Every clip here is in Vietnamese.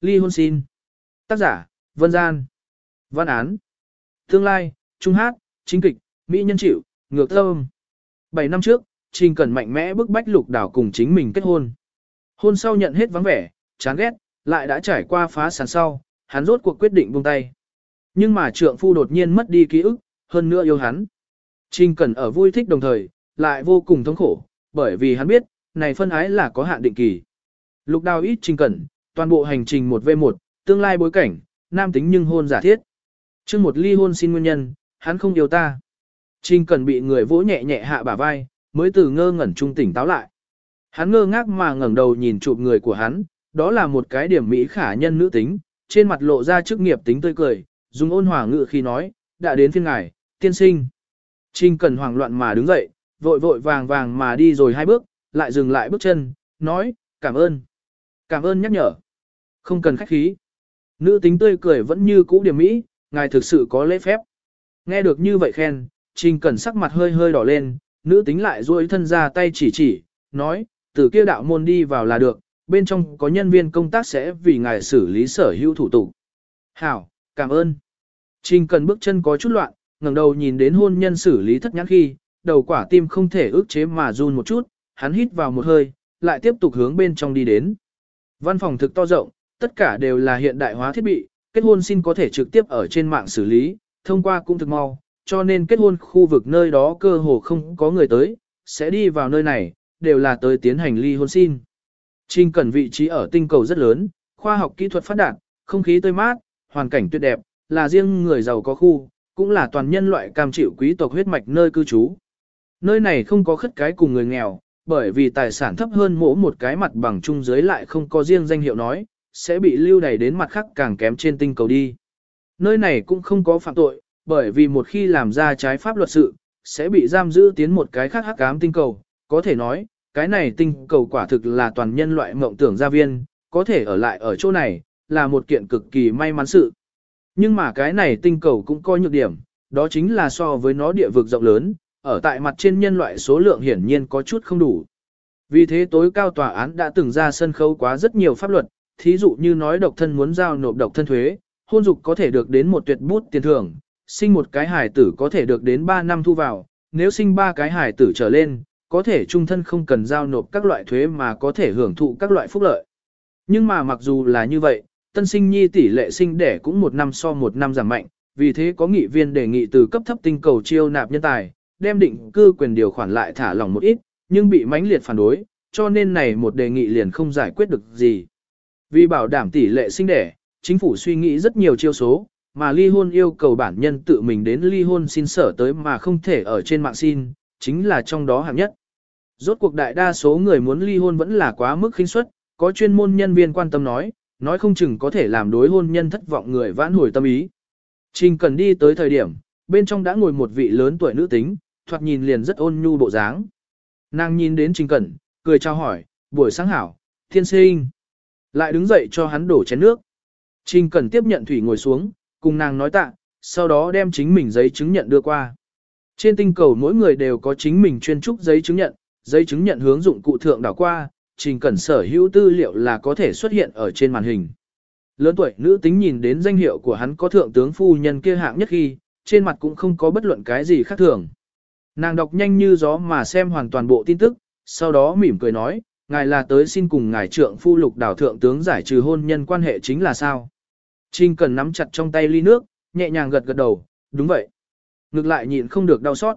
ly hôn xin. Tác giả, Vân Gian. Văn án. Tương lai, trung hát, chính kịch, mỹ nhân chịu, ngược tâm. 7 năm trước, Trình Cẩn mạnh mẽ bức bách lục đảo cùng chính mình kết hôn. Hôn sau nhận hết vắng vẻ, chán ghét, lại đã trải qua phá sản sau, hắn rốt cuộc quyết định buông tay. Nhưng mà trượng phu đột nhiên mất đi ký ức, hơn nữa yêu hắn. Trình Cẩn ở vui thích đồng thời, lại vô cùng thống khổ, bởi vì hắn biết, này phân ái là có hạn định kỳ. Lục đào ít Trình Cẩn, toàn bộ hành trình 1v1, tương lai bối cảnh, nam tính nhưng hôn giả thiết. chương một ly hôn xin nguyên nhân, hắn không yêu ta. Trình cần bị người vỗ nhẹ nhẹ hạ bả vai, mới từ ngơ ngẩn trung tỉnh táo lại. Hắn ngơ ngác mà ngẩng đầu nhìn chụp người của hắn, đó là một cái điểm mỹ khả nhân nữ tính, trên mặt lộ ra chức nghiệp tính tươi cười, dùng ôn hòa ngự khi nói, đã đến phiên ngài, tiên sinh. Trình cần hoảng loạn mà đứng dậy, vội vội vàng vàng mà đi rồi hai bước, lại dừng lại bước chân, nói, cảm ơn. Cảm ơn nhắc nhở. Không cần khách khí. Nữ tính tươi cười vẫn như cũ điểm mỹ, ngài thực sự có lễ phép. Nghe được như vậy khen, Trình Cẩn sắc mặt hơi hơi đỏ lên, nữ tính lại duỗi thân ra tay chỉ chỉ, nói, từ kia đạo môn đi vào là được, bên trong có nhân viên công tác sẽ vì ngài xử lý sở hữu thủ tục. Hảo, cảm ơn. Trình Cẩn bước chân có chút loạn, ngẩng đầu nhìn đến hôn nhân xử lý thất nhãn khi, đầu quả tim không thể ức chế mà run một chút, hắn hít vào một hơi, lại tiếp tục hướng bên trong đi đến. Văn phòng thực to rộng, tất cả đều là hiện đại hóa thiết bị, kết hôn xin có thể trực tiếp ở trên mạng xử lý, thông qua cũng thực mau, cho nên kết hôn khu vực nơi đó cơ hồ không có người tới, sẽ đi vào nơi này, đều là tới tiến hành ly hôn xin. Trình cần vị trí ở tinh cầu rất lớn, khoa học kỹ thuật phát đạt, không khí tươi mát, hoàn cảnh tuyệt đẹp, là riêng người giàu có khu, cũng là toàn nhân loại cam chịu quý tộc huyết mạch nơi cư trú. Nơi này không có khất cái cùng người nghèo, bởi vì tài sản thấp hơn mỗi một cái mặt bằng chung dưới lại không có riêng danh hiệu nói, sẽ bị lưu đày đến mặt khác càng kém trên tinh cầu đi. Nơi này cũng không có phạm tội, bởi vì một khi làm ra trái pháp luật sự, sẽ bị giam giữ tiến một cái khác hắc ám tinh cầu, có thể nói, cái này tinh cầu quả thực là toàn nhân loại mộng tưởng gia viên, có thể ở lại ở chỗ này, là một kiện cực kỳ may mắn sự. Nhưng mà cái này tinh cầu cũng có nhược điểm, đó chính là so với nó địa vực rộng lớn, ở tại mặt trên nhân loại số lượng hiển nhiên có chút không đủ. Vì thế tối cao tòa án đã từng ra sân khấu quá rất nhiều pháp luật, thí dụ như nói độc thân muốn giao nộp độc thân thuế, hôn dục có thể được đến một tuyệt bút tiền thưởng, sinh một cái hài tử có thể được đến 3 năm thu vào, nếu sinh ba cái hài tử trở lên, có thể trung thân không cần giao nộp các loại thuế mà có thể hưởng thụ các loại phúc lợi. Nhưng mà mặc dù là như vậy, tân sinh nhi tỷ lệ sinh đẻ cũng một năm so một năm giảm mạnh, vì thế có nghị viên đề nghị từ cấp thấp tinh cầu chiêu nạp nhân tài, đem định cư quyền điều khoản lại thả lỏng một ít, nhưng bị mãnh liệt phản đối, cho nên này một đề nghị liền không giải quyết được gì. Vì bảo đảm tỷ lệ sinh đẻ, chính phủ suy nghĩ rất nhiều chiêu số, mà ly hôn yêu cầu bản nhân tự mình đến ly hôn xin sở tới mà không thể ở trên mạng xin, chính là trong đó hạng nhất. Rốt cuộc đại đa số người muốn ly hôn vẫn là quá mức khinh suất, có chuyên môn nhân viên quan tâm nói, nói không chừng có thể làm đối hôn nhân thất vọng người vãn hồi tâm ý. Trình cần đi tới thời điểm, bên trong đã ngồi một vị lớn tuổi nữ tính, thoạt nhìn liền rất ôn nhu bộ dáng. Nàng nhìn đến Trình Cẩn, cười chào hỏi, buổi sáng hảo, thiên sinh. Lại đứng dậy cho hắn đổ chén nước. Trình Cẩn tiếp nhận thủy ngồi xuống, cùng nàng nói tạ, sau đó đem chính mình giấy chứng nhận đưa qua. Trên tinh cầu mỗi người đều có chính mình chuyên trúc giấy chứng nhận, giấy chứng nhận hướng dụng cụ thượng đảo qua, trình cẩn sở hữu tư liệu là có thể xuất hiện ở trên màn hình. Lớn tuổi nữ tính nhìn đến danh hiệu của hắn có thượng tướng phu nhân kia hạng nhất khi, trên mặt cũng không có bất luận cái gì khác thường. Nàng đọc nhanh như gió mà xem hoàn toàn bộ tin tức, sau đó mỉm cười nói, ngài là tới xin cùng ngài trượng phu lục đảo thượng tướng giải trừ hôn nhân quan hệ chính là sao? Trinh cần nắm chặt trong tay ly nước, nhẹ nhàng gật gật đầu, đúng vậy. Ngược lại nhịn không được đau xót.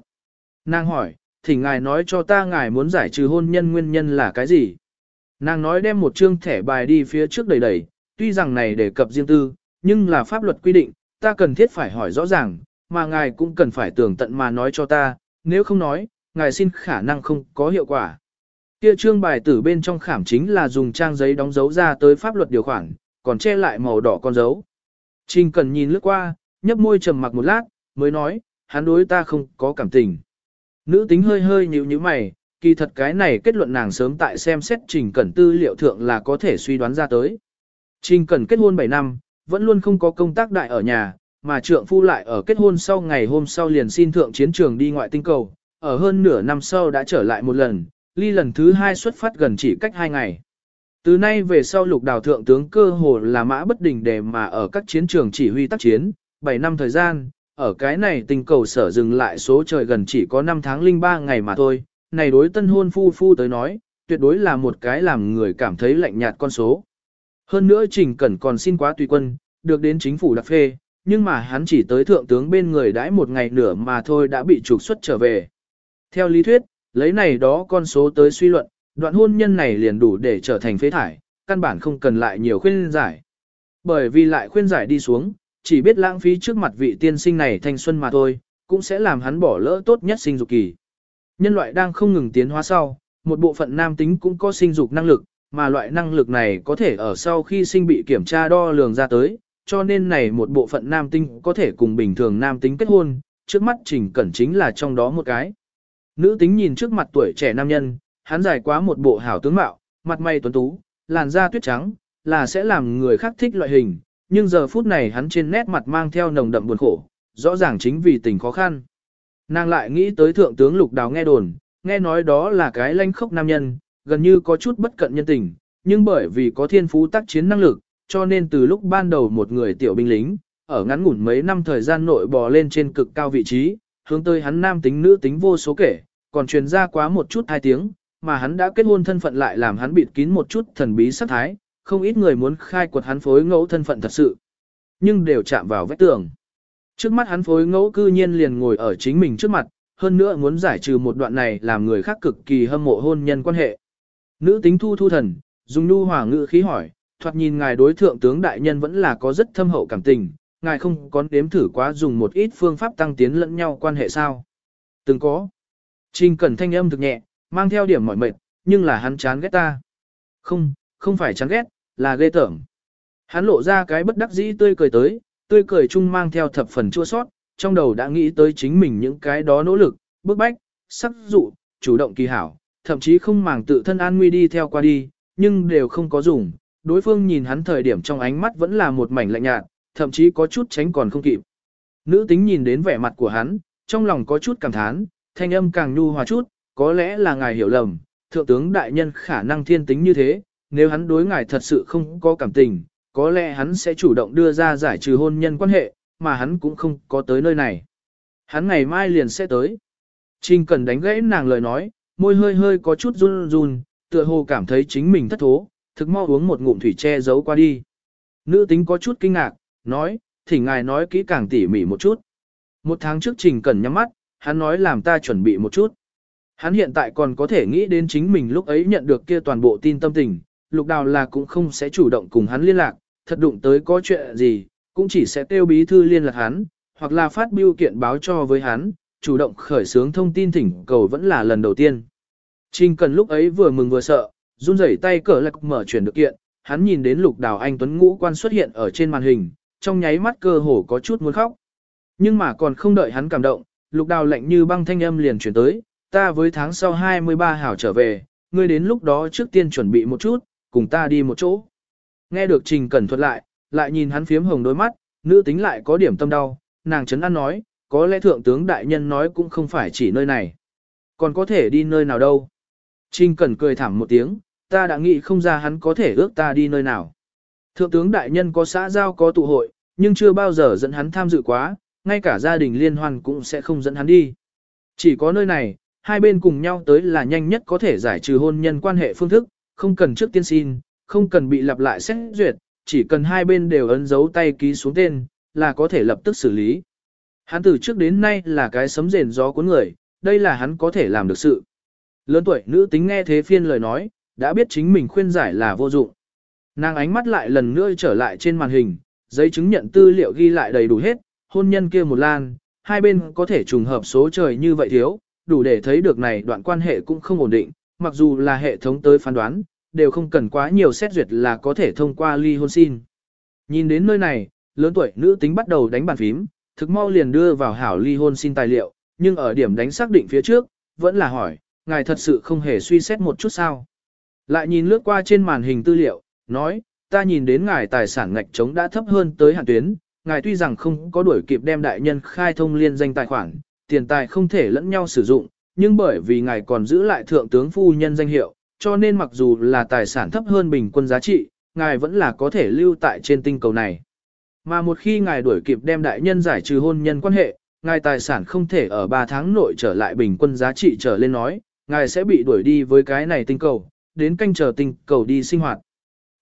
Nàng hỏi, thì ngài nói cho ta ngài muốn giải trừ hôn nhân nguyên nhân là cái gì? Nàng nói đem một chương thẻ bài đi phía trước đầy đầy, tuy rằng này đề cập riêng tư, nhưng là pháp luật quy định, ta cần thiết phải hỏi rõ ràng, mà ngài cũng cần phải tưởng tận mà nói cho ta, nếu không nói, ngài xin khả năng không có hiệu quả. Kia trương bài tử bên trong khảm chính là dùng trang giấy đóng dấu ra tới pháp luật điều khoản, còn che lại màu đỏ con dấu. Trình cần nhìn lướt qua, nhấp môi trầm mặc một lát, mới nói, hắn đối ta không có cảm tình. Nữ tính hơi hơi nhíu nhíu mày, kỳ thật cái này kết luận nàng sớm tại xem xét trình cẩn tư liệu thượng là có thể suy đoán ra tới. Trình cẩn kết hôn 7 năm, vẫn luôn không có công tác đại ở nhà, mà trượng phu lại ở kết hôn sau ngày hôm sau liền xin thượng chiến trường đi ngoại tinh cầu, ở hơn nửa năm sau đã trở lại một lần, ly lần thứ hai xuất phát gần chỉ cách hai ngày. Từ nay về sau lục đào thượng tướng cơ hồ là mã bất đình để mà ở các chiến trường chỉ huy tác chiến, 7 năm thời gian, ở cái này tình cầu sở dừng lại số trời gần chỉ có 5 tháng linh 3 ngày mà thôi, này đối tân hôn phu phu tới nói, tuyệt đối là một cái làm người cảm thấy lạnh nhạt con số. Hơn nữa Trình Cẩn còn xin quá tùy quân, được đến chính phủ đặc phê, nhưng mà hắn chỉ tới thượng tướng bên người đãi một ngày nửa mà thôi đã bị trục xuất trở về. Theo lý thuyết, lấy này đó con số tới suy luận, đoạn hôn nhân này liền đủ để trở thành phế thải, căn bản không cần lại nhiều khuyên giải. Bởi vì lại khuyên giải đi xuống, chỉ biết lãng phí trước mặt vị tiên sinh này thanh xuân mà thôi, cũng sẽ làm hắn bỏ lỡ tốt nhất sinh dục kỳ. Nhân loại đang không ngừng tiến hóa sau, một bộ phận nam tính cũng có sinh dục năng lực, mà loại năng lực này có thể ở sau khi sinh bị kiểm tra đo lường ra tới, cho nên này một bộ phận nam tính có thể cùng bình thường nam tính kết hôn, trước mắt Trình Cẩn chính là trong đó một cái. Nữ tính nhìn trước mặt tuổi trẻ nam nhân, hắn dài quá một bộ hảo tướng mạo, mặt mày tuấn tú, làn da tuyết trắng, là sẽ làm người khác thích loại hình, nhưng giờ phút này hắn trên nét mặt mang theo nồng đậm buồn khổ, rõ ràng chính vì tình khó khăn. Nàng lại nghĩ tới thượng tướng lục đào nghe đồn, nghe nói đó là cái lanh khốc nam nhân, gần như có chút bất cận nhân tình, nhưng bởi vì có thiên phú tác chiến năng lực, cho nên từ lúc ban đầu một người tiểu binh lính, ở ngắn ngủn mấy năm thời gian nội bò lên trên cực cao vị trí, hướng tới hắn nam tính nữ tính vô số kể, còn truyền ra quá một chút hai tiếng, mà hắn đã kết hôn thân phận lại làm hắn bịt kín một chút thần bí sát thái, không ít người muốn khai quật hắn phối ngẫu thân phận thật sự, nhưng đều chạm vào vách tường. Trước mắt hắn phối ngẫu cư nhiên liền ngồi ở chính mình trước mặt, hơn nữa muốn giải trừ một đoạn này làm người khác cực kỳ hâm mộ hôn nhân quan hệ. Nữ tính thu thu thần, dùng nu hòa ngữ khí hỏi, thoạt nhìn ngài đối thượng tướng đại nhân vẫn là có rất thâm hậu cảm tình, ngài không có đếm thử quá dùng một ít phương pháp tăng tiến lẫn nhau quan hệ sao. Từng có. Trình cẩn thanh âm thực nhẹ, mang theo điểm mỏi mệt, nhưng là hắn chán ghét ta. Không, không phải chán ghét, là ghê tởm. Hắn lộ ra cái bất đắc dĩ tươi cười tới, tươi cười chung mang theo thập phần chua sót, trong đầu đã nghĩ tới chính mình những cái đó nỗ lực, bức bách, sắc dụ, chủ động kỳ hảo, thậm chí không màng tự thân an nguy đi theo qua đi, nhưng đều không có dùng. Đối phương nhìn hắn thời điểm trong ánh mắt vẫn là một mảnh lạnh nhạt, thậm chí có chút tránh còn không kịp. Nữ tính nhìn đến vẻ mặt của hắn, trong lòng có chút cảm thán, thanh âm càng nhu hòa chút, có lẽ là ngài hiểu lầm, thượng tướng đại nhân khả năng thiên tính như thế, nếu hắn đối ngài thật sự không có cảm tình, có lẽ hắn sẽ chủ động đưa ra giải trừ hôn nhân quan hệ, mà hắn cũng không có tới nơi này. Hắn ngày mai liền sẽ tới. Trình cần đánh gãy nàng lời nói, môi hơi hơi có chút run run, tựa hồ cảm thấy chính mình thất thố, thực mau uống một ngụm thủy che giấu qua đi. Nữ tính có chút kinh ngạc, nói, thỉnh ngài nói kỹ càng tỉ mỉ một chút. Một tháng trước Trình Cẩn nhắm mắt, hắn nói làm ta chuẩn bị một chút. Hắn hiện tại còn có thể nghĩ đến chính mình lúc ấy nhận được kia toàn bộ tin tâm tình, lục đào là cũng không sẽ chủ động cùng hắn liên lạc, thật đụng tới có chuyện gì, cũng chỉ sẽ tiêu bí thư liên lạc hắn, hoặc là phát biêu kiện báo cho với hắn, chủ động khởi xướng thông tin thỉnh cầu vẫn là lần đầu tiên. Trình cần lúc ấy vừa mừng vừa sợ, run rẩy tay cờ lạc mở chuyển được kiện, hắn nhìn đến lục đào anh Tuấn Ngũ quan xuất hiện ở trên màn hình, trong nháy mắt cơ hồ có chút muốn khóc. Nhưng mà còn không đợi hắn cảm động, lục đào lạnh như băng thanh âm liền chuyển tới, ta với tháng sau 23 hảo trở về, ngươi đến lúc đó trước tiên chuẩn bị một chút, cùng ta đi một chỗ. Nghe được Trình Cẩn thuật lại, lại nhìn hắn phiếm hồng đôi mắt, nữ tính lại có điểm tâm đau, nàng chấn an nói, có lẽ thượng tướng đại nhân nói cũng không phải chỉ nơi này. Còn có thể đi nơi nào đâu. Trình Cẩn cười thảm một tiếng, ta đã nghĩ không ra hắn có thể ước ta đi nơi nào. Thượng tướng đại nhân có xã giao có tụ hội, nhưng chưa bao giờ dẫn hắn tham dự quá, ngay cả gia đình liên hoan cũng sẽ không dẫn hắn đi. Chỉ có nơi này, hai bên cùng nhau tới là nhanh nhất có thể giải trừ hôn nhân quan hệ phương thức, không cần trước tiên xin, không cần bị lặp lại xét duyệt, chỉ cần hai bên đều ấn dấu tay ký xuống tên, là có thể lập tức xử lý. Hắn từ trước đến nay là cái sấm rền gió cuốn người, đây là hắn có thể làm được sự. Lớn tuổi nữ tính nghe thế phiên lời nói, đã biết chính mình khuyên giải là vô dụng. Nàng ánh mắt lại lần nữa trở lại trên màn hình, giấy chứng nhận tư liệu ghi lại đầy đủ hết, hôn nhân kia một lan, hai bên có thể trùng hợp số trời như vậy thiếu, đủ để thấy được này đoạn quan hệ cũng không ổn định, mặc dù là hệ thống tới phán đoán, đều không cần quá nhiều xét duyệt là có thể thông qua ly hôn xin. Nhìn đến nơi này, lớn tuổi nữ tính bắt đầu đánh bàn phím, thực mau liền đưa vào hảo ly hôn xin tài liệu, nhưng ở điểm đánh xác định phía trước, vẫn là hỏi, ngài thật sự không hề suy xét một chút sao. Lại nhìn lướt qua trên màn hình tư liệu, nói, ta nhìn đến ngài tài sản ngạch trống đã thấp hơn tới hạn tuyến, ngài tuy rằng không có đuổi kịp đem đại nhân khai thông liên danh tài khoản, tiền tài không thể lẫn nhau sử dụng, nhưng bởi vì ngài còn giữ lại thượng tướng phu nhân danh hiệu, cho nên mặc dù là tài sản thấp hơn bình quân giá trị, ngài vẫn là có thể lưu tại trên tinh cầu này. Mà một khi ngài đuổi kịp đem đại nhân giải trừ hôn nhân quan hệ, ngài tài sản không thể ở 3 tháng nội trở lại bình quân giá trị trở lên nói, ngài sẽ bị đuổi đi với cái này tinh cầu, đến canh chờ tinh cầu đi sinh hoạt.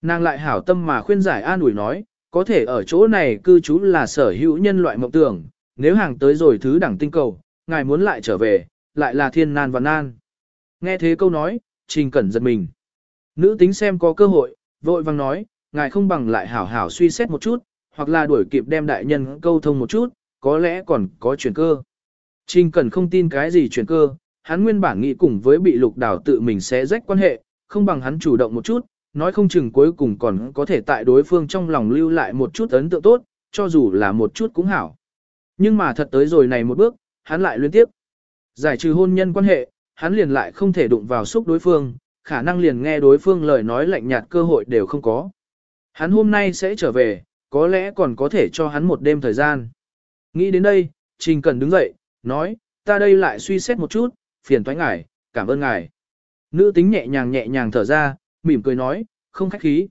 Nàng lại hảo tâm mà khuyên giải an ủi nói, có thể ở chỗ này cư trú là sở hữu nhân loại mộng tưởng, nếu hàng tới rồi thứ đẳng tinh cầu, ngài muốn lại trở về, lại là thiên nan và nan. Nghe thế câu nói, Trình Cẩn giật mình. Nữ tính xem có cơ hội, vội vang nói, ngài không bằng lại hảo hảo suy xét một chút, hoặc là đuổi kịp đem đại nhân câu thông một chút, có lẽ còn có chuyển cơ. Trình Cẩn không tin cái gì chuyển cơ, hắn nguyên bản nghĩ cùng với bị lục đảo tự mình sẽ rách quan hệ, không bằng hắn chủ động một chút, nói không chừng cuối cùng còn có thể tại đối phương trong lòng lưu lại một chút ấn tượng tốt, cho dù là một chút cũng hảo. Nhưng mà thật tới rồi này một bước, hắn lại liên tiếp. Giải trừ hôn nhân quan hệ, hắn liền lại không thể đụng vào xúc đối phương, khả năng liền nghe đối phương lời nói lạnh nhạt cơ hội đều không có. Hắn hôm nay sẽ trở về, có lẽ còn có thể cho hắn một đêm thời gian. Nghĩ đến đây, Trình Cần đứng dậy, nói, ta đây lại suy xét một chút, phiền toái ngài, cảm ơn ngài. Nữ tính nhẹ nhàng nhẹ nhàng thở ra, mỉm cười nói, không khách khí.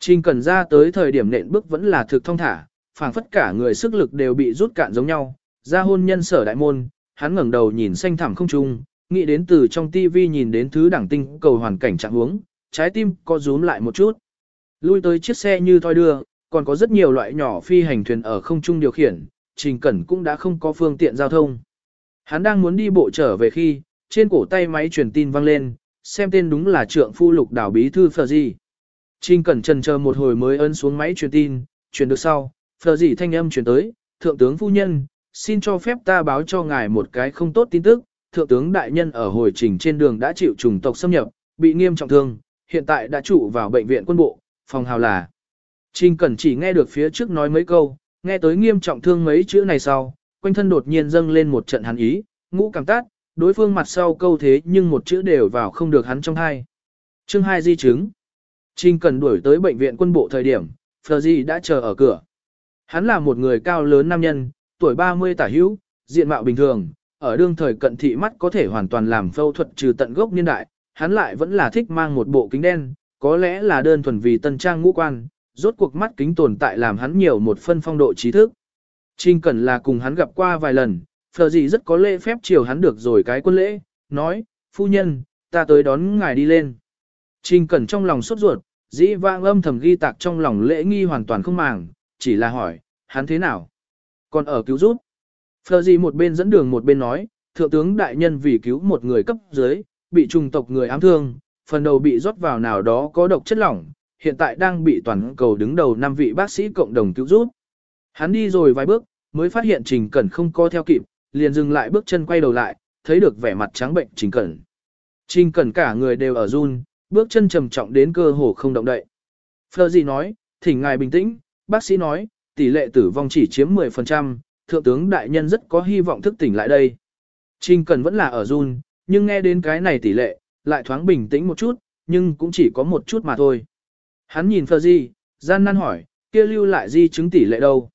Trình Cần ra tới thời điểm nện bước vẫn là thực thông thả, phảng phất cả người sức lực đều bị rút cạn giống nhau, ra hôn nhân sở đại môn, hắn ngẩng đầu nhìn xanh thẳm không trung, nghĩ đến từ trong tivi nhìn đến thứ đẳng tinh cầu hoàn cảnh trạng huống, trái tim co rúm lại một chút. Lui tới chiếc xe như thoi đưa, còn có rất nhiều loại nhỏ phi hành thuyền ở không trung điều khiển, Trình Cẩn cũng đã không có phương tiện giao thông. Hắn đang muốn đi bộ trở về khi, trên cổ tay máy truyền tin vang lên, xem tên đúng là trượng phu lục đảo bí thư Phờ Di. Trình Cẩn trần chờ một hồi mới ấn xuống máy truyền tin, truyền được sau, Phờ Di thanh âm truyền tới, thượng tướng phu nhân, xin cho phép ta báo cho ngài một cái không tốt tin tức, thượng tướng đại nhân ở hồi trình trên đường đã chịu trùng tộc xâm nhập, bị nghiêm trọng thương, hiện tại đã trụ vào bệnh viện quân bộ, phòng hào là. Trình Cẩn chỉ nghe được phía trước nói mấy câu, nghe tới nghiêm trọng thương mấy chữ này sau, quanh thân đột nhiên dâng lên một trận hắn ý, ngũ cảm tát, đối phương mặt sau câu thế nhưng một chữ đều vào không được hắn trong hai. Chương hai di chứng. Trình Cần đuổi tới bệnh viện quân bộ thời điểm, Phờ Di đã chờ ở cửa. Hắn là một người cao lớn nam nhân, tuổi 30 tả hữu, diện mạo bình thường, ở đương thời cận thị mắt có thể hoàn toàn làm phẫu thuật trừ tận gốc niên đại, hắn lại vẫn là thích mang một bộ kính đen, có lẽ là đơn thuần vì tân trang ngũ quan, rốt cuộc mắt kính tồn tại làm hắn nhiều một phân phong độ trí thức. Trình Cẩn là cùng hắn gặp qua vài lần, phờ gì rất có lễ phép chiều hắn được rồi cái quân lễ, nói, phu nhân, ta tới đón ngài đi lên. Trình Cẩn trong lòng sốt ruột, dĩ vang âm thầm ghi tạc trong lòng lễ nghi hoàn toàn không màng, chỉ là hỏi, hắn thế nào? Còn ở cứu giúp. Phờ gì một bên dẫn đường một bên nói, thượng tướng đại nhân vì cứu một người cấp dưới, bị trùng tộc người ám thương, phần đầu bị rót vào nào đó có độc chất lỏng, hiện tại đang bị toàn cầu đứng đầu năm vị bác sĩ cộng đồng cứu giúp. Hắn đi rồi vài bước, mới phát hiện Trình Cẩn không co theo kịp, liền dừng lại bước chân quay đầu lại, thấy được vẻ mặt trắng bệnh Trình Cẩn. Trình Cẩn cả người đều ở run, bước chân trầm trọng đến cơ hồ không động đậy. Phờ gì nói, thỉnh ngài bình tĩnh, bác sĩ nói, tỷ lệ tử vong chỉ chiếm 10%, thượng tướng đại nhân rất có hy vọng thức tỉnh lại đây. Trình Cẩn vẫn là ở run, nhưng nghe đến cái này tỷ lệ, lại thoáng bình tĩnh một chút, nhưng cũng chỉ có một chút mà thôi. Hắn nhìn Phờ gì, gian nan hỏi, kia lưu lại di chứng tỷ lệ đâu?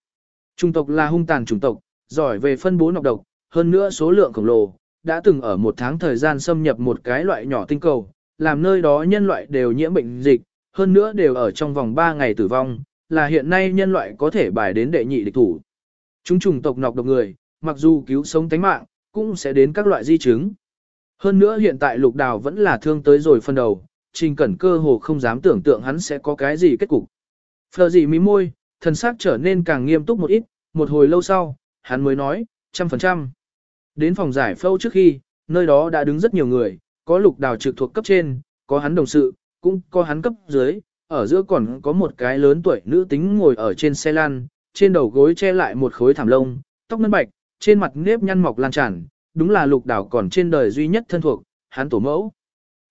Trung tộc là hung tàn chủng tộc, giỏi về phân bố nọc độc, hơn nữa số lượng khổng lồ, đã từng ở một tháng thời gian xâm nhập một cái loại nhỏ tinh cầu, làm nơi đó nhân loại đều nhiễm bệnh dịch, hơn nữa đều ở trong vòng 3 ngày tử vong, là hiện nay nhân loại có thể bài đến đệ nhị địch thủ. Chúng chủng tộc nọc độc người, mặc dù cứu sống tánh mạng, cũng sẽ đến các loại di chứng. Hơn nữa hiện tại lục đào vẫn là thương tới rồi phân đầu, trình cẩn cơ hồ không dám tưởng tượng hắn sẽ có cái gì kết cục. Phờ gì mí môi, thần sắc trở nên càng nghiêm túc một ít, một hồi lâu sau, hắn mới nói, trăm phần trăm. Đến phòng giải phẫu trước khi, nơi đó đã đứng rất nhiều người, có lục đào trực thuộc cấp trên, có hắn đồng sự, cũng có hắn cấp dưới, ở giữa còn có một cái lớn tuổi nữ tính ngồi ở trên xe lăn, trên đầu gối che lại một khối thảm lông, tóc ngân bạch, trên mặt nếp nhăn mọc lan tràn, đúng là lục đào còn trên đời duy nhất thân thuộc, hắn tổ mẫu.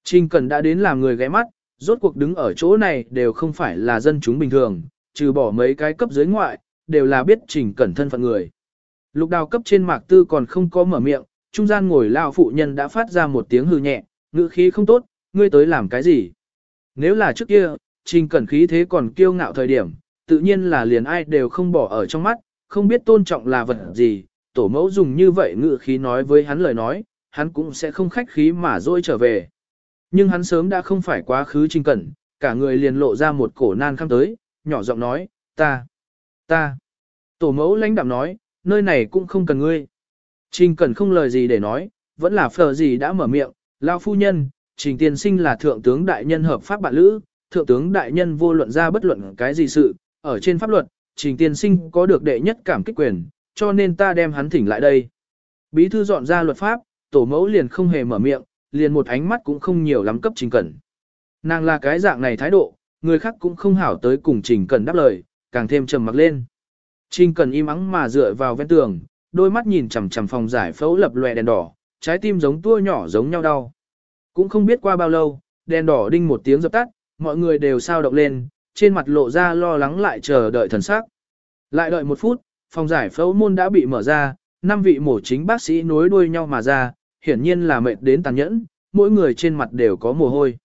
Trình Cần đã đến làm người ghé mắt, rốt cuộc đứng ở chỗ này đều không phải là dân chúng bình thường, trừ bỏ mấy cái cấp dưới ngoại, đều là biết Trình Cẩn thân phận người. Lục đào cấp trên mạc tư còn không có mở miệng, trung gian ngồi lao phụ nhân đã phát ra một tiếng hư nhẹ, ngữ khí không tốt, ngươi tới làm cái gì? Nếu là trước kia, Trình Cẩn khí thế còn kiêu ngạo thời điểm, tự nhiên là liền ai đều không bỏ ở trong mắt, không biết tôn trọng là vật gì, tổ mẫu dùng như vậy ngữ khí nói với hắn lời nói, hắn cũng sẽ không khách khí mà dỗi trở về. Nhưng hắn sớm đã không phải quá khứ trình cẩn, cả người liền lộ ra một cổ nan khăm tới, nhỏ giọng nói, ta, ta. Tổ mẫu lãnh đạm nói, nơi này cũng không cần ngươi. Trình Cần không lời gì để nói, vẫn là phờ gì đã mở miệng, lao phu nhân, trình tiên sinh là thượng tướng đại nhân hợp pháp bạn lữ, thượng tướng đại nhân vô luận ra bất luận cái gì sự, ở trên pháp luật, trình tiên sinh có được đệ nhất cảm kích quyền, cho nên ta đem hắn thỉnh lại đây. Bí thư dọn ra luật pháp, tổ mẫu liền không hề mở miệng, liền một ánh mắt cũng không nhiều lắm cấp trình cẩn. Nàng là cái dạng này thái độ, người khác cũng không hảo tới cùng trình Cần đáp lời, càng thêm trầm mặc lên. Trình Cần im ắng mà dựa vào ven tường, đôi mắt nhìn chằm chằm phòng giải phẫu lập lòe đèn đỏ, trái tim giống tua nhỏ giống nhau đau. Cũng không biết qua bao lâu, đèn đỏ đinh một tiếng dập tắt, mọi người đều sao động lên, trên mặt lộ ra lo lắng lại chờ đợi thần sắc. Lại đợi một phút, phòng giải phẫu môn đã bị mở ra, năm vị mổ chính bác sĩ nối đuôi nhau mà ra, hiển nhiên là mệt đến tàn nhẫn, mỗi người trên mặt đều có mồ hôi.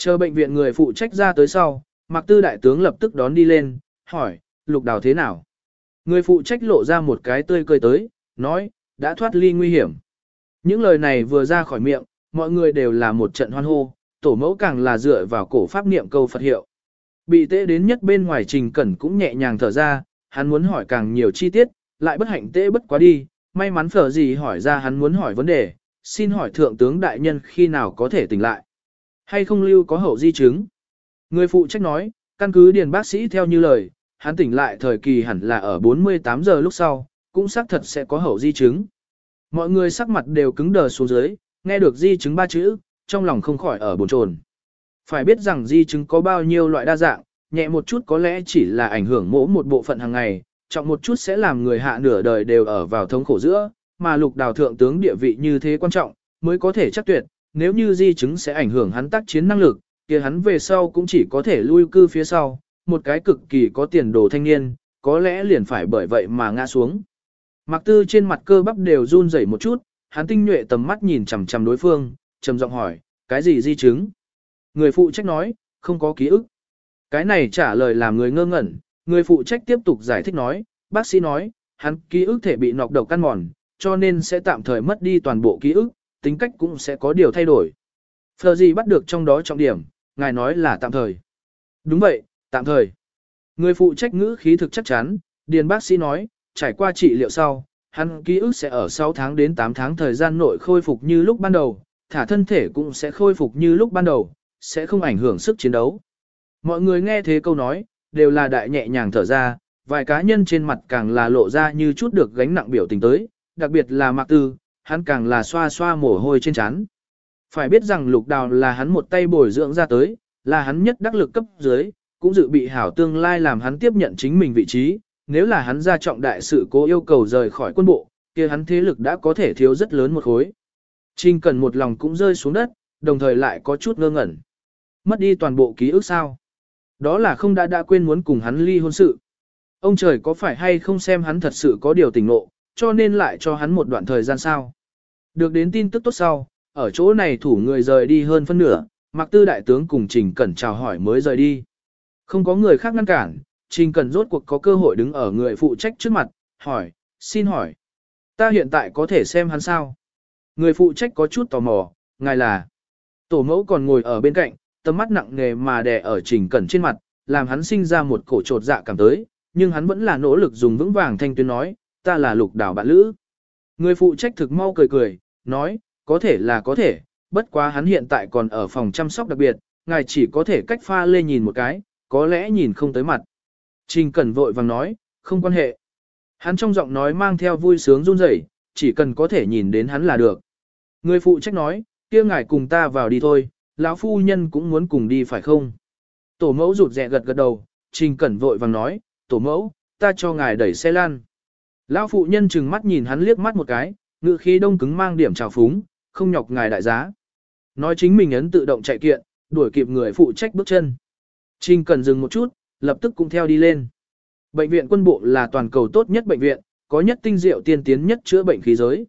Chờ bệnh viện người phụ trách ra tới sau, Mạc Tư đại tướng lập tức đón đi lên, hỏi, lục đào thế nào? Người phụ trách lộ ra một cái tươi cười tới, nói, đã thoát ly nguy hiểm. Những lời này vừa ra khỏi miệng, mọi người đều là một trận hoan hô, tổ mẫu càng là dựa vào cổ pháp niệm câu Phật hiệu. Bị tệ đến nhất bên ngoài trình cẩn cũng nhẹ nhàng thở ra, hắn muốn hỏi càng nhiều chi tiết, lại bất hạnh tệ bất quá đi, may mắn phở gì hỏi ra hắn muốn hỏi vấn đề, xin hỏi thượng tướng đại nhân khi nào có thể tỉnh lại. Hay không lưu có hậu di chứng? Người phụ trách nói, căn cứ điền bác sĩ theo như lời, hắn tỉnh lại thời kỳ hẳn là ở 48 giờ lúc sau, cũng xác thật sẽ có hậu di chứng. Mọi người sắc mặt đều cứng đờ xuống dưới, nghe được di chứng ba chữ, trong lòng không khỏi ở bồn chồn. Phải biết rằng di chứng có bao nhiêu loại đa dạng, nhẹ một chút có lẽ chỉ là ảnh hưởng mỗi một bộ phận hàng ngày, trọng một chút sẽ làm người hạ nửa đời đều ở vào thống khổ giữa, mà lục đào thượng tướng địa vị như thế quan trọng, mới có thể chắc tuyệt, nếu như di chứng sẽ ảnh hưởng hắn tác chiến năng lực, kia hắn về sau cũng chỉ có thể lui cư phía sau, một cái cực kỳ có tiền đồ thanh niên, có lẽ liền phải bởi vậy mà ngã xuống. Mặc tư trên mặt cơ bắp đều run rẩy một chút, hắn tinh nhuệ tầm mắt nhìn chằm chằm đối phương, trầm giọng hỏi, cái gì di chứng? Người phụ trách nói, không có ký ức. Cái này trả lời làm người ngơ ngẩn, người phụ trách tiếp tục giải thích nói, bác sĩ nói, hắn ký ức thể bị nọc độc căn mòn, cho nên sẽ tạm thời mất đi toàn bộ ký ức, tính cách cũng sẽ có điều thay đổi. Phờ gì bắt được trong đó trọng điểm, ngài nói là tạm thời. Đúng vậy, tạm thời. Người phụ trách ngữ khí thực chắc chắn, điền bác sĩ nói, trải qua trị liệu sau, hắn ký ức sẽ ở 6 tháng đến 8 tháng thời gian nội khôi phục như lúc ban đầu, thả thân thể cũng sẽ khôi phục như lúc ban đầu, sẽ không ảnh hưởng sức chiến đấu. Mọi người nghe thế câu nói, đều là đại nhẹ nhàng thở ra, vài cá nhân trên mặt càng là lộ ra như chút được gánh nặng biểu tình tới, đặc biệt là Mạc Tư, hắn càng là xoa xoa mồ hôi trên trán. Phải biết rằng lục đào là hắn một tay bồi dưỡng ra tới, là hắn nhất đắc lực cấp dưới, cũng dự bị hảo tương lai làm hắn tiếp nhận chính mình vị trí, nếu là hắn ra trọng đại sự cố yêu cầu rời khỏi quân bộ, kia hắn thế lực đã có thể thiếu rất lớn một khối. Trình cần một lòng cũng rơi xuống đất, đồng thời lại có chút ngơ ngẩn. Mất đi toàn bộ ký ức sao? Đó là không đã đã quên muốn cùng hắn ly hôn sự. Ông trời có phải hay không xem hắn thật sự có điều tình nộ, cho nên lại cho hắn một đoạn thời gian sao? Được đến tin tức tốt sau, ở chỗ này thủ người rời đi hơn phân nửa, Mạc Tư đại tướng cùng Trình Cẩn chào hỏi mới rời đi. Không có người khác ngăn cản, Trình Cẩn rốt cuộc có cơ hội đứng ở người phụ trách trước mặt, hỏi, xin hỏi, ta hiện tại có thể xem hắn sao? Người phụ trách có chút tò mò, ngài là, tổ mẫu còn ngồi ở bên cạnh, tầm mắt nặng nề mà đè ở Trình Cẩn trên mặt, làm hắn sinh ra một cổ trột dạ cảm tới, nhưng hắn vẫn là nỗ lực dùng vững vàng thanh tuyến nói, ta là lục đảo bạn lữ. Người phụ trách thực mau cười cười, nói, có thể là có thể, bất quá hắn hiện tại còn ở phòng chăm sóc đặc biệt, ngài chỉ có thể cách pha lê nhìn một cái, có lẽ nhìn không tới mặt. Trình Cẩn vội vàng nói, không quan hệ. Hắn trong giọng nói mang theo vui sướng run rẩy, chỉ cần có thể nhìn đến hắn là được. Người phụ trách nói, kia ngài cùng ta vào đi thôi, lão phu nhân cũng muốn cùng đi phải không? Tổ mẫu rụt rè gật gật đầu, Trình Cẩn vội vàng nói, tổ mẫu, ta cho ngài đẩy xe lan. Lão phụ nhân chừng mắt nhìn hắn liếc mắt một cái, ngự khí đông cứng mang điểm trào phúng, không nhọc ngài đại giá. Nói chính mình ấn tự động chạy kiện, đuổi kịp người phụ trách bước chân. Trình cần dừng một chút, lập tức cũng theo đi lên. Bệnh viện quân bộ là toàn cầu tốt nhất bệnh viện, có nhất tinh diệu tiên tiến nhất chữa bệnh khí giới.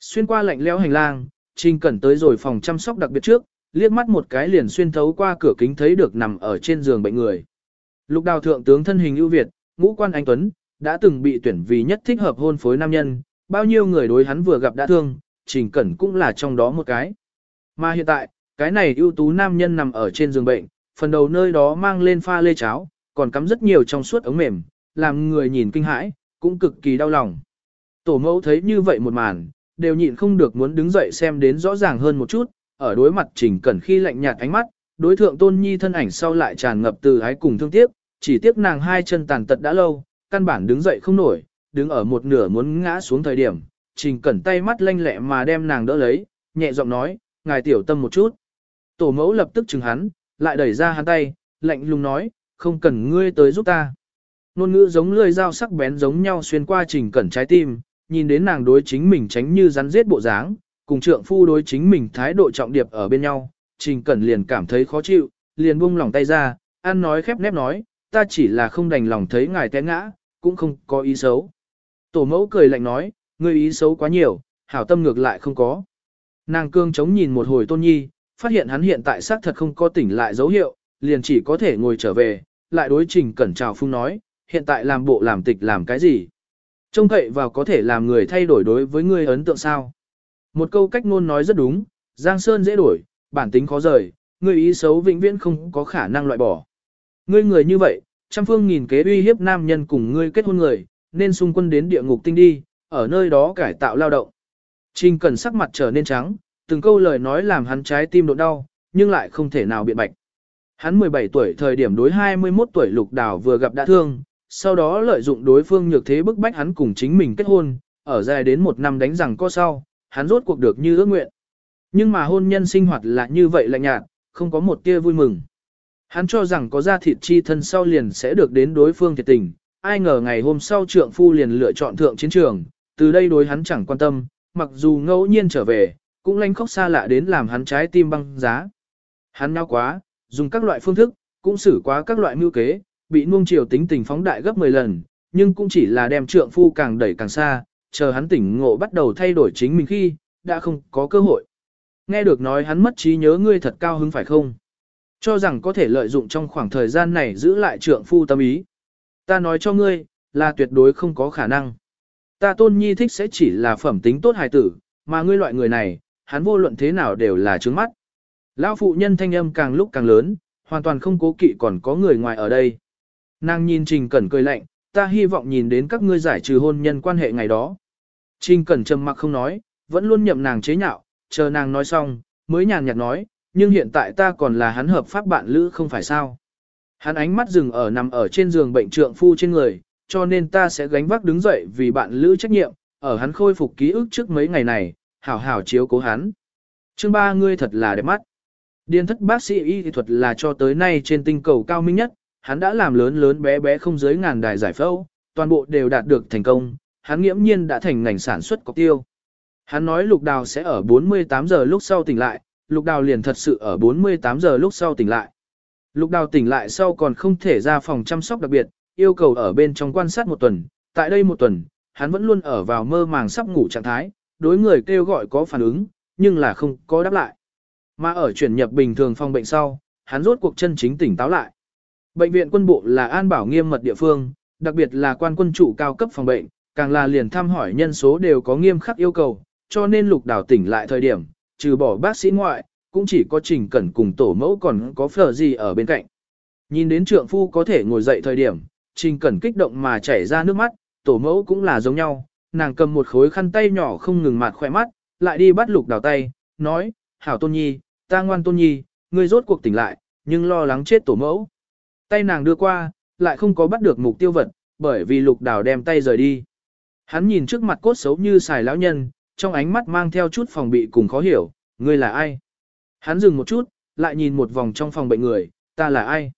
Xuyên qua lạnh lẽo hành lang, Trình Cẩn tới rồi phòng chăm sóc đặc biệt trước, liếc mắt một cái liền xuyên thấu qua cửa kính thấy được nằm ở trên giường bệnh người. Lục đào thượng tướng thân hình ưu việt, ngũ quan anh Tuấn, đã từng bị tuyển vì nhất thích hợp hôn phối nam nhân, bao nhiêu người đối hắn vừa gặp đã thương, Trình Cẩn cũng là trong đó một cái. Mà hiện tại, Cái này ưu tú nam nhân nằm ở trên giường bệnh, phần đầu nơi đó mang lên pha lê cháo, còn cắm rất nhiều trong suốt ống mềm, làm người nhìn kinh hãi, cũng cực kỳ đau lòng. Tổ mẫu thấy như vậy một màn, đều nhịn không được muốn đứng dậy xem đến rõ ràng hơn một chút, ở đối mặt Trình Cẩn khi lạnh nhạt ánh mắt, đối thượng Tôn Nhi thân ảnh sau lại tràn ngập từ ái cùng thương tiếc, chỉ tiếc nàng hai chân tàn tật đã lâu, căn bản đứng dậy không nổi, đứng ở một nửa muốn ngã xuống thời điểm, Trình Cẩn tay mắt lanh lẹ mà đem nàng đỡ lấy, nhẹ giọng nói, ngài tiểu tâm một chút. Tổ mẫu lập tức chừng hắn, lại đẩy ra hắn tay, lạnh lùng nói, không cần ngươi tới giúp ta. Nôn ngữ giống lưỡi dao sắc bén giống nhau xuyên qua Trình Cẩn trái tim, nhìn đến nàng đối chính mình tránh như rắn giết bộ dáng, cùng trượng phu đối chính mình thái độ trọng điệp ở bên nhau, Trình Cẩn liền cảm thấy khó chịu, liền buông lòng tay ra, ăn nói khép nép nói, ta chỉ là không đành lòng thấy ngài té ngã, cũng không có ý xấu. Tổ mẫu cười lạnh nói, ngươi ý xấu quá nhiều, hảo tâm ngược lại không có. Nàng cương chống nhìn một hồi tôn nhi, phát hiện hắn hiện tại xác thật không có tỉnh lại dấu hiệu, liền chỉ có thể ngồi trở về, lại đối trình cẩn chào phung nói, hiện tại làm bộ làm tịch làm cái gì. Trông cậy vào có thể làm người thay đổi đối với ngươi ấn tượng sao. Một câu cách ngôn nói rất đúng, Giang Sơn dễ đổi, bản tính khó rời, ngươi ý xấu vĩnh viễn không có khả năng loại bỏ. Ngươi người như vậy, trăm phương nghìn kế uy hiếp nam nhân cùng ngươi kết hôn người, nên xung quân đến địa ngục tinh đi, ở nơi đó cải tạo lao động. Trình cần sắc mặt trở nên trắng, từng câu lời nói làm hắn trái tim độ đau, nhưng lại không thể nào biện bạch. Hắn 17 tuổi thời điểm đối 21 tuổi lục đào vừa gặp đã thương, sau đó lợi dụng đối phương nhược thế bức bách hắn cùng chính mình kết hôn, ở dài đến một năm đánh rằng có sau, hắn rốt cuộc được như ước nguyện. Nhưng mà hôn nhân sinh hoạt là như vậy lạnh nhạt, không có một tia vui mừng. Hắn cho rằng có ra thịt chi thân sau liền sẽ được đến đối phương thiệt tình, ai ngờ ngày hôm sau trượng phu liền lựa chọn thượng chiến trường, từ đây đối hắn chẳng quan tâm, mặc dù ngẫu nhiên trở về, cũng lanh khóc xa lạ đến làm hắn trái tim băng giá. Hắn nhau quá, dùng các loại phương thức, cũng xử quá các loại mưu kế, bị nuông chiều tính tình phóng đại gấp 10 lần, nhưng cũng chỉ là đem trượng phu càng đẩy càng xa, chờ hắn tỉnh ngộ bắt đầu thay đổi chính mình khi, đã không có cơ hội. Nghe được nói hắn mất trí nhớ ngươi thật cao hứng phải không? Cho rằng có thể lợi dụng trong khoảng thời gian này giữ lại trượng phu tâm ý. Ta nói cho ngươi, là tuyệt đối không có khả năng. Ta tôn nhi thích sẽ chỉ là phẩm tính tốt hài tử, mà ngươi loại người này, hắn vô luận thế nào đều là trướng mắt. Lão phụ nhân thanh âm càng lúc càng lớn, hoàn toàn không cố kỵ còn có người ngoài ở đây. Nàng nhìn Trình Cẩn cười lạnh, ta hy vọng nhìn đến các ngươi giải trừ hôn nhân quan hệ ngày đó. Trình Cẩn trầm mặc không nói, vẫn luôn nhậm nàng chế nhạo, chờ nàng nói xong, mới nhàn nhạt nói, nhưng hiện tại ta còn là hắn hợp pháp bạn lữ không phải sao. Hắn ánh mắt dừng ở nằm ở trên giường bệnh trượng phu trên người, cho nên ta sẽ gánh vác đứng dậy vì bạn lữ trách nhiệm, ở hắn khôi phục ký ức trước mấy ngày này, hảo hảo chiếu cố hắn. Chương ba ngươi thật là đẹp mắt. Điên thất bác sĩ y thuật là cho tới nay trên tinh cầu cao minh nhất, hắn đã làm lớn lớn bé bé không dưới ngàn đài giải phẫu, toàn bộ đều đạt được thành công, hắn nghiễm nhiên đã thành ngành sản xuất cọc tiêu. Hắn nói lục đào sẽ ở 48 giờ lúc sau tỉnh lại, lục đào liền thật sự ở 48 giờ lúc sau tỉnh lại. Lục đào tỉnh lại sau còn không thể ra phòng chăm sóc đặc biệt, yêu cầu ở bên trong quan sát một tuần, tại đây một tuần, hắn vẫn luôn ở vào mơ màng sắp ngủ trạng thái, đối người kêu gọi có phản ứng, nhưng là không có đáp lại. Mà ở chuyển nhập bình thường phòng bệnh sau, hắn rốt cuộc chân chính tỉnh táo lại. Bệnh viện quân bộ là an bảo nghiêm mật địa phương, đặc biệt là quan quân trụ cao cấp phòng bệnh, càng là liền thăm hỏi nhân số đều có nghiêm khắc yêu cầu, cho nên lục đảo tỉnh lại thời điểm, trừ bỏ bác sĩ ngoại, cũng chỉ có trình cẩn cùng tổ mẫu còn có phở gì ở bên cạnh. Nhìn đến trượng phu có thể ngồi dậy thời điểm, trình cẩn kích động mà chảy ra nước mắt, tổ mẫu cũng là giống nhau, nàng cầm một khối khăn tay nhỏ không ngừng mạt khỏe mắt, lại đi bắt lục đào tay, nói, hảo tôn nhi, ta ngoan tôn nhi, ngươi rốt cuộc tỉnh lại, nhưng lo lắng chết tổ mẫu. Tay nàng đưa qua, lại không có bắt được mục tiêu vật, bởi vì lục đào đem tay rời đi. Hắn nhìn trước mặt cốt xấu như xài lão nhân, trong ánh mắt mang theo chút phòng bị cùng khó hiểu, ngươi là ai? Hắn dừng một chút, lại nhìn một vòng trong phòng bệnh người, ta là ai?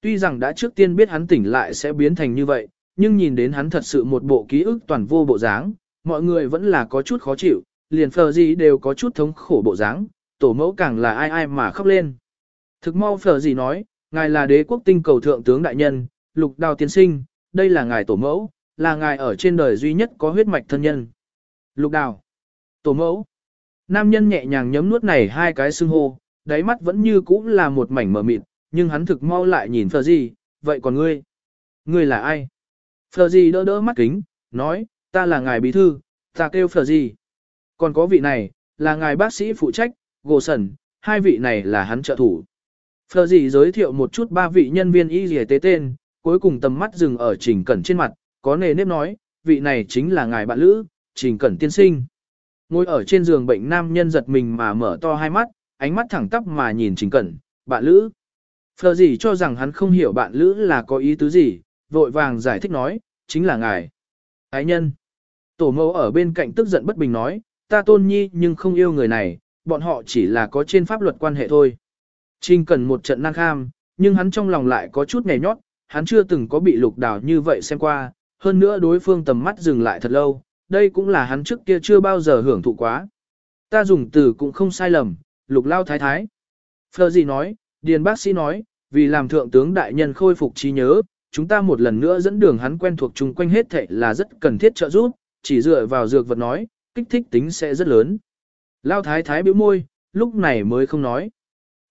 Tuy rằng đã trước tiên biết hắn tỉnh lại sẽ biến thành như vậy, nhưng nhìn đến hắn thật sự một bộ ký ức toàn vô bộ dáng, mọi người vẫn là có chút khó chịu, liền phờ gì đều có chút thống khổ bộ dáng, tổ mẫu càng là ai ai mà khóc lên. Thực mau phờ gì nói, ngài là đế quốc tinh cầu thượng tướng đại nhân, lục đào tiên sinh, đây là ngài tổ mẫu, là ngài ở trên đời duy nhất có huyết mạch thân nhân. Lục đào, tổ mẫu, nam nhân nhẹ nhàng nhấm nuốt này hai cái xưng hô, đáy mắt vẫn như cũ là một mảnh mờ mịt, nhưng hắn thực mau lại nhìn phờ gì, vậy còn ngươi? Ngươi là ai? Phờ gì đỡ đỡ mắt kính, nói, ta là ngài bí thư, ta kêu phờ gì. Còn có vị này, là ngài bác sĩ phụ trách, gồ sẩn, hai vị này là hắn trợ thủ. Phờ gì giới thiệu một chút ba vị nhân viên y dì tế tên, cuối cùng tầm mắt dừng ở trình cẩn trên mặt, có nề nếp nói, vị này chính là ngài bạn lữ, trình cẩn tiên sinh. Ngồi ở trên giường bệnh nam nhân giật mình mà mở to hai mắt, ánh mắt thẳng tắp mà nhìn trình cẩn, bạn lữ. Phờ gì cho rằng hắn không hiểu bạn lữ là có ý tứ gì, vội vàng giải thích nói, chính là ngài. Ái nhân. Tổ mẫu ở bên cạnh tức giận bất bình nói, ta tôn nhi nhưng không yêu người này, bọn họ chỉ là có trên pháp luật quan hệ thôi. Trình Cẩn một trận năng kham, nhưng hắn trong lòng lại có chút nghè nhót, hắn chưa từng có bị lục đào như vậy xem qua, hơn nữa đối phương tầm mắt dừng lại thật lâu, đây cũng là hắn trước kia chưa bao giờ hưởng thụ quá. Ta dùng từ cũng không sai lầm, lục lao thái thái. Phờ gì nói, điền bác sĩ nói, vì làm thượng tướng đại nhân khôi phục trí nhớ, chúng ta một lần nữa dẫn đường hắn quen thuộc chung quanh hết thệ là rất cần thiết trợ giúp, chỉ dựa vào dược vật nói, kích thích tính sẽ rất lớn. Lao thái thái bĩu môi, lúc này mới không nói.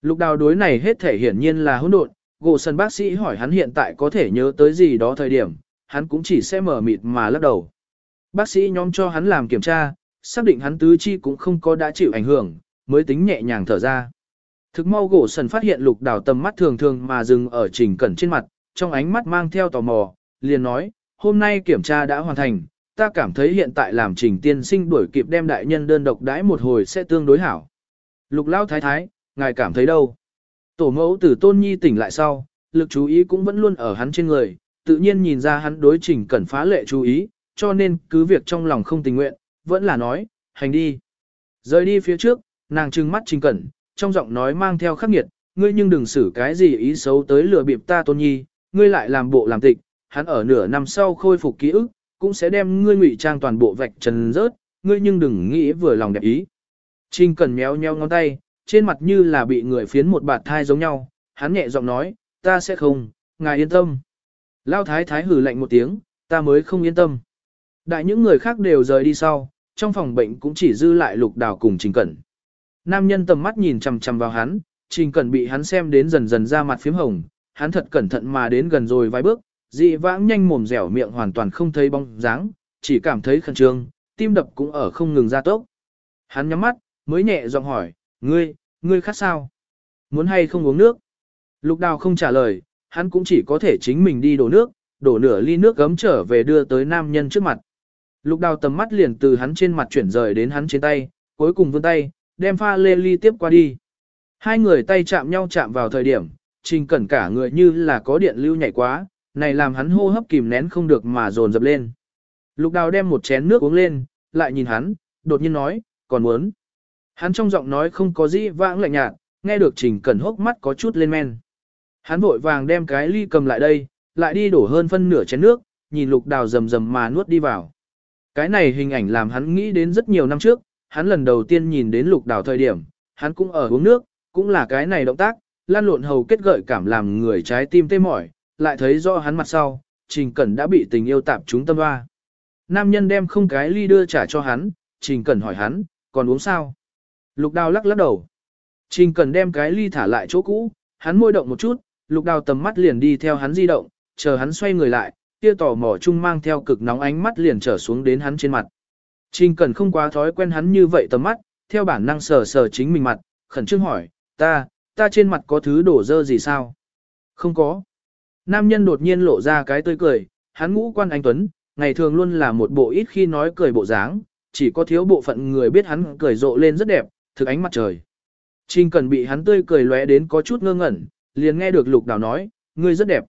Lục đào đối này hết thể hiển nhiên là hỗn độn, gỗ sân bác sĩ hỏi hắn hiện tại có thể nhớ tới gì đó thời điểm, hắn cũng chỉ sẽ mở mịt mà lắc đầu. Bác sĩ nhóm cho hắn làm kiểm tra, xác định hắn tứ chi cũng không có đã chịu ảnh hưởng, mới tính nhẹ nhàng thở ra. Thực mau gỗ sần phát hiện lục đào tầm mắt thường thường mà dừng ở trình cẩn trên mặt, trong ánh mắt mang theo tò mò, liền nói, hôm nay kiểm tra đã hoàn thành, ta cảm thấy hiện tại làm trình tiên sinh đuổi kịp đem đại nhân đơn độc đãi một hồi sẽ tương đối hảo. Lục lao thái thái, ngài cảm thấy đâu? Tổ mẫu từ tôn nhi tỉnh lại sau, lực chú ý cũng vẫn luôn ở hắn trên người, tự nhiên nhìn ra hắn đối trình cẩn phá lệ chú ý, cho nên cứ việc trong lòng không tình nguyện, vẫn là nói, hành đi. Rời đi phía trước, nàng trừng mắt trình cẩn, trong giọng nói mang theo khắc nghiệt, ngươi nhưng đừng xử cái gì ý xấu tới lừa bịp ta tôn nhi, ngươi lại làm bộ làm tịch, hắn ở nửa năm sau khôi phục ký ức, cũng sẽ đem ngươi ngụy trang toàn bộ vạch trần rớt, ngươi nhưng đừng nghĩ vừa lòng đẹp ý. Trình Cẩn méo nheo ngón tay, trên mặt như là bị người phiến một bạt thai giống nhau, hắn nhẹ giọng nói, ta sẽ không, ngài yên tâm. Lao thái thái hử lạnh một tiếng, ta mới không yên tâm. Đại những người khác đều rời đi sau, trong phòng bệnh cũng chỉ dư lại lục đào cùng Trình Cẩn. Nam nhân tầm mắt nhìn chằm chằm vào hắn, Trình Cẩn bị hắn xem đến dần dần ra mặt phím hồng, hắn thật cẩn thận mà đến gần rồi vài bước, dị vãng nhanh mồm dẻo miệng hoàn toàn không thấy bóng dáng, chỉ cảm thấy khẩn trương, tim đập cũng ở không ngừng ra tốc. Hắn nhắm mắt, mới nhẹ giọng hỏi, ngươi, ngươi khát sao? Muốn hay không uống nước? Lục đào không trả lời, hắn cũng chỉ có thể chính mình đi đổ nước, đổ nửa ly nước gấm trở về đưa tới nam nhân trước mặt. Lục đào tầm mắt liền từ hắn trên mặt chuyển rời đến hắn trên tay, cuối cùng vươn tay, đem pha lê ly tiếp qua đi. Hai người tay chạm nhau chạm vào thời điểm, trình cẩn cả người như là có điện lưu nhảy quá, này làm hắn hô hấp kìm nén không được mà dồn dập lên. Lục đào đem một chén nước uống lên, lại nhìn hắn, đột nhiên nói, còn muốn. Hắn trong giọng nói không có gì vãng lạnh nhạt, nghe được trình cẩn hốc mắt có chút lên men. Hắn vội vàng đem cái ly cầm lại đây, lại đi đổ hơn phân nửa chén nước, nhìn lục đào rầm rầm mà nuốt đi vào. Cái này hình ảnh làm hắn nghĩ đến rất nhiều năm trước, hắn lần đầu tiên nhìn đến lục đảo thời điểm, hắn cũng ở uống nước, cũng là cái này động tác, lan lộn hầu kết gợi cảm làm người trái tim tê mỏi, lại thấy rõ hắn mặt sau, Trình Cẩn đã bị tình yêu tạp trúng tâm hoa. Nam nhân đem không cái ly đưa trả cho hắn, Trình Cẩn hỏi hắn, còn uống sao? Lục đào lắc lắc đầu. Trình Cẩn đem cái ly thả lại chỗ cũ, hắn môi động một chút, lục đào tầm mắt liền đi theo hắn di động, chờ hắn xoay người lại, kia tò mỏ chung mang theo cực nóng ánh mắt liền trở xuống đến hắn trên mặt. Trình Cẩn không quá thói quen hắn như vậy tầm mắt, theo bản năng sờ sờ chính mình mặt, khẩn trương hỏi, ta, ta trên mặt có thứ đổ dơ gì sao? Không có. Nam nhân đột nhiên lộ ra cái tươi cười, hắn ngũ quan anh Tuấn, ngày thường luôn là một bộ ít khi nói cười bộ dáng, chỉ có thiếu bộ phận người biết hắn cười rộ lên rất đẹp, thực ánh mặt trời. Trình cần bị hắn tươi cười lóe đến có chút ngơ ngẩn, liền nghe được lục đào nói, ngươi rất đẹp.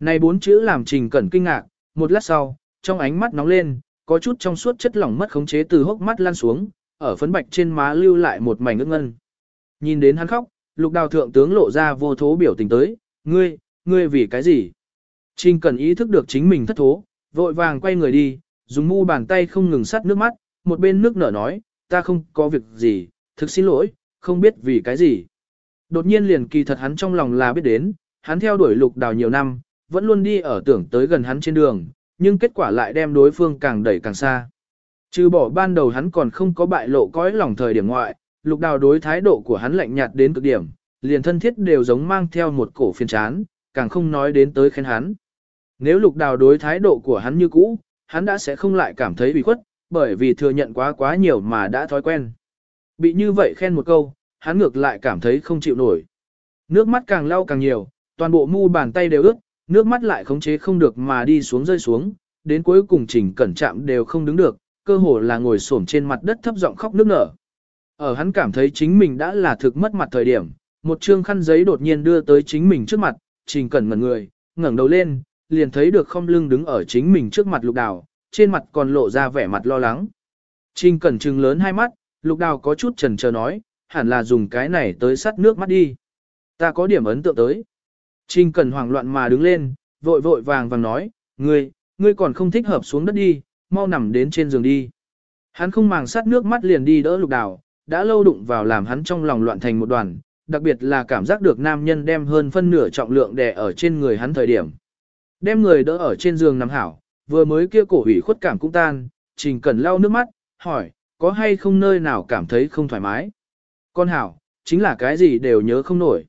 Này bốn chữ làm trình cẩn kinh ngạc, một lát sau, trong ánh mắt nóng lên, có chút trong suốt chất lỏng mất khống chế từ hốc mắt lan xuống, ở phấn bạch trên má lưu lại một mảnh ướt ngân. Nhìn đến hắn khóc, lục đào thượng tướng lộ ra vô thố biểu tình tới, ngươi, ngươi vì cái gì? Trình cần ý thức được chính mình thất thố, vội vàng quay người đi, dùng mu bàn tay không ngừng sắt nước mắt, một bên nước nở nói, ta không có việc gì, thực xin lỗi, không biết vì cái gì. Đột nhiên liền kỳ thật hắn trong lòng là biết đến, hắn theo đuổi lục đào nhiều năm, vẫn luôn đi ở tưởng tới gần hắn trên đường, nhưng kết quả lại đem đối phương càng đẩy càng xa. Trừ bỏ ban đầu hắn còn không có bại lộ cõi lòng thời điểm ngoại, lục đào đối thái độ của hắn lạnh nhạt đến cực điểm, liền thân thiết đều giống mang theo một cổ phiền chán, càng không nói đến tới khen hắn. Nếu lục đào đối thái độ của hắn như cũ, hắn đã sẽ không lại cảm thấy bị khuất, bởi vì thừa nhận quá quá nhiều mà đã thói quen. Bị như vậy khen một câu, hắn ngược lại cảm thấy không chịu nổi. Nước mắt càng lau càng nhiều, toàn bộ mu bàn tay đều ướt, nước mắt lại khống chế không được mà đi xuống rơi xuống, đến cuối cùng trình cẩn chạm đều không đứng được, cơ hồ là ngồi xổm trên mặt đất thấp giọng khóc nước nở. Ở hắn cảm thấy chính mình đã là thực mất mặt thời điểm, một trương khăn giấy đột nhiên đưa tới chính mình trước mặt, trình cẩn ngẩn người, ngẩng đầu lên, liền thấy được không lưng đứng ở chính mình trước mặt lục đào, trên mặt còn lộ ra vẻ mặt lo lắng. Trình cẩn trừng lớn hai mắt, lục đào có chút chần chờ nói, hẳn là dùng cái này tới sắt nước mắt đi. Ta có điểm ấn tượng tới. Trình Cần hoảng loạn mà đứng lên, vội vội vàng vàng nói, ngươi, ngươi còn không thích hợp xuống đất đi, mau nằm đến trên giường đi. Hắn không màng sát nước mắt liền đi đỡ lục đào, đã lâu đụng vào làm hắn trong lòng loạn thành một đoàn, đặc biệt là cảm giác được nam nhân đem hơn phân nửa trọng lượng đè ở trên người hắn thời điểm. Đem người đỡ ở trên giường nằm hảo, vừa mới kia cổ hủy khuất cảm cũng tan, trình cần lau nước mắt, hỏi, có hay không nơi nào cảm thấy không thoải mái? Con hảo, chính là cái gì đều nhớ không nổi.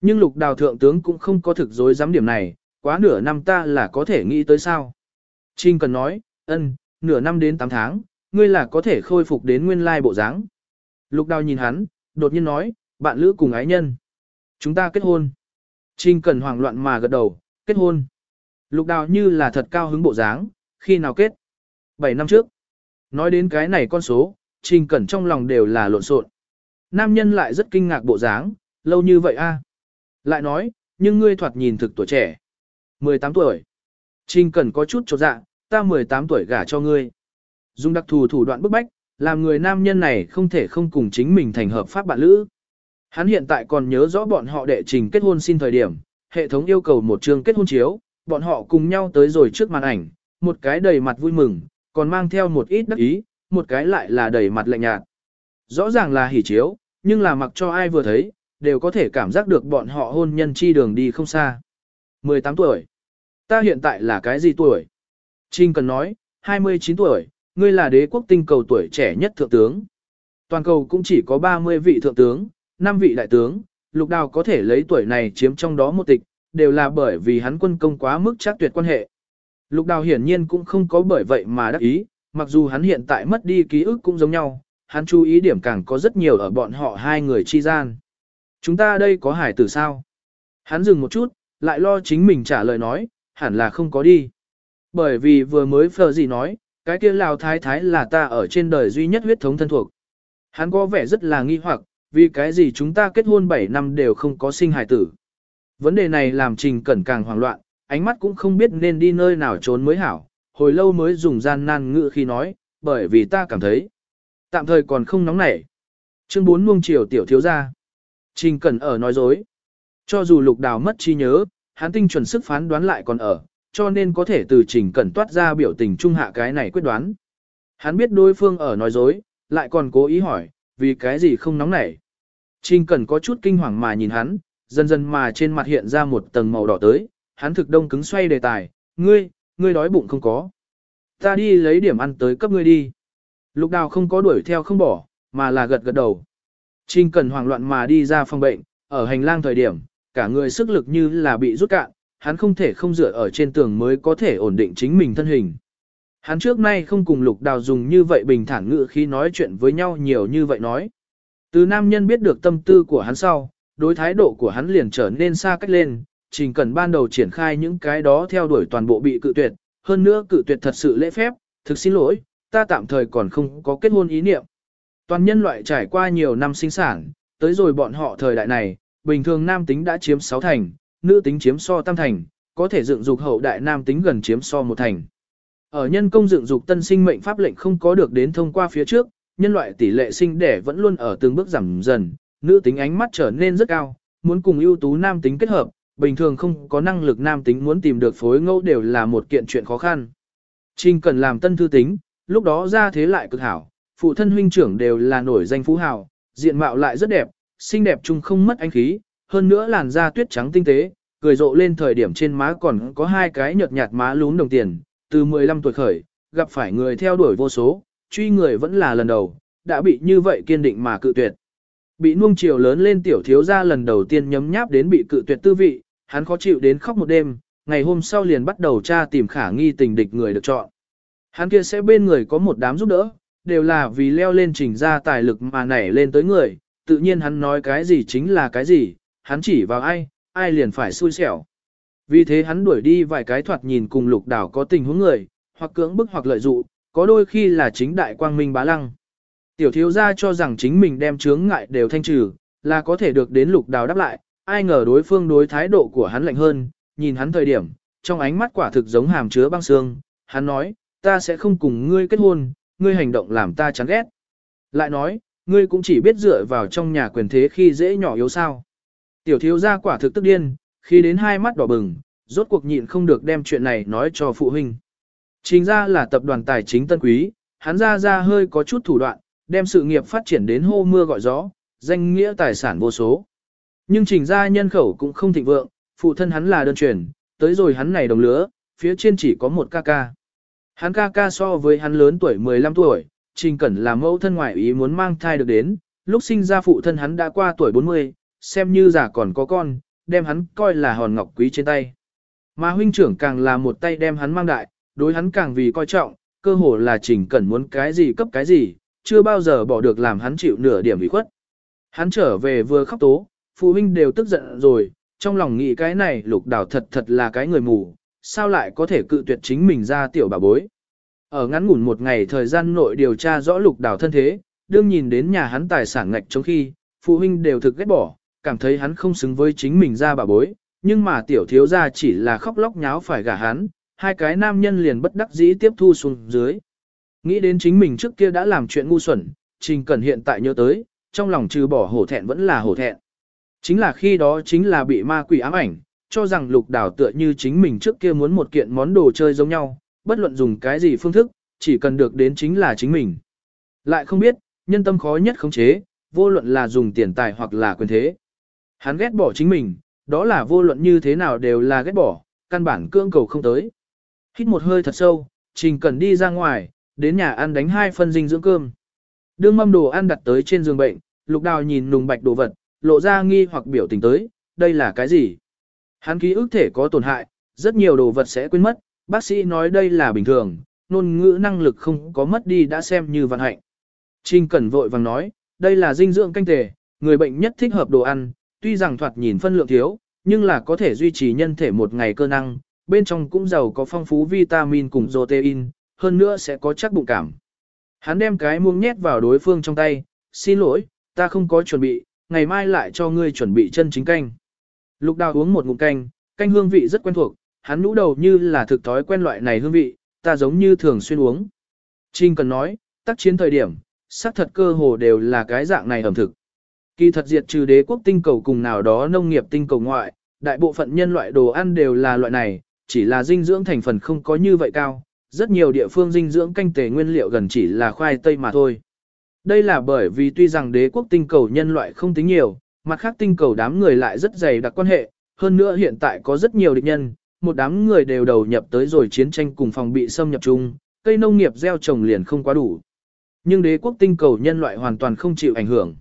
Nhưng lục đào thượng tướng cũng không có thực dối dám điểm này, quá nửa năm ta là có thể nghĩ tới sao. trinh cần nói, ân, nửa năm đến 8 tháng, ngươi là có thể khôi phục đến nguyên lai bộ dáng. Lục đào nhìn hắn, đột nhiên nói, bạn lữ cùng ái nhân. Chúng ta kết hôn. trinh cần hoảng loạn mà gật đầu, kết hôn. Lục đào như là thật cao hứng bộ dáng, khi nào kết? 7 năm trước. Nói đến cái này con số, trình cẩn trong lòng đều là lộn xộn. Nam nhân lại rất kinh ngạc bộ dáng, lâu như vậy a? Lại nói, nhưng ngươi thoạt nhìn thực tuổi trẻ. 18 tuổi. Trình cần có chút chột dạ, ta 18 tuổi gả cho ngươi. Dùng đặc thù thủ đoạn bức bách, làm người nam nhân này không thể không cùng chính mình thành hợp pháp bạn lữ. Hắn hiện tại còn nhớ rõ bọn họ đệ trình kết hôn xin thời điểm, hệ thống yêu cầu một chương kết hôn chiếu, bọn họ cùng nhau tới rồi trước màn ảnh, một cái đầy mặt vui mừng, còn mang theo một ít đắc ý, một cái lại là đầy mặt lạnh nhạt. Rõ ràng là hỉ chiếu, nhưng là mặc cho ai vừa thấy, đều có thể cảm giác được bọn họ hôn nhân chi đường đi không xa. 18 tuổi. Ta hiện tại là cái gì tuổi? Trinh cần nói, 29 tuổi, ngươi là đế quốc tinh cầu tuổi trẻ nhất thượng tướng. Toàn cầu cũng chỉ có 30 vị thượng tướng, 5 vị đại tướng, lục đào có thể lấy tuổi này chiếm trong đó một tịch, đều là bởi vì hắn quân công quá mức chắc tuyệt quan hệ. Lục đào hiển nhiên cũng không có bởi vậy mà đắc ý, mặc dù hắn hiện tại mất đi ký ức cũng giống nhau, hắn chú ý điểm càng có rất nhiều ở bọn họ hai người chi gian. Chúng ta đây có hải tử sao? Hắn dừng một chút, lại lo chính mình trả lời nói, hẳn là không có đi. Bởi vì vừa mới phờ gì nói, cái kia Lào Thái Thái là ta ở trên đời duy nhất huyết thống thân thuộc. Hắn có vẻ rất là nghi hoặc, vì cái gì chúng ta kết hôn 7 năm đều không có sinh hài tử. Vấn đề này làm Trình Cẩn càng hoảng loạn, ánh mắt cũng không biết nên đi nơi nào trốn mới hảo, hồi lâu mới dùng gian nan ngữ khi nói, bởi vì ta cảm thấy, tạm thời còn không nóng nảy. Chương 4 nuông chiều tiểu thiếu ra. Trình Cẩn ở nói dối. Cho dù lục đào mất trí nhớ, hắn tinh chuẩn sức phán đoán lại còn ở, cho nên có thể từ Trình Cẩn toát ra biểu tình trung hạ cái này quyết đoán. Hắn biết đối phương ở nói dối, lại còn cố ý hỏi, vì cái gì không nóng nảy. Trình Cẩn có chút kinh hoàng mà nhìn hắn, dần dần mà trên mặt hiện ra một tầng màu đỏ tới, hắn thực đông cứng xoay đề tài, ngươi, ngươi đói bụng không có. Ta đi lấy điểm ăn tới cấp ngươi đi. Lục đào không có đuổi theo không bỏ, mà là gật gật đầu. Trình Cẩn hoảng loạn mà đi ra phòng bệnh, ở hành lang thời điểm, cả người sức lực như là bị rút cạn, hắn không thể không dựa ở trên tường mới có thể ổn định chính mình thân hình. Hắn trước nay không cùng lục đào dùng như vậy bình thản ngữ khi nói chuyện với nhau nhiều như vậy nói. Từ nam nhân biết được tâm tư của hắn sau, đối thái độ của hắn liền trở nên xa cách lên, trình cần ban đầu triển khai những cái đó theo đuổi toàn bộ bị cự tuyệt, hơn nữa cự tuyệt thật sự lễ phép, thực xin lỗi, ta tạm thời còn không có kết hôn ý niệm. Toàn nhân loại trải qua nhiều năm sinh sản, tới rồi bọn họ thời đại này, bình thường nam tính đã chiếm 6 thành, nữ tính chiếm so tam thành, có thể dựng dục hậu đại nam tính gần chiếm so một thành. Ở nhân công dựng dục tân sinh mệnh pháp lệnh không có được đến thông qua phía trước, nhân loại tỷ lệ sinh đẻ vẫn luôn ở từng bước giảm dần, nữ tính ánh mắt trở nên rất cao, muốn cùng ưu tú nam tính kết hợp, bình thường không có năng lực nam tính muốn tìm được phối ngẫu đều là một kiện chuyện khó khăn. Trình cần làm tân thư tính, lúc đó ra thế lại cực hảo, phụ thân huynh trưởng đều là nổi danh phú hào, diện mạo lại rất đẹp, xinh đẹp chung không mất anh khí, hơn nữa làn da tuyết trắng tinh tế, cười rộ lên thời điểm trên má còn có hai cái nhợt nhạt má lún đồng tiền, từ 15 tuổi khởi, gặp phải người theo đuổi vô số, truy người vẫn là lần đầu, đã bị như vậy kiên định mà cự tuyệt. Bị nuông chiều lớn lên tiểu thiếu gia lần đầu tiên nhấm nháp đến bị cự tuyệt tư vị, hắn khó chịu đến khóc một đêm, ngày hôm sau liền bắt đầu tra tìm khả nghi tình địch người được chọn. Hắn kia sẽ bên người có một đám giúp đỡ, đều là vì leo lên trình ra tài lực mà nảy lên tới người, tự nhiên hắn nói cái gì chính là cái gì, hắn chỉ vào ai, ai liền phải xui xẻo. Vì thế hắn đuổi đi vài cái thoạt nhìn cùng lục đảo có tình huống người, hoặc cưỡng bức hoặc lợi dụ, có đôi khi là chính đại quang minh bá lăng. Tiểu thiếu gia cho rằng chính mình đem chướng ngại đều thanh trừ, là có thể được đến lục đào đáp lại, ai ngờ đối phương đối thái độ của hắn lạnh hơn, nhìn hắn thời điểm, trong ánh mắt quả thực giống hàm chứa băng xương, hắn nói, ta sẽ không cùng ngươi kết hôn, ngươi hành động làm ta chán ghét. Lại nói, ngươi cũng chỉ biết dựa vào trong nhà quyền thế khi dễ nhỏ yếu sao. Tiểu thiếu gia quả thực tức điên, khi đến hai mắt đỏ bừng, rốt cuộc nhịn không được đem chuyện này nói cho phụ huynh. Chính ra là tập đoàn tài chính tân quý, hắn ra ra hơi có chút thủ đoạn, đem sự nghiệp phát triển đến hô mưa gọi gió, danh nghĩa tài sản vô số. Nhưng trình ra nhân khẩu cũng không thịnh vượng, phụ thân hắn là đơn truyền, tới rồi hắn này đồng lứa, phía trên chỉ có một ca ca. Hắn ca ca so với hắn lớn tuổi 15 tuổi, trình cẩn là mẫu thân ngoại ý muốn mang thai được đến, lúc sinh ra phụ thân hắn đã qua tuổi 40, xem như già còn có con, đem hắn coi là hòn ngọc quý trên tay. Mà huynh trưởng càng là một tay đem hắn mang đại, đối hắn càng vì coi trọng, cơ hồ là trình cẩn muốn cái gì cấp cái gì, chưa bao giờ bỏ được làm hắn chịu nửa điểm ủy khuất. Hắn trở về vừa khóc tố, phụ huynh đều tức giận rồi, trong lòng nghĩ cái này lục đảo thật thật là cái người mù, sao lại có thể cự tuyệt chính mình ra tiểu bà bối. Ở ngắn ngủn một ngày thời gian nội điều tra rõ lục đảo thân thế, đương nhìn đến nhà hắn tài sản ngạch trong khi, phụ huynh đều thực ghét bỏ, cảm thấy hắn không xứng với chính mình ra bà bối, nhưng mà tiểu thiếu gia chỉ là khóc lóc nháo phải gả hắn, hai cái nam nhân liền bất đắc dĩ tiếp thu xuống dưới. Nghĩ đến chính mình trước kia đã làm chuyện ngu xuẩn, Trình Cẩn hiện tại nhớ tới, trong lòng trừ bỏ hổ thẹn vẫn là hổ thẹn. Chính là khi đó chính là bị ma quỷ ám ảnh, cho rằng lục đảo tựa như chính mình trước kia muốn một kiện món đồ chơi giống nhau, bất luận dùng cái gì phương thức, chỉ cần được đến chính là chính mình. Lại không biết, nhân tâm khó nhất khống chế, vô luận là dùng tiền tài hoặc là quyền thế. Hắn ghét bỏ chính mình, đó là vô luận như thế nào đều là ghét bỏ, căn bản cưỡng cầu không tới. Hít một hơi thật sâu, Trình Cần đi ra ngoài, đến nhà ăn đánh hai phân dinh dưỡng cơm. Đương mâm đồ ăn đặt tới trên giường bệnh, Lục Đào nhìn nùng bạch đồ vật, lộ ra nghi hoặc biểu tình tới, đây là cái gì? Hắn ký ức thể có tổn hại, rất nhiều đồ vật sẽ quên mất, bác sĩ nói đây là bình thường, ngôn ngữ năng lực không có mất đi đã xem như vận hạnh. Trình Cẩn vội vàng nói, đây là dinh dưỡng canh tề, người bệnh nhất thích hợp đồ ăn, tuy rằng thoạt nhìn phân lượng thiếu, nhưng là có thể duy trì nhân thể một ngày cơ năng, bên trong cũng giàu có phong phú vitamin cùng protein, hơn nữa sẽ có chắc bụng cảm. Hắn đem cái muông nhét vào đối phương trong tay, xin lỗi, ta không có chuẩn bị, ngày mai lại cho ngươi chuẩn bị chân chính canh. Lục đào uống một ngụm canh, canh hương vị rất quen thuộc, hắn nũ đầu như là thực thói quen loại này hương vị, ta giống như thường xuyên uống. Trinh cần nói, tác chiến thời điểm, xác thật cơ hồ đều là cái dạng này ẩm thực. Kỳ thật diệt trừ đế quốc tinh cầu cùng nào đó nông nghiệp tinh cầu ngoại, đại bộ phận nhân loại đồ ăn đều là loại này, chỉ là dinh dưỡng thành phần không có như vậy cao, rất nhiều địa phương dinh dưỡng canh tề nguyên liệu gần chỉ là khoai tây mà thôi. Đây là bởi vì tuy rằng đế quốc tinh cầu nhân loại không tính nhiều, mặt khác tinh cầu đám người lại rất dày đặc quan hệ, hơn nữa hiện tại có rất nhiều địch nhân, một đám người đều đầu nhập tới rồi chiến tranh cùng phòng bị xâm nhập chung, cây nông nghiệp gieo trồng liền không quá đủ. Nhưng đế quốc tinh cầu nhân loại hoàn toàn không chịu ảnh hưởng.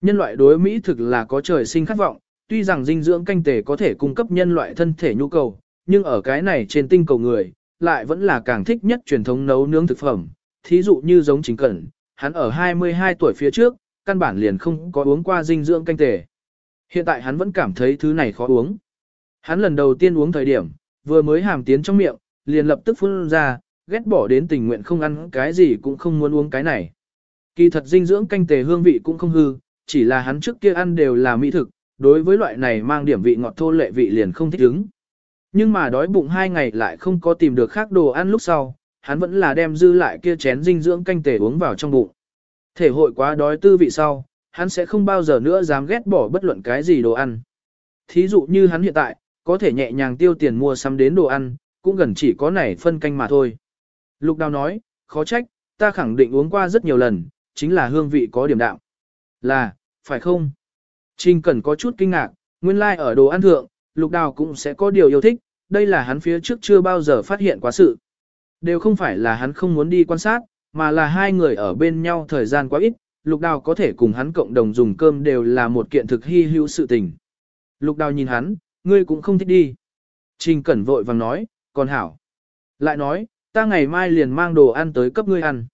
Nhân loại đối Mỹ thực là có trời sinh khát vọng, tuy rằng dinh dưỡng canh tề có thể cung cấp nhân loại thân thể nhu cầu, nhưng ở cái này trên tinh cầu người, lại vẫn là càng thích nhất truyền thống nấu nướng thực phẩm, thí dụ như giống chính cẩn, hắn ở 22 tuổi phía trước, căn bản liền không có uống qua dinh dưỡng canh tề. Hiện tại hắn vẫn cảm thấy thứ này khó uống. Hắn lần đầu tiên uống thời điểm, vừa mới hàm tiến trong miệng, liền lập tức phun ra, ghét bỏ đến tình nguyện không ăn cái gì cũng không muốn uống cái này. Kỳ thật dinh dưỡng canh tề hương vị cũng không hư, chỉ là hắn trước kia ăn đều là mỹ thực, đối với loại này mang điểm vị ngọt thô lệ vị liền không thích ứng. Nhưng mà đói bụng hai ngày lại không có tìm được khác đồ ăn lúc sau, hắn vẫn là đem dư lại kia chén dinh dưỡng canh tể uống vào trong bụng. Thể hội quá đói tư vị sau, hắn sẽ không bao giờ nữa dám ghét bỏ bất luận cái gì đồ ăn. Thí dụ như hắn hiện tại, có thể nhẹ nhàng tiêu tiền mua sắm đến đồ ăn, cũng gần chỉ có này phân canh mà thôi. Lục đào nói, khó trách, ta khẳng định uống qua rất nhiều lần, chính là hương vị có điểm đạo. Là, phải không? Trình Cẩn có chút kinh ngạc, nguyên lai like ở đồ ăn thượng, lục đào cũng sẽ có điều yêu thích, đây là hắn phía trước chưa bao giờ phát hiện quá sự. Đều không phải là hắn không muốn đi quan sát, mà là hai người ở bên nhau thời gian quá ít, lục đào có thể cùng hắn cộng đồng dùng cơm đều là một kiện thực hy hữu sự tình. Lục đào nhìn hắn, ngươi cũng không thích đi. Trình Cẩn vội vàng nói, còn hảo. Lại nói, ta ngày mai liền mang đồ ăn tới cấp ngươi ăn.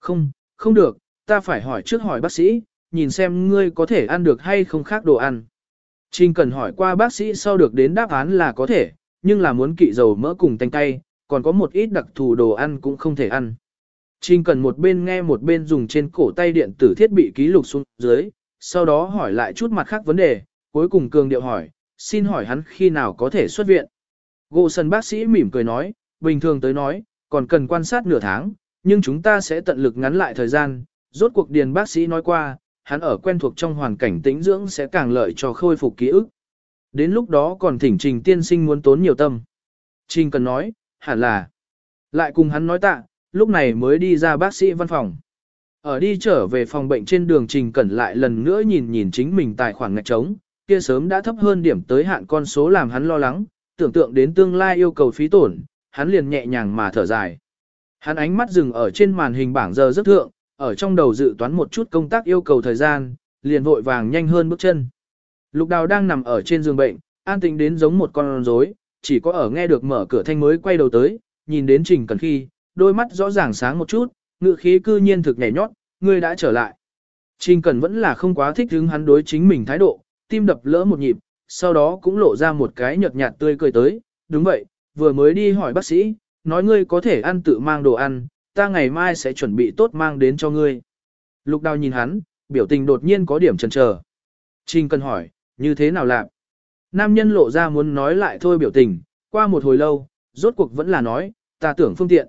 Không, không được, ta phải hỏi trước hỏi bác sĩ, nhìn xem ngươi có thể ăn được hay không khác đồ ăn. Trình cẩn hỏi qua bác sĩ sau được đến đáp án là có thể, nhưng là muốn kỵ dầu mỡ cùng tanh cay, còn có một ít đặc thù đồ ăn cũng không thể ăn. Trình cần một bên nghe một bên dùng trên cổ tay điện tử thiết bị ký lục xuống dưới, sau đó hỏi lại chút mặt khác vấn đề, cuối cùng cường điệu hỏi, xin hỏi hắn khi nào có thể xuất viện. Gộ sân bác sĩ mỉm cười nói, bình thường tới nói, còn cần quan sát nửa tháng, nhưng chúng ta sẽ tận lực ngắn lại thời gian, rốt cuộc điền bác sĩ nói qua, hắn ở quen thuộc trong hoàn cảnh tĩnh dưỡng sẽ càng lợi cho khôi phục ký ức. Đến lúc đó còn thỉnh trình tiên sinh muốn tốn nhiều tâm. Trình cần nói, hẳn là. Lại cùng hắn nói tạ, lúc này mới đi ra bác sĩ văn phòng. Ở đi trở về phòng bệnh trên đường trình cẩn lại lần nữa nhìn nhìn chính mình tài khoản ngạch trống, kia sớm đã thấp hơn điểm tới hạn con số làm hắn lo lắng, tưởng tượng đến tương lai yêu cầu phí tổn, hắn liền nhẹ nhàng mà thở dài. Hắn ánh mắt dừng ở trên màn hình bảng giờ rất thượng, ở trong đầu dự toán một chút công tác yêu cầu thời gian, liền vội vàng nhanh hơn bước chân. Lục đào đang nằm ở trên giường bệnh, an tĩnh đến giống một con rối, chỉ có ở nghe được mở cửa thanh mới quay đầu tới, nhìn đến trình cần khi, đôi mắt rõ ràng sáng một chút, ngự khí cư nhiên thực nhảy nhót, ngươi đã trở lại. Trình cần vẫn là không quá thích hứng hắn đối chính mình thái độ, tim đập lỡ một nhịp, sau đó cũng lộ ra một cái nhợt nhạt tươi cười tới, đúng vậy, vừa mới đi hỏi bác sĩ, nói ngươi có thể ăn tự mang đồ ăn, ta ngày mai sẽ chuẩn bị tốt mang đến cho ngươi. Lục đào nhìn hắn, biểu tình đột nhiên có điểm chần chờ. Trình cần hỏi, như thế nào làm? Nam nhân lộ ra muốn nói lại thôi biểu tình, qua một hồi lâu, rốt cuộc vẫn là nói, ta tưởng phương tiện.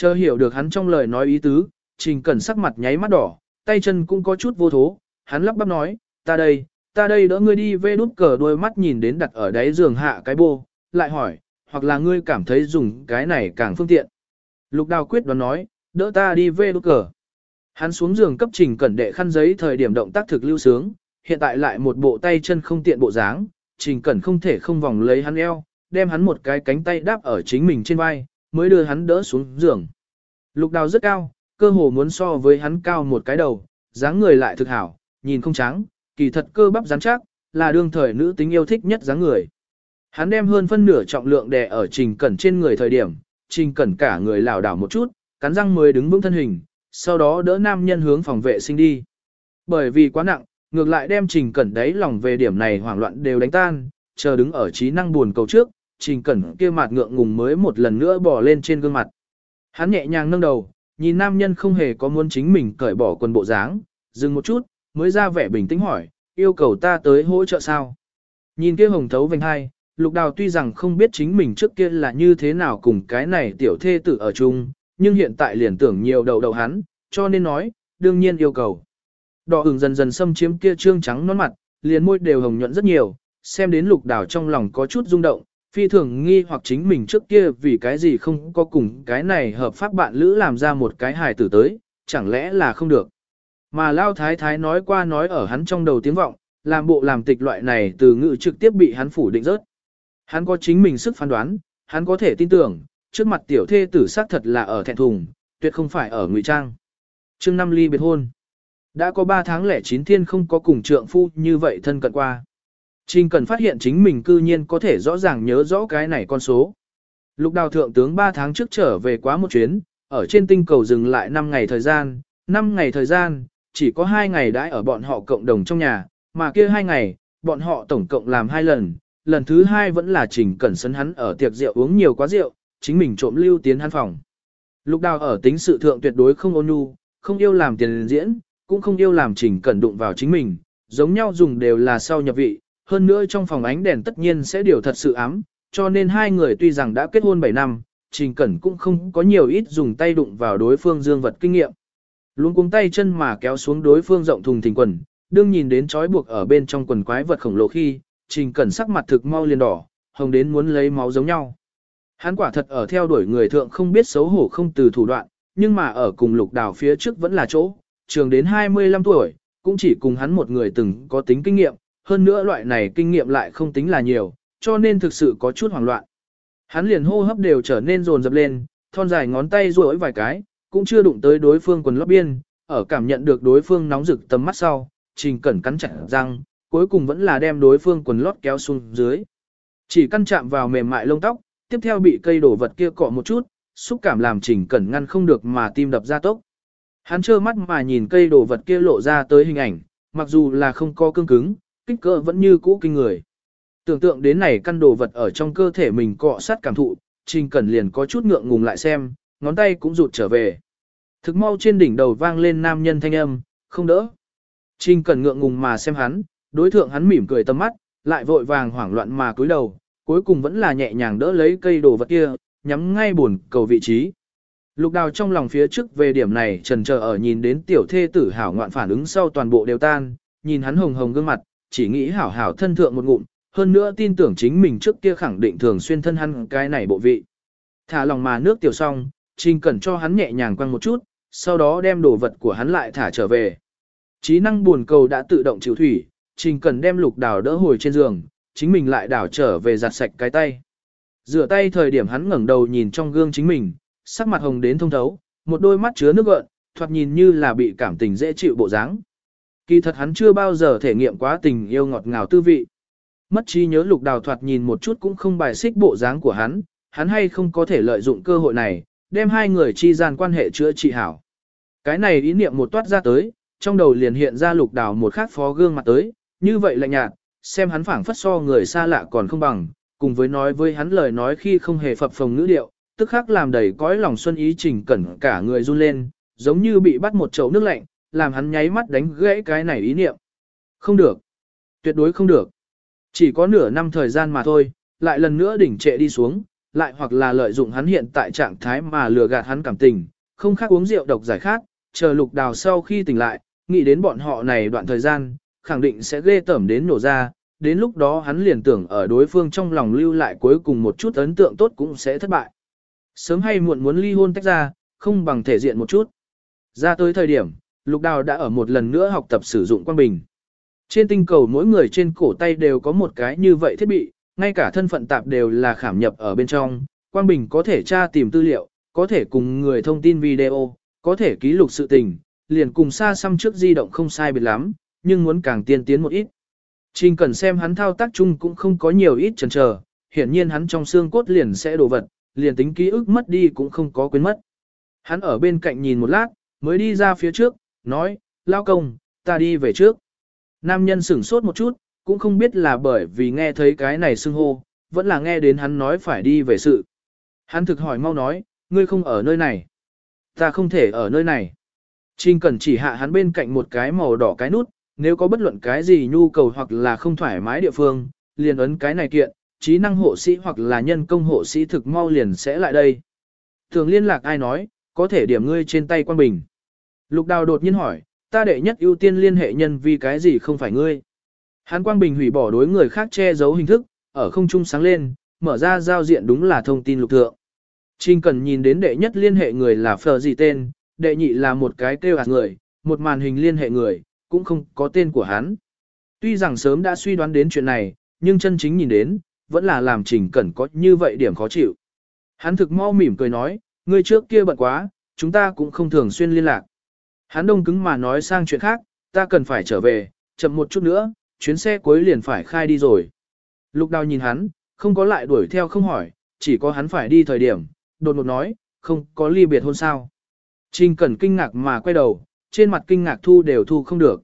Chờ hiểu được hắn trong lời nói ý tứ, trình cẩn sắc mặt nháy mắt đỏ, tay chân cũng có chút vô thố, hắn lắp bắp nói, ta đây, ta đây đỡ ngươi đi về đút cờ đôi mắt nhìn đến đặt ở đáy giường hạ cái bô, lại hỏi, hoặc là ngươi cảm thấy dùng cái này càng phương tiện. Lục đào quyết đoán nói, đỡ ta đi về đút cờ. Hắn xuống giường cấp trình cẩn đệ khăn giấy thời điểm động tác thực lưu sướng, hiện tại lại một bộ tay chân không tiện bộ dáng, trình cẩn không thể không vòng lấy hắn eo, đem hắn một cái cánh tay đáp ở chính mình trên vai, mới đưa hắn đỡ xuống giường. Lục đào rất cao, cơ hồ muốn so với hắn cao một cái đầu, dáng người lại thực hảo, nhìn không trắng, kỳ thật cơ bắp rắn chắc, là đương thời nữ tính yêu thích nhất dáng người. Hắn đem hơn phân nửa trọng lượng đè ở trình cẩn trên người thời điểm, trình cẩn cả người lảo đảo một chút, cắn răng mới đứng vững thân hình, sau đó đỡ nam nhân hướng phòng vệ sinh đi. Bởi vì quá nặng, ngược lại đem trình cẩn đấy lòng về điểm này hoảng loạn đều đánh tan, chờ đứng ở trí năng buồn cầu trước, trình cẩn kia mặt ngượng ngùng mới một lần nữa bỏ lên trên gương mặt. Hắn nhẹ nhàng nâng đầu, nhìn nam nhân không hề có muốn chính mình cởi bỏ quần bộ dáng, dừng một chút, mới ra vẻ bình tĩnh hỏi, yêu cầu ta tới hỗ trợ sao? Nhìn kia hồng thấu vành hai, lục đào tuy rằng không biết chính mình trước kia là như thế nào cùng cái này tiểu thê tử ở chung, nhưng hiện tại liền tưởng nhiều đầu đầu hắn, cho nên nói, đương nhiên yêu cầu. Đỏ ửng dần dần xâm chiếm kia trương trắng nón mặt, liền môi đều hồng nhuận rất nhiều, xem đến lục đào trong lòng có chút rung động, phi thường nghi hoặc chính mình trước kia vì cái gì không có cùng cái này hợp pháp bạn lữ làm ra một cái hài tử tới, chẳng lẽ là không được. Mà Lao Thái Thái nói qua nói ở hắn trong đầu tiếng vọng, làm bộ làm tịch loại này từ ngữ trực tiếp bị hắn phủ định rớt. Hắn có chính mình sức phán đoán, hắn có thể tin tưởng, trước mặt tiểu thê tử xác thật là ở thẹn thùng, tuyệt không phải ở ngụy trang. Trương Năm Ly biệt hôn. Đã có 3 tháng lẻ chín thiên không có cùng trượng phu như vậy thân cận qua. Trình cần phát hiện chính mình cư nhiên có thể rõ ràng nhớ rõ cái này con số. Lục đào thượng tướng 3 tháng trước trở về quá một chuyến, ở trên tinh cầu dừng lại 5 ngày thời gian, 5 ngày thời gian, chỉ có 2 ngày đãi ở bọn họ cộng đồng trong nhà, mà kia 2 ngày, bọn họ tổng cộng làm 2 lần, lần thứ 2 vẫn là trình cẩn sấn hắn ở tiệc rượu uống nhiều quá rượu, chính mình trộm lưu tiến hắn phòng. Lục đào ở tính sự thượng tuyệt đối không ôn nhu, không yêu làm tiền diễn, cũng không yêu làm trình cẩn đụng vào chính mình, giống nhau dùng đều là sau nhập vị, hơn nữa trong phòng ánh đèn tất nhiên sẽ điều thật sự ám, cho nên hai người tuy rằng đã kết hôn 7 năm, trình cẩn cũng không có nhiều ít dùng tay đụng vào đối phương dương vật kinh nghiệm. Luôn cuống tay chân mà kéo xuống đối phương rộng thùng thình quần, đương nhìn đến trói buộc ở bên trong quần quái vật khổng lồ khi, trình cẩn sắc mặt thực mau liền đỏ, hồng đến muốn lấy máu giống nhau. Hắn quả thật ở theo đuổi người thượng không biết xấu hổ không từ thủ đoạn, nhưng mà ở cùng lục đào phía trước vẫn là chỗ, trường đến 25 tuổi, cũng chỉ cùng hắn một người từng có tính kinh nghiệm, hơn nữa loại này kinh nghiệm lại không tính là nhiều, cho nên thực sự có chút hoảng loạn. Hắn liền hô hấp đều trở nên rồn dập lên, thon dài ngón tay duỗi vài cái, cũng chưa đụng tới đối phương quần lót biên, ở cảm nhận được đối phương nóng rực tầm mắt sau, trình cẩn cắn chặt răng, cuối cùng vẫn là đem đối phương quần lót kéo xuống dưới. Chỉ căn chạm vào mềm mại lông tóc, tiếp theo bị cây đổ vật kia cọ một chút, xúc cảm làm trình cẩn ngăn không được mà tim đập ra tốc. Hắn trơ mắt mà nhìn cây đồ vật kia lộ ra tới hình ảnh, mặc dù là không có cương cứng, kích cỡ vẫn như cũ kinh người. Tưởng tượng đến này căn đồ vật ở trong cơ thể mình cọ sát cảm thụ, Trình Cẩn liền có chút ngượng ngùng lại xem, ngón tay cũng rụt trở về. Thực mau trên đỉnh đầu vang lên nam nhân thanh âm, không đỡ. Trình Cẩn ngượng ngùng mà xem hắn, đối thượng hắn mỉm cười tầm mắt, lại vội vàng hoảng loạn mà cúi đầu, cuối cùng vẫn là nhẹ nhàng đỡ lấy cây đồ vật kia, nhắm ngay buồn cầu vị trí. Lục đào trong lòng phía trước về điểm này trần chờ ở nhìn đến tiểu thê tử hảo ngoạn phản ứng sau toàn bộ đều tan, nhìn hắn hồng hồng gương mặt, chỉ nghĩ hảo hảo thân thượng một ngụm, hơn nữa tin tưởng chính mình trước kia khẳng định thường xuyên thân hắn cái này bộ vị. Thả lòng mà nước tiểu xong, Trình Cẩn cho hắn nhẹ nhàng quăng một chút, sau đó đem đồ vật của hắn lại thả trở về. Trí năng buồn cầu đã tự động chịu thủy, Trình Cẩn đem lục đảo đỡ hồi trên giường, chính mình lại đảo trở về giặt sạch cái tay. Rửa tay thời điểm hắn ngẩng đầu nhìn trong gương chính mình, sắc mặt hồng đến thông thấu, một đôi mắt chứa nước gợn, thoạt nhìn như là bị cảm tình dễ chịu bộ dáng. Kỳ thật hắn chưa bao giờ thể nghiệm quá tình yêu ngọt ngào tư vị. Mất trí nhớ lục đào thoạt nhìn một chút cũng không bài xích bộ dáng của hắn, hắn hay không có thể lợi dụng cơ hội này, đem hai người chi gian quan hệ chữa trị hảo. Cái này ý niệm một toát ra tới, trong đầu liền hiện ra lục đào một khác phó gương mặt tới, như vậy lạnh nhạt, xem hắn phảng phất so người xa lạ còn không bằng, cùng với nói với hắn lời nói khi không hề phập phồng ngữ điệu, tức khắc làm đầy cõi lòng xuân ý trình cẩn cả người run lên, giống như bị bắt một chậu nước lạnh, làm hắn nháy mắt đánh gãy cái này ý niệm. Không được. Tuyệt đối không được. Chỉ có nửa năm thời gian mà thôi, lại lần nữa đỉnh trệ đi xuống, lại hoặc là lợi dụng hắn hiện tại trạng thái mà lừa gạt hắn cảm tình, không khác uống rượu độc giải khát, chờ lục đào sau khi tỉnh lại, nghĩ đến bọn họ này đoạn thời gian, khẳng định sẽ ghê tởm đến nổ ra, đến lúc đó hắn liền tưởng ở đối phương trong lòng lưu lại cuối cùng một chút ấn tượng tốt cũng sẽ thất bại. Sớm hay muộn muốn ly hôn tách ra, không bằng thể diện một chút. Ra tới thời điểm, Lục Đào đã ở một lần nữa học tập sử dụng quang bình. Trên tinh cầu mỗi người trên cổ tay đều có một cái như vậy thiết bị, ngay cả thân phận tạp đều là khảm nhập ở bên trong. Quang bình có thể tra tìm tư liệu, có thể cùng người thông tin video, có thể ký lục sự tình, liền cùng xa xăm trước di động không sai biệt lắm, nhưng muốn càng tiên tiến một ít. Trình cần xem hắn thao tác chung cũng không có nhiều ít chần chờ, hiển nhiên hắn trong xương cốt liền sẽ đổ vật, liền tính ký ức mất đi cũng không có quên mất. Hắn ở bên cạnh nhìn một lát, mới đi ra phía trước, nói, lao công, ta đi về trước. Nam nhân sửng sốt một chút, cũng không biết là bởi vì nghe thấy cái này xưng hô, vẫn là nghe đến hắn nói phải đi về sự. Hắn thực hỏi mau nói, ngươi không ở nơi này. Ta không thể ở nơi này. Trình cần chỉ hạ hắn bên cạnh một cái màu đỏ cái nút, nếu có bất luận cái gì nhu cầu hoặc là không thoải mái địa phương, liền ấn cái này kiện, trí năng hộ sĩ hoặc là nhân công hộ sĩ thực mau liền sẽ lại đây. Thường liên lạc ai nói, có thể điểm ngươi trên tay quan bình. Lục đào đột nhiên hỏi, ta đệ nhất ưu tiên liên hệ nhân vì cái gì không phải ngươi. Hán Quang Bình hủy bỏ đối người khác che giấu hình thức, ở không trung sáng lên, mở ra giao diện đúng là thông tin lục thượng. Trình cần nhìn đến đệ nhất liên hệ người là phờ gì tên, đệ nhị là một cái kêu hạt người, một màn hình liên hệ người, cũng không có tên của hắn. Tuy rằng sớm đã suy đoán đến chuyện này, nhưng chân chính nhìn đến, vẫn là làm Trình Cẩn có như vậy điểm khó chịu. Hắn thực mau mỉm cười nói, ngươi trước kia bận quá, chúng ta cũng không thường xuyên liên lạc. Hắn đông cứng mà nói sang chuyện khác, ta cần phải trở về, chậm một chút nữa, chuyến xe cuối liền phải khai đi rồi. Lục đào nhìn hắn, không có lại đuổi theo không hỏi, chỉ có hắn phải đi thời điểm, đột ngột nói, không có ly biệt hôn sao. Trình Cẩn kinh ngạc mà quay đầu, trên mặt kinh ngạc thu đều thu không được.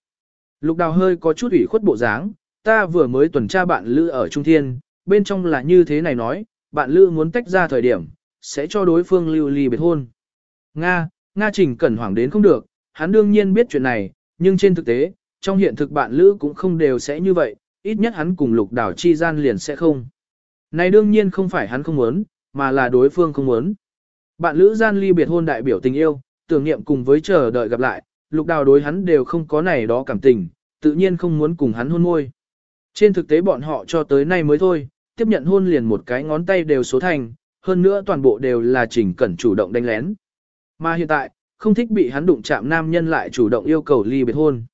Lục đào hơi có chút ủy khuất bộ dáng, ta vừa mới tuần tra bạn lữ ở Trung Thiên, bên trong là như thế này nói, bạn lữ muốn tách ra thời điểm, sẽ cho đối phương lưu ly biệt hôn. Nga, Nga Trình Cẩn hoảng đến không được, hắn đương nhiên biết chuyện này, nhưng trên thực tế, trong hiện thực bạn lữ cũng không đều sẽ như vậy, ít nhất hắn cùng lục đảo chi gian liền sẽ không. Này đương nhiên không phải hắn không muốn, mà là đối phương không muốn. Bạn lữ gian ly biệt hôn đại biểu tình yêu, tưởng niệm cùng với chờ đợi gặp lại, lục đào đối hắn đều không có này đó cảm tình, tự nhiên không muốn cùng hắn hôn môi. Trên thực tế bọn họ cho tới nay mới thôi, tiếp nhận hôn liền một cái ngón tay đều số thành, hơn nữa toàn bộ đều là trình cẩn chủ động đánh lén. Mà hiện tại, không thích bị hắn đụng chạm nam nhân lại chủ động yêu cầu ly biệt hôn.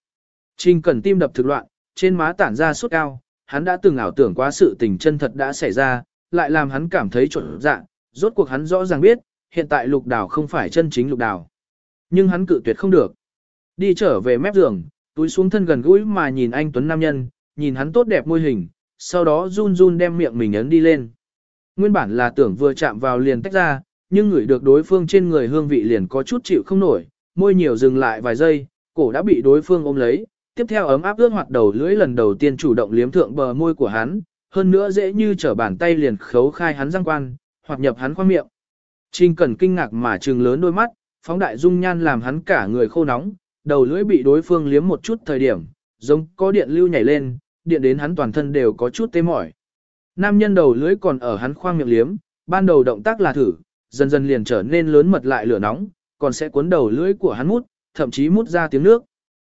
Trình cẩn tim đập thực loạn, trên má tản ra sốt cao, hắn đã từng ảo tưởng quá sự tình chân thật đã xảy ra, lại làm hắn cảm thấy trộn dạng, rốt cuộc hắn rõ ràng biết, hiện tại lục đảo không phải chân chính lục đảo. Nhưng hắn cự tuyệt không được. Đi trở về mép giường, túi xuống thân gần gũi mà nhìn anh Tuấn Nam Nhân, nhìn hắn tốt đẹp môi hình, sau đó run run đem miệng mình ấn đi lên. Nguyên bản là tưởng vừa chạm vào liền tách ra, nhưng ngửi được đối phương trên người hương vị liền có chút chịu không nổi, môi nhiều dừng lại vài giây, cổ đã bị đối phương ôm lấy, tiếp theo ấm áp ướt hoạt đầu lưỡi lần đầu tiên chủ động liếm thượng bờ môi của hắn, hơn nữa dễ như trở bàn tay liền khấu khai hắn răng quan, hoặc nhập hắn khoang miệng. Trình Cẩn kinh ngạc mà trừng lớn đôi mắt, phóng đại dung nhan làm hắn cả người khô nóng, đầu lưỡi bị đối phương liếm một chút thời điểm, giống có điện lưu nhảy lên, điện đến hắn toàn thân đều có chút tê mỏi. Nam nhân đầu lưỡi còn ở hắn khoang miệng liếm, ban đầu động tác là thử, dần dần liền trở nên lớn mật lại lửa nóng, còn sẽ cuốn đầu lưỡi của hắn mút, thậm chí mút ra tiếng nước.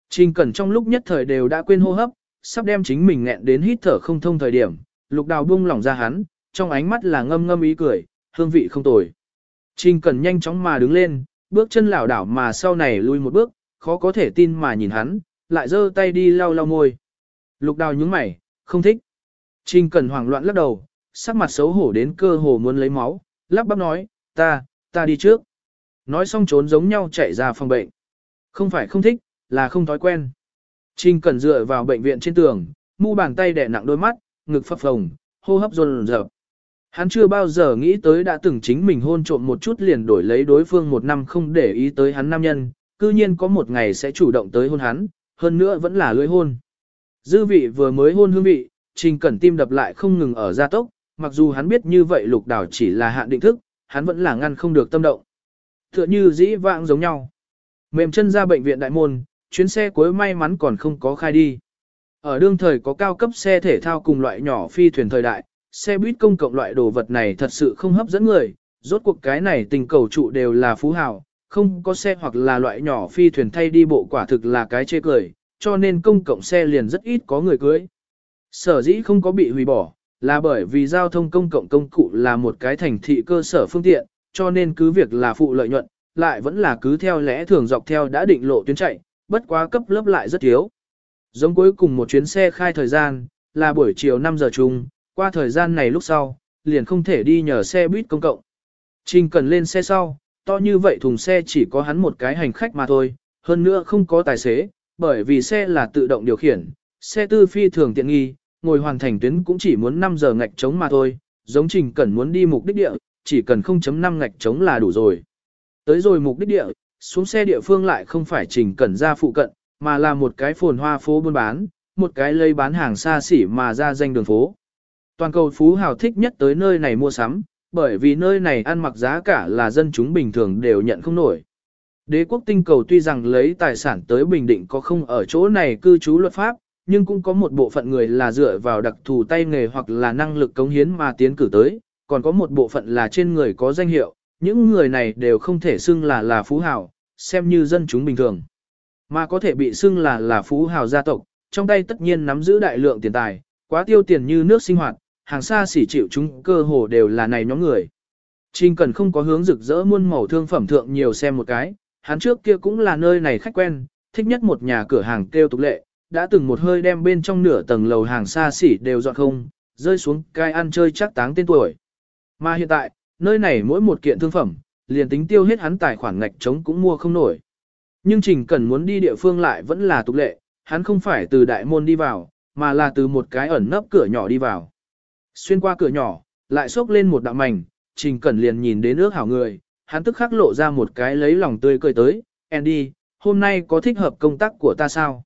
Trình Cẩn trong lúc nhất thời đều đã quên hô hấp, sắp đem chính mình nghẹn đến hít thở không thông thời điểm, lục đào buông lỏng ra hắn, trong ánh mắt là ngâm ngâm ý cười, hương vị không tồi. Trình Cẩn nhanh chóng mà đứng lên, bước chân lảo đảo mà sau này lui một bước, khó có thể tin mà nhìn hắn, lại giơ tay đi lau lau môi. Lục đào nhướng mày, không thích. Trình Cẩn hoảng loạn lắc đầu, sắc mặt xấu hổ đến cơ hồ muốn lấy máu, lắp bắp nói, ta, ta đi trước. Nói xong trốn giống nhau chạy ra phòng bệnh. Không phải không thích, là không thói quen. Trình Cẩn dựa vào bệnh viện trên tường, mu bàn tay đè nặng đôi mắt, ngực phập phồng, hô hấp dồn dập. Hắn chưa bao giờ nghĩ tới đã từng chính mình hôn trộm một chút liền đổi lấy đối phương một năm không để ý tới hắn nam nhân, cư nhiên có một ngày sẽ chủ động tới hôn hắn, hơn nữa vẫn là lưỡi hôn. Dư vị vừa mới hôn hương vị, trình cẩn tim đập lại không ngừng ở gia tốc, mặc dù hắn biết như vậy lục đảo chỉ là hạn định thức, hắn vẫn là ngăn không được tâm động. Tựa như dĩ vãng giống nhau. Mềm chân ra bệnh viện đại môn, chuyến xe cuối may mắn còn không có khai đi. Ở đương thời có cao cấp xe thể thao cùng loại nhỏ phi thuyền thời đại, xe buýt công cộng loại đồ vật này thật sự không hấp dẫn người, rốt cuộc cái này tình cầu trụ đều là phú hào, không có xe hoặc là loại nhỏ phi thuyền thay đi bộ quả thực là cái chê cười, cho nên công cộng xe liền rất ít có người cưới. Sở dĩ không có bị hủy bỏ, là bởi vì giao thông công cộng công cụ là một cái thành thị cơ sở phương tiện, cho nên cứ việc là phụ lợi nhuận, lại vẫn là cứ theo lẽ thường dọc theo đã định lộ tuyến chạy, bất quá cấp lớp lại rất thiếu. Giống cuối cùng một chuyến xe khai thời gian, là buổi chiều 5 giờ chung, qua thời gian này lúc sau, liền không thể đi nhờ xe buýt công cộng. Trình cần lên xe sau, to như vậy thùng xe chỉ có hắn một cái hành khách mà thôi, hơn nữa không có tài xế, bởi vì xe là tự động điều khiển, xe tư phi thường tiện nghi, ngồi hoàn thành tuyến cũng chỉ muốn 5 giờ ngạch trống mà thôi, giống trình cần muốn đi mục đích địa, chỉ cần 0.5 ngạch trống là đủ rồi. Tới rồi mục đích địa, xuống xe địa phương lại không phải trình cần ra phụ cận, mà là một cái phồn hoa phố buôn bán, một cái lây bán hàng xa xỉ mà ra danh đường phố. Toàn cầu phú hào thích nhất tới nơi này mua sắm, bởi vì nơi này ăn mặc giá cả là dân chúng bình thường đều nhận không nổi. Đế quốc tinh cầu tuy rằng lấy tài sản tới bình định có không ở chỗ này cư trú luật pháp, nhưng cũng có một bộ phận người là dựa vào đặc thù tay nghề hoặc là năng lực cống hiến mà tiến cử tới, còn có một bộ phận là trên người có danh hiệu, những người này đều không thể xưng là là phú hào, xem như dân chúng bình thường. Mà có thể bị xưng là là phú hào gia tộc, trong tay tất nhiên nắm giữ đại lượng tiền tài, quá tiêu tiền như nước sinh hoạt, hàng xa xỉ chịu chúng cơ hồ đều là này nhóm người. Trình cần không có hướng rực rỡ muôn màu thương phẩm thượng nhiều xem một cái, hắn trước kia cũng là nơi này khách quen, thích nhất một nhà cửa hàng kêu tục lệ, đã từng một hơi đem bên trong nửa tầng lầu hàng xa xỉ đều dọn không, rơi xuống cai ăn chơi chắc táng tên tuổi. Mà hiện tại, nơi này mỗi một kiện thương phẩm, liền tính tiêu hết hắn tài khoản ngạch trống cũng mua không nổi. Nhưng Trình Cẩn muốn đi địa phương lại vẫn là tục lệ, hắn không phải từ đại môn đi vào, mà là từ một cái ẩn nấp cửa nhỏ đi vào. Xuyên qua cửa nhỏ, lại xốc lên một đạo mảnh, Trình Cẩn liền nhìn đến ước hảo người, hắn tức khắc lộ ra một cái lấy lòng tươi cười tới, Andy, hôm nay có thích hợp công tác của ta sao?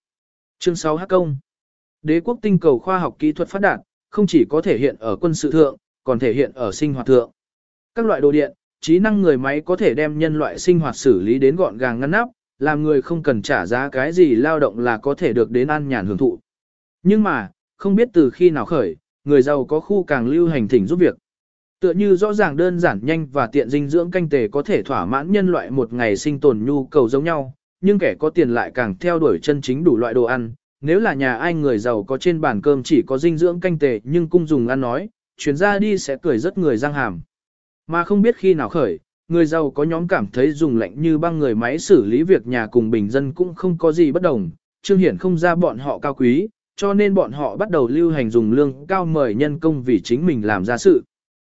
Chương 6 Hắc Công Đế quốc tinh cầu khoa học kỹ thuật phát đạt, không chỉ có thể hiện ở quân sự thượng, còn thể hiện ở sinh hoạt thượng. Các loại đồ điện, trí năng người máy có thể đem nhân loại sinh hoạt xử lý đến gọn gàng ngăn nắp, làm người không cần trả giá cái gì lao động là có thể được đến ăn nhàn hưởng thụ. Nhưng mà, không biết từ khi nào khởi, người giàu có khu càng lưu hành thỉnh giúp việc. Tựa như rõ ràng đơn giản nhanh và tiện dinh dưỡng canh tề có thể thỏa mãn nhân loại một ngày sinh tồn nhu cầu giống nhau, nhưng kẻ có tiền lại càng theo đuổi chân chính đủ loại đồ ăn. Nếu là nhà ai người giàu có trên bàn cơm chỉ có dinh dưỡng canh tề nhưng cung dùng ăn nói, chuyến ra đi sẽ cười rất người răng hàm. Mà không biết khi nào khởi, người giàu có nhóm cảm thấy dùng lạnh như băng người máy xử lý việc nhà cùng bình dân cũng không có gì bất đồng, trương hiển không ra bọn họ cao quý, cho nên bọn họ bắt đầu lưu hành dùng lương cao mời nhân công vì chính mình làm ra sự.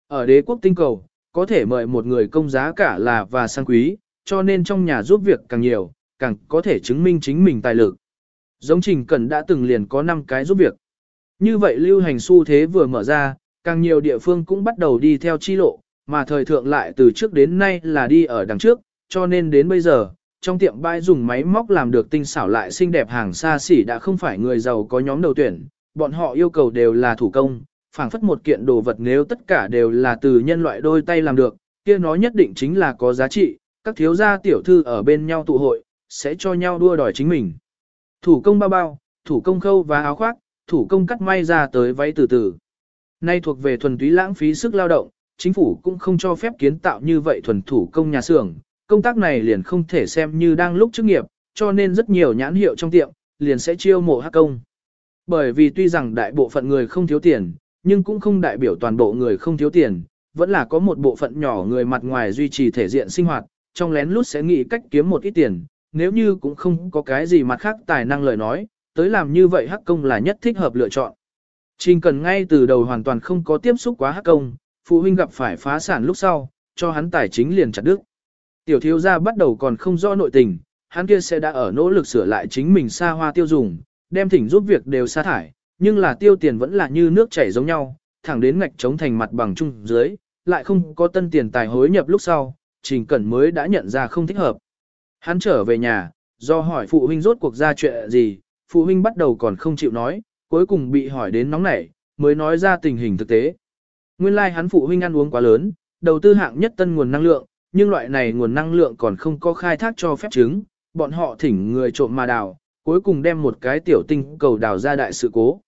Ở đế quốc tinh cầu, có thể mời một người công giá cả là và sang quý, cho nên trong nhà giúp việc càng nhiều, càng có thể chứng minh chính mình tài lực. Giống Trình Cẩn đã từng liền có 5 cái giúp việc. Như vậy lưu hành xu thế vừa mở ra, càng nhiều địa phương cũng bắt đầu đi theo chi lộ, mà thời thượng lại từ trước đến nay là đi ở đằng trước, cho nên đến bây giờ, trong tiệm bãi dùng máy móc làm được tinh xảo lại xinh đẹp hàng xa xỉ đã không phải người giàu có nhóm đầu tuyển, bọn họ yêu cầu đều là thủ công, phảng phất một kiện đồ vật nếu tất cả đều là từ nhân loại đôi tay làm được, kia nó nhất định chính là có giá trị, các thiếu gia tiểu thư ở bên nhau tụ hội, sẽ cho nhau đua đòi chính mình. Thủ công bao bao, thủ công khâu và áo khoác, thủ công cắt may ra tới váy từ từ. Nay thuộc về thuần túy lãng phí sức lao động, chính phủ cũng không cho phép kiến tạo như vậy thuần thủ công nhà xưởng, công tác này liền không thể xem như đang lúc chức nghiệp, cho nên rất nhiều nhãn hiệu trong tiệm, liền sẽ chiêu mộ hắc công. Bởi vì tuy rằng đại bộ phận người không thiếu tiền, nhưng cũng không đại biểu toàn bộ người không thiếu tiền, vẫn là có một bộ phận nhỏ người mặt ngoài duy trì thể diện sinh hoạt, trong lén lút sẽ nghĩ cách kiếm một ít tiền, nếu như cũng không có cái gì mặt khác tài năng lời nói, tới làm như vậy hắc công là nhất thích hợp lựa chọn. Trình cần ngay từ đầu hoàn toàn không có tiếp xúc quá hắc công, phụ huynh gặp phải phá sản lúc sau, cho hắn tài chính liền chặt đứt. Tiểu thiếu gia bắt đầu còn không rõ nội tình, hắn kia sẽ đã ở nỗ lực sửa lại chính mình xa hoa tiêu dùng, đem thỉnh giúp việc đều sa thải, nhưng là tiêu tiền vẫn là như nước chảy giống nhau, thẳng đến ngạch trống thành mặt bằng chung dưới, lại không có tân tiền tài hối nhập lúc sau, Trình Cẩn mới đã nhận ra không thích hợp. Hắn trở về nhà, do hỏi phụ huynh rốt cuộc ra chuyện gì, phụ huynh bắt đầu còn không chịu nói, cuối cùng bị hỏi đến nóng nảy, mới nói ra tình hình thực tế. Nguyên lai like hắn phụ huynh ăn uống quá lớn, đầu tư hạng nhất tân nguồn năng lượng, nhưng loại này nguồn năng lượng còn không có khai thác cho phép chứng, bọn họ thỉnh người trộm mà đào, cuối cùng đem một cái tiểu tinh cầu đào ra đại sự cố.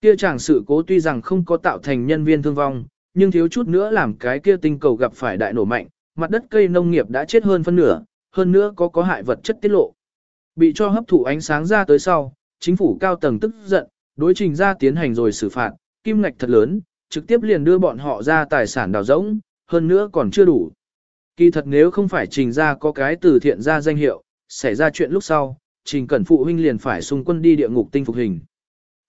Kia chẳng sự cố tuy rằng không có tạo thành nhân viên thương vong, nhưng thiếu chút nữa làm cái kia tinh cầu gặp phải đại nổ mạnh, mặt đất cây nông nghiệp đã chết hơn phân nửa, hơn nữa có có hại vật chất tiết lộ. Bị cho hấp thụ ánh sáng ra tới sau, chính phủ cao tầng tức giận, đối trình ra tiến hành rồi xử phạt, kim ngạch thật lớn, trực tiếp liền đưa bọn họ ra tài sản đào rỗng, hơn nữa còn chưa đủ. Kỳ thật nếu không phải trình ra có cái từ thiện ra danh hiệu, xảy ra chuyện lúc sau, trình cẩn phụ huynh liền phải xung quân đi địa ngục tinh phục hình.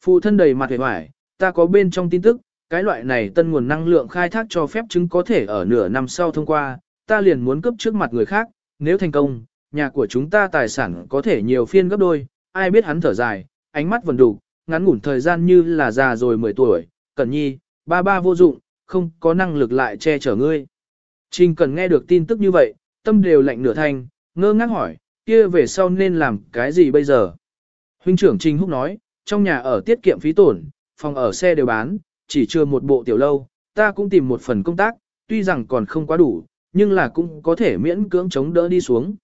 Phụ thân đầy mặt hề hoài, ta có bên trong tin tức, cái loại này tân nguồn năng lượng khai thác cho phép chứng có thể ở nửa năm sau thông qua, ta liền muốn cấp trước mặt người khác, nếu thành công, nhà của chúng ta tài sản có thể nhiều phiên gấp đôi, ai biết hắn thở dài, ánh mắt vần đủ, ngắn ngủn thời gian như là già rồi 10 tuổi, cẩn nhi, ba ba vô dụng, không có năng lực lại che chở ngươi. Trình cần nghe được tin tức như vậy, tâm đều lạnh nửa thanh, ngơ ngác hỏi, kia về sau nên làm cái gì bây giờ? Huynh trưởng Trình Húc nói, trong nhà ở tiết kiệm phí tổn, phòng ở xe đều bán, chỉ chưa một bộ tiểu lâu, ta cũng tìm một phần công tác, tuy rằng còn không quá đủ, nhưng là cũng có thể miễn cưỡng chống đỡ đi xuống.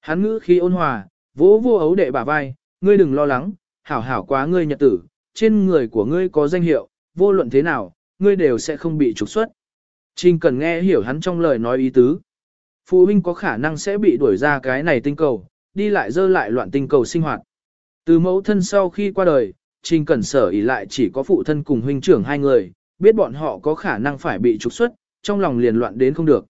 Hắn ngữ khi ôn hòa, vỗ vô ấu đệ bả vai, ngươi đừng lo lắng, hảo hảo quá ngươi nhật tử, trên người của ngươi có danh hiệu, vô luận thế nào, ngươi đều sẽ không bị trục xuất. Trình cần nghe hiểu hắn trong lời nói ý tứ. Phụ huynh có khả năng sẽ bị đuổi ra cái này tinh cầu, đi lại dơ lại loạn tinh cầu sinh hoạt. Từ mẫu thân sau khi qua đời, Trình Cẩn sở ý lại chỉ có phụ thân cùng huynh trưởng hai người, biết bọn họ có khả năng phải bị trục xuất, trong lòng liền loạn đến không được.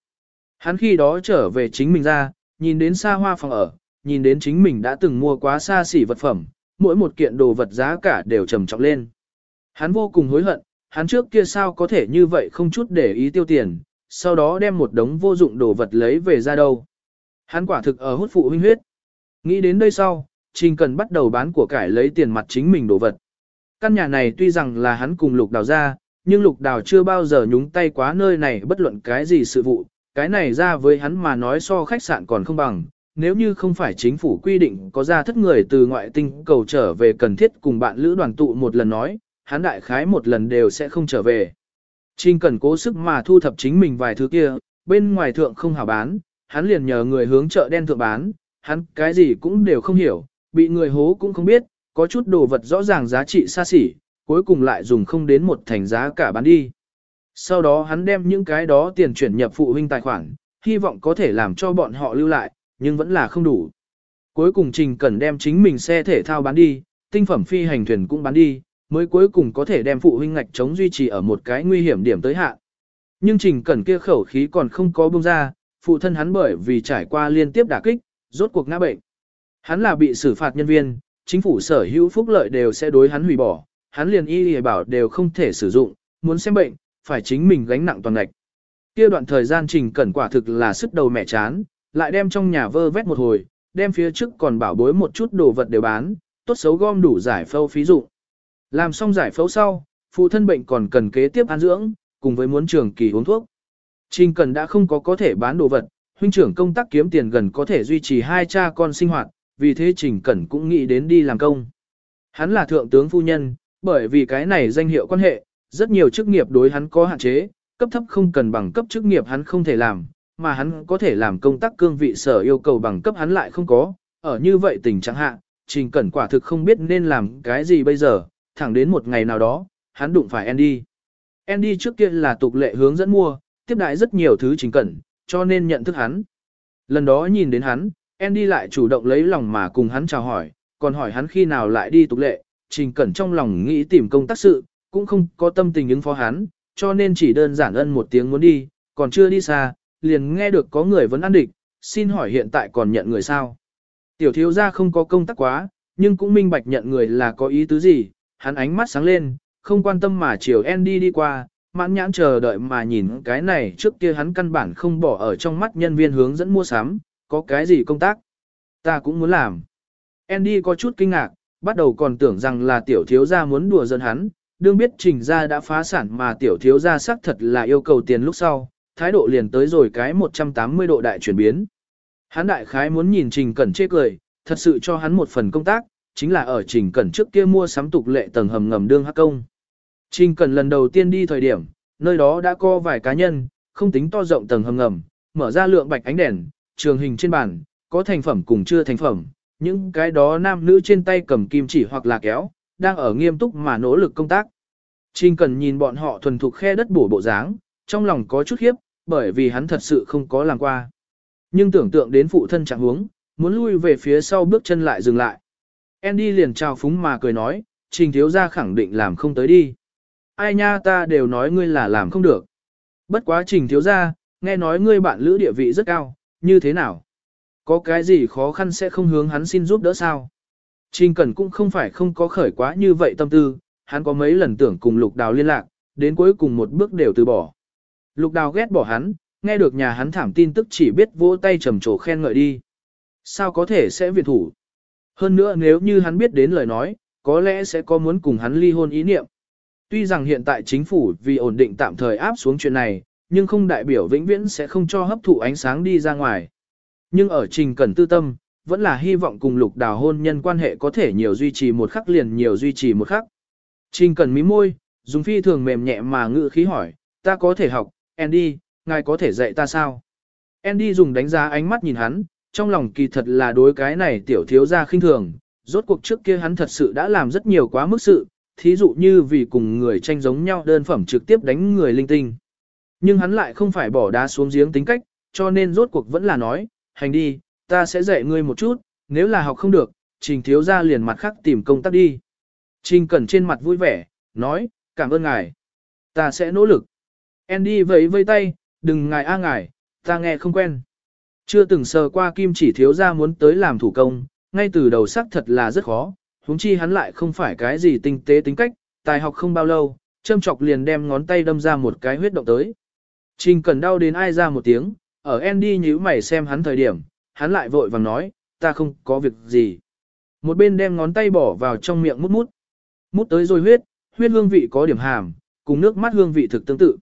Hắn khi đó trở về chính mình ra, nhìn đến xa hoa phòng ở, nhìn đến chính mình đã từng mua quá xa xỉ vật phẩm, mỗi một kiện đồ vật giá cả đều trầm trọng lên. Hắn vô cùng hối hận, hắn trước kia sao có thể như vậy không chút để ý tiêu tiền, sau đó đem một đống vô dụng đồ vật lấy về ra đâu. Hắn quả thực ở hút phụ huynh huyết. Nghĩ đến đây sau, Trình Cần bắt đầu bán của cải lấy tiền mặt chính mình đồ vật. Căn nhà này tuy rằng là hắn cùng lục đào ra, nhưng lục đào chưa bao giờ nhúng tay quá nơi này bất luận cái gì sự vụ, cái này ra với hắn mà nói so khách sạn còn không bằng. Nếu như không phải chính phủ quy định có ra thất người từ ngoại tinh cầu trở về cần thiết cùng bạn lữ đoàn tụ một lần nói, hắn đại khái một lần đều sẽ không trở về. Trình cần cố sức mà thu thập chính mình vài thứ kia, bên ngoài thượng không hảo bán, hắn liền nhờ người hướng chợ đen thượng bán, hắn cái gì cũng đều không hiểu, bị người hố cũng không biết, có chút đồ vật rõ ràng giá trị xa xỉ, cuối cùng lại dùng không đến một thành giá cả bán đi. Sau đó hắn đem những cái đó tiền chuyển nhập phụ huynh tài khoản, hy vọng có thể làm cho bọn họ lưu lại, nhưng vẫn là không đủ. Cuối cùng Trình Cẩn đem chính mình xe thể thao bán đi, tinh phẩm phi hành thuyền cũng bán đi, mới cuối cùng có thể đem phụ huynh ngạch chống duy trì ở một cái nguy hiểm điểm tới hạn. Nhưng Trình Cẩn kia khẩu khí còn không có bông ra, phụ thân hắn bởi vì trải qua liên tiếp đả kích, rốt cuộc ngã bệnh. Hắn là bị xử phạt nhân viên, chính phủ sở hữu phúc lợi đều sẽ đối hắn hủy bỏ, hắn liền y y bảo đều không thể sử dụng, muốn xem bệnh, phải chính mình gánh nặng toàn ngạch. Kia đoạn thời gian Trình Cẩn quả thực là sức đầu mẹ chán, lại đem trong nhà vơ vét một hồi, đem phía trước còn bảo bối một chút đồ vật đều bán, tốt xấu gom đủ giải phẫu phí dụng. Làm xong giải phẫu sau, phụ thân bệnh còn cần kế tiếp ăn dưỡng, cùng với muốn trường kỳ uống thuốc. Trình Cần đã không có có thể bán đồ vật, huynh trưởng công tác kiếm tiền gần có thể duy trì hai cha con sinh hoạt, vì thế Trình Cẩn cũng nghĩ đến đi làm công. Hắn là thượng tướng phu nhân, bởi vì cái này danh hiệu quan hệ, rất nhiều chức nghiệp đối hắn có hạn chế, cấp thấp không cần bằng cấp chức nghiệp hắn không thể làm, mà hắn có thể làm công tác cương vị sở yêu cầu bằng cấp hắn lại không có, ở như vậy tình trạng hạ, Trình Cẩn quả thực không biết nên làm cái gì bây giờ, thẳng đến một ngày nào đó, hắn đụng phải Andy. Andy trước kia là tục lệ hướng dẫn mua, tiếp đại rất nhiều thứ Trình Cẩn, cho nên nhận thức hắn. Lần đó nhìn đến hắn, Andy lại chủ động lấy lòng mà cùng hắn chào hỏi, còn hỏi hắn khi nào lại đi tục lệ, Trình Cẩn trong lòng nghĩ tìm công tác sự, cũng không có tâm tình ứng phó hắn, cho nên chỉ đơn giản ân một tiếng muốn đi, còn chưa đi xa, liền nghe được có người vẫn ăn địch, xin hỏi hiện tại còn nhận người sao. Tiểu thiếu gia không có công tác quá, nhưng cũng minh bạch nhận người là có ý tứ gì, hắn ánh mắt sáng lên, không quan tâm mà chiều Andy đi qua, mãn nhãn chờ đợi mà nhìn cái này trước kia hắn căn bản không bỏ ở trong mắt nhân viên hướng dẫn mua sắm, có cái gì công tác. Ta cũng muốn làm. Andy có chút kinh ngạc, bắt đầu còn tưởng rằng là tiểu thiếu gia muốn đùa giỡn hắn, đương biết trình gia đã phá sản mà tiểu thiếu gia xác thật là yêu cầu tiền lúc sau, thái độ liền tới rồi cái 180 độ đại chuyển biến. Hắn đại khái muốn nhìn trình cẩn chê cười, thật sự cho hắn một phần công tác, chính là ở trình cẩn trước kia mua sắm tục lệ tầng hầm ngầm đương hắc công. Trình cẩn lần đầu tiên đi thời điểm, nơi đó đã có vài cá nhân, không tính to rộng tầng hầm ngầm, mở ra lượng bạch ánh đèn, trường hình trên bàn, có thành phẩm cùng chưa thành phẩm, những cái đó nam nữ trên tay cầm kim chỉ hoặc là kéo, đang ở nghiêm túc mà nỗ lực công tác. Trình cần nhìn bọn họ thuần thục khe đất bổ bộ dáng, trong lòng có chút khiếp, bởi vì hắn thật sự không có làm qua. Nhưng tưởng tượng đến phụ thân trạng huống, muốn lui về phía sau bước chân lại dừng lại. Andy liền chào phúng mà cười nói, trình thiếu gia khẳng định làm không tới đi. Ai nha ta đều nói ngươi là làm không được. Bất quá trình thiếu gia, nghe nói ngươi bạn lữ địa vị rất cao, như thế nào? Có cái gì khó khăn sẽ không hướng hắn xin giúp đỡ sao? Trình Cẩn cũng không phải không có khởi quá như vậy tâm tư, hắn có mấy lần tưởng cùng Lục Đào liên lạc, đến cuối cùng một bước đều từ bỏ. Lục Đào ghét bỏ hắn, nghe được nhà hắn thảm tin tức chỉ biết vỗ tay trầm trồ khen ngợi đi. Sao có thể sẽ viện thủ? Hơn nữa nếu như hắn biết đến lời nói, có lẽ sẽ có muốn cùng hắn ly hôn ý niệm. Tuy rằng hiện tại chính phủ vì ổn định tạm thời áp xuống chuyện này, nhưng không đại biểu vĩnh viễn sẽ không cho hấp thụ ánh sáng đi ra ngoài. Nhưng ở trình cẩn tư tâm, vẫn là hy vọng cùng lục đào hôn nhân quan hệ có thể nhiều duy trì một khắc liền nhiều duy trì một khắc. Trình Cần mí môi, dùng phi thường mềm nhẹ mà ngự khí hỏi, ta có thể học, Andy, ngài có thể dạy ta sao? Andy dùng đánh giá ánh mắt nhìn hắn, trong lòng kỳ thật là đối cái này tiểu thiếu ra khinh thường, rốt cuộc trước kia hắn thật sự đã làm rất nhiều quá mức sự, thí dụ như vì cùng người tranh giống nhau đơn phẩm trực tiếp đánh người linh tinh. Nhưng hắn lại không phải bỏ đá xuống giếng tính cách, cho nên rốt cuộc vẫn là nói, hành đi, ta sẽ dạy ngươi một chút, nếu là học không được, trình thiếu ra liền mặt khác tìm công tác đi. Trình cẩn trên mặt vui vẻ, nói, cảm ơn ngài. Ta sẽ nỗ lực. Andy vẫy vây tay, đừng ngài a ngài, ta nghe không quen. Chưa từng sờ qua kim chỉ thiếu ra muốn tới làm thủ công, ngay từ đầu sắc thật là rất khó, huống chi hắn lại không phải cái gì tinh tế tính cách, tài học không bao lâu, châm chọc liền đem ngón tay đâm ra một cái huyết động tới. Trình cần đau đến ai ra một tiếng, ở Andy nhíu mày xem hắn thời điểm, hắn lại vội vàng nói, ta không có việc gì. Một bên đem ngón tay bỏ vào trong miệng mút mút. Mút tới rồi huyết, huyết hương vị có điểm hàm, cùng nước mắt hương vị thực tương tự.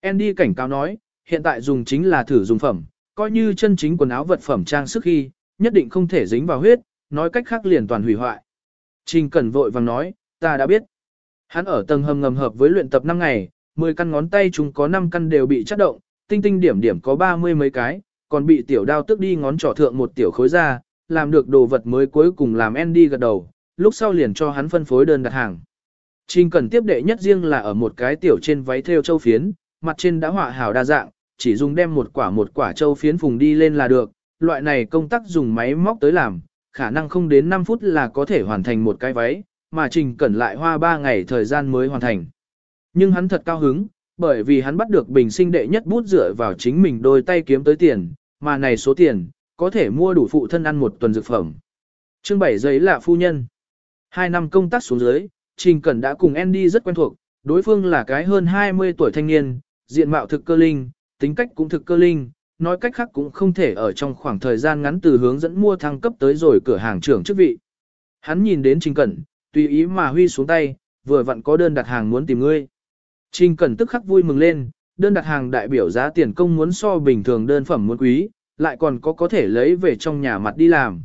Andy cảnh cáo nói, hiện tại dùng chính là thử dùng phẩm, coi như chân chính quần áo vật phẩm trang sức khi, nhất định không thể dính vào huyết, nói cách khác liền toàn hủy hoại. Trình Cẩn vội vàng nói, ta đã biết. Hắn ở tầng hầm ngầm hợp với luyện tập 5 ngày, 10 căn ngón tay chúng có 5 căn đều bị chất động, tinh tinh điểm điểm có 30 mấy cái, còn bị tiểu đao tức đi ngón trỏ thượng một tiểu khối ra, làm được đồ vật mới cuối cùng làm Andy gật đầu, lúc sau liền cho hắn phân phối đơn đặt hàng. Trình Cần tiếp đệ nhất riêng là ở một cái tiểu trên váy theo châu phiến, mặt trên đã họa hảo đa dạng, chỉ dùng đem một quả một quả châu phiến phùng đi lên là được, loại này công tác dùng máy móc tới làm, khả năng không đến 5 phút là có thể hoàn thành một cái váy, mà Trình Cẩn lại hoa 3 ngày thời gian mới hoàn thành. Nhưng hắn thật cao hứng, bởi vì hắn bắt được bình sinh đệ nhất bút dựa vào chính mình đôi tay kiếm tới tiền, mà này số tiền, có thể mua đủ phụ thân ăn một tuần dược phẩm. Chương 7 giấy là phu nhân. Hai năm công tác xuống dưới, Trình Cẩn đã cùng Andy rất quen thuộc, đối phương là cái hơn 20 tuổi thanh niên, diện mạo thực cơ linh, tính cách cũng thực cơ linh, nói cách khác cũng không thể ở trong khoảng thời gian ngắn từ hướng dẫn mua thăng cấp tới rồi cửa hàng trưởng chức vị. Hắn nhìn đến Trình Cẩn, tùy ý mà huy xuống tay, vừa vặn có đơn đặt hàng muốn tìm ngươi. Trình Cẩn tức khắc vui mừng lên, đơn đặt hàng đại biểu giá tiền công muốn so bình thường đơn phẩm muốn quý, lại còn có có thể lấy về trong nhà mặt đi làm.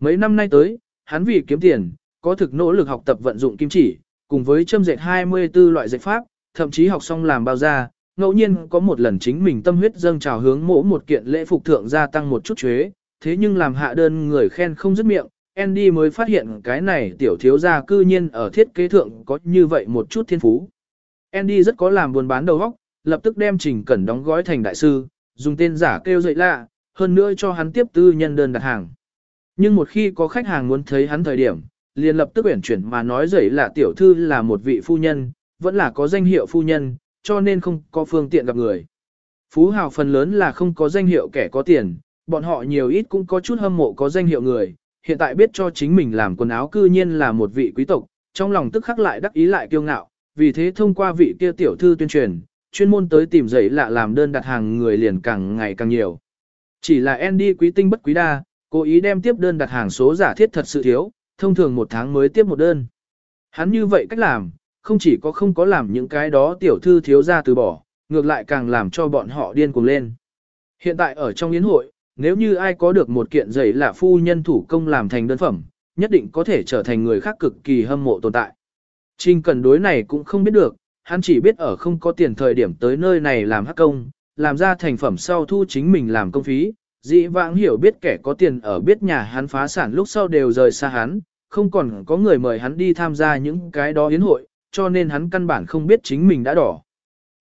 Mấy năm nay tới, hắn vì kiếm tiền, có thực nỗ lực học tập vận dụng kim chỉ, cùng với châm dệt 24 loại dệt pháp, thậm chí học xong làm bao da, ngẫu nhiên có một lần chính mình tâm huyết dâng trào hướng mỗ một kiện lễ phục thượng gia tăng một chút chuế, thế nhưng làm hạ đơn người khen không dứt miệng, Andy mới phát hiện cái này tiểu thiếu gia cư nhiên ở thiết kế thượng có như vậy một chút thiên phú. Andy rất có làm buôn bán đầu óc, lập tức đem Trình Cẩn đóng gói thành đại sư, dùng tên giả kêu dậy lạ, hơn nữa cho hắn tiếp tư nhân đơn đặt hàng. Nhưng một khi có khách hàng muốn thấy hắn thời điểm, liền lập tức uyển chuyển mà nói dậy là tiểu thư là một vị phu nhân, vẫn là có danh hiệu phu nhân, cho nên không có phương tiện gặp người. Phú hào phần lớn là không có danh hiệu kẻ có tiền, bọn họ nhiều ít cũng có chút hâm mộ có danh hiệu người, hiện tại biết cho chính mình làm quần áo cư nhiên là một vị quý tộc, trong lòng tức khắc lại đắc ý lại kiêu ngạo, vì thế thông qua vị kia tiểu thư tuyên truyền, chuyên môn tới tìm giấy lạ làm đơn đặt hàng người liền càng ngày càng nhiều. Chỉ là Andy quý tinh bất quý đa, cố ý đem tiếp đơn đặt hàng số giả thiết thật sự thiếu, thông thường một tháng mới tiếp một đơn. Hắn như vậy cách làm, không chỉ có không có làm những cái đó tiểu thư thiếu ra từ bỏ, ngược lại càng làm cho bọn họ điên cuồng lên. Hiện tại ở trong yến hội, nếu như ai có được một kiện giấy là phu nhân thủ công làm thành đơn phẩm, nhất định có thể trở thành người khác cực kỳ hâm mộ tồn tại. Trình cần đối này cũng không biết được, hắn chỉ biết ở không có tiền thời điểm tới nơi này làm hắc công, làm ra thành phẩm sau thu chính mình làm công phí. Dĩ vãng hiểu biết kẻ có tiền ở biết nhà hắn phá sản lúc sau đều rời xa hắn, không còn có người mời hắn đi tham gia những cái đó yến hội, cho nên hắn căn bản không biết chính mình đã đỏ.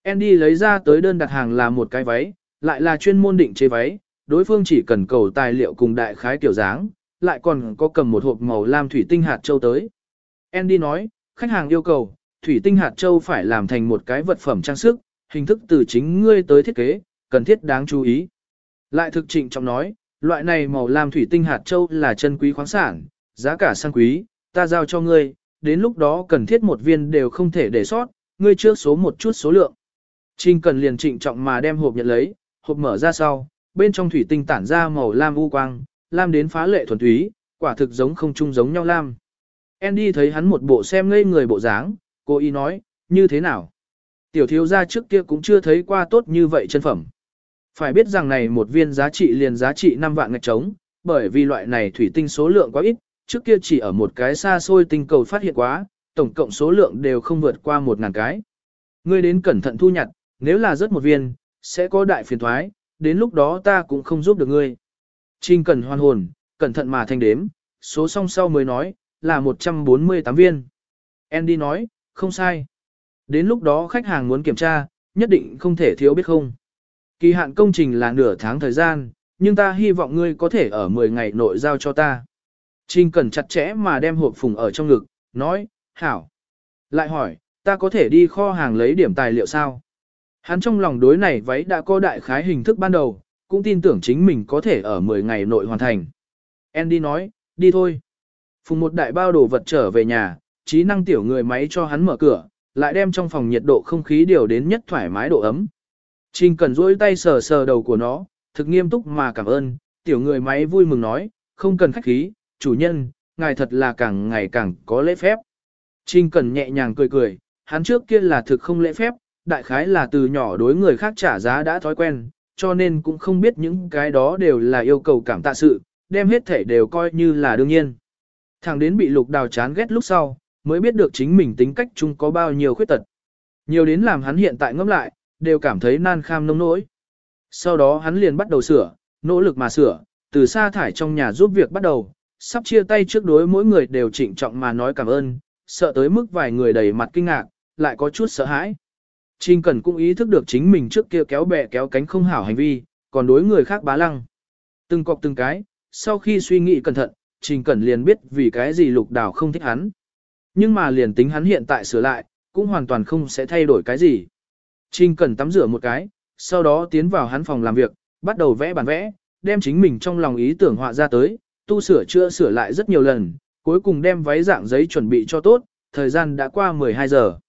Andy lấy ra tới đơn đặt hàng là một cái váy, lại là chuyên môn định chế váy, đối phương chỉ cần cầu tài liệu cùng đại khái kiểu dáng, lại còn có cầm một hộp màu lam thủy tinh hạt châu tới. Andy nói, khách hàng yêu cầu, thủy tinh hạt châu phải làm thành một cái vật phẩm trang sức, hình thức từ chính ngươi tới thiết kế, cần thiết đáng chú ý. Lại thực trịnh trọng nói, loại này màu lam thủy tinh hạt châu là chân quý khoáng sản, giá cả sang quý, ta giao cho ngươi, đến lúc đó cần thiết một viên đều không thể để sót, ngươi trước số một chút số lượng. Trình cần liền trịnh trọng mà đem hộp nhận lấy, hộp mở ra sau, bên trong thủy tinh tản ra màu lam u quang, lam đến phá lệ thuần túy, quả thực giống không chung giống nhau lam. Andy thấy hắn một bộ xem ngây người bộ dáng, cô y nói, như thế nào? Tiểu thiếu gia trước kia cũng chưa thấy qua tốt như vậy chân phẩm. Phải biết rằng này một viên giá trị liền giá trị 5 vạn ngạch trống, bởi vì loại này thủy tinh số lượng quá ít, trước kia chỉ ở một cái xa xôi tinh cầu phát hiện quá, tổng cộng số lượng đều không vượt qua một ngàn cái. Ngươi đến cẩn thận thu nhặt, nếu là rớt một viên, sẽ có đại phiền thoái, đến lúc đó ta cũng không giúp được ngươi. Trình cần hoan hồn, cẩn thận mà thanh đếm, số song sau mới nói, là 148 viên. Andy nói, không sai. Đến lúc đó khách hàng muốn kiểm tra, nhất định không thể thiếu biết không. Kỳ hạn công trình là nửa tháng thời gian, nhưng ta hy vọng ngươi có thể ở 10 ngày nội giao cho ta. Trình cần chặt chẽ mà đem hộp phùng ở trong ngực, nói, hảo. Lại hỏi, ta có thể đi kho hàng lấy điểm tài liệu sao? Hắn trong lòng đối này váy đã có đại khái hình thức ban đầu, cũng tin tưởng chính mình có thể ở 10 ngày nội hoàn thành. Andy nói, đi thôi. Phùng một đại bao đồ vật trở về nhà, trí năng tiểu người máy cho hắn mở cửa, lại đem trong phòng nhiệt độ không khí điều đến nhất thoải mái độ ấm. Trình cần duỗi tay sờ sờ đầu của nó, thực nghiêm túc mà cảm ơn, tiểu người máy vui mừng nói, không cần khách khí, chủ nhân, ngài thật là càng ngày càng có lễ phép. Trình cần nhẹ nhàng cười cười, hắn trước kia là thực không lễ phép, đại khái là từ nhỏ đối người khác trả giá đã thói quen, cho nên cũng không biết những cái đó đều là yêu cầu cảm tạ sự, đem hết thể đều coi như là đương nhiên. Thằng đến bị lục đào chán ghét lúc sau, mới biết được chính mình tính cách chung có bao nhiêu khuyết tật. Nhiều đến làm hắn hiện tại ngẫm lại, đều cảm thấy nan kham nông nỗi. Sau đó hắn liền bắt đầu sửa, nỗ lực mà sửa, từ xa thải trong nhà giúp việc bắt đầu, sắp chia tay trước đối mỗi người đều trịnh trọng mà nói cảm ơn, sợ tới mức vài người đầy mặt kinh ngạc, lại có chút sợ hãi. Trình Cẩn cũng ý thức được chính mình trước kia kéo bè kéo cánh không hảo hành vi, còn đối người khác bá lăng. Từng cọc từng cái, sau khi suy nghĩ cẩn thận, Trình Cẩn liền biết vì cái gì lục đào không thích hắn. Nhưng mà liền tính hắn hiện tại sửa lại, cũng hoàn toàn không sẽ thay đổi cái gì. Trình Cần tắm rửa một cái, sau đó tiến vào hắn phòng làm việc, bắt đầu vẽ bản vẽ, đem chính mình trong lòng ý tưởng họa ra tới, tu sửa chữa sửa lại rất nhiều lần, cuối cùng đem váy dạng giấy chuẩn bị cho tốt, thời gian đã qua 12 giờ.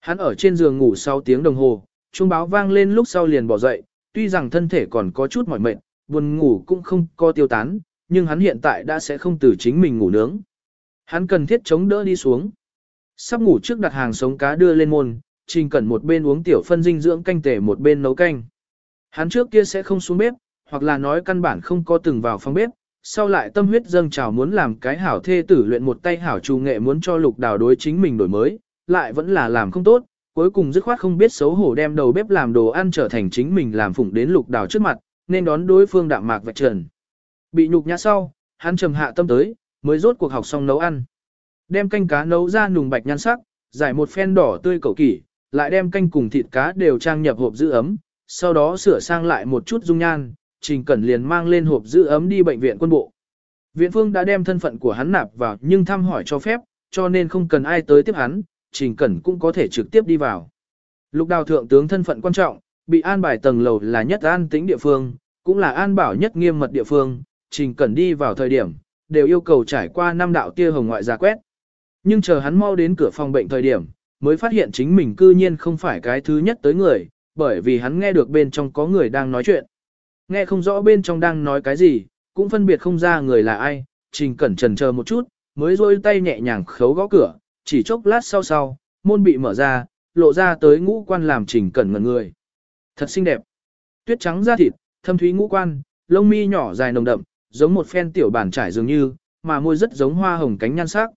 Hắn ở trên giường ngủ sau tiếng đồng hồ, chuông báo vang lên lúc sau liền bỏ dậy, tuy rằng thân thể còn có chút mỏi mệt, buồn ngủ cũng không có tiêu tán, nhưng hắn hiện tại đã sẽ không từ chính mình ngủ nướng. Hắn cần thiết chống đỡ đi xuống. Sắp ngủ trước đặt hàng sống cá đưa lên môn, trình cẩn một bên uống tiểu phân dinh dưỡng canh tể một bên nấu canh. Hắn trước kia sẽ không xuống bếp, hoặc là nói căn bản không có từng vào phòng bếp, sau lại tâm huyết dâng trào muốn làm cái hảo thê tử luyện một tay hảo trù nghệ muốn cho lục đào đối chính mình đổi mới, lại vẫn là làm không tốt, cuối cùng dứt khoát không biết xấu hổ đem đầu bếp làm đồ ăn trở thành chính mình làm phụng đến lục đào trước mặt, nên đón đối phương đạm mạc vạch trần. Bị nhục nhã sau, hắn trầm hạ tâm tới, mới rốt cuộc học xong nấu ăn. Đem canh cá nấu ra nùng bạch nhan sắc, giải một phen đỏ tươi cầu kỷ, lại đem canh cùng thịt cá đều trang nhập hộp giữ ấm, sau đó sửa sang lại một chút dung nhan, Trình Cẩn liền mang lên hộp giữ ấm đi bệnh viện quân bộ. Viện phương đã đem thân phận của hắn nạp vào nhưng thăm hỏi cho phép, cho nên không cần ai tới tiếp hắn, Trình Cẩn cũng có thể trực tiếp đi vào. Lục đào thượng tướng thân phận quan trọng, bị an bài tầng lầu là nhất an tĩnh địa phương, cũng là an bảo nhất nghiêm mật địa phương, Trình Cẩn đi vào thời điểm, đều yêu cầu trải qua năm đạo tia hồng ngoại giả quét. Nhưng chờ hắn mau đến cửa phòng bệnh thời điểm, mới phát hiện chính mình cư nhiên không phải cái thứ nhất tới người, bởi vì hắn nghe được bên trong có người đang nói chuyện. Nghe không rõ bên trong đang nói cái gì, cũng phân biệt không ra người là ai, Trình Cẩn trần chờ một chút, mới rôi tay nhẹ nhàng khấu gõ cửa, chỉ chốc lát sau sau, môn bị mở ra, lộ ra tới ngũ quan làm Trình Cẩn ngẩn người. Thật xinh đẹp. Tuyết trắng da thịt, thâm thúy ngũ quan, lông mi nhỏ dài nồng đậm, giống một phen tiểu bản trải dường như, mà môi rất giống hoa hồng cánh nhan sắc.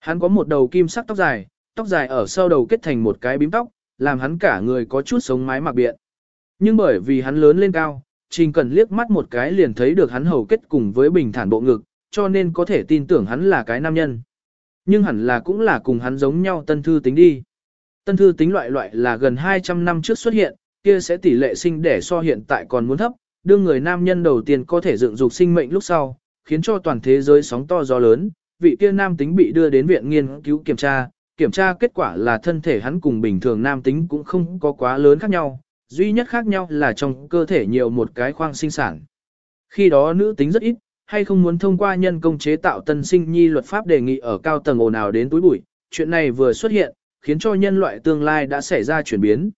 Hắn có một đầu kim sắc tóc dài, tóc dài ở sau đầu kết thành một cái bím tóc, làm hắn cả người có chút sống mái mặc biện. Nhưng bởi vì hắn lớn lên cao, Trình Cần liếc mắt một cái liền thấy được hắn hầu kết cùng với bình thản bộ ngực, cho nên có thể tin tưởng hắn là cái nam nhân. Nhưng hẳn là cũng là cùng hắn giống nhau tân thư tính đi. Tân thư tính loại loại là gần 200 năm trước xuất hiện, kia sẽ tỷ lệ sinh đẻ so hiện tại còn muốn thấp, đương người nam nhân đầu tiên có thể dựng dục sinh mệnh lúc sau, khiến cho toàn thế giới sóng to gió lớn, vị kia nam tính bị đưa đến viện nghiên cứu kiểm tra, kiểm tra kết quả là thân thể hắn cùng bình thường nam tính cũng không có quá lớn khác nhau, duy nhất khác nhau là trong cơ thể nhiều một cái khoang sinh sản. Khi đó nữ tính rất ít, hay không muốn thông qua nhân công chế tạo tân sinh nhi luật pháp đề nghị ở cao tầng ồn ào đến túi bụi, chuyện này vừa xuất hiện, khiến cho nhân loại tương lai đã xảy ra chuyển biến.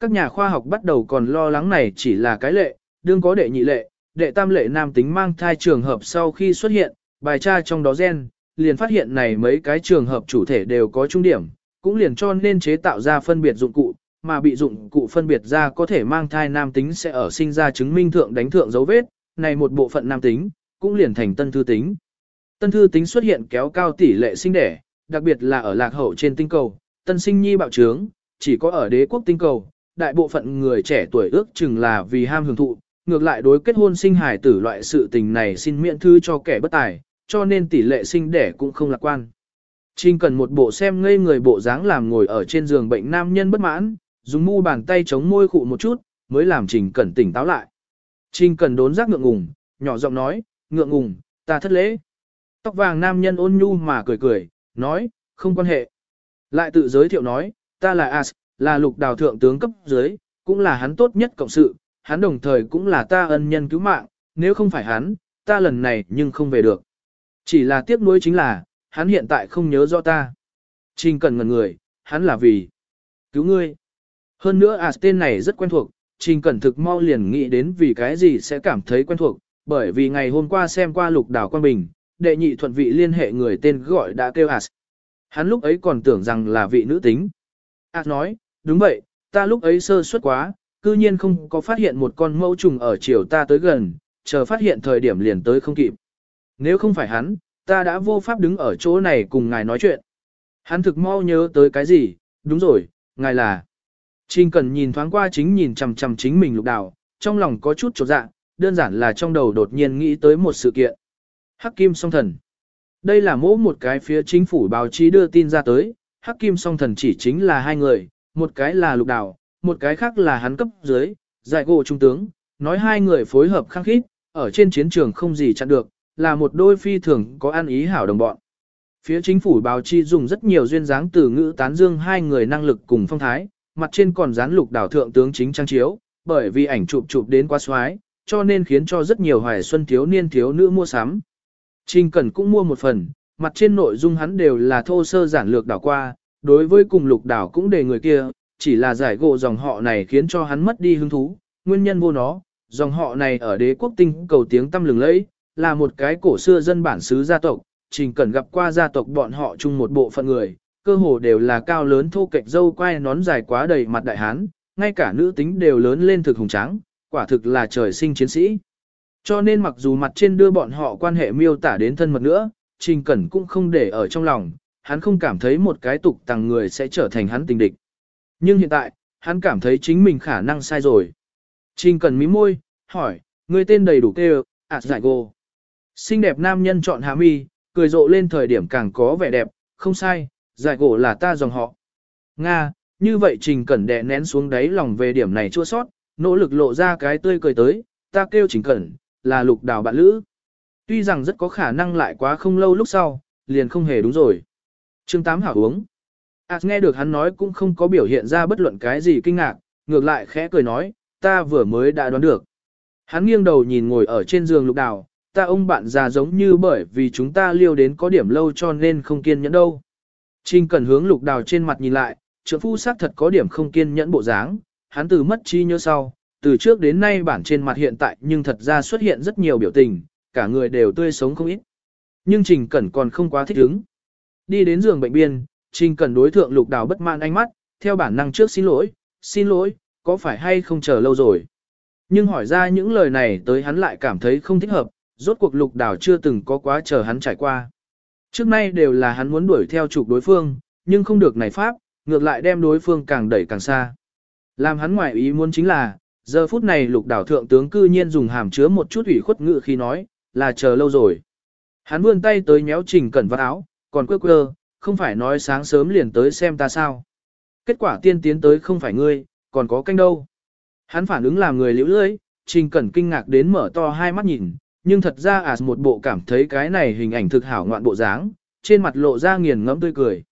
Các nhà khoa học bắt đầu còn lo lắng này chỉ là cái lệ, đương có đệ nhị lệ, đệ tam lệ nam tính mang thai trường hợp sau khi xuất hiện, bài tra trong đó gen, liền phát hiện này mấy cái trường hợp chủ thể đều có trung điểm, cũng liền cho nên chế tạo ra phân biệt dụng cụ, mà bị dụng cụ phân biệt ra có thể mang thai nam tính sẽ ở sinh ra chứng minh thượng đánh thượng dấu vết, này một bộ phận nam tính, cũng liền thành tân thư tính. Tân thư tính xuất hiện kéo cao tỷ lệ sinh đẻ, đặc biệt là ở lạc hậu trên tinh cầu, tân sinh nhi bạo trướng, chỉ có ở đế quốc tinh cầu, đại bộ phận người trẻ tuổi ước chừng là vì ham hưởng thụ, ngược lại đối kết hôn sinh hài tử loại sự tình này xin miễn thư cho kẻ bất tài, cho nên tỷ lệ sinh đẻ cũng không lạc quan. Trình cần một bộ xem ngây người bộ dáng làm ngồi ở trên giường bệnh nam nhân bất mãn, dùng mu bàn tay chống môi khụ một chút, mới làm Trình cần tỉnh táo lại. Trình cần đốn giác ngượng ngùng, nhỏ giọng nói, ngượng ngùng, ta thất lễ. Tóc vàng nam nhân ôn nhu mà cười cười, nói, không quan hệ. Lại tự giới thiệu nói, ta là As, là lục đào thượng tướng cấp dưới, cũng là hắn tốt nhất cộng sự, hắn đồng thời cũng là ta ân nhân cứu mạng, nếu không phải hắn, ta lần này nhưng không về được. Chỉ là tiếc nuối chính là, hắn hiện tại không nhớ rõ ta. Trình cần ngần người, hắn là vì cứu ngươi. Hơn nữa à tên này rất quen thuộc, Trình Cẩn thực mau liền nghĩ đến vì cái gì sẽ cảm thấy quen thuộc, bởi vì ngày hôm qua xem qua lục đảo quan bình, đệ nhị thuận vị liên hệ người tên gọi đã kêu As. Hắn lúc ấy còn tưởng rằng là vị nữ tính. As nói, đúng vậy, ta lúc ấy sơ suất quá, cư nhiên không có phát hiện một con mẫu trùng ở chiều ta tới gần, chờ phát hiện thời điểm liền tới không kịp. Nếu không phải hắn, ta đã vô pháp đứng ở chỗ này cùng ngài nói chuyện. Hắn thực mau nhớ tới cái gì, đúng rồi, ngài là. Trình cần nhìn thoáng qua chính nhìn chằm chằm chính mình lục đào, trong lòng có chút chột dạ, đơn giản là trong đầu đột nhiên nghĩ tới một sự kiện. Hắc Kim song thần. Đây là mỗ một cái phía chính phủ báo chí đưa tin ra tới, Hắc Kim song thần chỉ chính là hai người, một cái là lục đào, một cái khác là hắn cấp dưới, giải gỗ trung tướng, nói hai người phối hợp khăng khít, ở trên chiến trường không gì chặn được, là một đôi phi thường có ăn ý hảo đồng bọn. Phía chính phủ báo chí dùng rất nhiều duyên dáng từ ngữ tán dương hai người năng lực cùng phong thái, mặt trên còn dán lục đảo thượng tướng chính trang chiếu, bởi vì ảnh chụp chụp đến quá xoái, cho nên khiến cho rất nhiều hoài xuân thiếu niên thiếu nữ mua sắm. Trình Cẩn cũng mua một phần, mặt trên nội dung hắn đều là thô sơ giản lược đảo qua, đối với cùng lục đảo cũng đề người kia, chỉ là giải gỗ dòng họ này khiến cho hắn mất đi hứng thú, nguyên nhân vô nó, dòng họ này ở đế quốc tinh cầu tiếng tâm lừng lẫy, là một cái cổ xưa dân bản xứ gia tộc, Trình Cẩn gặp qua gia tộc bọn họ chung một bộ phận người, cơ hồ đều là cao lớn thô kệch dâu quai nón dài quá đầy mặt đại hán, ngay cả nữ tính đều lớn lên thực hùng tráng, quả thực là trời sinh chiến sĩ. Cho nên mặc dù mặt trên đưa bọn họ quan hệ miêu tả đến thân mật nữa, Trình Cẩn cũng không để ở trong lòng, hắn không cảm thấy một cái tục tàng người sẽ trở thành hắn tình địch. Nhưng hiện tại, hắn cảm thấy chính mình khả năng sai rồi. Trình Cẩn mí môi, hỏi, người tên đầy đủ kêu, ạt giải gô. Xinh đẹp nam nhân chọn hạ mi, cười rộ lên thời điểm càng có vẻ đẹp, không sai, giải gỗ là ta dòng họ. Nga, như vậy Trình Cẩn đè nén xuống đáy lòng về điểm này chua sót, nỗ lực lộ ra cái tươi cười tới, ta kêu Trình Cẩn, là lục đào bạn lữ. Tuy rằng rất có khả năng lại quá không lâu lúc sau, liền không hề đúng rồi. Chương 8 hảo uống. À nghe được hắn nói cũng không có biểu hiện ra bất luận cái gì kinh ngạc, ngược lại khẽ cười nói, ta vừa mới đã đoán được. Hắn nghiêng đầu nhìn ngồi ở trên giường lục đào, ta ông bạn già giống như bởi vì chúng ta liêu đến có điểm lâu cho nên không kiên nhẫn đâu. Trình cần hướng lục đào trên mặt nhìn lại, trưởng phu xác thật có điểm không kiên nhẫn bộ dáng, hắn từ mất chi nhớ sau, từ trước đến nay bản trên mặt hiện tại nhưng thật ra xuất hiện rất nhiều biểu tình, cả người đều tươi sống không ít. Nhưng Trình Cẩn còn không quá thích ứng. Đi đến giường bệnh biên, Trình Cẩn đối thượng lục đào bất mãn ánh mắt, theo bản năng trước xin lỗi, xin lỗi, có phải hay không chờ lâu rồi. Nhưng hỏi ra những lời này tới hắn lại cảm thấy không thích hợp, rốt cuộc lục đào chưa từng có quá chờ hắn trải qua. Trước nay đều là hắn muốn đuổi theo trục đối phương, nhưng không được này pháp, ngược lại đem đối phương càng đẩy càng xa. Làm hắn ngoại ý muốn chính là, giờ phút này lục đảo thượng tướng cư nhiên dùng hàm chứa một chút ủy khuất ngự khi nói, là chờ lâu rồi. Hắn vươn tay tới nhéo trình cẩn vào áo, còn quơ quơ, không phải nói sáng sớm liền tới xem ta sao. Kết quả tiên tiến tới không phải ngươi, còn có canh đâu. Hắn phản ứng làm người liễu lưỡi, trình cẩn kinh ngạc đến mở to hai mắt nhìn, nhưng thật ra à một bộ cảm thấy cái này hình ảnh thực hảo ngoạn bộ dáng, trên mặt lộ ra nghiền ngẫm tươi cười.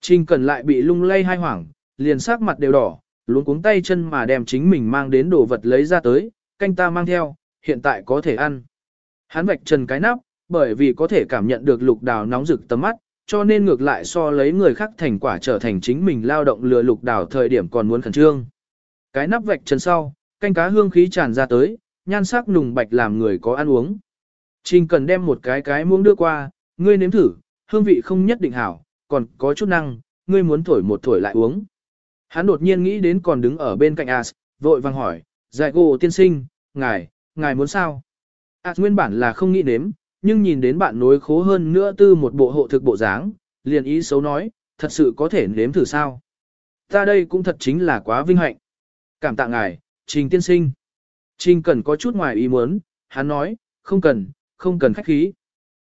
Trình cẩn lại bị lung lay hai hoảng, liền sắc mặt đều đỏ, luôn cuống tay chân mà đem chính mình mang đến đồ vật lấy ra tới, canh ta mang theo, hiện tại có thể ăn. Hắn vạch trần cái nắp, bởi vì có thể cảm nhận được lục đào nóng rực tấm mắt, cho nên ngược lại so lấy người khác thành quả trở thành chính mình lao động lừa lục đào thời điểm còn muốn khẩn trương. Cái nắp vạch chân sau, canh cá hương khí tràn ra tới, nhan sắc nùng bạch làm người có ăn uống. Trình cần đem một cái cái muỗng đưa qua, ngươi nếm thử, hương vị không nhất định hảo, còn có chút năng, ngươi muốn thổi một thổi lại uống. Hắn đột nhiên nghĩ đến còn đứng ở bên cạnh As, vội vàng hỏi, giải gồ tiên sinh, ngài, ngài muốn sao? As nguyên bản là không nghĩ nếm, nhưng nhìn đến bạn nối khố hơn nữa tư một bộ hộ thực bộ dáng, liền ý xấu nói, thật sự có thể nếm thử sao? Ta đây cũng thật chính là quá vinh hạnh. Cảm tạ ngài, trình tiên sinh. Trình cần có chút ngoài ý muốn, hắn nói, không cần, không cần khách khí.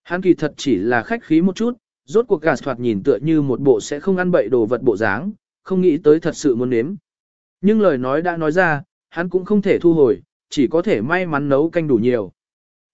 Hắn kỳ thật chỉ là khách khí một chút, rốt cuộc gà thoạt nhìn tựa như một bộ sẽ không ăn bậy đồ vật bộ dáng, không nghĩ tới thật sự muốn nếm. Nhưng lời nói đã nói ra, hắn cũng không thể thu hồi, chỉ có thể may mắn nấu canh đủ nhiều.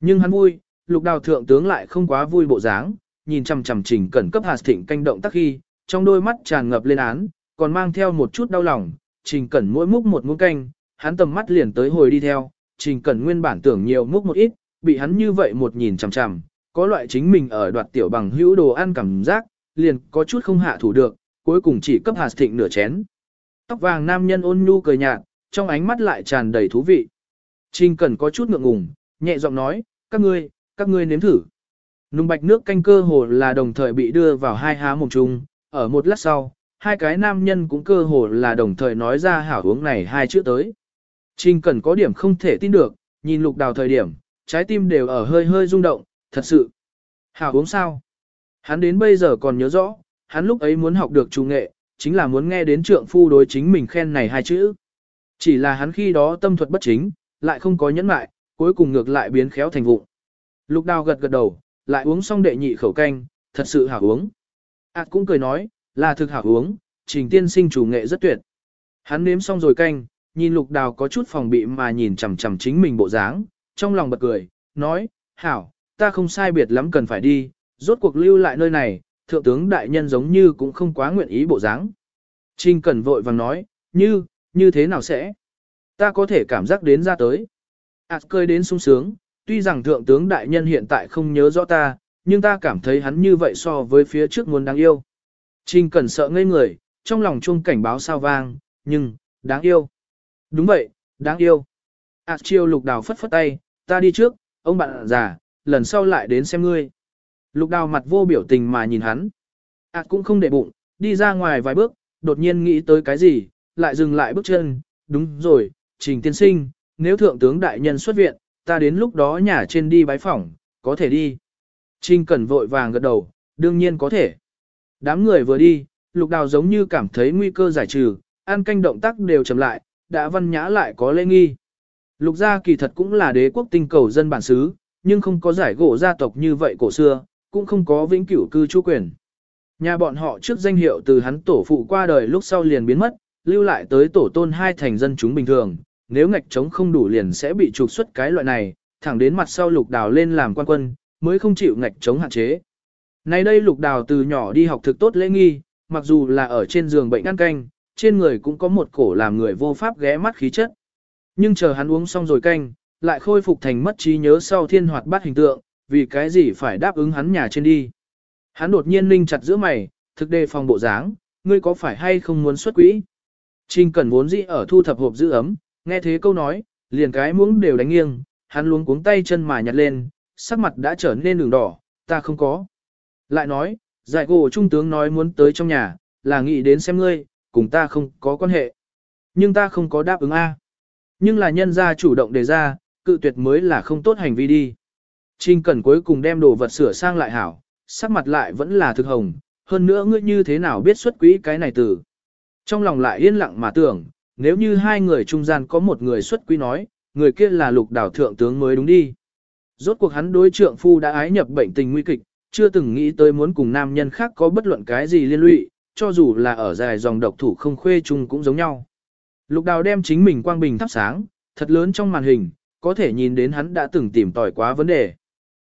Nhưng hắn vui, lục đào thượng tướng lại không quá vui bộ dáng, nhìn chằm chằm trình cẩn cấp hạt thịnh canh động tác khi, trong đôi mắt tràn ngập lên án, còn mang theo một chút đau lòng, trình cẩn mỗi múc một muỗng canh, hắn tầm mắt liền tới hồi đi theo, trình cẩn nguyên bản tưởng nhiều múc một ít, bị hắn như vậy một nhìn chằm chằm, có loại chính mình ở đoạt tiểu bằng hữu đồ ăn cảm giác, liền có chút không hạ thủ được, cuối cùng chỉ cấp hạt thịnh nửa chén. Tóc vàng nam nhân ôn nhu cười nhạt, trong ánh mắt lại tràn đầy thú vị. Trình Cẩn có chút ngượng ngùng, nhẹ giọng nói, các ngươi, các ngươi nếm thử. Nùng bạch nước canh cơ hồ là đồng thời bị đưa vào hai há mồm chung, ở một lát sau, hai cái nam nhân cũng cơ hồ là đồng thời nói ra hảo uống này hai chữ tới. Trình Cần có điểm không thể tin được, nhìn lục đào thời điểm, trái tim đều ở hơi hơi rung động, thật sự. Hảo uống sao? Hắn đến bây giờ còn nhớ rõ, hắn lúc ấy muốn học được trung nghệ, chính là muốn nghe đến trượng phu đối chính mình khen này hai chữ. Chỉ là hắn khi đó tâm thuật bất chính, lại không có nhẫn mại, cuối cùng ngược lại biến khéo thành vụ. Lục đào gật gật đầu, lại uống xong đệ nhị khẩu canh, thật sự hảo uống. Ảt cũng cười nói, là thực hảo uống, trình tiên sinh chủ nghệ rất tuyệt. Hắn nếm xong rồi canh, nhìn lục đào có chút phòng bị mà nhìn chằm chằm chính mình bộ dáng, trong lòng bật cười, nói, hảo, ta không sai biệt lắm cần phải đi, rốt cuộc lưu lại nơi này, thượng tướng đại nhân giống như cũng không quá nguyện ý bộ dáng. Trình Cẩn vội vàng nói, như, như thế nào sẽ? Ta có thể cảm giác đến ra tới. Ảt à, cười đến sung sướng, tuy rằng thượng tướng đại nhân hiện tại không nhớ rõ ta, nhưng ta cảm thấy hắn như vậy so với phía trước muốn đáng yêu. Trình Cẩn sợ ngây người, trong lòng chuông cảnh báo sao vang, nhưng, đáng yêu. Đúng vậy, đáng yêu. À, chiêu lục đào phất phất tay, ta đi trước, ông bạn già, lần sau lại đến xem ngươi. Lục đào mặt vô biểu tình mà nhìn hắn. À cũng không để bụng, đi ra ngoài vài bước, đột nhiên nghĩ tới cái gì, lại dừng lại bước chân. Đúng rồi, trình tiên sinh, nếu thượng tướng đại nhân xuất viện, ta đến lúc đó nhà trên đi bái phỏng, có thể đi. Trình Cẩn vội vàng gật đầu, đương nhiên có thể. Đám người vừa đi, lục đào giống như cảm thấy nguy cơ giải trừ, ăn canh động tác đều chậm lại, đã văn nhã lại có lễ nghi. Lục gia kỳ thật cũng là đế quốc tinh cầu dân bản xứ, nhưng không có giải gỗ gia tộc như vậy cổ xưa, cũng không có vĩnh cửu cư chủ quyền. Nhà bọn họ trước danh hiệu từ hắn tổ phụ qua đời lúc sau liền biến mất, lưu lại tới tổ tôn hai thành dân chúng bình thường, nếu ngạch trống không đủ liền sẽ bị trục xuất cái loại này, thẳng đến mặt sau lục đào lên làm quan quân, mới không chịu ngạch trống hạn chế. Nay đây lục đào từ nhỏ đi học thực tốt lễ nghi, mặc dù là ở trên giường bệnh ăn canh, trên người cũng có một cổ làm người vô pháp ghé mắt khí chất. Nhưng chờ hắn uống xong rồi canh, lại khôi phục thành mất trí nhớ sau thiên hoạt bát hình tượng, vì cái gì phải đáp ứng hắn nhà trên đi. Hắn đột nhiên ninh chặt giữa mày, thực đề phòng bộ dáng, ngươi có phải hay không muốn xuất quỹ? Trình cần vốn dĩ ở thu thập hộp giữ ấm, nghe thế câu nói, liền cái muỗng đều đánh nghiêng, hắn luống cuống tay chân mà nhặt lên, sắc mặt đã trở nên đường đỏ, ta không có. Lại nói, giải gỗ trung tướng nói muốn tới trong nhà, là nghĩ đến xem ngươi, cùng ta không có quan hệ. Nhưng ta không có đáp ứng A. Nhưng là nhân gia chủ động đề ra, cự tuyệt mới là không tốt hành vi đi. Trình Cần cuối cùng đem đồ vật sửa sang lại hảo, sắc mặt lại vẫn là thực hồng, hơn nữa ngươi như thế nào biết xuất quỹ cái này từ. Trong lòng lại yên lặng mà tưởng, nếu như hai người trung gian có một người xuất quý nói, người kia là lục đảo thượng tướng mới đúng đi. Rốt cuộc hắn đối trượng phu đã ái nhập bệnh tình nguy kịch, chưa từng nghĩ tới muốn cùng nam nhân khác có bất luận cái gì liên lụy, cho dù là ở dài dòng độc thủ không khuê chung cũng giống nhau. Lục đào đem chính mình quang bình thắp sáng, thật lớn trong màn hình, có thể nhìn đến hắn đã từng tìm tòi quá vấn đề.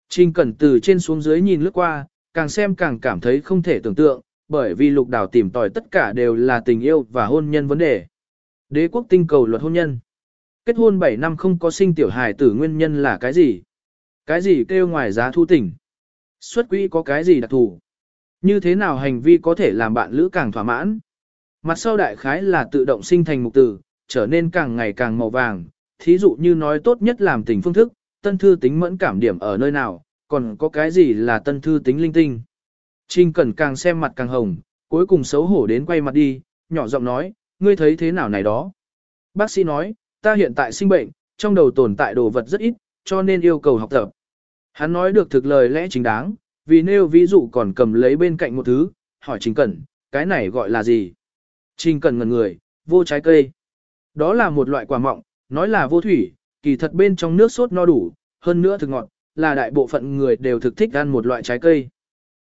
Trình cẩn từ trên xuống dưới nhìn lướt qua, càng xem càng cảm thấy không thể tưởng tượng, bởi vì lục đào tìm tòi tất cả đều là tình yêu và hôn nhân vấn đề. Đế quốc tinh cầu luật hôn nhân. Kết hôn 7 năm không có sinh tiểu hài tử nguyên nhân là cái gì? Cái gì kêu ngoài giá thu tỉnh? Xuất quỹ có cái gì đặc thù? Như thế nào hành vi có thể làm bạn lữ càng thỏa mãn? Mặt sau đại khái là tự động sinh thành mục tử, trở nên càng ngày càng màu vàng, thí dụ như nói tốt nhất làm tình phương thức, tân thư tính mẫn cảm điểm ở nơi nào, còn có cái gì là tân thư tính linh tinh. Trình Cẩn càng xem mặt càng hồng, cuối cùng xấu hổ đến quay mặt đi, nhỏ giọng nói, ngươi thấy thế nào này đó. Bác sĩ nói, ta hiện tại sinh bệnh, trong đầu tồn tại đồ vật rất ít, cho nên yêu cầu học tập. Hắn nói được thực lời lẽ chính đáng, vì nêu ví dụ còn cầm lấy bên cạnh một thứ, hỏi Trình Cẩn, cái này gọi là gì? Trình Cẩn ngần người, vô trái cây. Đó là một loại quả mọng, nói là vô thủy, kỳ thật bên trong nước sốt no đủ, hơn nữa thực ngọt, là đại bộ phận người đều thực thích ăn một loại trái cây.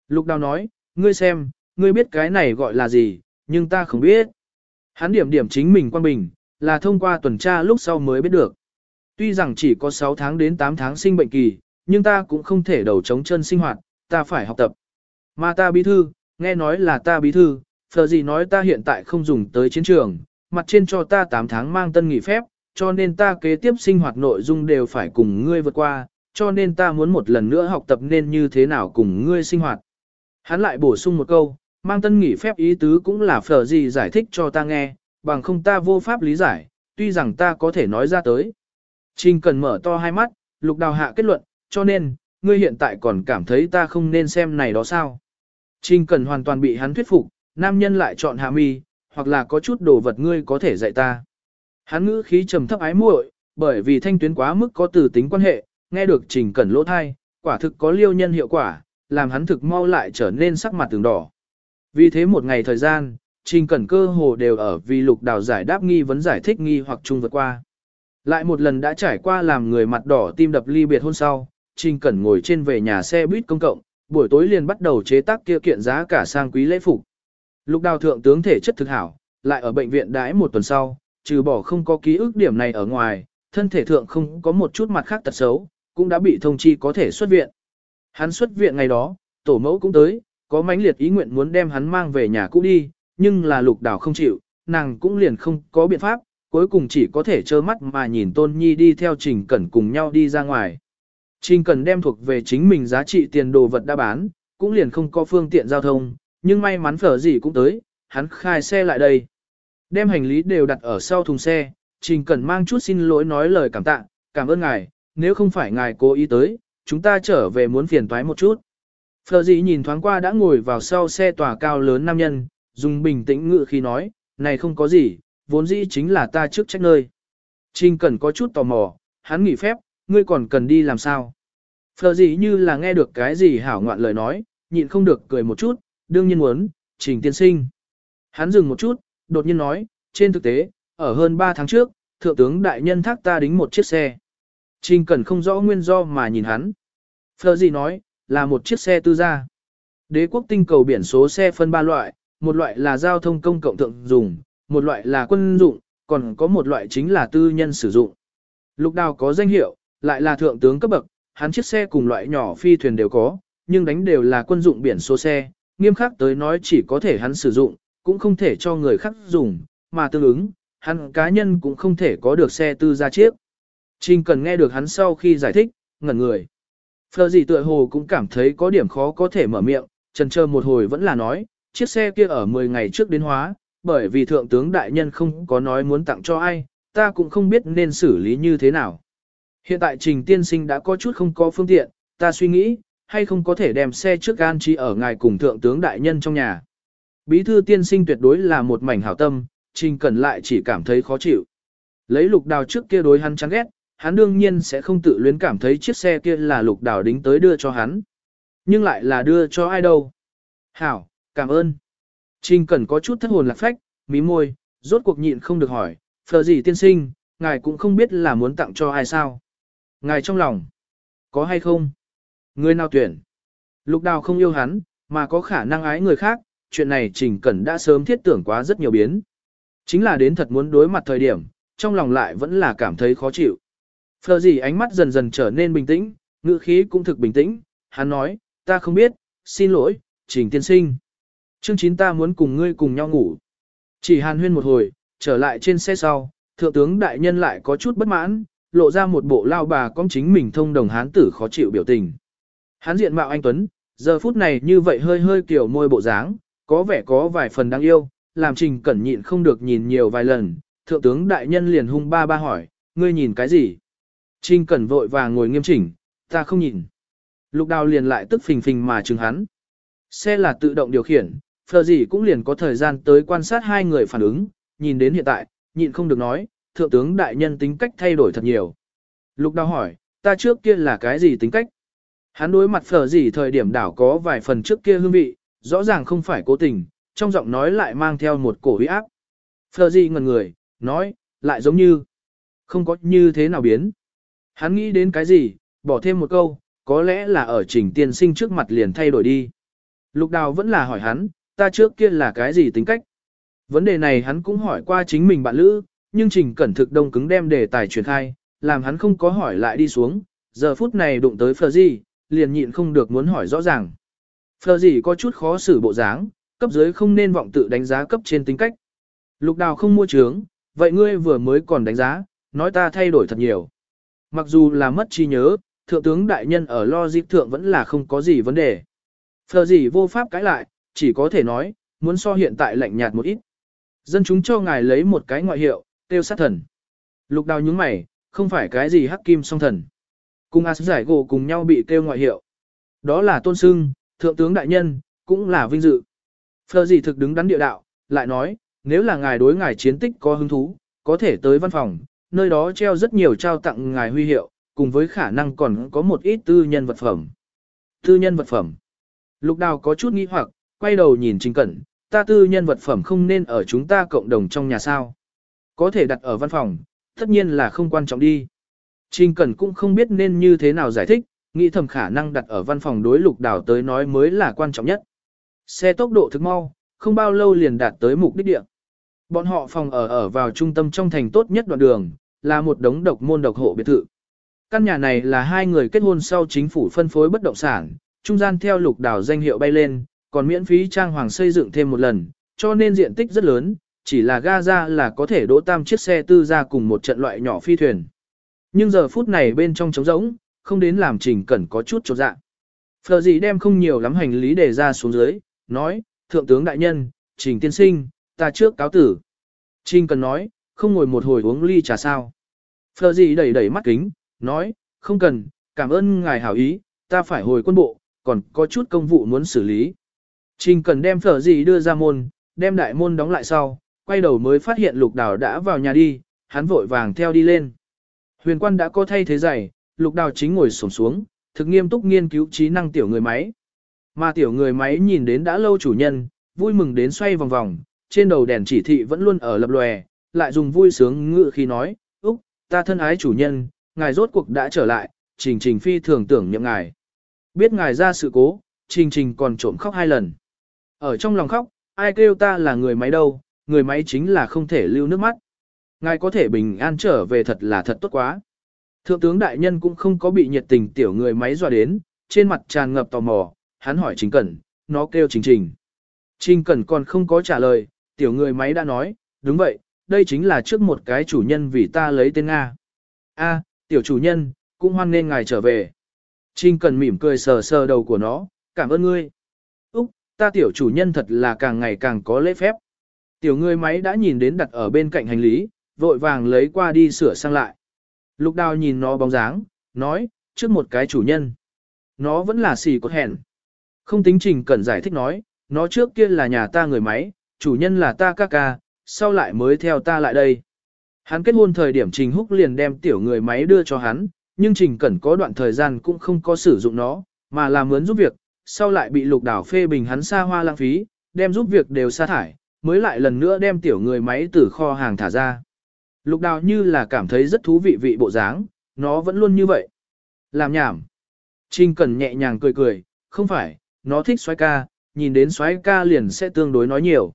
Lục Đào nói, ngươi xem, ngươi biết cái này gọi là gì, nhưng ta không biết. Hắn điểm điểm chính mình quan bình, là thông qua tuần tra lúc sau mới biết được. Tuy rằng chỉ có 6 tháng đến 8 tháng sinh bệnh kỳ, nhưng ta cũng không thể đầu chống chân sinh hoạt, ta phải học tập. Mà ta bí thư, nghe nói là ta bí thư, phờ gì nói ta hiện tại không dùng tới chiến trường, mặt trên cho ta 8 tháng mang tân nghỉ phép, cho nên ta kế tiếp sinh hoạt nội dung đều phải cùng ngươi vượt qua, cho nên ta muốn một lần nữa học tập nên như thế nào cùng ngươi sinh hoạt. Hắn lại bổ sung một câu, mang tân nghỉ phép ý tứ cũng là phở gì giải thích cho ta nghe, bằng không ta vô pháp lý giải, tuy rằng ta có thể nói ra tới. Trình cần mở to hai mắt, lục đào hạ kết luận, cho nên, ngươi hiện tại còn cảm thấy ta không nên xem này đó sao. Trình cần hoàn toàn bị hắn thuyết phục, nam nhân lại chọn hạ mi, hoặc là có chút đồ vật ngươi có thể dạy ta. Hắn ngữ khí trầm thấp ái muội, bởi vì thanh tuyến quá mức có từ tính quan hệ, nghe được trình cẩn lỗ thai, quả thực có liêu nhân hiệu quả, làm hắn thực mau lại trở nên sắc mặt từng đỏ. Vì thế một ngày thời gian, trình cẩn cơ hồ đều ở vì lục đào giải đáp nghi vấn giải thích nghi hoặc chung vượt qua. Lại một lần đã trải qua làm người mặt đỏ tim đập ly biệt hôn sau, trình cẩn ngồi trên về nhà xe buýt công cộng, buổi tối liền bắt đầu chế tác kia kiện giá cả sang quý lễ phục. Lục đào thượng tướng thể chất thực hảo, lại ở bệnh viện đãi một tuần sau, trừ bỏ không có ký ức điểm này ở ngoài, thân thể thượng không có một chút mặt khác tật xấu, cũng đã bị thông chi có thể xuất viện. Hắn xuất viện ngày đó, tổ mẫu cũng tới, có mãnh liệt ý nguyện muốn đem hắn mang về nhà cũ đi, nhưng là lục đảo không chịu, nàng cũng liền không có biện pháp, cuối cùng chỉ có thể trơ mắt mà nhìn tôn nhi đi theo trình cẩn cùng nhau đi ra ngoài. Trình cẩn đem thuộc về chính mình giá trị tiền đồ vật đã bán, cũng liền không có phương tiện giao thông, nhưng may mắn phở gì cũng tới, hắn khai xe lại đây. Đem hành lý đều đặt ở sau thùng xe, Trình Cẩn mang chút xin lỗi nói lời cảm tạ, cảm ơn ngài, nếu không phải ngài cố ý tới, chúng ta trở về muốn phiền toái một chút. Phờ dị nhìn thoáng qua đã ngồi vào sau xe tòa cao lớn nam nhân, dùng bình tĩnh ngự khi nói, này không có gì, vốn dĩ chính là ta trước trách nơi. Trình cần có chút tò mò, hắn nghỉ phép, ngươi còn cần đi làm sao? Phờ gì như là nghe được cái gì hảo ngoạn lời nói, nhịn không được cười một chút, đương nhiên muốn, trình tiên sinh. Hắn dừng một chút, đột nhiên nói, trên thực tế, ở hơn 3 tháng trước, thượng tướng đại nhân thác ta đính một chiếc xe. Trình Cần không rõ nguyên do mà nhìn hắn. Phờ gì nói, là một chiếc xe tư gia. Đế quốc tinh cầu biển số xe phân ba loại, một loại là giao thông công cộng thượng dùng, một loại là quân dụng, còn có một loại chính là tư nhân sử dụng. Lục đào có danh hiệu, lại là thượng tướng cấp bậc, hắn chiếc xe cùng loại nhỏ phi thuyền đều có, nhưng đánh đều là quân dụng biển số xe, nghiêm khắc tới nói chỉ có thể hắn sử dụng, cũng không thể cho người khác dùng, mà tương ứng, hắn cá nhân cũng không thể có được xe tư gia chiếc. Trình cần nghe được hắn sau khi giải thích, ngẩn người. Phờ gì tựa hồ cũng cảm thấy có điểm khó có thể mở miệng, trần chờ một hồi vẫn là nói, chiếc xe kia ở 10 ngày trước đến hóa, bởi vì thượng tướng đại nhân không có nói muốn tặng cho ai, ta cũng không biết nên xử lý như thế nào. Hiện tại trình tiên sinh đã có chút không có phương tiện, ta suy nghĩ, hay không có thể đem xe trước gan trí ở ngài cùng thượng tướng đại nhân trong nhà. Bí thư tiên sinh tuyệt đối là một mảnh hảo tâm, trình cần lại chỉ cảm thấy khó chịu. Lấy lục đào trước kia đối hắn chán ghét, hắn đương nhiên sẽ không tự luyến cảm thấy chiếc xe kia là lục đào đính tới đưa cho hắn. Nhưng lại là đưa cho ai đâu. Hảo, cảm ơn. Trình cẩn có chút thất hồn lạc phách, mí môi, rốt cuộc nhịn không được hỏi, phờ gì tiên sinh, ngài cũng không biết là muốn tặng cho ai sao. Ngài trong lòng, có hay không? Người nào tuyển? Lục đào không yêu hắn, mà có khả năng ái người khác, chuyện này Trình Cẩn đã sớm thiết tưởng quá rất nhiều biến. Chính là đến thật muốn đối mặt thời điểm, trong lòng lại vẫn là cảm thấy khó chịu. Phờ gì ánh mắt dần dần trở nên bình tĩnh, ngữ khí cũng thực bình tĩnh, hắn nói, ta không biết, xin lỗi, Trình tiên sinh. Chương 9 ta muốn cùng ngươi cùng nhau ngủ. Chỉ hàn huyên một hồi, trở lại trên xe sau, thượng tướng đại nhân lại có chút bất mãn, lộ ra một bộ lao bà con chính mình thông đồng hán tử khó chịu biểu tình. Hán diện mạo anh Tuấn, giờ phút này như vậy hơi hơi kiểu môi bộ dáng, có vẻ có vài phần đáng yêu, làm trình cẩn nhịn không được nhìn nhiều vài lần, thượng tướng đại nhân liền hung ba ba hỏi, ngươi nhìn cái gì? Trình cẩn vội và ngồi nghiêm chỉnh, ta không nhìn. Lục đào liền lại tức phình phình mà chừng hắn. Xe là tự động điều khiển, phờ gì cũng liền có thời gian tới quan sát hai người phản ứng, nhìn đến hiện tại, nhịn không được nói, thượng tướng đại nhân tính cách thay đổi thật nhiều. Lục đào hỏi, ta trước kia là cái gì tính cách? Hắn đối mặt phở gì thời điểm đảo có vài phần trước kia hương vị, rõ ràng không phải cố tình, trong giọng nói lại mang theo một cổ huy áp. Phở gì ngần người, nói, lại giống như, không có như thế nào biến. Hắn nghĩ đến cái gì, bỏ thêm một câu, có lẽ là ở trình tiên sinh trước mặt liền thay đổi đi. Lục đào vẫn là hỏi hắn, ta trước kia là cái gì tính cách? Vấn đề này hắn cũng hỏi qua chính mình bạn lữ, nhưng trình cẩn thực đông cứng đem đề tài truyền khai, làm hắn không có hỏi lại đi xuống, giờ phút này đụng tới Phờ gì, liền nhịn không được muốn hỏi rõ ràng. Phờ gì có chút khó xử bộ dáng, cấp dưới không nên vọng tự đánh giá cấp trên tính cách. Lục đào không mua trướng, vậy ngươi vừa mới còn đánh giá, nói ta thay đổi thật nhiều. Mặc dù là mất trí nhớ, thượng tướng đại nhân ở lo dịp thượng vẫn là không có gì vấn đề. Phờ gì vô pháp cãi lại, chỉ có thể nói, muốn so hiện tại lạnh nhạt một ít. Dân chúng cho ngài lấy một cái ngoại hiệu, tiêu sát thần. Lục đào nhúng mày, không phải cái gì hắc kim song thần. Cùng As giải gỗ cùng nhau bị tiêu ngoại hiệu. Đó là tôn sưng, thượng tướng đại nhân, cũng là vinh dự. Phờ gì thực đứng đắn địa đạo, lại nói, nếu là ngài đối ngài chiến tích có hứng thú, có thể tới văn phòng, nơi đó treo rất nhiều trao tặng ngài huy hiệu, cùng với khả năng còn có một ít tư nhân vật phẩm. Tư nhân vật phẩm. Lục đào có chút nghi hoặc, quay đầu nhìn Trình Cẩn, ta tư nhân vật phẩm không nên ở chúng ta cộng đồng trong nhà sao. Có thể đặt ở văn phòng, tất nhiên là không quan trọng đi. Trình Cẩn cũng không biết nên như thế nào giải thích, nghĩ thầm khả năng đặt ở văn phòng đối lục đảo tới nói mới là quan trọng nhất. Xe tốc độ thực mau, không bao lâu liền đạt tới mục đích địa. Bọn họ phòng ở ở vào trung tâm trong thành tốt nhất đoạn đường, là một đống độc môn độc hộ biệt thự. Căn nhà này là hai người kết hôn sau chính phủ phân phối bất động sản, trung gian theo lục đảo danh hiệu bay lên, còn miễn phí trang hoàng xây dựng thêm một lần, cho nên diện tích rất lớn, chỉ là ga ra là có thể đỗ tam chiếc xe tư ra cùng một trận loại nhỏ phi thuyền. Nhưng giờ phút này bên trong trống rỗng, không đến làm trình cẩn có chút chột dạ. Phờ gì đem không nhiều lắm hành lý để ra xuống dưới, nói, thượng tướng đại nhân, trình tiên sinh, ta trước cáo tử. trinh cần nói, không ngồi một hồi uống ly trà sao. Phờ gì đẩy đẩy mắt kính, nói, không cần, cảm ơn ngài hảo ý, ta phải hồi quân bộ, còn có chút công vụ muốn xử lý. Trình cần đem phở gì đưa ra môn, đem đại môn đóng lại sau, quay đầu mới phát hiện lục đào đã vào nhà đi, hắn vội vàng theo đi lên. Huyền quan đã có thay thế giày, lục đào chính ngồi sổm xuống, thực nghiêm túc nghiên cứu trí năng tiểu người máy. Mà tiểu người máy nhìn đến đã lâu chủ nhân, vui mừng đến xoay vòng vòng, trên đầu đèn chỉ thị vẫn luôn ở lập lòe, lại dùng vui sướng ngự khi nói, Úc, ta thân ái chủ nhân, ngài rốt cuộc đã trở lại, trình trình phi thường tưởng nhậm ngài. Biết ngài ra sự cố, trình trình còn trộm khóc hai lần. Ở trong lòng khóc, ai kêu ta là người máy đâu, người máy chính là không thể lưu nước mắt. Ngài có thể bình an trở về thật là thật tốt quá. Thượng tướng đại nhân cũng không có bị nhiệt tình tiểu người máy dọa đến, trên mặt tràn ngập tò mò, hắn hỏi Trình Cẩn, nó kêu Trình Trình. Trình Cẩn còn không có trả lời, tiểu người máy đã nói, đúng vậy, đây chính là trước một cái chủ nhân vì ta lấy tên Nga. A, tiểu chủ nhân, cũng hoan nên ngài trở về. Trinh cần mỉm cười sờ sờ đầu của nó, cảm ơn ngươi. Úc, ta tiểu chủ nhân thật là càng ngày càng có lễ phép. Tiểu người máy đã nhìn đến đặt ở bên cạnh hành lý, vội vàng lấy qua đi sửa sang lại. Lục đào nhìn nó bóng dáng, nói, trước một cái chủ nhân. Nó vẫn là xì cốt hẹn. Không tính trình cần giải thích nói, nó trước kia là nhà ta người máy, chủ nhân là ta ca ca, sau lại mới theo ta lại đây. Hắn kết hôn thời điểm Trình Húc liền đem tiểu người máy đưa cho hắn, nhưng Trình Cẩn có đoạn thời gian cũng không có sử dụng nó, mà là mướn giúp việc, sau lại bị lục đảo phê bình hắn xa hoa lãng phí, đem giúp việc đều sa thải, mới lại lần nữa đem tiểu người máy từ kho hàng thả ra. Lục đào như là cảm thấy rất thú vị vị bộ dáng, nó vẫn luôn như vậy. Làm nhảm. Trình Cẩn nhẹ nhàng cười cười, không phải, nó thích xoái ca, nhìn đến xoái ca liền sẽ tương đối nói nhiều.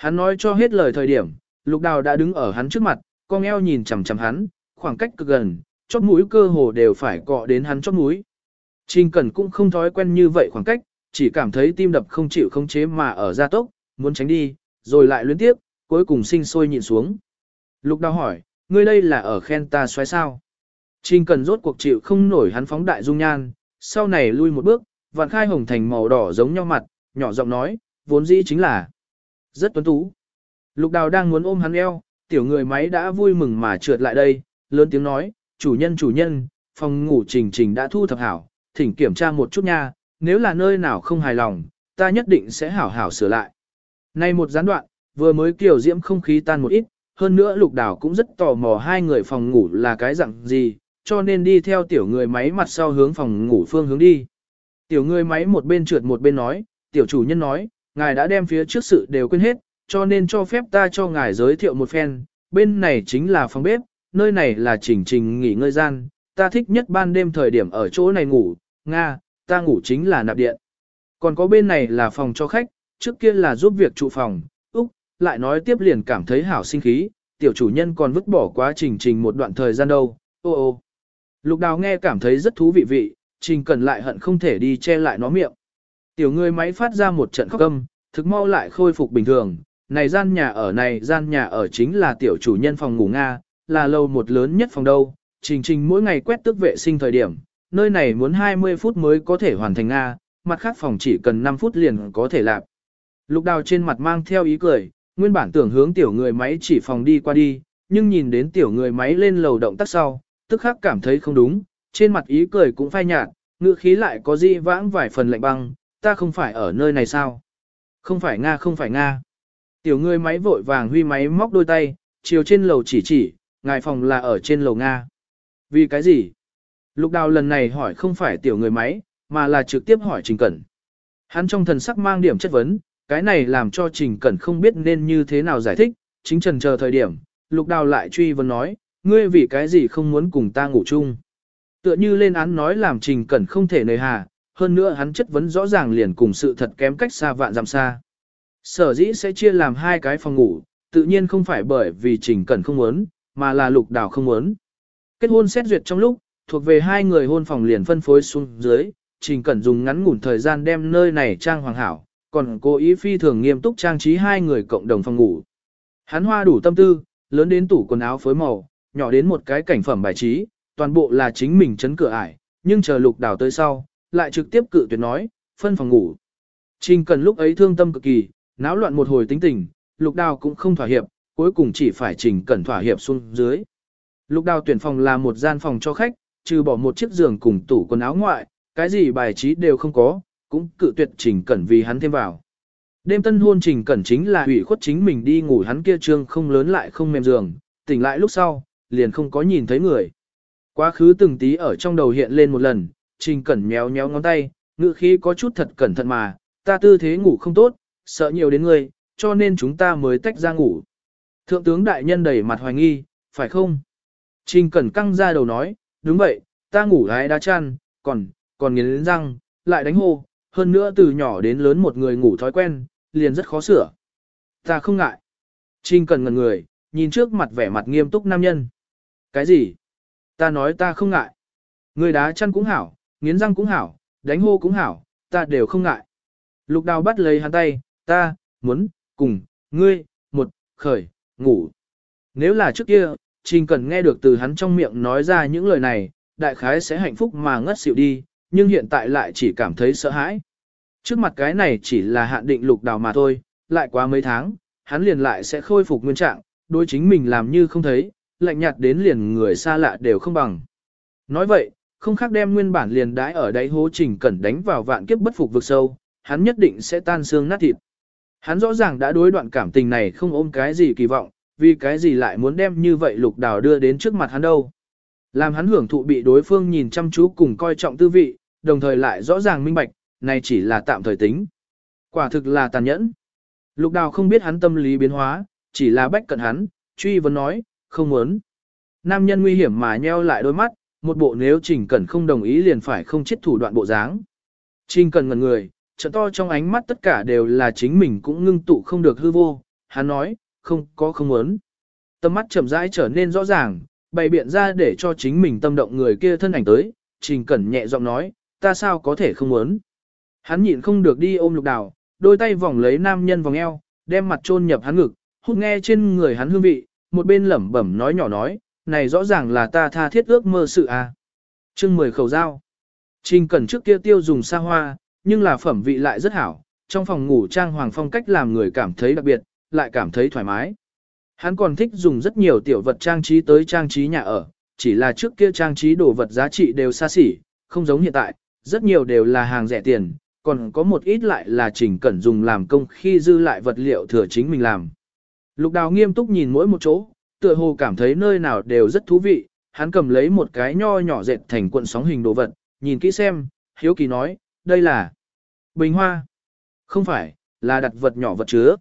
Hắn nói cho hết lời thời điểm, lục đào đã đứng ở hắn trước mặt, con eo nhìn chằm chằm hắn, khoảng cách cực gần, chóp mũi cơ hồ đều phải cọ đến hắn chóp mũi. Trình Cẩn cũng không thói quen như vậy khoảng cách, chỉ cảm thấy tim đập không chịu không chế mà ở gia tốc, muốn tránh đi, rồi lại luyến tiếp, cuối cùng sinh sôi nhịn xuống. Lục đào hỏi, ngươi đây là ở khen ta xoáy sao? Trình Cẩn rốt cuộc chịu không nổi hắn phóng đại dung nhan, sau này lui một bước, vạn khai hồng thành màu đỏ giống nhau mặt, nhỏ giọng nói, vốn dĩ chính là rất tuấn tú. Lục đào đang muốn ôm hắn eo, tiểu người máy đã vui mừng mà trượt lại đây, lớn tiếng nói, chủ nhân chủ nhân, phòng ngủ trình trình đã thu thập hảo, thỉnh kiểm tra một chút nha, nếu là nơi nào không hài lòng, ta nhất định sẽ hảo hảo sửa lại. Nay một gián đoạn, vừa mới kiểu diễm không khí tan một ít, hơn nữa lục đảo cũng rất tò mò hai người phòng ngủ là cái dạng gì, cho nên đi theo tiểu người máy mặt sau hướng phòng ngủ phương hướng đi. Tiểu người máy một bên trượt một bên nói, tiểu chủ nhân nói, ngài đã đem phía trước sự đều quên hết, cho nên cho phép ta cho ngài giới thiệu một phen, bên này chính là phòng bếp, nơi này là chỉnh trình nghỉ ngơi gian, ta thích nhất ban đêm thời điểm ở chỗ này ngủ, Nga, ta ngủ chính là nạp điện. Còn có bên này là phòng cho khách, trước kia là giúp việc trụ phòng, Úc, lại nói tiếp liền cảm thấy hảo sinh khí, tiểu chủ nhân còn vứt bỏ quá trình trình một đoạn thời gian đâu, ô ô. Lục đào nghe cảm thấy rất thú vị vị, trình cần lại hận không thể đi che lại nó miệng. Tiểu người máy phát ra một trận khóc âm, thực mau lại khôi phục bình thường, này gian nhà ở này gian nhà ở chính là tiểu chủ nhân phòng ngủ Nga, là lâu một lớn nhất phòng đâu, trình trình mỗi ngày quét tước vệ sinh thời điểm, nơi này muốn 20 phút mới có thể hoàn thành Nga, mặt khác phòng chỉ cần 5 phút liền có thể làm. Lục đào trên mặt mang theo ý cười, nguyên bản tưởng hướng tiểu người máy chỉ phòng đi qua đi, nhưng nhìn đến tiểu người máy lên lầu động tác sau, tức khắc cảm thấy không đúng, trên mặt ý cười cũng phai nhạt, ngựa khí lại có di vãng vài phần lạnh băng, ta không phải ở nơi này sao? Không phải Nga không phải Nga. Tiểu người máy vội vàng huy máy móc đôi tay, chiều trên lầu chỉ chỉ, ngài phòng là ở trên lầu Nga. Vì cái gì? Lục đào lần này hỏi không phải tiểu người máy, mà là trực tiếp hỏi Trình Cẩn. Hắn trong thần sắc mang điểm chất vấn, cái này làm cho Trình Cẩn không biết nên như thế nào giải thích, chính trần chờ thời điểm, lục đào lại truy vấn nói, ngươi vì cái gì không muốn cùng ta ngủ chung. Tựa như lên án nói làm Trình Cẩn không thể nề hà, hơn nữa hắn chất vấn rõ ràng liền cùng sự thật kém cách xa vạn dặm xa. Sở dĩ sẽ chia làm hai cái phòng ngủ, tự nhiên không phải bởi vì Trình Cẩn không muốn, mà là lục đào không muốn. Kết hôn xét duyệt trong lúc, thuộc về hai người hôn phòng liền phân phối xuống dưới, Trình Cẩn dùng ngắn ngủn thời gian đem nơi này trang hoàng hảo, còn cố ý phi thường nghiêm túc trang trí hai người cộng đồng phòng ngủ. Hắn hoa đủ tâm tư, lớn đến tủ quần áo phối màu, nhỏ đến một cái cảnh phẩm bài trí, toàn bộ là chính mình chấn cửa ải, nhưng chờ lục đảo tới sau, lại trực tiếp cự tuyệt nói, phân phòng ngủ. Trình cần lúc ấy thương tâm cực kỳ, náo loạn một hồi tính tình, lục đào cũng không thỏa hiệp, cuối cùng chỉ phải trình cẩn thỏa hiệp xuống dưới. Lục đào tuyển phòng là một gian phòng cho khách, trừ bỏ một chiếc giường cùng tủ quần áo ngoại, cái gì bài trí đều không có, cũng cự tuyệt trình cẩn vì hắn thêm vào. Đêm tân hôn trình cẩn chính là hủy khuất chính mình đi ngủ hắn kia trương không lớn lại không mềm giường, tỉnh lại lúc sau, liền không có nhìn thấy người. Quá khứ từng tí ở trong đầu hiện lên một lần, Trình Cẩn méo méo ngón tay, ngự khí có chút thật cẩn thận mà, ta tư thế ngủ không tốt, sợ nhiều đến ngươi, cho nên chúng ta mới tách ra ngủ. Thượng tướng đại nhân đầy mặt hoài nghi, phải không? Trình Cẩn căng ra đầu nói, đúng vậy, ta ngủ gái đá chăn, còn, còn nghiến răng, lại đánh hô, hơn nữa từ nhỏ đến lớn một người ngủ thói quen, liền rất khó sửa. Ta không ngại. Trình Cẩn ngần người, nhìn trước mặt vẻ mặt nghiêm túc nam nhân. Cái gì? Ta nói ta không ngại. Người đá chăn cũng hảo, nghiến răng cũng hảo, đánh hô cũng hảo, ta đều không ngại. Lục đào bắt lấy hắn tay, ta, muốn, cùng, ngươi, một, khởi, ngủ. Nếu là trước kia, Trình Cần nghe được từ hắn trong miệng nói ra những lời này, đại khái sẽ hạnh phúc mà ngất xỉu đi, nhưng hiện tại lại chỉ cảm thấy sợ hãi. Trước mặt cái này chỉ là hạn định lục đào mà thôi, lại quá mấy tháng, hắn liền lại sẽ khôi phục nguyên trạng, đối chính mình làm như không thấy, lạnh nhạt đến liền người xa lạ đều không bằng. Nói vậy, không khác đem nguyên bản liền đái ở đáy hố trình cẩn đánh vào vạn kiếp bất phục vực sâu, hắn nhất định sẽ tan xương nát thịt. Hắn rõ ràng đã đối đoạn cảm tình này không ôm cái gì kỳ vọng, vì cái gì lại muốn đem như vậy lục đào đưa đến trước mặt hắn đâu. Làm hắn hưởng thụ bị đối phương nhìn chăm chú cùng coi trọng tư vị, đồng thời lại rõ ràng minh bạch, này chỉ là tạm thời tính. Quả thực là tàn nhẫn. Lục đào không biết hắn tâm lý biến hóa, chỉ là bách cận hắn, truy vấn nói, không muốn. Nam nhân nguy hiểm mà nheo lại đôi mắt, một bộ nếu Trình Cẩn không đồng ý liền phải không chết thủ đoạn bộ dáng. Trình Cẩn ngẩn người, trận to trong ánh mắt tất cả đều là chính mình cũng ngưng tụ không được hư vô, hắn nói, không có không muốn. Tâm mắt chậm rãi trở nên rõ ràng, bày biện ra để cho chính mình tâm động người kia thân ảnh tới, Trình Cẩn nhẹ giọng nói, ta sao có thể không muốn. Hắn nhịn không được đi ôm lục đào, đôi tay vòng lấy nam nhân vòng eo, đem mặt chôn nhập hắn ngực, hút nghe trên người hắn hương vị, một bên lẩm bẩm nói nhỏ nói, này rõ ràng là ta tha thiết ước mơ sự à. chương 10 khẩu dao. Trình Cẩn trước kia tiêu dùng xa hoa, nhưng là phẩm vị lại rất hảo, trong phòng ngủ trang hoàng phong cách làm người cảm thấy đặc biệt, lại cảm thấy thoải mái. Hắn còn thích dùng rất nhiều tiểu vật trang trí tới trang trí nhà ở, chỉ là trước kia trang trí đồ vật giá trị đều xa xỉ, không giống hiện tại, rất nhiều đều là hàng rẻ tiền, còn có một ít lại là trình cẩn dùng làm công khi dư lại vật liệu thừa chính mình làm. Lục đào nghiêm túc nhìn mỗi một chỗ, tựa hồ cảm thấy nơi nào đều rất thú vị, hắn cầm lấy một cái nho nhỏ dệt thành cuộn sóng hình đồ vật, nhìn kỹ xem, hiếu kỳ nói, đây là bình hoa. Không phải, là đặt vật nhỏ vật chứa.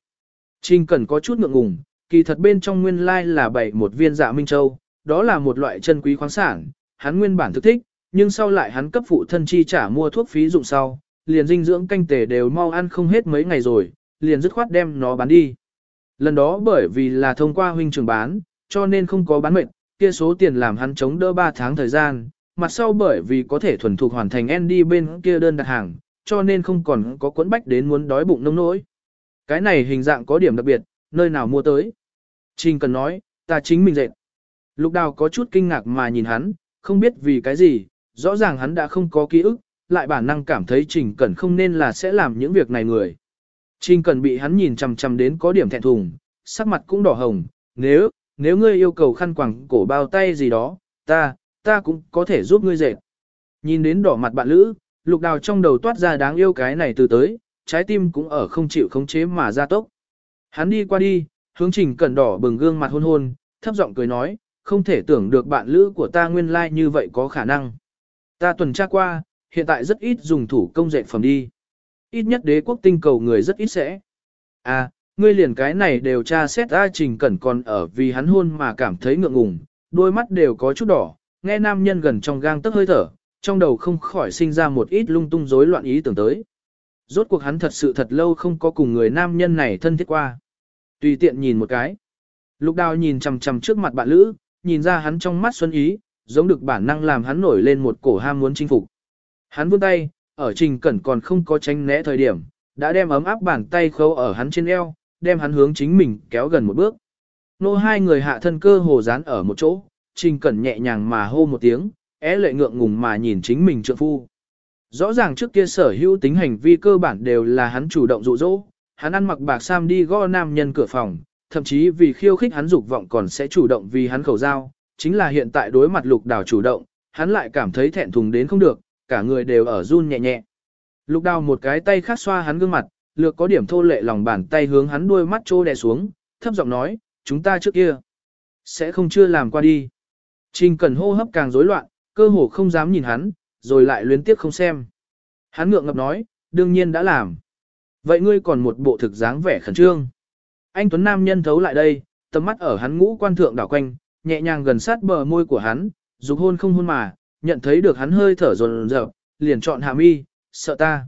Trình Cần có chút ngượng ngùng, kỳ thật bên trong nguyên lai là bảy một viên dạ minh châu, đó là một loại chân quý khoáng sản, hắn nguyên bản thức thích, nhưng sau lại hắn cấp phụ thân chi trả mua thuốc phí dụng sau, liền dinh dưỡng canh tề đều mau ăn không hết mấy ngày rồi, liền dứt khoát đem nó bán đi. Lần đó bởi vì là thông qua huynh trường bán, cho nên không có bán mệnh, kia số tiền làm hắn chống đỡ 3 tháng thời gian, mặt sau bởi vì có thể thuần thục hoàn thành Andy bên kia đơn đặt hàng, cho nên không còn có cuốn bách đến muốn đói bụng nông nỗi. Cái này hình dạng có điểm đặc biệt, nơi nào mua tới. Trình cần nói, ta chính mình dệt. Lục đào có chút kinh ngạc mà nhìn hắn, không biết vì cái gì, rõ ràng hắn đã không có ký ức, lại bản năng cảm thấy Trình Cẩn không nên là sẽ làm những việc này người. Trình Cẩn bị hắn nhìn chằm chằm đến có điểm thẹn thùng, sắc mặt cũng đỏ hồng, nếu, nếu ngươi yêu cầu khăn quàng cổ bao tay gì đó, ta, ta cũng có thể giúp ngươi dệt. Nhìn đến đỏ mặt bạn lữ, lục đào trong đầu toát ra đáng yêu cái này từ tới, trái tim cũng ở không chịu khống chế mà ra tốc. Hắn đi qua đi, hướng trình cẩn đỏ bừng gương mặt hôn hôn, thấp giọng cười nói, không thể tưởng được bạn lữ của ta nguyên lai like như vậy có khả năng. Ta tuần tra qua, hiện tại rất ít dùng thủ công dệt phẩm đi. Ít nhất đế quốc tinh cầu người rất ít sẽ. À, ngươi liền cái này đều tra xét ra trình cẩn còn ở vì hắn hôn mà cảm thấy ngượng ngùng, đôi mắt đều có chút đỏ, nghe nam nhân gần trong gang tấc hơi thở, trong đầu không khỏi sinh ra một ít lung tung rối loạn ý tưởng tới. Rốt cuộc hắn thật sự thật lâu không có cùng người nam nhân này thân thiết qua. Tùy tiện nhìn một cái. Lục đào nhìn chằm chằm trước mặt bạn lữ, nhìn ra hắn trong mắt xuân ý, giống được bản năng làm hắn nổi lên một cổ ham muốn chinh phục. Hắn vươn tay, ở trình cẩn còn không có tránh né thời điểm, đã đem ấm áp bàn tay khâu ở hắn trên eo, đem hắn hướng chính mình kéo gần một bước. Nô hai người hạ thân cơ hồ dán ở một chỗ, trình cẩn nhẹ nhàng mà hô một tiếng, é lệ ngượng ngùng mà nhìn chính mình trượng phu. Rõ ràng trước kia sở hữu tính hành vi cơ bản đều là hắn chủ động dụ dỗ, hắn ăn mặc bạc sam đi gõ nam nhân cửa phòng, thậm chí vì khiêu khích hắn dục vọng còn sẽ chủ động vì hắn khẩu giao, chính là hiện tại đối mặt lục đào chủ động, hắn lại cảm thấy thẹn thùng đến không được, cả người đều ở run nhẹ nhẹ. Lục đào một cái tay khác xoa hắn gương mặt, lược có điểm thô lệ lòng bàn tay hướng hắn đuôi mắt trô đè xuống, thấp giọng nói, chúng ta trước kia. sẽ không chưa làm qua đi. Trình Cần hô hấp càng rối loạn, cơ hồ không dám nhìn hắn, rồi lại luyến tiếc không xem. Hắn ngượng ngập nói, đương nhiên đã làm. Vậy ngươi còn một bộ thực dáng vẻ khẩn trương. Anh Tuấn Nam nhân thấu lại đây, tầm mắt ở hắn ngũ quan thượng đảo quanh, nhẹ nhàng gần sát bờ môi của hắn, dục hôn không hôn mà, nhận thấy được hắn hơi thở rồn rợp, liền chọn hạ mi, sợ ta.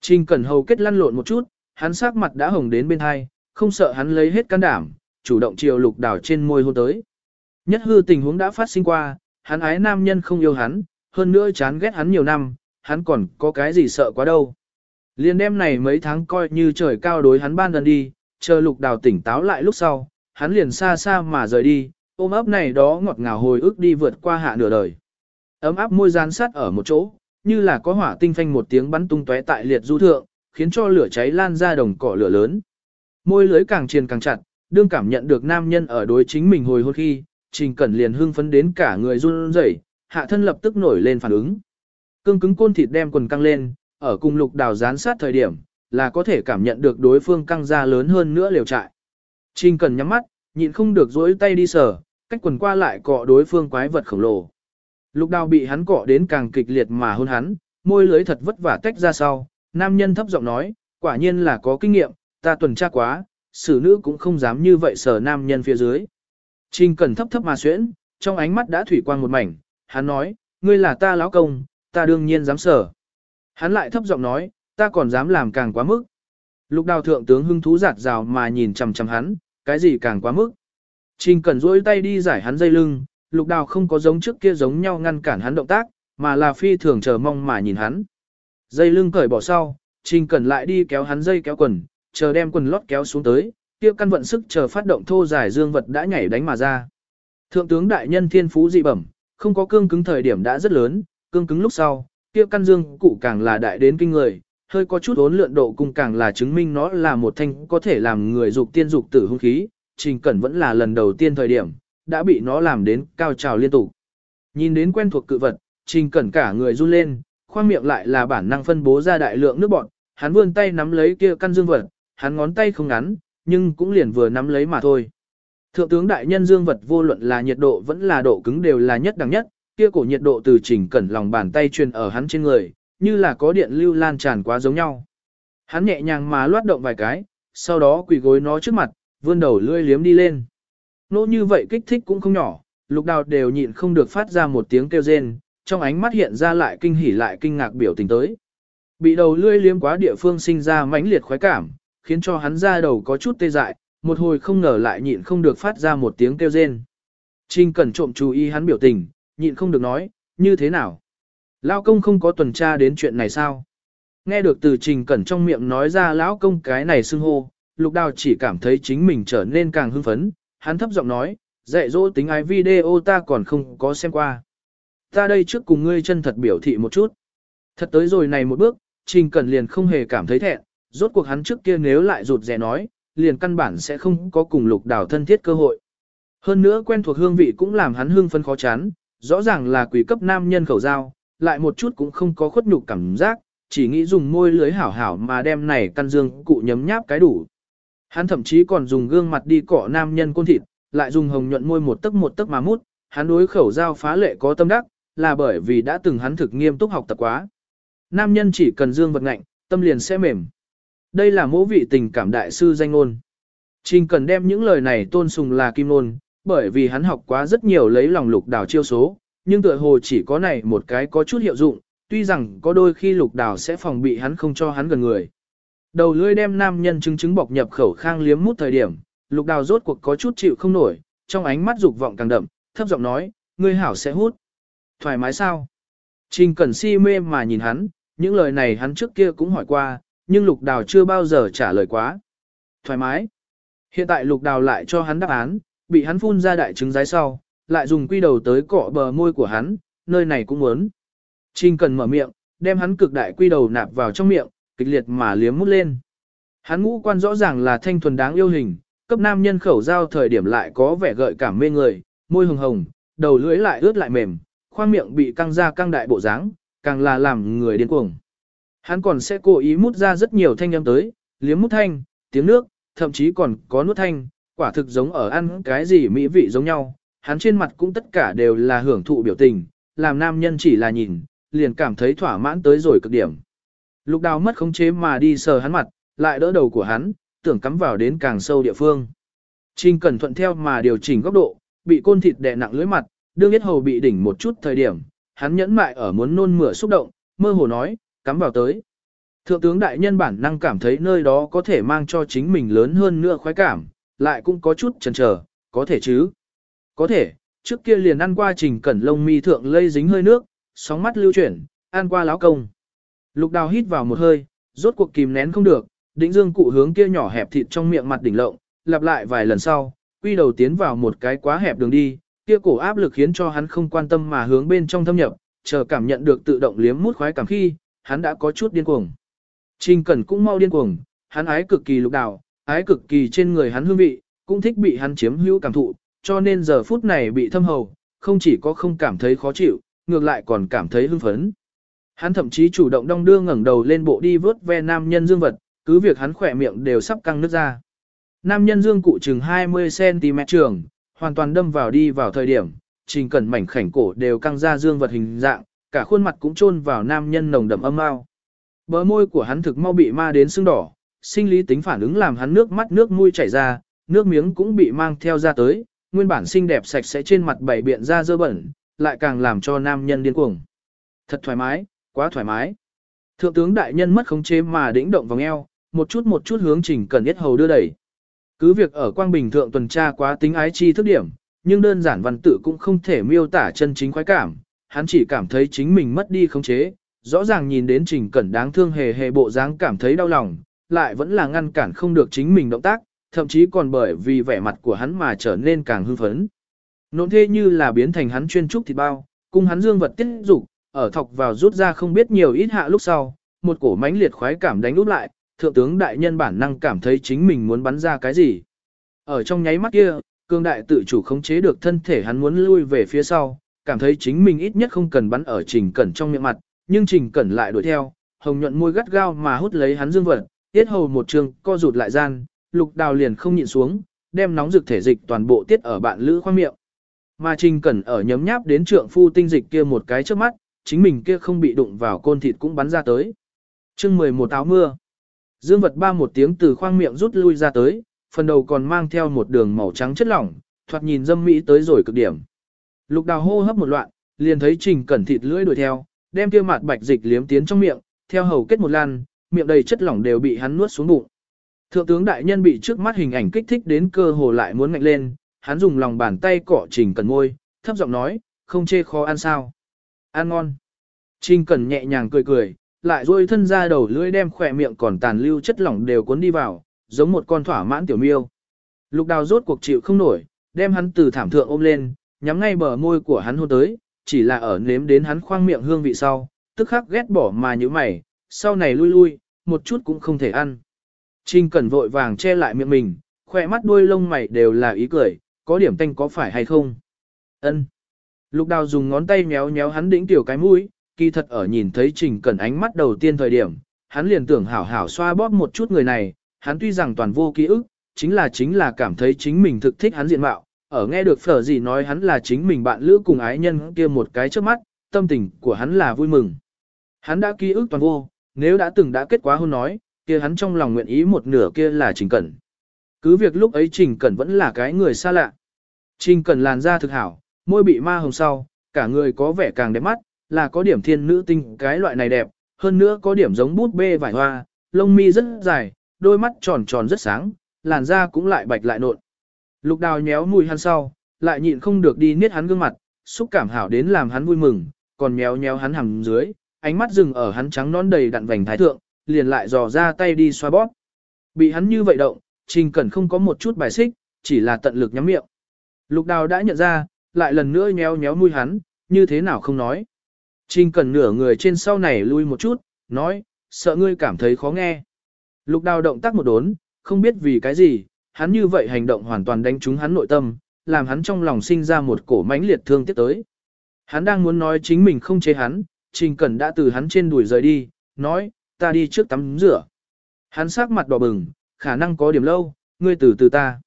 Trình Cẩn Hầu kết lăn lộn một chút, hắn sắc mặt đã hồng đến bên hai, không sợ hắn lấy hết can đảm, chủ động chiều lục đảo trên môi hôn tới. Nhất hư tình huống đã phát sinh qua, hắn ái nam nhân không yêu hắn, hơn nữa chán ghét hắn nhiều năm, hắn còn có cái gì sợ quá đâu. Liên đêm này mấy tháng coi như trời cao đối hắn ban dần đi, chờ lục đào tỉnh táo lại lúc sau, hắn liền xa xa mà rời đi, ôm ấp này đó ngọt ngào hồi ức đi vượt qua hạ nửa đời. Ấm áp môi dán sát ở một chỗ, như là có hỏa tinh phanh một tiếng bắn tung tóe tại liệt du thượng, khiến cho lửa cháy lan ra đồng cỏ lửa lớn. Môi lưới càng triền càng chặt, đương cảm nhận được nam nhân ở đối chính mình hồi hôn khi, Trình Cẩn liền hưng phấn đến cả người run rẩy, hạ thân lập tức nổi lên phản ứng. Cương cứng côn thịt đem quần căng lên, ở cùng lục đào dán sát thời điểm, là có thể cảm nhận được đối phương căng ra lớn hơn nữa liều trại. Trình Cẩn nhắm mắt, nhịn không được dối tay đi sờ, cách quần qua lại cọ đối phương quái vật khổng lồ. Lục đào bị hắn cọ đến càng kịch liệt mà hôn hắn, môi lưới thật vất vả tách ra sau, nam nhân thấp giọng nói, quả nhiên là có kinh nghiệm, ta tuần tra quá, xử nữ cũng không dám như vậy sờ nam nhân phía dưới. Trình Cẩn thấp thấp mà xuyễn, trong ánh mắt đã thủy quang một mảnh, hắn nói, ngươi là ta lão công, ta đương nhiên dám sở. Hắn lại thấp giọng nói, ta còn dám làm càng quá mức. Lục đào thượng tướng hưng thú giạt rào mà nhìn chằm chằm hắn, cái gì càng quá mức. Trình Cẩn duỗi tay đi giải hắn dây lưng, lục đào không có giống trước kia giống nhau ngăn cản hắn động tác, mà là phi thường chờ mong mà nhìn hắn. Dây lưng cởi bỏ sau, Trình Cẩn lại đi kéo hắn dây kéo quần, chờ đem quần lót kéo xuống tới, kia căn vận sức chờ phát động thô dài dương vật đã nhảy đánh mà ra. Thượng tướng đại nhân thiên phú dị bẩm, không có cương cứng thời điểm đã rất lớn, cương cứng lúc sau, kia căn dương cụ càng là đại đến kinh người, hơi có chút ốn lượn độ cùng càng là chứng minh nó là một thanh có thể làm người dục tiên dục tử hung khí, Trình Cẩn vẫn là lần đầu tiên thời điểm, đã bị nó làm đến cao trào liên tục. Nhìn đến quen thuộc cự vật, Trình Cẩn cả người run lên, khoang miệng lại là bản năng phân bố ra đại lượng nước bọn, hắn vươn tay nắm lấy kia căn dương vật, hắn ngón tay không ngắn, nhưng cũng liền vừa nắm lấy mà thôi. Thượng tướng đại nhân dương vật vô luận là nhiệt độ vẫn là độ cứng đều là nhất đẳng nhất, kia cổ nhiệt độ từ trình cẩn lòng bàn tay truyền ở hắn trên người, như là có điện lưu lan tràn quá giống nhau. Hắn nhẹ nhàng mà loát động vài cái, sau đó quỳ gối nó trước mặt, vươn đầu lươi liếm đi lên. Nỗ như vậy kích thích cũng không nhỏ, lục đào đều nhịn không được phát ra một tiếng kêu rên, trong ánh mắt hiện ra lại kinh hỉ lại kinh ngạc biểu tình tới. Bị đầu lươi liếm quá địa phương sinh ra mãnh liệt khoái cảm, khiến cho hắn ra đầu có chút tê dại, một hồi không ngờ lại nhịn không được phát ra một tiếng kêu rên. Trình cẩn trộm chú ý hắn biểu tình, nhịn không được nói, như thế nào? Lão công không có tuần tra đến chuyện này sao? Nghe được từ trình cẩn trong miệng nói ra lão công cái này xưng hô, lục đào chỉ cảm thấy chính mình trở nên càng hưng phấn, hắn thấp giọng nói, dạy dỗ tính ai video ta còn không có xem qua. Ta đây trước cùng ngươi chân thật biểu thị một chút. Thật tới rồi này một bước, trình cẩn liền không hề cảm thấy thẹn, rốt cuộc hắn trước kia nếu lại rụt rè nói, liền căn bản sẽ không có cùng lục đảo thân thiết cơ hội. Hơn nữa quen thuộc hương vị cũng làm hắn hương phân khó chán, rõ ràng là quỷ cấp nam nhân khẩu giao, lại một chút cũng không có khuất nhục cảm giác, chỉ nghĩ dùng môi lưới hảo hảo mà đem này căn dương cụ nhấm nháp cái đủ. Hắn thậm chí còn dùng gương mặt đi cọ nam nhân côn thịt, lại dùng hồng nhuận môi một tấc một tấc mà mút, hắn đối khẩu giao phá lệ có tâm đắc, là bởi vì đã từng hắn thực nghiêm túc học tập quá. Nam nhân chỉ cần dương vật ngạnh, tâm liền sẽ mềm. Đây là mẫu vị tình cảm đại sư danh ngôn. Trình cần đem những lời này tôn sùng là kim ngôn, bởi vì hắn học quá rất nhiều lấy lòng lục đảo chiêu số, nhưng tựa hồ chỉ có này một cái có chút hiệu dụng, tuy rằng có đôi khi lục đảo sẽ phòng bị hắn không cho hắn gần người. Đầu lưỡi đem nam nhân chứng chứng bọc nhập khẩu khang liếm mút thời điểm, lục đào rốt cuộc có chút chịu không nổi, trong ánh mắt dục vọng càng đậm, thấp giọng nói, ngươi hảo sẽ hút. Thoải mái sao? Trình cẩn si mê mà nhìn hắn, những lời này hắn trước kia cũng hỏi qua, nhưng lục đào chưa bao giờ trả lời quá. Thoải mái. Hiện tại lục đào lại cho hắn đáp án, bị hắn phun ra đại trứng giái sau, lại dùng quy đầu tới cọ bờ môi của hắn, nơi này cũng muốn. Trình cần mở miệng, đem hắn cực đại quy đầu nạp vào trong miệng, kịch liệt mà liếm mút lên. Hắn ngũ quan rõ ràng là thanh thuần đáng yêu hình, cấp nam nhân khẩu giao thời điểm lại có vẻ gợi cảm mê người, môi hồng hồng, đầu lưỡi lại ướt lại mềm, khoang miệng bị căng ra căng đại bộ dáng, càng là làm người điên cuồng. Hắn còn sẽ cố ý mút ra rất nhiều thanh âm tới, liếm mút thanh, tiếng nước, thậm chí còn có nuốt thanh, quả thực giống ở ăn cái gì mỹ vị giống nhau, hắn trên mặt cũng tất cả đều là hưởng thụ biểu tình, làm nam nhân chỉ là nhìn, liền cảm thấy thỏa mãn tới rồi cực điểm. Lục đào mất khống chế mà đi sờ hắn mặt, lại đỡ đầu của hắn, tưởng cắm vào đến càng sâu địa phương. Trình cẩn thuận theo mà điều chỉnh góc độ, bị côn thịt đè nặng lưới mặt, đương biết hầu bị đỉnh một chút thời điểm, hắn nhẫn mại ở muốn nôn mửa xúc động, mơ hồ nói, cắm vào tới. Thượng tướng đại nhân bản năng cảm thấy nơi đó có thể mang cho chính mình lớn hơn nữa khoái cảm, lại cũng có chút chần chờ, có thể chứ. Có thể, trước kia liền ăn qua trình cẩn lông mi thượng lây dính hơi nước, sóng mắt lưu chuyển, ăn qua láo công. Lục đào hít vào một hơi, rốt cuộc kìm nén không được, đỉnh dương cụ hướng kia nhỏ hẹp thịt trong miệng mặt đỉnh lộng, lặp lại vài lần sau, quy đầu tiến vào một cái quá hẹp đường đi, kia cổ áp lực khiến cho hắn không quan tâm mà hướng bên trong thâm nhập, chờ cảm nhận được tự động liếm mút khoái cảm khi, hắn đã có chút điên cuồng. Trình Cẩn cũng mau điên cuồng, hắn ái cực kỳ lục đào, ái cực kỳ trên người hắn hương vị, cũng thích bị hắn chiếm hữu cảm thụ, cho nên giờ phút này bị thâm hầu, không chỉ có không cảm thấy khó chịu, ngược lại còn cảm thấy hưng phấn. Hắn thậm chí chủ động đong đưa ngẩng đầu lên bộ đi vớt ve nam nhân dương vật, cứ việc hắn khỏe miệng đều sắp căng nước ra. Nam nhân dương cụ chừng 20cm trường, hoàn toàn đâm vào đi vào thời điểm, trình cẩn mảnh khảnh cổ đều căng ra dương vật hình dạng, cả khuôn mặt cũng chôn vào nam nhân nồng đậm âm ao. Bờ môi của hắn thực mau bị ma đến sưng đỏ, sinh lý tính phản ứng làm hắn nước mắt nước mũi chảy ra, nước miếng cũng bị mang theo ra tới, nguyên bản xinh đẹp sạch sẽ trên mặt bảy biện ra dơ bẩn, lại càng làm cho nam nhân điên cuồng. Thật thoải mái, quá thoải mái. Thượng tướng đại nhân mất khống chế mà đĩnh động vòng eo, một chút một chút hướng trình cần yết hầu đưa đẩy. Cứ việc ở Quang Bình thượng tuần tra quá tính ái chi thức điểm, nhưng đơn giản văn tự cũng không thể miêu tả chân chính khoái cảm, hắn chỉ cảm thấy chính mình mất đi khống chế, rõ ràng nhìn đến trình cẩn đáng thương hề hề bộ dáng cảm thấy đau lòng, lại vẫn là ngăn cản không được chính mình động tác, thậm chí còn bởi vì vẻ mặt của hắn mà trở nên càng hưng phấn. Nộn thế như là biến thành hắn chuyên trúc thịt bao, cùng hắn dương vật tiết dục ở thọc vào rút ra không biết nhiều ít hạ lúc sau, một cổ mãnh liệt khoái cảm đánh úp lại, thượng tướng đại nhân bản năng cảm thấy chính mình muốn bắn ra cái gì. Ở trong nháy mắt kia, cương đại tự chủ khống chế được thân thể hắn muốn lui về phía sau, cảm thấy chính mình ít nhất không cần bắn ở trình cẩn trong miệng mặt, nhưng trình cẩn lại đuổi theo, hồng nhuận môi gắt gao mà hút lấy hắn dương vật, tiết hầu một trường co rụt lại gian, lục đào liền không nhịn xuống, đem nóng dược thể dịch toàn bộ tiết ở bạn lữ khoang miệng. Mà trình cẩn ở nhấm nháp đến trượng phu tinh dịch kia một cái trước mắt, chính mình kia không bị đụng vào côn thịt cũng bắn ra tới. chương 11 áo mưa. Dương vật ba một tiếng từ khoang miệng rút lui ra tới, phần đầu còn mang theo một đường màu trắng chất lỏng, thoạt nhìn dâm mỹ tới rồi cực điểm. Lục đào hô hấp một loạn, liền thấy trình cẩn thịt lưỡi đuổi theo, đem kia mặt bạch dịch liếm tiến trong miệng, theo hầu kết một lan, miệng đầy chất lỏng đều bị hắn nuốt xuống bụng. Thượng tướng đại nhân bị trước mắt hình ảnh kích thích đến cơ hồ lại muốn mạnh lên, hắn dùng lòng bàn tay cọ trình cẩn môi, thấp giọng nói, không chê khó ăn sao. Ăn ngon. Trình cẩn nhẹ nhàng cười cười, lại duỗi thân ra đầu lưỡi đem khỏe miệng còn tàn lưu chất lỏng đều cuốn đi vào, giống một con thỏa mãn tiểu miêu. Lục đào rốt cuộc chịu không nổi, đem hắn từ thảm thượng ôm lên, nhắm ngay bờ môi của hắn hôn tới, chỉ là ở nếm đến hắn khoang miệng hương vị sau, tức khắc ghét bỏ mà như mày, sau này lui lui, một chút cũng không thể ăn. Trình cẩn vội vàng che lại miệng mình, khỏe mắt đuôi lông mày đều là ý cười, có điểm tanh có phải hay không? Ân. Lục đào dùng ngón tay méo méo hắn đỉnh tiểu cái mũi, kỳ thật ở nhìn thấy trình cẩn ánh mắt đầu tiên thời điểm, hắn liền tưởng hảo hảo xoa bóp một chút người này, hắn tuy rằng toàn vô ký ức, chính là chính là cảm thấy chính mình thực thích hắn diện mạo, ở nghe được phở gì nói hắn là chính mình bạn lữ cùng ái nhân kia một cái trước mắt, tâm tình của hắn là vui mừng. Hắn đã ký ức toàn vô, nếu đã từng đã kết quá hôn nói, kia hắn trong lòng nguyện ý một nửa kia là Trình Cẩn. Cứ việc lúc ấy Trình Cẩn vẫn là cái người xa lạ. Trình Cẩn làn da thực hảo, môi bị ma hồng sau, cả người có vẻ càng đẹp mắt, là có điểm thiên nữ tinh cái loại này đẹp, hơn nữa có điểm giống bút bê vải hoa, lông mi rất dài, đôi mắt tròn tròn rất sáng, làn da cũng lại bạch lại nộn. Lục đào nhéo mùi hắn sau, lại nhịn không được đi niết hắn gương mặt, xúc cảm hảo đến làm hắn vui mừng, còn nhéo nhéo hắn hằng dưới, ánh mắt dừng ở hắn trắng nón đầy đặn vành thái thượng, liền lại dò ra tay đi xoa bóp. Bị hắn như vậy động, Trình Cẩn không có một chút bài xích, chỉ là tận lực nhắm miệng. Lục đào đã nhận ra, lại lần nữa nhéo nhéo mũi hắn, như thế nào không nói. Trình cần nửa người trên sau này lui một chút, nói, sợ ngươi cảm thấy khó nghe. Lục đào động tác một đốn, không biết vì cái gì, hắn như vậy hành động hoàn toàn đánh trúng hắn nội tâm, làm hắn trong lòng sinh ra một cổ mãnh liệt thương tiếc tới. Hắn đang muốn nói chính mình không chế hắn, Trình Cẩn đã từ hắn trên đuổi rời đi, nói, ta đi trước tắm rửa. Hắn sắc mặt đỏ bừng, khả năng có điểm lâu, ngươi từ từ ta.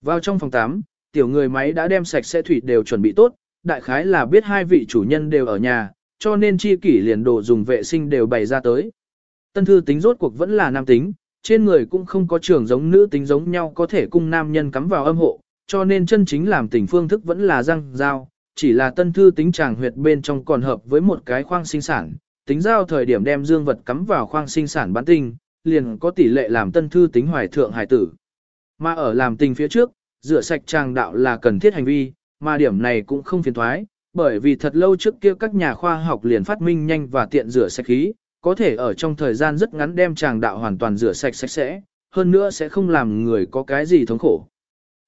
Vào trong phòng 8, tiểu người máy đã đem sạch sẽ thủy đều chuẩn bị tốt, đại khái là biết hai vị chủ nhân đều ở nhà, cho nên chi kỷ liền đồ dùng vệ sinh đều bày ra tới. Tân thư tính rốt cuộc vẫn là nam tính, trên người cũng không có trường giống nữ tính giống nhau có thể cung nam nhân cắm vào âm hộ, cho nên chân chính làm tình phương thức vẫn là răng dao, chỉ là tân thư tính chàng huyệt bên trong còn hợp với một cái khoang sinh sản, tính giao thời điểm đem dương vật cắm vào khoang sinh sản bán tinh, liền có tỷ lệ làm tân thư tính hoài thượng hài tử. Mà ở làm tình phía trước, rửa sạch tràng đạo là cần thiết hành vi, mà điểm này cũng không phiền thoái, bởi vì thật lâu trước kia các nhà khoa học liền phát minh nhanh và tiện rửa sạch khí, có thể ở trong thời gian rất ngắn đem tràng đạo hoàn toàn rửa sạch sạch sẽ, hơn nữa sẽ không làm người có cái gì thống khổ.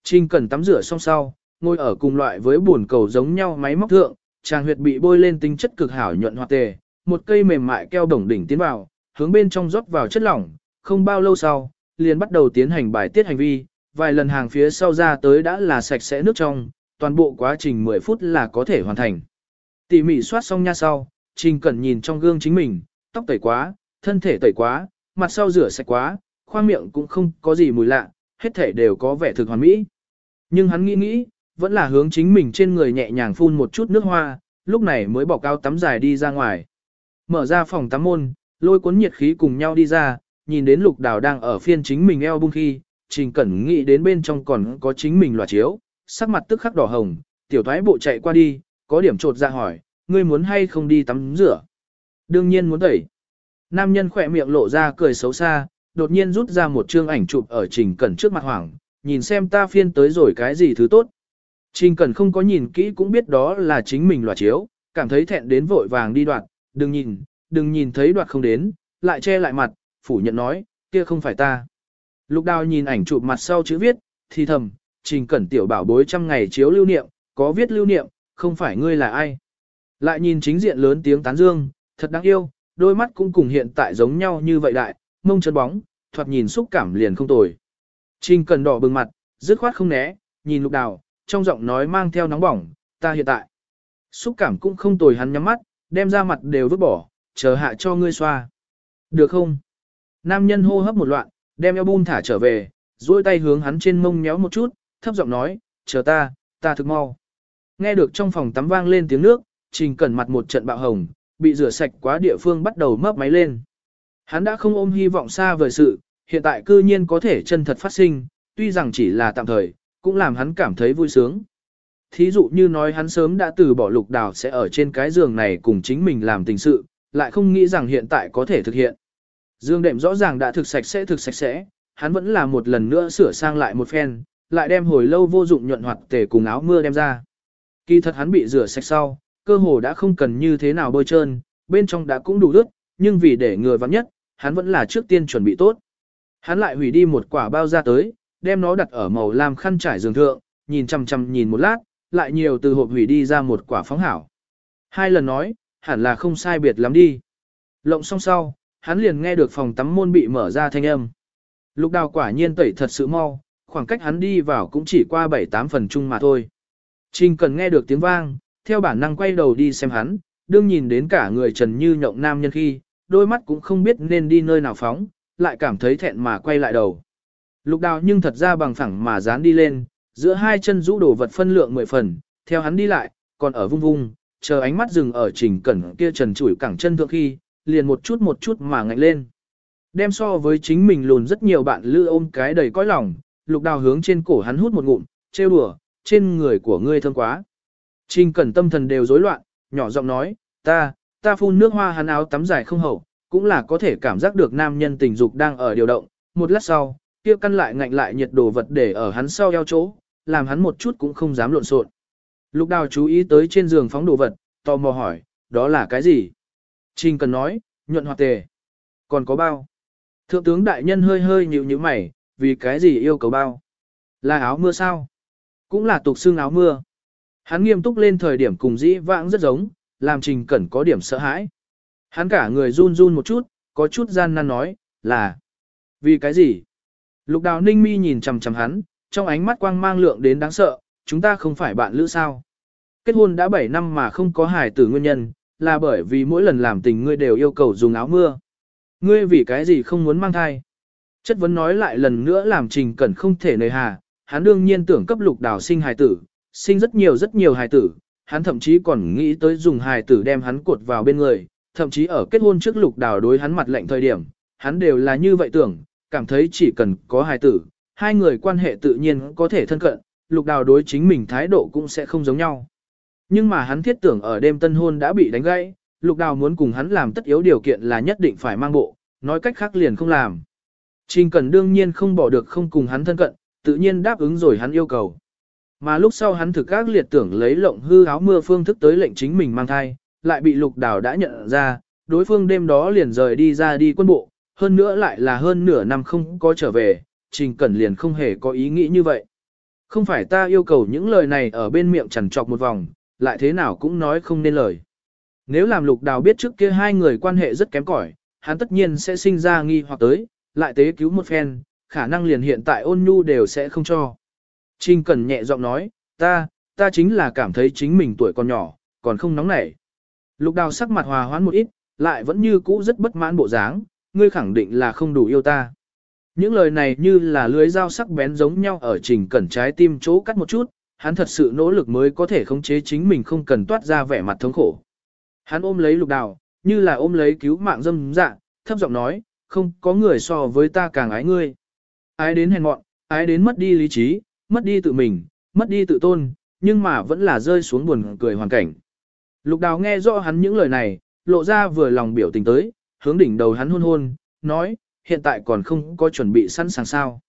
Trình cần tắm rửa xong sau, ngồi ở cùng loại với buồn cầu giống nhau máy móc thượng, tràng huyệt bị bôi lên tính chất cực hảo nhuận hoạt tề, một cây mềm mại keo đồng đỉnh tiến vào, hướng bên trong rót vào chất lỏng, không bao lâu sau, liền bắt đầu tiến hành bài tiết hành vi, vài lần hàng phía sau ra tới đã là sạch sẽ nước trong, toàn bộ quá trình 10 phút là có thể hoàn thành. Tỉ mỉ soát xong nha sau, Trình Cẩn nhìn trong gương chính mình, tóc tẩy quá, thân thể tẩy quá, mặt sau rửa sạch quá, khoang miệng cũng không có gì mùi lạ, hết thể đều có vẻ thực hoàn mỹ. Nhưng hắn nghĩ nghĩ, vẫn là hướng chính mình trên người nhẹ nhàng phun một chút nước hoa, lúc này mới bỏ cao tắm dài đi ra ngoài. Mở ra phòng tắm môn, lôi cuốn nhiệt khí cùng nhau đi ra, nhìn đến lục đào đang ở phiên chính mình eo bung khi, trình cẩn nghĩ đến bên trong còn có chính mình loạt chiếu, sắc mặt tức khắc đỏ hồng, tiểu thoái bộ chạy qua đi, có điểm trột ra hỏi, ngươi muốn hay không đi tắm rửa? Đương nhiên muốn đẩy. Nam nhân khỏe miệng lộ ra cười xấu xa, đột nhiên rút ra một chương ảnh chụp ở trình cẩn trước mặt hoảng, nhìn xem ta phiên tới rồi cái gì thứ tốt. Trình cẩn không có nhìn kỹ cũng biết đó là chính mình loạt chiếu, cảm thấy thẹn đến vội vàng đi đoạn, đừng nhìn, đừng nhìn thấy đoạt không đến, lại che lại mặt, phủ nhận nói, kia không phải ta. Lục đào nhìn ảnh chụp mặt sau chữ viết, thì thầm, trình cẩn tiểu bảo bối trăm ngày chiếu lưu niệm, có viết lưu niệm, không phải ngươi là ai. Lại nhìn chính diện lớn tiếng tán dương, thật đáng yêu, đôi mắt cũng cùng hiện tại giống nhau như vậy đại, mông chân bóng, thoạt nhìn xúc cảm liền không tồi. Trình cẩn đỏ bừng mặt, dứt khoát không né, nhìn lục đào, trong giọng nói mang theo nóng bỏng, ta hiện tại. Xúc cảm cũng không tồi hắn nhắm mắt, đem ra mặt đều vứt bỏ, chờ hạ cho ngươi xoa. Được không? Nam nhân hô hấp một loạn, đem eo bun thả trở về, duỗi tay hướng hắn trên mông méo một chút, thấp giọng nói, chờ ta, ta thực mau. Nghe được trong phòng tắm vang lên tiếng nước, trình cẩn mặt một trận bạo hồng, bị rửa sạch quá địa phương bắt đầu mấp máy lên. Hắn đã không ôm hy vọng xa vời sự, hiện tại cư nhiên có thể chân thật phát sinh, tuy rằng chỉ là tạm thời, cũng làm hắn cảm thấy vui sướng. Thí dụ như nói hắn sớm đã từ bỏ lục đào sẽ ở trên cái giường này cùng chính mình làm tình sự, lại không nghĩ rằng hiện tại có thể thực hiện. Dương đệm rõ ràng đã thực sạch sẽ thực sạch sẽ, hắn vẫn là một lần nữa sửa sang lại một phen, lại đem hồi lâu vô dụng nhuận hoạt tể cùng áo mưa đem ra. Kỳ thật hắn bị rửa sạch sau, cơ hồ đã không cần như thế nào bôi trơn, bên trong đã cũng đủ ướt, nhưng vì để người vắng nhất, hắn vẫn là trước tiên chuẩn bị tốt. Hắn lại hủy đi một quả bao ra tới, đem nó đặt ở màu lam khăn trải giường thượng, nhìn chằm chằm nhìn một lát, lại nhiều từ hộp hủy đi ra một quả phóng hảo. Hai lần nói, hẳn là không sai biệt lắm đi. Lộng xong sau, hắn liền nghe được phòng tắm môn bị mở ra thanh âm. Lục đào quả nhiên tẩy thật sự mau, khoảng cách hắn đi vào cũng chỉ qua 7-8 phần chung mà thôi. Trình cần nghe được tiếng vang, theo bản năng quay đầu đi xem hắn, đương nhìn đến cả người trần như nhộng nam nhân khi, đôi mắt cũng không biết nên đi nơi nào phóng, lại cảm thấy thẹn mà quay lại đầu. Lục đào nhưng thật ra bằng phẳng mà dán đi lên, giữa hai chân rũ đồ vật phân lượng mười phần, theo hắn đi lại, còn ở vung vung, chờ ánh mắt dừng ở trình cẩn kia trần chủi cẳng chân thượng khi, liền một chút một chút mà ngạnh lên. Đem so với chính mình lùn rất nhiều bạn lư ôm cái đầy cõi lòng, lục đào hướng trên cổ hắn hút một ngụm, trêu đùa, trên người của ngươi thơm quá. Trình cẩn tâm thần đều rối loạn, nhỏ giọng nói, ta, ta phun nước hoa hắn áo tắm dài không hậu, cũng là có thể cảm giác được nam nhân tình dục đang ở điều động. Một lát sau, kia căn lại ngạnh lại nhiệt đồ vật để ở hắn sau eo chỗ, làm hắn một chút cũng không dám lộn xộn. Lục đào chú ý tới trên giường phóng đồ vật, tò mò hỏi, đó là cái gì? Trình cần nói, nhuận hoạt tề. Còn có bao? Thượng tướng đại nhân hơi hơi nhịu như mày, vì cái gì yêu cầu bao? Là áo mưa sao? Cũng là tục xương áo mưa. Hắn nghiêm túc lên thời điểm cùng dĩ vãng rất giống, làm trình cẩn có điểm sợ hãi. Hắn cả người run run một chút, có chút gian nan nói, là vì cái gì? Lục đào ninh mi nhìn chằm chằm hắn, trong ánh mắt quang mang lượng đến đáng sợ, chúng ta không phải bạn lữ sao. Kết hôn đã 7 năm mà không có hài tử nguyên nhân, là bởi vì mỗi lần làm tình ngươi đều yêu cầu dùng áo mưa. Ngươi vì cái gì không muốn mang thai? Chất vấn nói lại lần nữa làm trình cẩn không thể nề hà, hắn đương nhiên tưởng cấp lục đào sinh hài tử, sinh rất nhiều rất nhiều hài tử, hắn thậm chí còn nghĩ tới dùng hài tử đem hắn cột vào bên người, thậm chí ở kết hôn trước lục đào đối hắn mặt lệnh thời điểm, hắn đều là như vậy tưởng, cảm thấy chỉ cần có hài tử, hai người quan hệ tự nhiên có thể thân cận, lục đào đối chính mình thái độ cũng sẽ không giống nhau. Nhưng mà hắn thiết tưởng ở đêm tân hôn đã bị đánh gãy, lục đào muốn cùng hắn làm tất yếu điều kiện là nhất định phải mang bộ, nói cách khác liền không làm. Trình Cẩn đương nhiên không bỏ được không cùng hắn thân cận, tự nhiên đáp ứng rồi hắn yêu cầu. Mà lúc sau hắn thực các liệt tưởng lấy lộng hư áo mưa phương thức tới lệnh chính mình mang thai, lại bị lục đào đã nhận ra, đối phương đêm đó liền rời đi ra đi quân bộ, hơn nữa lại là hơn nửa năm không có trở về, Trình Cẩn liền không hề có ý nghĩ như vậy. Không phải ta yêu cầu những lời này ở bên miệng chẳng chọc một vòng, lại thế nào cũng nói không nên lời. Nếu làm lục đào biết trước kia hai người quan hệ rất kém cỏi, hắn tất nhiên sẽ sinh ra nghi hoặc tới, lại tế cứu một phen, khả năng liền hiện tại ôn nhu đều sẽ không cho. Trình Cẩn nhẹ giọng nói, ta, ta chính là cảm thấy chính mình tuổi còn nhỏ, còn không nóng nảy. Lục đào sắc mặt hòa hoãn một ít, lại vẫn như cũ rất bất mãn bộ dáng, ngươi khẳng định là không đủ yêu ta. Những lời này như là lưới dao sắc bén giống nhau ở trình cẩn trái tim chỗ cắt một chút, hắn thật sự nỗ lực mới có thể khống chế chính mình không cần toát ra vẻ mặt thống khổ. Hắn ôm lấy lục đào, như là ôm lấy cứu mạng dâm dạ, thấp giọng nói, không có người so với ta càng ái ngươi. Ái đến hèn mọn, ái đến mất đi lý trí, mất đi tự mình, mất đi tự tôn, nhưng mà vẫn là rơi xuống buồn cười hoàn cảnh. Lục đào nghe rõ hắn những lời này, lộ ra vừa lòng biểu tình tới, hướng đỉnh đầu hắn hôn hôn, nói, hiện tại còn không có chuẩn bị sẵn sàng sao.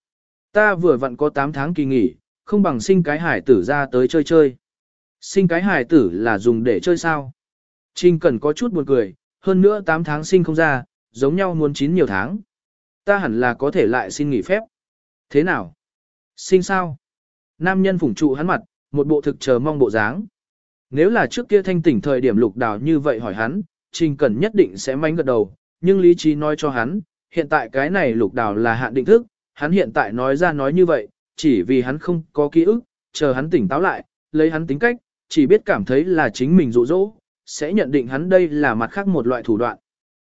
Ta vừa vặn có 8 tháng kỳ nghỉ, không bằng sinh cái hải tử ra tới chơi chơi. Sinh cái hải tử là dùng để chơi sao? Trình cần có chút buồn cười, hơn nữa 8 tháng sinh không ra, giống nhau muốn chín nhiều tháng. Ta hẳn là có thể lại xin nghỉ phép. Thế nào? Sinh sao? Nam nhân phủng trụ hắn mặt, một bộ thực chờ mong bộ dáng. Nếu là trước kia thanh tỉnh thời điểm lục đào như vậy hỏi hắn, Trình Cẩn nhất định sẽ mánh gật đầu, nhưng lý trí nói cho hắn, hiện tại cái này lục đào là hạn định thức, hắn hiện tại nói ra nói như vậy, chỉ vì hắn không có ký ức, chờ hắn tỉnh táo lại, lấy hắn tính cách, chỉ biết cảm thấy là chính mình dụ dỗ, sẽ nhận định hắn đây là mặt khác một loại thủ đoạn.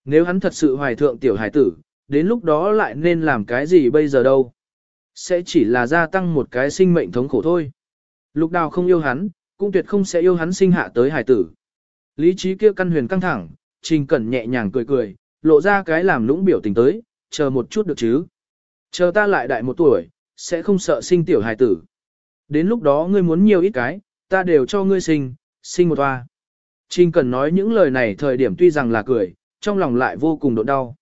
Nếu hắn thật sự hoài thượng tiểu hải tử, đến lúc đó lại nên làm cái gì bây giờ đâu? Sẽ chỉ là gia tăng một cái sinh mệnh thống khổ thôi. Lục đào không yêu hắn, cũng tuyệt không sẽ yêu hắn sinh hạ tới hải tử. Lý trí kia căn huyền căng thẳng, trình cẩn nhẹ nhàng cười cười, lộ ra cái làm lũng biểu tình tới, chờ một chút được chứ. Chờ ta lại đại một tuổi, sẽ không sợ sinh tiểu hài tử. Đến lúc đó ngươi muốn nhiều ít cái, ta đều cho ngươi sinh, sinh một toa. Trình cần nói những lời này thời điểm tuy rằng là cười, trong lòng lại vô cùng độn đau.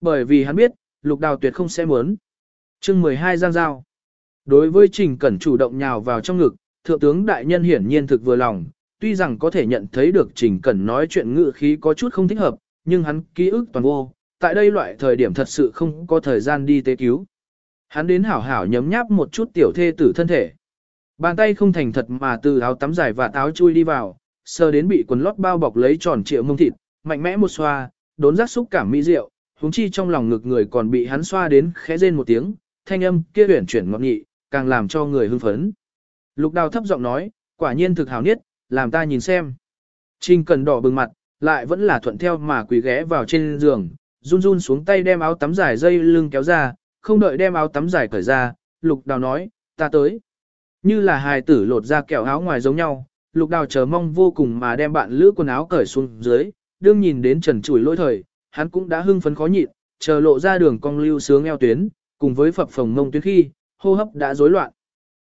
Bởi vì hắn biết, lục đào tuyệt không sẽ muốn. chương 12 giang giao. Đối với Trình Cẩn chủ động nhào vào trong ngực, thượng tướng đại nhân hiển nhiên thực vừa lòng, tuy rằng có thể nhận thấy được Trình Cẩn nói chuyện ngự khí có chút không thích hợp, nhưng hắn ký ức toàn vô, tại đây loại thời điểm thật sự không có thời gian đi tế cứu. Hắn đến hảo hảo nhấm nháp một chút tiểu thê tử thân thể. Bàn tay không thành thật mà từ áo tắm dài và áo chui đi vào, sờ đến bị quần lót bao bọc lấy tròn trịa mông thịt, mạnh mẽ một xoa, đốn giác xúc cảm mỹ diệu, huống chi trong lòng ngực người còn bị hắn xoa đến khẽ rên một tiếng, thanh âm kia huyển chuyển ngọt nghị, càng làm cho người hưng phấn. Lục đào thấp giọng nói, quả nhiên thực hào niết, làm ta nhìn xem. Trình cần đỏ bừng mặt, lại vẫn là thuận theo mà quỳ ghé vào trên giường, run run xuống tay đem áo tắm dài dây lưng kéo ra, không đợi đem áo tắm dài cởi ra, lục đào nói, ta tới. Như là hài tử lột ra kẹo áo ngoài giống nhau, lục đào chờ mong vô cùng mà đem bạn lữ quần áo cởi xuống dưới, đương nhìn đến trần chùi lỗi thời, hắn cũng đã hưng phấn khó nhịn, chờ lộ ra đường cong lưu sướng eo tuyến, cùng với phập phồng mông tuyến khi, hô hấp đã rối loạn.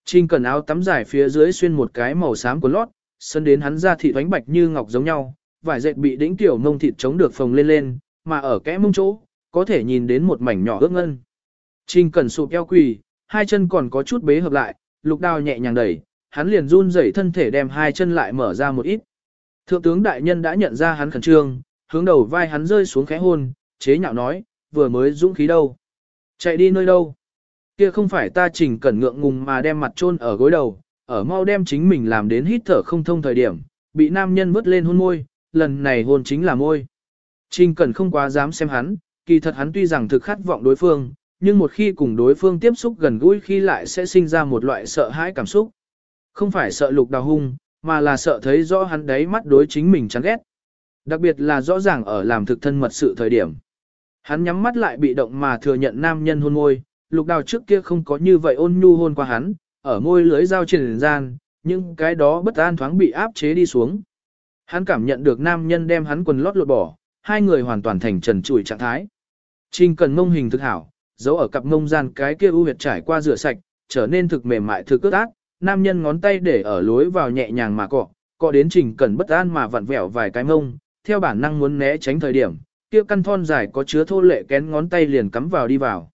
Trình cần áo tắm dài phía dưới xuyên một cái màu xám của lót, sân đến hắn ra thị thoánh bạch như ngọc giống nhau, vải dệt bị đĩnh tiểu mông thịt chống được phồng lên lên, mà ở kẽ mông chỗ, có thể nhìn đến một mảnh nhỏ ước ngân. Trình cẩn sụp eo quỳ, hai chân còn có chút bế hợp lại, lục đao nhẹ nhàng đẩy, hắn liền run rẩy thân thể đem hai chân lại mở ra một ít. Thượng tướng đại nhân đã nhận ra hắn khẩn trương, hướng đầu vai hắn rơi xuống khẽ hôn, chế nhạo nói, vừa mới dũng khí đâu. Chạy đi nơi đâu. Kia không phải ta trình cẩn ngượng ngùng mà đem mặt chôn ở gối đầu, ở mau đem chính mình làm đến hít thở không thông thời điểm, bị nam nhân vứt lên hôn môi, lần này hôn chính là môi. Trình Cẩn không quá dám xem hắn, kỳ thật hắn tuy rằng thực khát vọng đối phương, nhưng một khi cùng đối phương tiếp xúc gần gũi khi lại sẽ sinh ra một loại sợ hãi cảm xúc. Không phải sợ lục đào hung, mà là sợ thấy rõ hắn đấy mắt đối chính mình chán ghét. Đặc biệt là rõ ràng ở làm thực thân mật sự thời điểm. Hắn nhắm mắt lại bị động mà thừa nhận nam nhân hôn môi, lục đào trước kia không có như vậy ôn nhu hôn qua hắn, ở môi lưới giao truyền gian, nhưng cái đó bất an thoáng bị áp chế đi xuống. Hắn cảm nhận được nam nhân đem hắn quần lót lột bỏ, hai người hoàn toàn thành trần trụi trạng thái. Trình cần mông hình thực hảo, giấu ở cặp mông gian cái kia ưu huyệt trải qua rửa sạch, trở nên thực mềm mại thực cước ác, nam nhân ngón tay để ở lối vào nhẹ nhàng mà cọ, cọ đến trình cần bất an mà vặn vẹo vài cái mông, theo bản năng muốn né tránh thời điểm, kia căn thon dài có chứa thô lệ kén ngón tay liền cắm vào đi vào.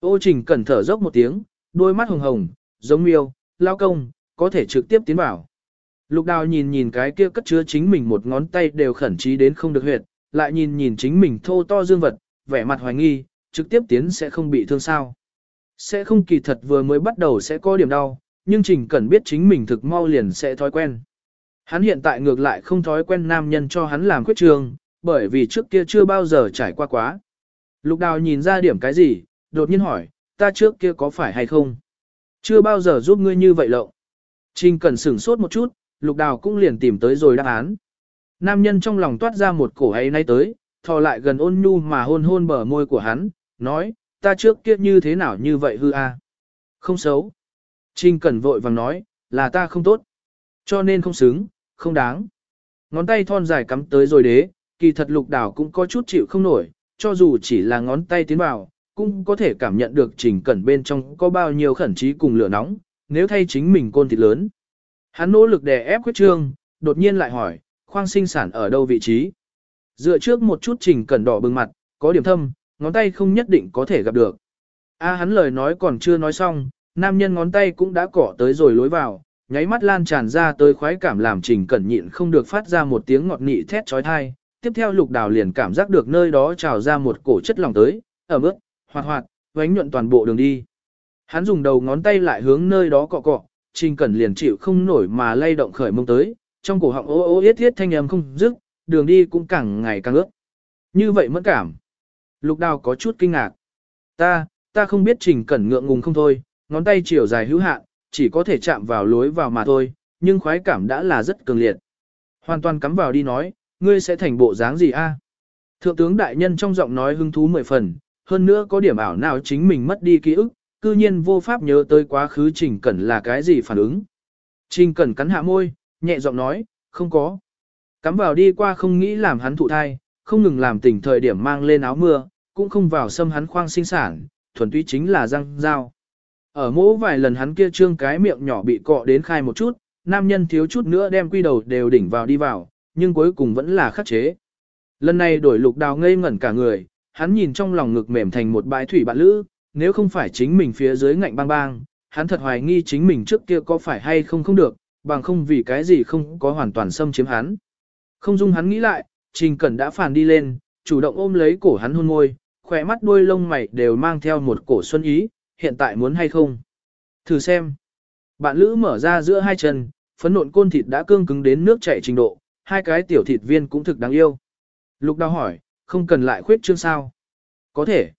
Ô trình cần thở dốc một tiếng, đôi mắt hồng hồng, giống miêu, lao công, có thể trực tiếp tiến vào. Lục đào nhìn nhìn cái kia cất chứa chính mình một ngón tay đều khẩn trí đến không được huyệt, lại nhìn nhìn chính mình thô to dương vật, vẻ mặt hoài nghi, trực tiếp tiến sẽ không bị thương sao. Sẽ không kỳ thật vừa mới bắt đầu sẽ có điểm đau, nhưng Trình Cẩn biết chính mình thực mau liền sẽ thói quen. Hắn hiện tại ngược lại không thói quen nam nhân cho hắn làm quyết trường, bởi vì trước kia chưa bao giờ trải qua quá. Lục đào nhìn ra điểm cái gì, đột nhiên hỏi, ta trước kia có phải hay không? Chưa bao giờ giúp ngươi như vậy lộng. Trình Cẩn sửng sốt một chút, lục đào cũng liền tìm tới rồi đáp án. Nam nhân trong lòng toát ra một cổ ấy nay tới, thò lại gần ôn nhu mà hôn hôn bờ môi của hắn, nói, ta trước kia như thế nào như vậy hư a? Không xấu. Trình Cẩn vội vàng nói, là ta không tốt. Cho nên không xứng, không đáng. Ngón tay thon dài cắm tới rồi đế, kỳ thật lục đảo cũng có chút chịu không nổi, cho dù chỉ là ngón tay tiến vào, cũng có thể cảm nhận được trình cẩn bên trong có bao nhiêu khẩn trí cùng lửa nóng, nếu thay chính mình côn thịt lớn. Hắn nỗ lực đè ép quyết trương, đột nhiên lại hỏi, khoang sinh sản ở đâu vị trí? Dựa trước một chút trình cẩn đỏ bừng mặt, có điểm thâm, ngón tay không nhất định có thể gặp được. A hắn lời nói còn chưa nói xong, nam nhân ngón tay cũng đã cỏ tới rồi lối vào, nháy mắt lan tràn ra tới khoái cảm làm trình cẩn nhịn không được phát ra một tiếng ngọt nị thét trói thai. Tiếp theo lục đào liền cảm giác được nơi đó trào ra một cổ chất lòng tới, ở mức, hoạt hoạt, vánh nhuận toàn bộ đường đi. Hắn dùng đầu ngón tay lại hướng nơi đó cọ cọ, trình cẩn liền chịu không nổi mà lay động khởi mông tới, trong cổ họng ô ô yết thiết thanh âm không dứt, đường đi cũng càng ngày càng ướt. Như vậy mất cảm. Lục đào có chút kinh ngạc. Ta, ta không biết trình cẩn ngượng ngùng không thôi, ngón tay chiều dài hữu hạn, chỉ có thể chạm vào lối vào mà thôi, nhưng khoái cảm đã là rất cường liệt. Hoàn toàn cắm vào đi nói, ngươi sẽ thành bộ dáng gì a? Thượng tướng đại nhân trong giọng nói hứng thú mười phần, hơn nữa có điểm ảo nào chính mình mất đi ký ức, cư nhiên vô pháp nhớ tới quá khứ Trình Cẩn là cái gì phản ứng. Trình Cẩn cắn hạ môi, nhẹ giọng nói, không có. Cắm vào đi qua không nghĩ làm hắn thụ thai, không ngừng làm tỉnh thời điểm mang lên áo mưa, cũng không vào xâm hắn khoang sinh sản, thuần túy chính là răng dao. Ở mỗi vài lần hắn kia trương cái miệng nhỏ bị cọ đến khai một chút, nam nhân thiếu chút nữa đem quy đầu đều đỉnh vào đi vào, nhưng cuối cùng vẫn là khắc chế. Lần này đổi lục đào ngây ngẩn cả người, hắn nhìn trong lòng ngực mềm thành một bãi thủy bạn lữ, nếu không phải chính mình phía dưới ngạnh bang bang, hắn thật hoài nghi chính mình trước kia có phải hay không không được, bằng không vì cái gì không có hoàn toàn xâm chiếm hắn. Không dung hắn nghĩ lại, Trình Cẩn đã phản đi lên, chủ động ôm lấy cổ hắn hôn môi, khỏe mắt đuôi lông mày đều mang theo một cổ xuân ý, hiện tại muốn hay không? Thử xem. Bạn lữ mở ra giữa hai chân, phấn nộn côn thịt đã cương cứng đến nước chảy trình độ, hai cái tiểu thịt viên cũng thực đáng yêu. Lục đào hỏi, không cần lại khuyết trương sao? Có thể.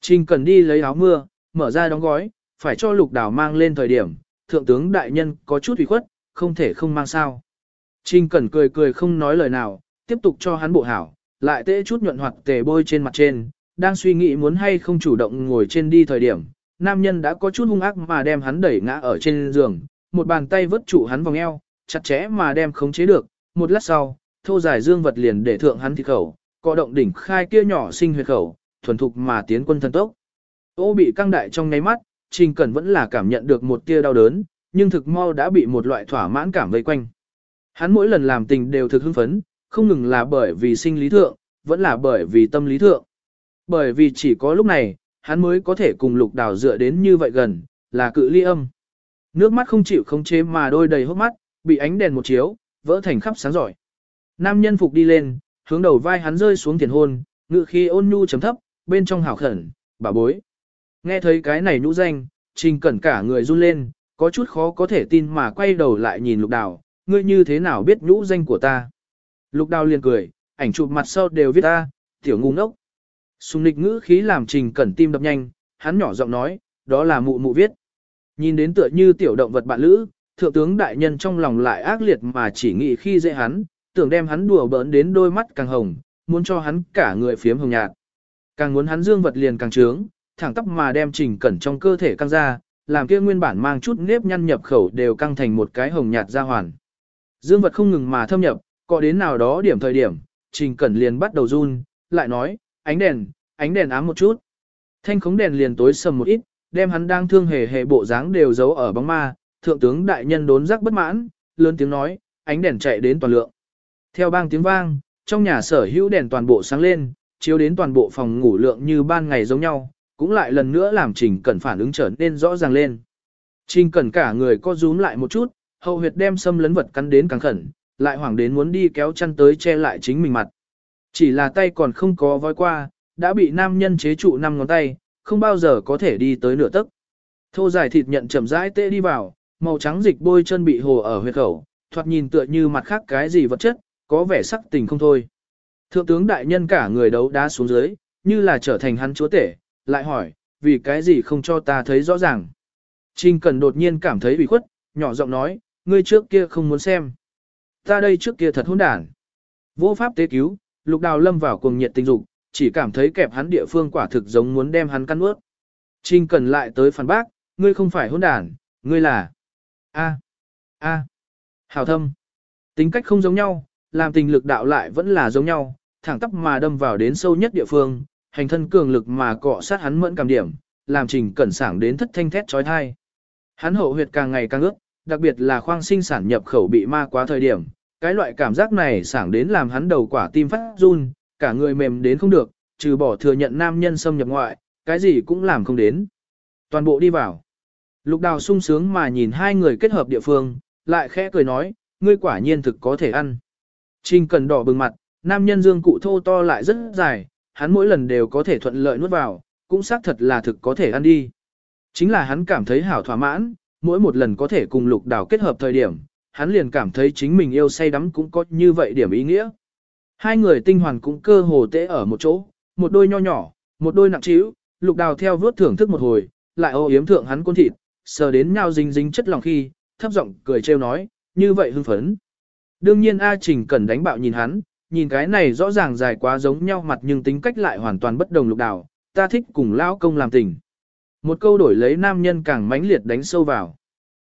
Trình cần đi lấy áo mưa, mở ra đóng gói, phải cho lục đào mang lên thời điểm, thượng tướng đại nhân có chút ủy khuất, không thể không mang sao. Trình cần cười cười không nói lời nào, tiếp tục cho hắn bộ hảo, lại tễ chút nhuận hoạt tề bôi trên mặt trên, đang suy nghĩ muốn hay không chủ động ngồi trên đi thời điểm, nam nhân đã có chút hung ác mà đem hắn đẩy ngã ở trên giường, một bàn tay vớt trụ hắn vòng eo, chặt chẽ mà đem khống chế được, một lát sau, thô giải dương vật liền để thượng hắn thịt khẩu, có động đỉnh khai kia nhỏ sinh huyệt khẩu, thuần thục mà tiến quân thần tốc. Ô bị căng đại trong ngáy mắt, Trình Cẩn vẫn là cảm nhận được một tia đau đớn, nhưng thực mau đã bị một loại thỏa mãn cảm vây quanh. Hắn mỗi lần làm tình đều thực hưng phấn, không ngừng là bởi vì sinh lý thượng, vẫn là bởi vì tâm lý thượng. Bởi vì chỉ có lúc này, hắn mới có thể cùng lục đào dựa đến như vậy gần, là cự ly âm. Nước mắt không chịu không chế mà đôi đầy hốc mắt, bị ánh đèn một chiếu, vỡ thành khắp sáng giỏi. Nam nhân phục đi lên, hướng đầu vai hắn rơi xuống tiền hôn, ngự khi ôn nhu chấm thấp, bên trong hào khẩn, bà bối. Nghe thấy cái này nhũ danh, trình cẩn cả người run lên, có chút khó có thể tin mà quay đầu lại nhìn lục đào, ngươi như thế nào biết nhũ danh của ta. Lục đào liền cười, ảnh chụp mặt sau đều viết ta, tiểu ngu ngốc. Sùng nịch ngữ khí làm trình cẩn tim đập nhanh, hắn nhỏ giọng nói, đó là mụ mụ viết. Nhìn đến tựa như tiểu động vật bạn lữ, thượng tướng đại nhân trong lòng lại ác liệt mà chỉ nghĩ khi dễ hắn, tưởng đem hắn đùa bỡn đến đôi mắt càng hồng, muốn cho hắn cả người phiếm hồng nhạt. Càng muốn hắn dương vật liền càng trướng, thẳng tắp mà đem trình cẩn trong cơ thể căng ra, làm kia nguyên bản mang chút nếp nhăn nhập khẩu đều căng thành một cái hồng nhạt ra hoàn. Dương vật không ngừng mà thâm nhập, có đến nào đó điểm thời điểm, Trình Cẩn liền bắt đầu run, lại nói, ánh đèn, ánh đèn ám một chút. Thanh khống đèn liền tối sầm một ít, đem hắn đang thương hề hề bộ dáng đều giấu ở bóng ma, thượng tướng đại nhân đốn giác bất mãn, lớn tiếng nói, ánh đèn chạy đến toàn lượng. Theo bang tiếng vang, trong nhà sở hữu đèn toàn bộ sáng lên, chiếu đến toàn bộ phòng ngủ lượng như ban ngày giống nhau, cũng lại lần nữa làm Trình Cẩn phản ứng trở nên rõ ràng lên. Trình Cẩn cả người co rúm lại một chút, hậu huyệt đem xâm lấn vật cắn đến càng khẩn, lại hoảng đến muốn đi kéo chăn tới che lại chính mình mặt. Chỉ là tay còn không có voi qua, đã bị nam nhân chế trụ năm ngón tay, không bao giờ có thể đi tới nửa tấc. Thô dài thịt nhận chậm rãi tê đi vào, màu trắng dịch bôi chân bị hồ ở huyệt khẩu, thoạt nhìn tựa như mặt khác cái gì vật chất, có vẻ sắc tình không thôi. Thượng tướng đại nhân cả người đấu đá xuống dưới, như là trở thành hắn chúa tể, lại hỏi, vì cái gì không cho ta thấy rõ ràng. Trình Cần đột nhiên cảm thấy bị khuất, nhỏ giọng nói, ngươi trước kia không muốn xem. Ta đây trước kia thật hỗn đản. Vô pháp tế cứu, lục đào lâm vào cuồng nhiệt tình dục, chỉ cảm thấy kẹp hắn địa phương quả thực giống muốn đem hắn căn ướt. Trình Cần lại tới phản bác, ngươi không phải hỗn đản, ngươi là... A. A. Hào thâm. Tính cách không giống nhau, làm tình lực đạo lại vẫn là giống nhau, thẳng tắp mà đâm vào đến sâu nhất địa phương, hành thân cường lực mà cọ sát hắn mẫn cảm điểm, làm trình cẩn sảng đến thất thanh thét trói thai. Hắn hậu huyệt càng ngày càng ướt, đặc biệt là khoang sinh sản nhập khẩu bị ma quá thời điểm, cái loại cảm giác này sảng đến làm hắn đầu quả tim phát run, cả người mềm đến không được, trừ bỏ thừa nhận nam nhân xâm nhập ngoại, cái gì cũng làm không đến. Toàn bộ đi vào. Lục đào sung sướng mà nhìn hai người kết hợp địa phương, lại khẽ cười nói, ngươi quả nhiên thực có thể ăn. Trình cần đỏ bừng mặt, nam nhân dương cụ thô to lại rất dài, hắn mỗi lần đều có thể thuận lợi nuốt vào, cũng xác thật là thực có thể ăn đi. Chính là hắn cảm thấy hảo thỏa mãn, mỗi một lần có thể cùng lục đào kết hợp thời điểm, hắn liền cảm thấy chính mình yêu say đắm cũng có như vậy điểm ý nghĩa. Hai người tinh hoàn cũng cơ hồ tễ ở một chỗ, một đôi nho nhỏ, một đôi nặng trĩu, lục đào theo vớt thưởng thức một hồi, lại ô yếm thượng hắn côn thịt, sờ đến nhau dính dính chất lòng khi, thấp giọng cười trêu nói, như vậy hưng phấn. Đương nhiên A Trình cần đánh bạo nhìn hắn, nhìn cái này rõ ràng dài quá giống nhau mặt nhưng tính cách lại hoàn toàn bất đồng lục đào, ta thích cùng lão công làm tình. Một câu đổi lấy nam nhân càng mãnh liệt đánh sâu vào.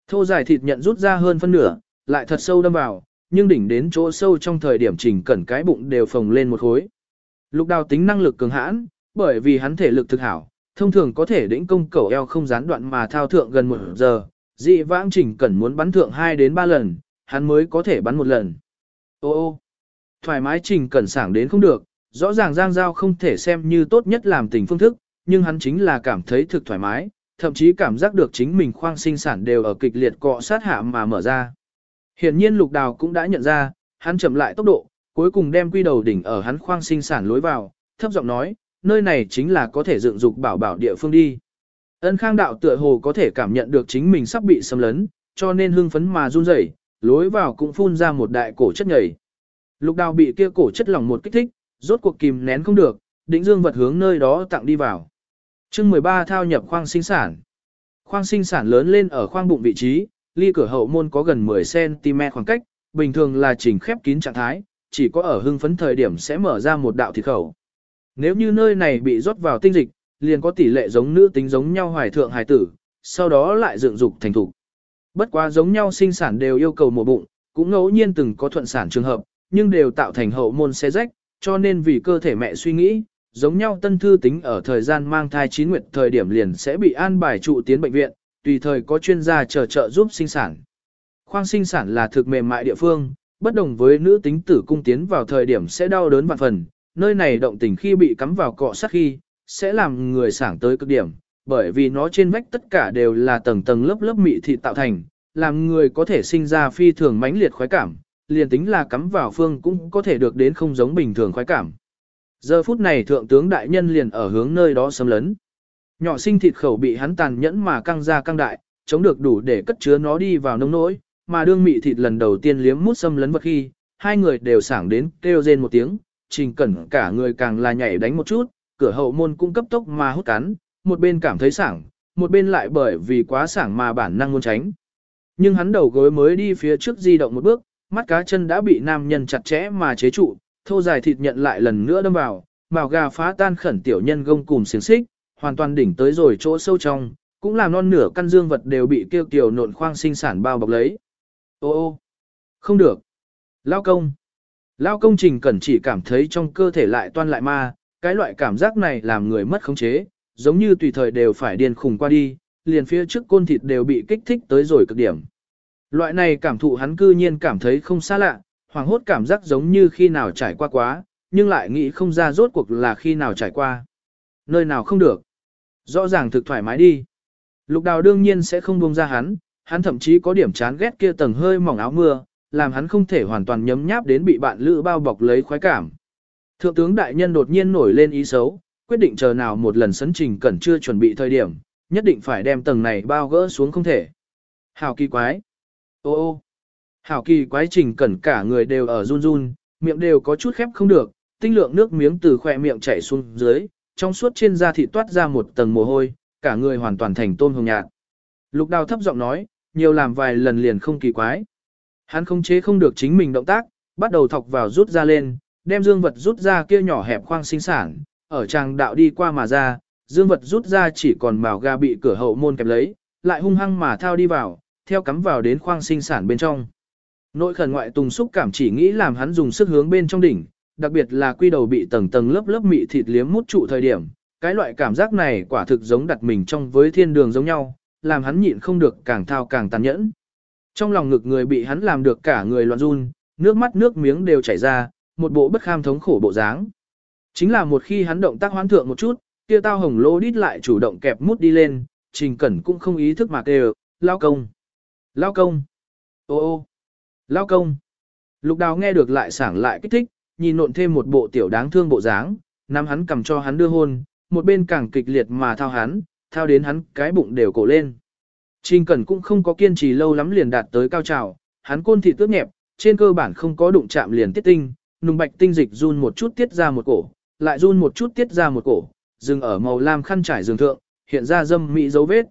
Thô dài thịt nhận rút ra hơn phân nửa, lại thật sâu đâm vào, nhưng đỉnh đến chỗ sâu trong thời điểm chỉnh cẩn cái bụng đều phồng lên một khối. Lục đào tính năng lực cường hãn, bởi vì hắn thể lực thực hảo, thông thường có thể đĩnh công cầu eo không gián đoạn mà thao thượng gần một giờ, dị vãng chỉnh cẩn muốn bắn thượng 2 đến 3 lần, hắn mới có thể bắn một lần. Ô ô, thoải mái trình cẩn sảng đến không được, rõ ràng Giang Giao không thể xem như tốt nhất làm tình phương thức, nhưng hắn chính là cảm thấy thực thoải mái, thậm chí cảm giác được chính mình khoang sinh sản đều ở kịch liệt cọ sát hạ mà mở ra. Hiển nhiên lục đào cũng đã nhận ra, hắn chậm lại tốc độ, cuối cùng đem quy đầu đỉnh ở hắn khoang sinh sản lối vào, thấp giọng nói, nơi này chính là có thể dựng dục bảo bảo địa phương đi. Ân khang đạo tựa hồ có thể cảm nhận được chính mình sắp bị xâm lấn, cho nên hưng phấn mà run rẩy, lối vào cũng phun ra một đại cổ chất nhầy. Lục đào bị kia cổ chất lỏng một kích thích, rốt cuộc kìm nén không được, định dương vật hướng nơi đó tặng đi vào chương 13 thao nhập khoang sinh sản. Khoang sinh sản lớn lên ở khoang bụng vị trí, ly cửa hậu môn có gần 10cm khoảng cách, bình thường là chỉnh khép kín trạng thái, chỉ có ở hưng phấn thời điểm sẽ mở ra một đạo thịt khẩu. Nếu như nơi này bị rót vào tinh dịch, liền có tỷ lệ giống nữ tính giống nhau hoài thượng hài tử, sau đó lại dựng dục thành thủ. Bất quá giống nhau sinh sản đều yêu cầu mổ bụng, cũng ngẫu nhiên từng có thuận sản trường hợp, nhưng đều tạo thành hậu môn xe rách, cho nên vì cơ thể mẹ suy nghĩ, giống nhau tân thư tính ở thời gian mang thai chín nguyệt thời điểm liền sẽ bị an bài trụ tiến bệnh viện, tùy thời có chuyên gia chờ trợ giúp sinh sản. Khoang sinh sản là thực mềm mại địa phương, bất đồng với nữ tính tử cung tiến vào thời điểm sẽ đau đớn vạn phần, nơi này động tình khi bị cắm vào cọ sát khi, sẽ làm người sảng tới cực điểm, bởi vì nó trên vách tất cả đều là tầng tầng lớp lớp mị thịt tạo thành, làm người có thể sinh ra phi thường mãnh liệt khoái cảm, liền tính là cắm vào phương cũng có thể được đến không giống bình thường khoái cảm. Giờ phút này thượng tướng đại nhân liền ở hướng nơi đó xâm lấn. Nhỏ sinh thịt khẩu bị hắn tàn nhẫn mà căng ra căng đại, chống được đủ để cất chứa nó đi vào nông nỗi, mà đương mị thịt lần đầu tiên liếm mút xâm lấn vật khi, hai người đều sảng đến kêu rên một tiếng, trình cẩn cả người càng là nhảy đánh một chút, cửa hậu môn cũng cấp tốc mà hút cắn, một bên cảm thấy sảng, một bên lại bởi vì quá sảng mà bản năng muốn tránh. Nhưng hắn đầu gối mới đi phía trước di động một bước, mắt cá chân đã bị nam nhân chặt chẽ mà chế trụ, thô dài thịt nhận lại lần nữa đâm vào, màu gà phá tan khẩn tiểu nhân gông cùng xiềng xích, hoàn toàn đỉnh tới rồi chỗ sâu trong, cũng làm non nửa căn dương vật đều bị kêu tiểu nộn khoang sinh sản bao bọc lấy. Ô ô, không được. Lao công. Lao công trình cẩn chỉ cảm thấy trong cơ thể lại toan lại ma, cái loại cảm giác này làm người mất khống chế, giống như tùy thời đều phải điên khùng qua đi, liền phía trước côn thịt đều bị kích thích tới rồi cực điểm. Loại này cảm thụ hắn cư nhiên cảm thấy không xa lạ, hoàng hốt cảm giác giống như khi nào trải qua quá, nhưng lại nghĩ không ra rốt cuộc là khi nào trải qua. Nơi nào không được. Rõ ràng thực thoải mái đi. Lục đào đương nhiên sẽ không buông ra hắn, hắn thậm chí có điểm chán ghét kia tầng hơi mỏng áo mưa, làm hắn không thể hoàn toàn nhấm nháp đến bị bạn lữ bao bọc lấy khoái cảm. Thượng tướng đại nhân đột nhiên nổi lên ý xấu, quyết định chờ nào một lần sấn trình cần chưa chuẩn bị thời điểm, nhất định phải đem tầng này bao gỡ xuống không thể. Hảo kỳ quái. Ô ô. Hảo kỳ quái trình cẩn cả người đều ở run run, miệng đều có chút khép không được, tinh lượng nước miếng từ khỏe miệng chảy xuống dưới, trong suốt trên da thịt toát ra một tầng mồ hôi, cả người hoàn toàn thành tôm hồng nhạt. Lục đào thấp giọng nói, nhiều làm vài lần liền không kỳ quái. Hắn không chế không được chính mình động tác, bắt đầu thọc vào rút ra lên, đem dương vật rút ra kia nhỏ hẹp khoang sinh sản, ở tràng đạo đi qua mà ra, dương vật rút ra chỉ còn màu ga bị cửa hậu môn kẹp lấy, lại hung hăng mà thao đi vào, theo cắm vào đến khoang sinh sản bên trong. Nội khẩn ngoại tùng xúc cảm chỉ nghĩ làm hắn dùng sức hướng bên trong đỉnh, đặc biệt là quy đầu bị tầng tầng lớp lớp mị thịt liếm mút trụ thời điểm, cái loại cảm giác này quả thực giống đặt mình trong với thiên đường giống nhau, làm hắn nhịn không được càng thao càng tàn nhẫn. Trong lòng ngực người bị hắn làm được cả người loạn run, nước mắt nước miếng đều chảy ra, một bộ bất kham thống khổ bộ dáng. Chính là một khi hắn động tác hoán thượng một chút, kia tao hồng lô đít lại chủ động kẹp mút đi lên, trình cẩn cũng không ý thức mà kêu, lao công, lao công, ô ô, lao công. Lục đào nghe được lại sảng lại kích thích, nhìn nộn thêm một bộ tiểu đáng thương bộ dáng, nắm hắn cầm cho hắn đưa hôn, một bên càng kịch liệt mà thao hắn, thao đến hắn cái bụng đều cổ lên. Trình Cẩn cũng không có kiên trì lâu lắm liền đạt tới cao trào, hắn côn thịt tước nhẹp, trên cơ bản không có đụng chạm liền tiết tinh, nùng bạch tinh dịch run một chút tiết ra một cổ, lại run một chút tiết ra một cổ, dừng ở màu lam khăn trải giường thượng, hiện ra dâm mỹ dấu vết.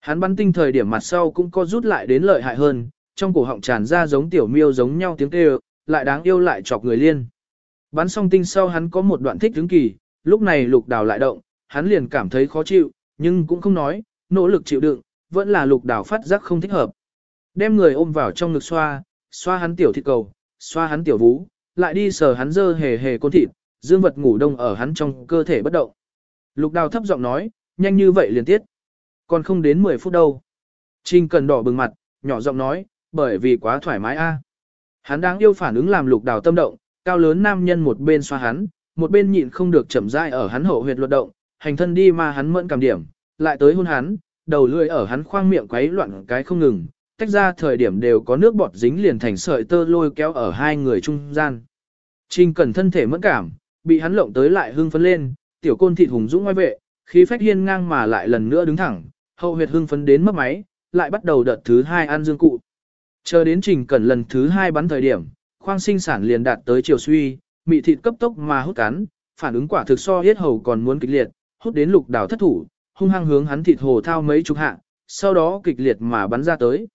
Hắn bắn tinh thời điểm mặt sau cũng có rút lại đến lợi hại hơn, trong cổ họng tràn ra giống tiểu miêu giống nhau tiếng kêu, lại đáng yêu lại chọc người liên. Bắn xong tinh sau hắn có một đoạn thích hứng kỳ, lúc này lục đào lại động, hắn liền cảm thấy khó chịu, nhưng cũng không nói, nỗ lực chịu đựng, vẫn là lục đào phát giác không thích hợp. Đem người ôm vào trong ngực xoa, xoa hắn tiểu thịt cầu, xoa hắn tiểu vú, lại đi sờ hắn dơ hề hề con thịt, dương vật ngủ đông ở hắn trong cơ thể bất động. Lục đào thấp giọng nói, nhanh như vậy liền tiết. Còn không đến 10 phút đâu. Trình cần đỏ bừng mặt, nhỏ giọng nói, bởi vì quá thoải mái a. Hắn đáng yêu phản ứng làm lục đào tâm động, cao lớn nam nhân một bên xoa hắn, một bên nhịn không được chậm rãi ở hắn hậu huyệt luật động, hành thân đi mà hắn mẫn cảm điểm, lại tới hôn hắn, đầu lưỡi ở hắn khoang miệng quấy loạn cái không ngừng, tách ra thời điểm đều có nước bọt dính liền thành sợi tơ lôi kéo ở hai người trung gian. Trình cẩn thân thể mẫn cảm, bị hắn lộng tới lại hưng phấn lên, tiểu côn thịt hùng dũng ngoài vệ, khí phách hiên ngang mà lại lần nữa đứng thẳng, hậu huyệt hưng phấn đến mất máy, lại bắt đầu đợt thứ hai ăn dương cụ. Chờ đến trình cẩn lần thứ hai bắn thời điểm, khoang sinh sản liền đạt tới chiều suy, mị thịt cấp tốc mà hút cắn, phản ứng quả thực so hết hầu còn muốn kịch liệt, hút đến lục đảo thất thủ, hung hăng hướng hắn thịt hồ thao mấy chục hạ, sau đó kịch liệt mà bắn ra tới.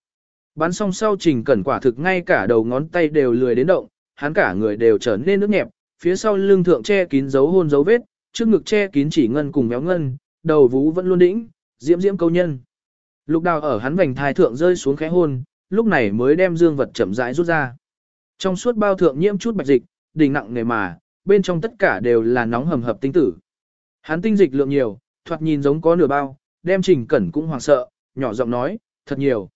Bắn xong sau trình cẩn quả thực ngay cả đầu ngón tay đều lười đến động, hắn cả người đều trở nên nước nhẹp, phía sau lưng thượng che kín dấu hôn dấu vết, trước ngực che kín chỉ ngân cùng méo ngân, đầu vú vẫn luôn đĩnh, diễm diễm câu nhân. Lục đào ở hắn vành thai thượng rơi xuống khẽ hôn, lúc này mới đem dương vật chậm rãi rút ra. Trong suốt bao thượng nhiễm chút bạch dịch, đỉnh nặng nề mà, bên trong tất cả đều là nóng hầm hập tinh tử. Hắn tinh dịch lượng nhiều, thoạt nhìn giống có nửa bao, đem trình cẩn cũng hoảng sợ, nhỏ giọng nói, thật nhiều.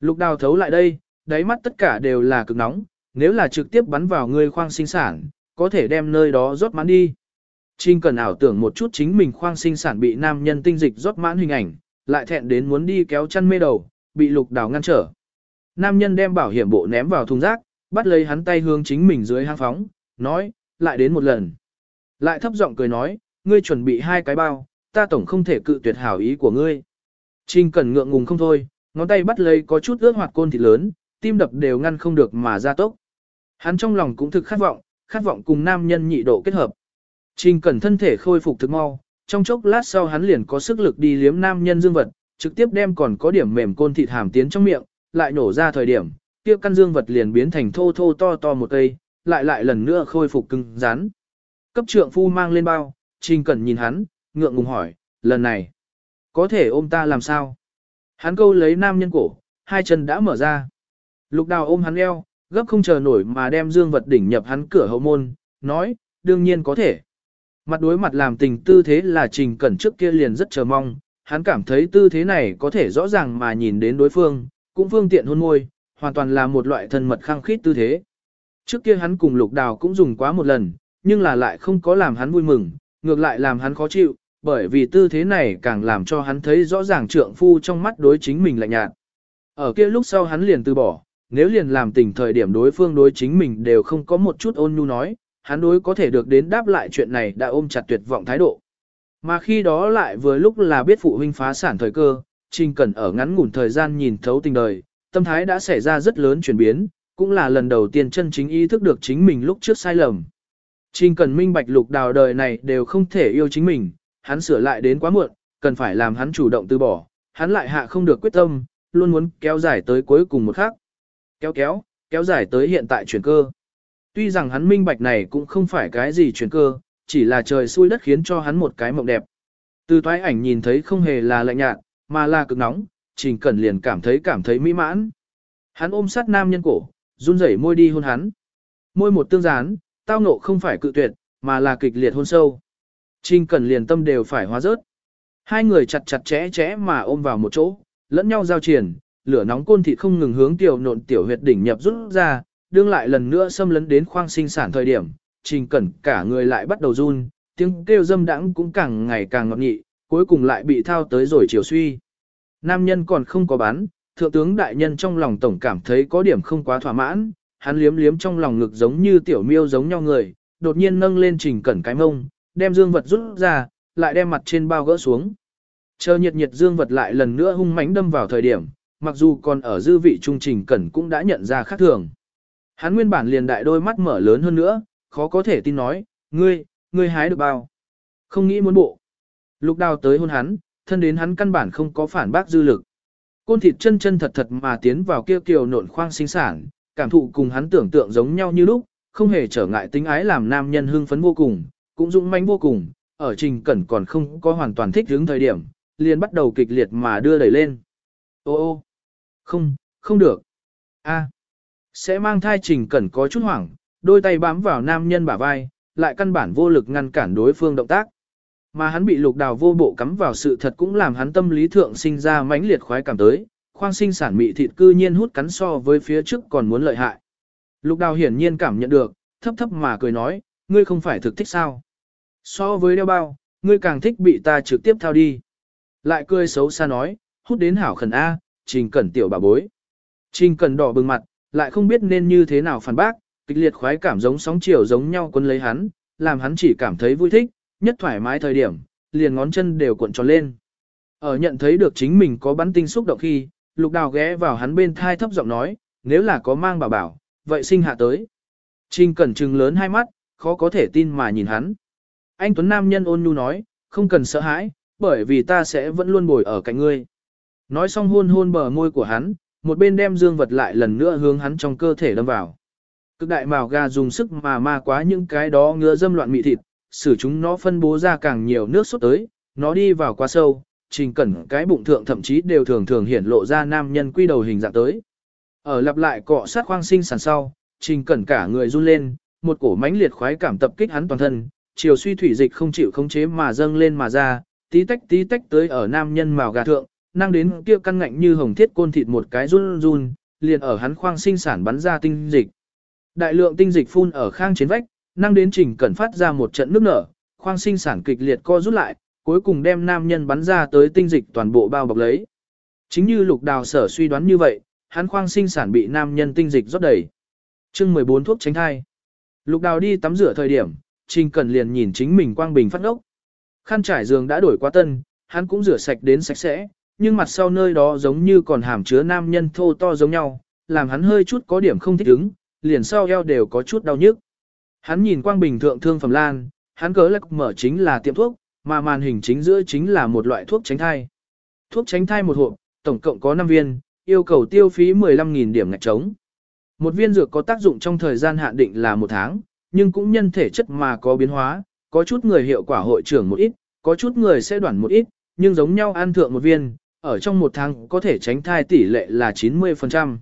Lục đào thấu lại đây, đáy mắt tất cả đều là cực nóng, nếu là trực tiếp bắn vào người khoang sinh sản, có thể đem nơi đó rót mãn đi. Trình cẩn ảo tưởng một chút chính mình khoang sinh sản bị nam nhân tinh dịch rót mãn hình ảnh, lại thẹn đến muốn đi kéo chăn mê đầu, bị lục đào ngăn trở. Nam nhân đem bảo hiểm bộ ném vào thùng rác, bắt lấy hắn tay hướng chính mình dưới hang phóng, nói, lại đến một lần. Lại thấp giọng cười nói, ngươi chuẩn bị hai cái bao, ta tổng không thể cự tuyệt hảo ý của ngươi. Trình Cẩn ngượng ngùng không thôi, ngón tay bắt lấy có chút ướt hoạt côn thịt lớn, tim đập đều ngăn không được mà ra tốc. Hắn trong lòng cũng thực khát vọng, khát vọng cùng nam nhân nhị độ kết hợp. Trình Cẩn thân thể khôi phục thực mau, trong chốc lát sau hắn liền có sức lực đi liếm nam nhân dương vật, trực tiếp đem còn có điểm mềm côn thịt hàm tiến trong miệng, lại nổ ra thời điểm, kia căn dương vật liền biến thành thô thô to to một cây, lại lại lần nữa khôi phục cứng rắn. Cấp trượng phu mang lên bao, Trình Cẩn nhìn hắn, ngượng ngùng hỏi, lần này, Có thể ôm ta làm sao? Hắn câu lấy nam nhân cổ, hai chân đã mở ra. Lục đào ôm hắn eo, gấp không chờ nổi mà đem dương vật đỉnh nhập hắn cửa hậu môn, nói, đương nhiên có thể. Mặt đối mặt làm tình tư thế là trình cẩn trước kia liền rất chờ mong, hắn cảm thấy tư thế này có thể rõ ràng mà nhìn đến đối phương, cũng phương tiện hôn môi, hoàn toàn là một loại thân mật khăng khít tư thế. Trước kia hắn cùng lục đào cũng dùng quá một lần, nhưng là lại không có làm hắn vui mừng, ngược lại làm hắn khó chịu, bởi vì tư thế này càng làm cho hắn thấy rõ ràng trượng phu trong mắt đối chính mình lạnh nhạt. Ở kia lúc sau hắn liền từ bỏ, nếu liền làm tình thời điểm đối phương đối chính mình đều không có một chút ôn nhu nói, hắn đối có thể được đến đáp lại chuyện này đã ôm chặt tuyệt vọng thái độ. Mà khi đó lại vừa lúc là biết phụ huynh phá sản thời cơ, Trình Cẩn ở ngắn ngủn thời gian nhìn thấu tình đời, tâm thái đã xảy ra rất lớn chuyển biến, cũng là lần đầu tiên chân chính ý thức được chính mình lúc trước sai lầm. Trình Cẩn minh bạch lục đào đời này đều không thể yêu chính mình, hắn sửa lại đến quá muộn, cần phải làm hắn chủ động từ bỏ, hắn lại hạ không được quyết tâm, luôn muốn kéo dài tới cuối cùng một khắc. Kéo kéo, kéo dài tới hiện tại chuyển cơ. Tuy rằng hắn minh bạch này cũng không phải cái gì chuyển cơ, chỉ là trời xui đất khiến cho hắn một cái mộng đẹp. Từ toái ảnh nhìn thấy không hề là lạnh nhạt, mà là cực nóng, Trình Cẩn liền cảm thấy cảm thấy mỹ mãn. Hắn ôm sát nam nhân cổ, run rẩy môi đi hôn hắn. Môi một tương gián, tao ngộ không phải cự tuyệt, mà là kịch liệt hôn sâu. Trình Cẩn liền tâm đều phải hóa rớt. Hai người chặt chặt chẽ chẽ mà ôm vào một chỗ, lẫn nhau giao triển, lửa nóng côn thịt không ngừng hướng tiểu nộn tiểu huyệt đỉnh nhập rút ra, đương lại lần nữa xâm lấn đến khoang sinh sản thời điểm, trình cẩn cả người lại bắt đầu run, tiếng kêu dâm đãng cũng càng ngày càng ngọt nhị, cuối cùng lại bị thao tới rồi chiều suy. Nam nhân còn không có bán, thượng tướng đại nhân trong lòng tổng cảm thấy có điểm không quá thỏa mãn, hắn liếm liếm trong lòng ngực giống như tiểu miêu giống nhau người, đột nhiên nâng lên trình cẩn cái mông, đem dương vật rút ra, lại đem mặt trên bao gỡ xuống. Chờ nhiệt nhiệt dương vật lại lần nữa hung mãnh đâm vào thời điểm, mặc dù còn ở dư vị trung trình cẩn cũng đã nhận ra khác thường. Hắn nguyên bản liền đại đôi mắt mở lớn hơn nữa, khó có thể tin nói, ngươi, ngươi hái được bao. Không nghĩ muốn bộ. Lục đào tới hôn hắn, thân đến hắn căn bản không có phản bác dư lực. Côn thịt chân chân thật thật mà tiến vào kia kiều nộn khoang sinh sản, cảm thụ cùng hắn tưởng tượng giống nhau như lúc, không hề trở ngại tính ái làm nam nhân hưng phấn vô cùng, cũng dũng mãnh vô cùng, ở trình cẩn còn không có hoàn toàn thích hướng thời điểm, liền bắt đầu kịch liệt mà đưa đẩy lên. Ô ô, không, không được. a sẽ mang thai trình cẩn có chút hoảng, đôi tay bám vào nam nhân bả vai, lại căn bản vô lực ngăn cản đối phương động tác. Mà hắn bị lục đào vô bộ cắm vào sự thật cũng làm hắn tâm lý thượng sinh ra mãnh liệt khoái cảm tới, khoang sinh sản mị thịt cư nhiên hút cắn so với phía trước còn muốn lợi hại. Lục đào hiển nhiên cảm nhận được, thấp thấp mà cười nói, ngươi không phải thực thích sao. So với đeo bao, ngươi càng thích bị ta trực tiếp thao đi. Lại cười xấu xa nói, hút đến hảo khẩn A, trình cẩn tiểu bà bối. Trình cẩn đỏ bừng mặt, lại không biết nên như thế nào phản bác, kịch liệt khoái cảm giống sóng chiều giống nhau quân lấy hắn, làm hắn chỉ cảm thấy vui thích, nhất thoải mái thời điểm, liền ngón chân đều cuộn tròn lên. Ở nhận thấy được chính mình có bắn tinh xúc động khi, lục đào ghé vào hắn bên thai thấp giọng nói, nếu là có mang bảo bảo, vậy sinh hạ tới. Trình cẩn trừng lớn hai mắt, khó có thể tin mà nhìn hắn. Anh Tuấn Nam nhân ôn nhu nói, không cần sợ hãi, bởi vì ta sẽ vẫn luôn bồi ở cạnh ngươi. Nói xong hôn hôn bờ môi của hắn, một bên đem dương vật lại lần nữa hướng hắn trong cơ thể đâm vào. Cực đại màu gà dùng sức mà ma quá những cái đó ngứa dâm loạn mị thịt, xử chúng nó phân bố ra càng nhiều nước sốt tới, nó đi vào quá sâu, trình cẩn cái bụng thượng thậm chí đều thường thường hiển lộ ra nam nhân quy đầu hình dạng tới. Ở lặp lại cọ sát khoang sinh sản sau, trình cẩn cả người run lên, một cổ mãnh liệt khoái cảm tập kích hắn toàn thân, chiều suy thủy dịch không chịu khống chế mà dâng lên mà ra, tí tách tí tách tới ở nam nhân màu gà thượng, năng đến kia căn ngạnh như hồng thiết côn thịt một cái run run, liền ở hắn khoang sinh sản bắn ra tinh dịch. Đại lượng tinh dịch phun ở khang chiến vách, năng đến trình cẩn phát ra một trận nước nở, khoang sinh sản kịch liệt co rút lại, cuối cùng đem nam nhân bắn ra tới tinh dịch toàn bộ bao bọc lấy. Chính như lục đào sở suy đoán như vậy, hắn khoang sinh sản bị nam nhân tinh dịch rót đầy. chương 14 thuốc tránh thai. Lục đào đi tắm rửa thời điểm, trình cẩn liền nhìn chính mình quang bình phát ốc. Khăn trải giường đã đổi qua tân, hắn cũng rửa sạch đến sạch sẽ, nhưng mặt sau nơi đó giống như còn hàm chứa nam nhân thô to giống nhau, làm hắn hơi chút có điểm không thích ứng, liền sau eo đều có chút đau nhức. Hắn nhìn quang bình thượng thương phẩm lan, hắn cớ lắc mở chính là tiệm thuốc, mà màn hình chính giữa chính là một loại thuốc tránh thai. Thuốc tránh thai một hộp, tổng cộng có 5 viên, yêu cầu tiêu phí 15.000 điểm ngạch trống. Một viên dược có tác dụng trong thời gian hạn định là một tháng, nhưng cũng nhân thể chất mà có biến hóa, có chút người hiệu quả hội trưởng một ít, có chút người sẽ đoạn một ít, nhưng giống nhau ăn thượng một viên, ở trong một tháng có thể tránh thai tỷ lệ là 90%.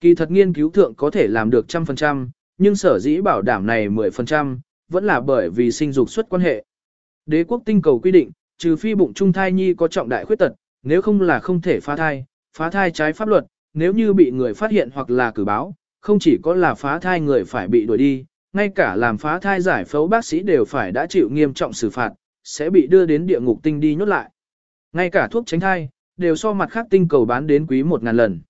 Kỳ thật nghiên cứu thượng có thể làm được trăm phần trăm, nhưng sở dĩ bảo đảm này 10%, vẫn là bởi vì sinh dục xuất quan hệ. Đế quốc tinh cầu quy định, trừ phi bụng trung thai nhi có trọng đại khuyết tật, nếu không là không thể phá thai, phá thai trái pháp luật, nếu như bị người phát hiện hoặc là cử báo, không chỉ có là phá thai người phải bị đuổi đi, ngay cả làm phá thai giải phẫu bác sĩ đều phải đã chịu nghiêm trọng xử phạt, sẽ bị đưa đến địa ngục tinh đi nhốt lại. Ngay cả thuốc tránh thai, đều so mặt khác tinh cầu bán đến quý một ngàn lần.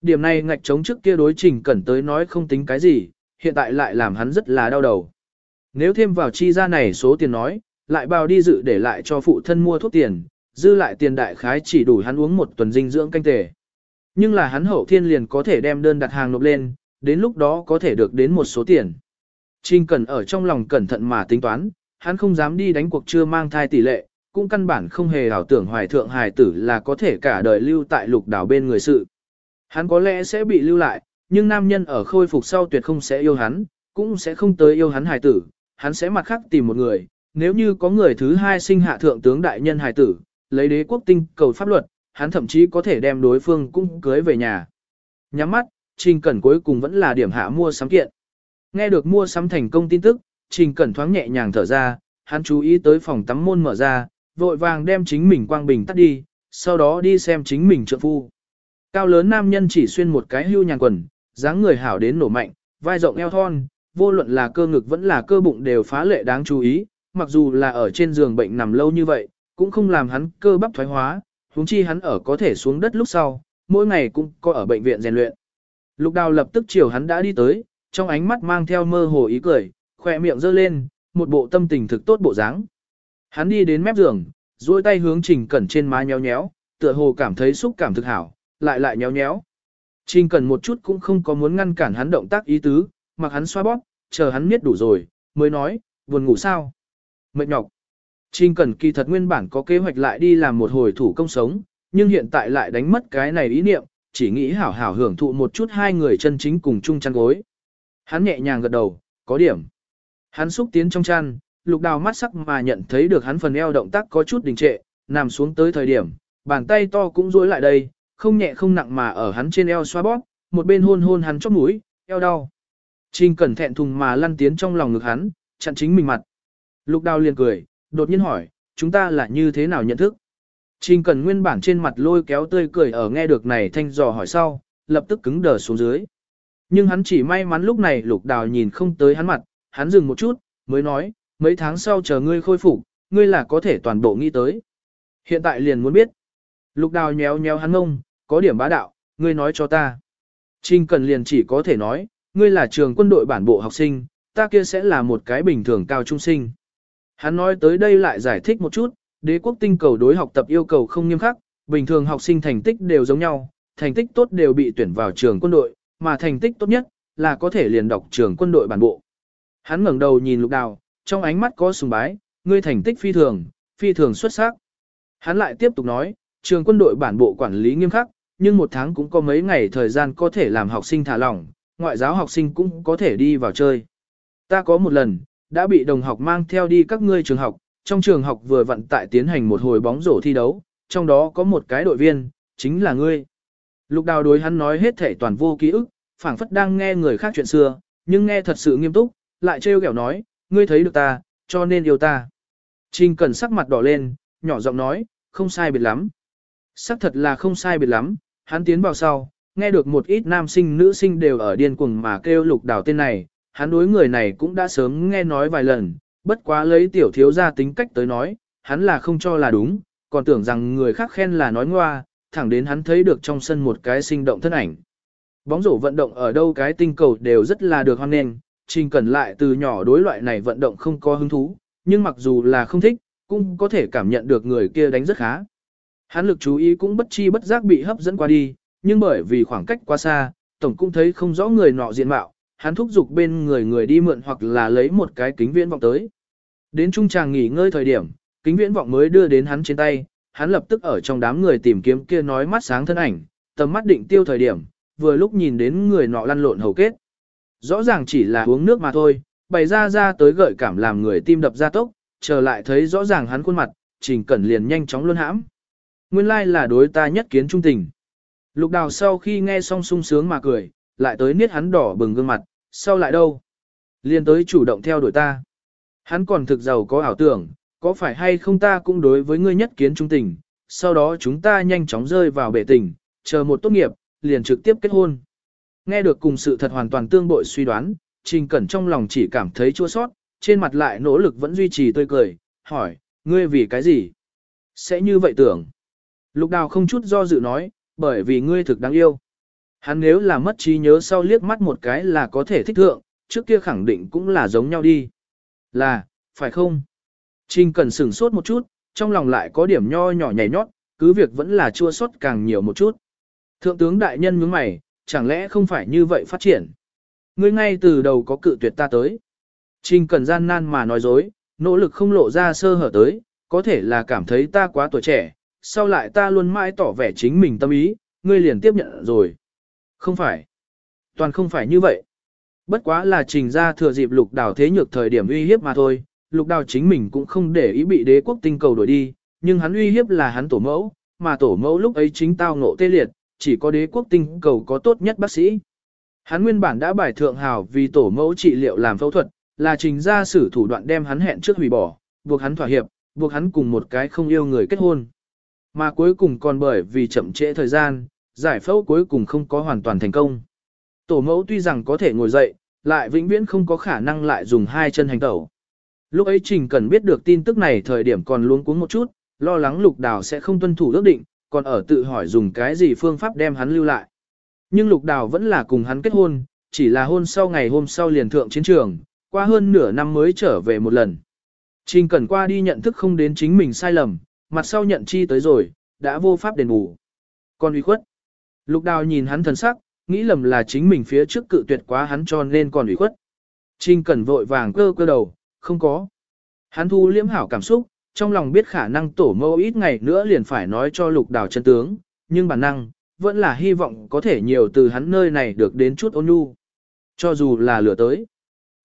Điểm này ngạch chống trước kia đối trình cẩn tới nói không tính cái gì, hiện tại lại làm hắn rất là đau đầu. Nếu thêm vào chi ra này số tiền nói, lại bao đi dự để lại cho phụ thân mua thuốc tiền, dư lại tiền đại khái chỉ đủ hắn uống một tuần dinh dưỡng canh tề. Nhưng là hắn hậu thiên liền có thể đem đơn đặt hàng nộp lên, đến lúc đó có thể được đến một số tiền. Trình Cần ở trong lòng cẩn thận mà tính toán, hắn không dám đi đánh cuộc chưa mang thai tỷ lệ, cũng căn bản không hề ảo tưởng hoài thượng hài tử là có thể cả đời lưu tại lục đảo bên người sự. Hắn có lẽ sẽ bị lưu lại, nhưng nam nhân ở khôi phục sau tuyệt không sẽ yêu hắn, cũng sẽ không tới yêu hắn hài tử, hắn sẽ mặt khác tìm một người, nếu như có người thứ hai sinh hạ thượng tướng đại nhân hài tử, lấy đế quốc tinh cầu pháp luật, hắn thậm chí có thể đem đối phương cũng cưới về nhà. Nhắm mắt, Trình Cẩn cuối cùng vẫn là điểm hạ mua sắm kiện. Nghe được mua sắm thành công tin tức, Trình Cẩn thoáng nhẹ nhàng thở ra, hắn chú ý tới phòng tắm môn mở ra, vội vàng đem chính mình quang bình tắt đi, sau đó đi xem chính mình trượng phu. Cao lớn nam nhân chỉ xuyên một cái hưu nhàn quần, dáng người hảo đến nổ mạnh, vai rộng eo thon, vô luận là cơ ngực vẫn là cơ bụng đều phá lệ đáng chú ý, mặc dù là ở trên giường bệnh nằm lâu như vậy, cũng không làm hắn cơ bắp thoái hóa, huống chi hắn ở có thể xuống đất lúc sau, mỗi ngày cũng có ở bệnh viện rèn luyện. Lục đào lập tức chiều hắn đã đi tới, trong ánh mắt mang theo mơ hồ ý cười, khỏe miệng giơ lên, một bộ tâm tình thực tốt bộ dáng. Hắn đi đến mép giường, duỗi tay hướng Trình Cẩn trên má nhéo nhéo, tựa hồ cảm thấy xúc cảm thực hảo, lại lại nhéo nhéo. Trình cần một chút cũng không có muốn ngăn cản hắn động tác ý tứ, mặc hắn xoa bóp, chờ hắn miết đủ rồi, mới nói, buồn ngủ sao? Mệt nhọc. Trình cần kỳ thật nguyên bản có kế hoạch lại đi làm một hồi thủ công sống, nhưng hiện tại lại đánh mất cái này ý niệm, chỉ nghĩ hảo hảo hưởng thụ một chút hai người chân chính cùng chung chăn gối. Hắn nhẹ nhàng gật đầu, có điểm. Hắn xúc tiến trong chăn, lục đào mắt sắc mà nhận thấy được hắn phần eo động tác có chút đình trệ, nằm xuống tới thời điểm, bàn tay to cũng duỗi lại đây, không nhẹ không nặng mà ở hắn trên eo xoa bóp, một bên hôn hôn hắn chóp mũi, eo đau. Trình cẩn thẹn thùng mà lăn tiến trong lòng ngực hắn, chặn chính mình mặt. Lục đào liền cười, đột nhiên hỏi, chúng ta là như thế nào nhận thức? Trình cẩn nguyên bản trên mặt lôi kéo tươi cười ở nghe được này thanh dò hỏi sau, lập tức cứng đờ xuống dưới. Nhưng hắn chỉ may mắn lúc này lục đào nhìn không tới hắn mặt, hắn dừng một chút, mới nói, mấy tháng sau chờ ngươi khôi phục, ngươi là có thể toàn bộ nghĩ tới. Hiện tại liền muốn biết. Lục đào nhéo nhéo hắn ngông, có điểm bá đạo, ngươi nói cho ta. Trình cần liền chỉ có thể nói, ngươi là trường quân đội bản bộ học sinh, ta kia sẽ là một cái bình thường cao trung sinh. Hắn nói tới đây lại giải thích một chút, đế quốc tinh cầu đối học tập yêu cầu không nghiêm khắc, bình thường học sinh thành tích đều giống nhau, thành tích tốt đều bị tuyển vào trường quân đội, mà thành tích tốt nhất là có thể liền đọc trường quân đội bản bộ. Hắn ngẩng đầu nhìn lục đào, trong ánh mắt có sùng bái, ngươi thành tích phi thường, phi thường xuất sắc. Hắn lại tiếp tục nói, trường quân đội bản bộ quản lý nghiêm khắc, nhưng một tháng cũng có mấy ngày thời gian có thể làm học sinh thả lỏng, ngoại giáo học sinh cũng có thể đi vào chơi. Ta có một lần, đã bị đồng học mang theo đi các ngươi trường học, trong trường học vừa vận tại tiến hành một hồi bóng rổ thi đấu, trong đó có một cái đội viên, chính là ngươi. Lục đào đối hắn nói hết thể toàn vô ký ức, phảng phất đang nghe người khác chuyện xưa, nhưng nghe thật sự nghiêm túc, lại trêu ghẹo nói, ngươi thấy được ta, cho nên yêu ta. Trình Cẩn sắc mặt đỏ lên, nhỏ giọng nói, không sai biệt lắm. Sắc thật là không sai biệt lắm, hắn tiến vào sau, nghe được một ít nam sinh nữ sinh đều ở điên cuồng mà kêu lục đảo tên này, hắn đối người này cũng đã sớm nghe nói vài lần, bất quá lấy tiểu thiếu ra tính cách tới nói, hắn là không cho là đúng, còn tưởng rằng người khác khen là nói ngoa, thẳng đến hắn thấy được trong sân một cái sinh động thân ảnh. Bóng rổ vận động ở đâu cái tinh cầu đều rất là được hoan nghênh, Trình Cẩn lại từ nhỏ đối loại này vận động không có hứng thú, nhưng mặc dù là không thích, cũng có thể cảm nhận được người kia đánh rất khá. Hắn lực chú ý cũng bất chi bất giác bị hấp dẫn qua đi, nhưng bởi vì khoảng cách quá xa, tổng cũng thấy không rõ người nọ diện mạo, hắn thúc giục bên người người đi mượn hoặc là lấy một cái kính viễn vọng tới. Đến trung tràng nghỉ ngơi thời điểm, kính viễn vọng mới đưa đến hắn trên tay, hắn lập tức ở trong đám người tìm kiếm kia nói mắt sáng thân ảnh, tầm mắt định tiêu thời điểm, vừa lúc nhìn đến người nọ lăn lộn hầu kết. Rõ ràng chỉ là uống nước mà thôi, bày ra ra tới gợi cảm làm người tim đập ra tốc, trở lại thấy rõ ràng hắn khuôn mặt, Trình Cẩn liền nhanh chóng luôn hãm. Nguyên lai là đối ta nhất kiến trung tình. Lục đào sau khi nghe xong sung sướng mà cười, lại tới niết hắn đỏ bừng gương mặt, sau lại đâu? liên tới chủ động theo đuổi ta. Hắn còn thực giàu có ảo tưởng, có phải hay không ta cũng đối với ngươi nhất kiến trung tình, sau đó chúng ta nhanh chóng rơi vào bể tình, chờ một tốt nghiệp, liền trực tiếp kết hôn. Nghe được cùng sự thật hoàn toàn tương bội suy đoán, Trình Cẩn trong lòng chỉ cảm thấy chua sót, trên mặt lại nỗ lực vẫn duy trì tươi cười, hỏi, ngươi vì cái gì? Sẽ như vậy tưởng. Lục đào không chút do dự nói, bởi vì ngươi thực đáng yêu. Hắn nếu là mất trí nhớ sau liếc mắt một cái là có thể thích thượng, trước kia khẳng định cũng là giống nhau đi. Là, phải không? Trình cần sửng sốt một chút, trong lòng lại có điểm nho nhỏ nhảy nhót, cứ việc vẫn là chua sót càng nhiều một chút. Thượng tướng đại nhân nhướng mày, chẳng lẽ không phải như vậy phát triển? Ngươi ngay từ đầu có cự tuyệt ta tới. Trình cần gian nan mà nói dối, nỗ lực không lộ ra sơ hở tới, có thể là cảm thấy ta quá tuổi trẻ, sau lại ta luôn mãi tỏ vẻ chính mình tâm ý, ngươi liền tiếp nhận rồi. Không phải. Toàn không phải như vậy. Bất quá là trình ra thừa dịp lục đào thế nhược thời điểm uy hiếp mà thôi, lục đào chính mình cũng không để ý bị đế quốc tinh cầu đổi đi, nhưng hắn uy hiếp là hắn tổ mẫu, mà tổ mẫu lúc ấy chính tao ngộ tê liệt, chỉ có đế quốc tinh cầu có tốt nhất bác sĩ. Hắn nguyên bản đã bài thượng hào vì tổ mẫu trị liệu làm phẫu thuật, là trình ra sử thủ đoạn đem hắn hẹn trước hủy bỏ, buộc hắn thỏa hiệp, buộc hắn cùng một cái không yêu người kết hôn. Mà cuối cùng còn bởi vì chậm trễ thời gian, giải phẫu cuối cùng không có hoàn toàn thành công. Tổ mẫu tuy rằng có thể ngồi dậy, lại vĩnh viễn không có khả năng lại dùng hai chân hành tẩu. Lúc ấy Trình cần biết được tin tức này thời điểm còn luống cuống một chút, lo lắng lục đào sẽ không tuân thủ ước định, còn ở tự hỏi dùng cái gì phương pháp đem hắn lưu lại. Nhưng lục đào vẫn là cùng hắn kết hôn, chỉ là hôn sau ngày hôm sau liền thượng chiến trường, qua hơn nửa năm mới trở về một lần. Trình Cần qua đi nhận thức không đến chính mình sai lầm, mặt sau nhận chi tới rồi, đã vô pháp đền bù. Còn ủy khuất. Lục đào nhìn hắn thần sắc, nghĩ lầm là chính mình phía trước cự tuyệt quá hắn cho nên còn ủy khuất. trinh Cẩn vội vàng cơ cơ đầu, không có. Hắn thu liễm hảo cảm xúc, trong lòng biết khả năng tổ mâu ít ngày nữa liền phải nói cho lục đào chân tướng, nhưng bản năng, vẫn là hy vọng có thể nhiều từ hắn nơi này được đến chút ôn nhu. Cho dù là lửa tới.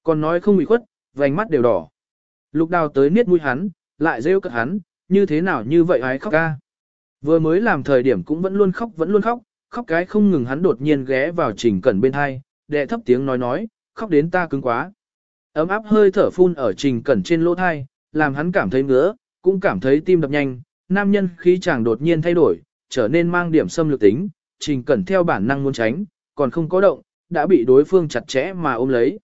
Còn nói không bị khuất, vành mắt đều đỏ. Lục đào tới niết mũi hắn, lại rêu cất hắn, như thế nào như vậy ái khóc ca. Vừa mới làm thời điểm cũng vẫn luôn khóc vẫn luôn khóc, khóc cái không ngừng hắn đột nhiên ghé vào trình cẩn bên hai, đệ thấp tiếng nói nói, khóc đến ta cứng quá. Ấm áp hơi thở phun ở trình cẩn trên lỗ thai, làm hắn cảm thấy ngứa, cũng cảm thấy tim đập nhanh, nam nhân khí chàng đột nhiên thay đổi, trở nên mang điểm xâm lược tính, trình cẩn theo bản năng muốn tránh, còn không có động, đã bị đối phương chặt chẽ mà ôm lấy.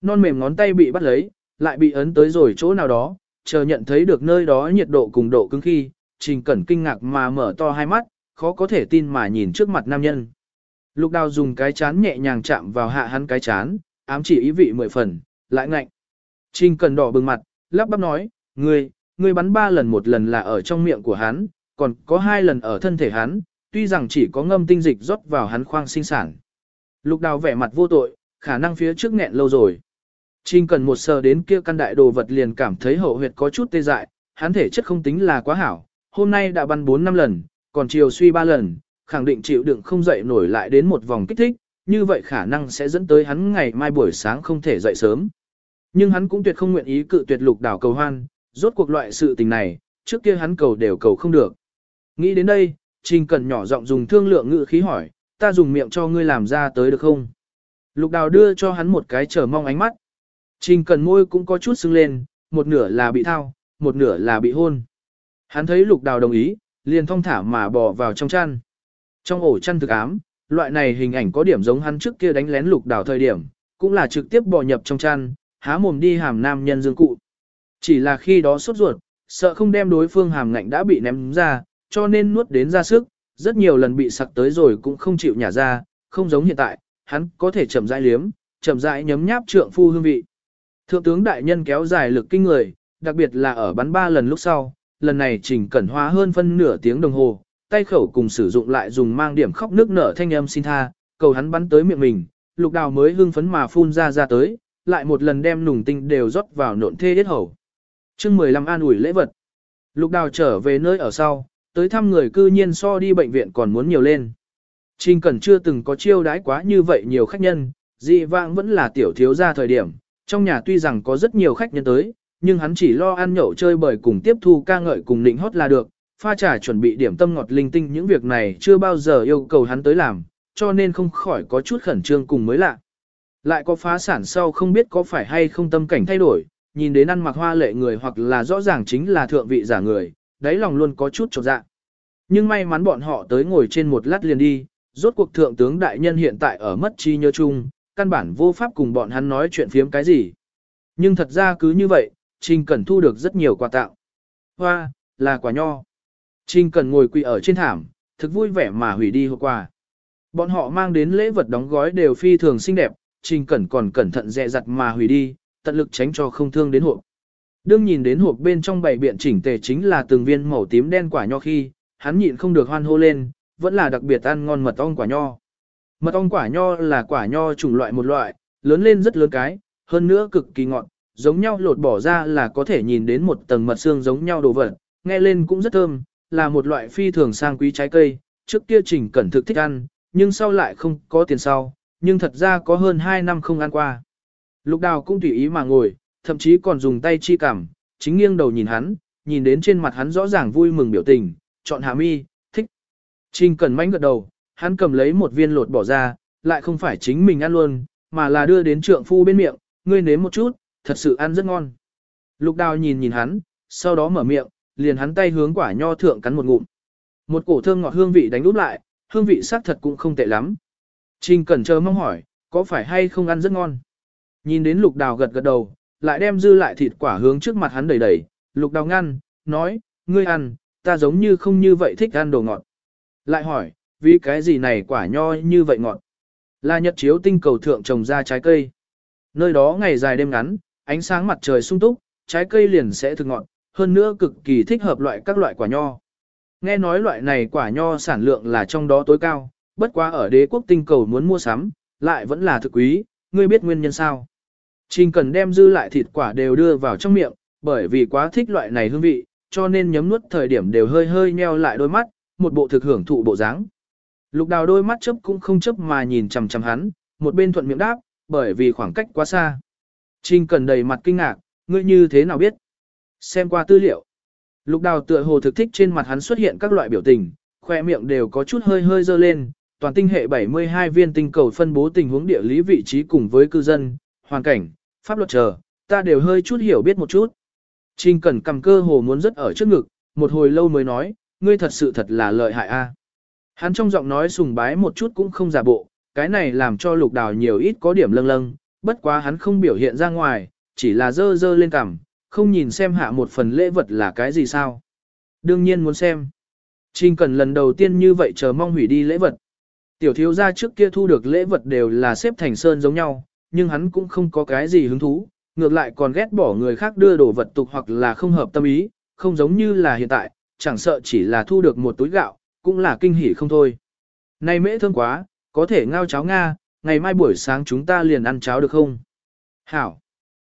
Non mềm ngón tay bị bắt lấy, lại bị ấn tới rồi chỗ nào đó, chờ nhận thấy được nơi đó nhiệt độ cùng độ cứng khi, trình cẩn kinh ngạc mà mở to hai mắt, khó có thể tin mà nhìn trước mặt nam nhân. Lục đào dùng cái chán nhẹ nhàng chạm vào hạ hắn cái chán, ám chỉ ý vị mười phần, lại ngạnh. Trình Cẩn đỏ bừng mặt, lắp bắp nói, ngươi, ngươi bắn ba lần một lần là ở trong miệng của hắn, còn có hai lần ở thân thể hắn, tuy rằng chỉ có ngâm tinh dịch rót vào hắn khoang sinh sản. Lục đào vẻ mặt vô tội, khả năng phía trước nghẹn lâu rồi. Trình cần một sờ đến kia căn đại đồ vật liền cảm thấy hậu huyệt có chút tê dại, hắn thể chất không tính là quá hảo, hôm nay đã bắn 4 năm lần, còn chiều suy 3 lần, khẳng định chịu đựng không dậy nổi lại đến một vòng kích thích, như vậy khả năng sẽ dẫn tới hắn ngày mai buổi sáng không thể dậy sớm. Nhưng hắn cũng tuyệt không nguyện ý cự tuyệt lục đảo cầu hoan, rốt cuộc loại sự tình này, trước kia hắn cầu đều cầu không được. Nghĩ đến đây, Trình Cần nhỏ giọng dùng thương lượng ngữ khí hỏi, ta dùng miệng cho ngươi làm ra tới được không? Lục đào đưa cho hắn một cái chờ mong ánh mắt. Trình Cẩn môi cũng có chút sưng lên, một nửa là bị thao, một nửa là bị hôn. Hắn thấy lục đào đồng ý, liền thong thả mà bò vào trong chăn. Trong ổ chăn thực ám, loại này hình ảnh có điểm giống hắn trước kia đánh lén lục đào thời điểm, cũng là trực tiếp bò nhập trong chăn, há mồm đi hàm nam nhân dương cụ. Chỉ là khi đó sốt ruột, sợ không đem đối phương hàm ngạnh đã bị ném ra, cho nên nuốt đến ra sức, rất nhiều lần bị sặc tới rồi cũng không chịu nhả ra, không giống hiện tại, hắn có thể chậm rãi liếm, chậm rãi nhấm nháp trượng phu hương vị. Thượng tướng đại nhân kéo dài lực kinh người, đặc biệt là ở bắn ba lần lúc sau, lần này Trình Cẩn hoa hơn phân nửa tiếng đồng hồ, tay khẩu cùng sử dụng lại dùng mang điểm khóc nước nở thanh âm xin tha, cầu hắn bắn tới miệng mình, lục đào mới hưng phấn mà phun ra ra tới, lại một lần đem nùng tinh đều rót vào nộn thê điết hầu. chương 15 an ủi lễ vật. Lục đào trở về nơi ở sau, tới thăm người cư nhiên so đi bệnh viện còn muốn nhiều lên. Trình Cẩn chưa từng có chiêu đãi quá như vậy nhiều khách nhân, dị vãng vẫn là tiểu thiếu ra thời điểm, trong nhà tuy rằng có rất nhiều khách nhân tới, nhưng hắn chỉ lo ăn nhậu chơi bời cùng tiếp thu ca ngợi cùng nịnh hót là được, pha trà chuẩn bị điểm tâm ngọt linh tinh những việc này chưa bao giờ yêu cầu hắn tới làm, cho nên không khỏi có chút khẩn trương cùng mới lạ. Lại có phá sản sau không biết có phải hay không tâm cảnh thay đổi, nhìn đến ăn mặc hoa lệ người hoặc là rõ ràng chính là thượng vị giả người, đáy lòng luôn có chút trột dạ. Nhưng may mắn bọn họ tới ngồi trên một lát liền đi, rốt cuộc thượng tướng đại nhân hiện tại ở mất chi nhớ chung, căn bản vô pháp cùng bọn hắn nói chuyện phiếm cái gì. Nhưng thật ra cứ như vậy, Trình Cẩn thu được rất nhiều quà tặng. Hoa, là quả nho. Trình Cẩn ngồi quỳ ở trên thảm, thực vui vẻ mà hủy đi hộp quà. Bọn họ mang đến lễ vật đóng gói đều phi thường xinh đẹp, Trình Cẩn còn cẩn thận dè dặt mà hủy đi, tận lực tránh cho không thương đến hộp. Đương nhìn đến hộp bên trong bảy biện chỉnh tề chính là từng viên màu tím đen quả nho khi, hắn nhịn không được hoan hô lên, vẫn là đặc biệt ăn ngon mật ong quả nho. Mật ong quả nho là quả nho chủng loại một loại, lớn lên rất lớn cái, hơn nữa cực kỳ ngọt, giống nhau lột bỏ ra là có thể nhìn đến một tầng mật xương giống nhau đồ vật, nghe lên cũng rất thơm, là một loại phi thường sang quý trái cây, trước kia trình cẩn thực thích ăn, nhưng sau lại không có tiền sau, nhưng thật ra có hơn 2 năm không ăn qua. Lục đào cũng tùy ý mà ngồi, thậm chí còn dùng tay chi cảm, chính nghiêng đầu nhìn hắn, nhìn đến trên mặt hắn rõ ràng vui mừng biểu tình, chọn hà mi, thích. Trình cẩn mánh gật đầu, hắn cầm lấy một viên lột bỏ ra, lại không phải chính mình ăn luôn, mà là đưa đến trượng phu bên miệng, ngươi nếm một chút, thật sự ăn rất ngon. Lục đào nhìn nhìn hắn, sau đó mở miệng, liền hắn tay hướng quả nho thượng cắn một ngụm. Một cổ thơm ngọt hương vị đánh úp lại, hương vị xác thật cũng không tệ lắm. Trình cẩn chờ mong hỏi, có phải hay không ăn rất ngon? Nhìn đến lục đào gật gật đầu, lại đem dư lại thịt quả hướng trước mặt hắn đẩy đẩy, lục đào ngăn, nói, ngươi ăn, ta giống như không như vậy thích ăn đồ ngọt. Lại hỏi, vì cái gì này quả nho như vậy ngọt? Là nhật chiếu tinh cầu thượng trồng ra trái cây. Nơi đó ngày dài đêm ngắn, ánh sáng mặt trời sung túc, trái cây liền sẽ thực ngọt, hơn nữa cực kỳ thích hợp loại các loại quả nho. Nghe nói loại này quả nho sản lượng là trong đó tối cao, bất quá ở đế quốc tinh cầu muốn mua sắm, lại vẫn là thực quý, ngươi biết nguyên nhân sao? Trình cần đem dư lại thịt quả đều đưa vào trong miệng, bởi vì quá thích loại này hương vị, cho nên nhấm nuốt thời điểm đều hơi hơi nheo lại đôi mắt, một bộ thực hưởng thụ bộ dáng. Lục đào đôi mắt chớp cũng không chớp mà nhìn chằm chằm hắn, một bên thuận miệng đáp, bởi vì khoảng cách quá xa. Trình cần đầy mặt kinh ngạc, ngươi như thế nào biết? Xem qua tư liệu. Lục đào tựa hồ thực thích trên mặt hắn xuất hiện các loại biểu tình, khoe miệng đều có chút hơi hơi dơ lên, toàn tinh hệ 72 viên tinh cầu phân bố tình huống địa lý vị trí cùng với cư dân, hoàn cảnh, pháp luật chờ, ta đều hơi chút hiểu biết một chút. Trình Cần cầm cơ hồ muốn rất ở trước ngực, một hồi lâu mới nói, ngươi thật sự thật là lợi hại a. Hắn trong giọng nói sùng bái một chút cũng không giả bộ, cái này làm cho lục đào nhiều ít có điểm lâng lâng, bất quá hắn không biểu hiện ra ngoài, chỉ là dơ dơ lên cằm, không nhìn xem hạ một phần lễ vật là cái gì sao. Đương nhiên muốn xem. Trình Cần lần đầu tiên như vậy chờ mong hủy đi lễ vật. Tiểu thiếu gia trước kia thu được lễ vật đều là xếp thành sơn giống nhau, nhưng hắn cũng không có cái gì hứng thú, ngược lại còn ghét bỏ người khác đưa đồ vật tục hoặc là không hợp tâm ý, không giống như là hiện tại, chẳng sợ chỉ là thu được một túi gạo, cũng là kinh hỉ không thôi. Này mễ thơm quá, có thể ngao cháo Nga, ngày mai buổi sáng chúng ta liền ăn cháo được không? Hảo!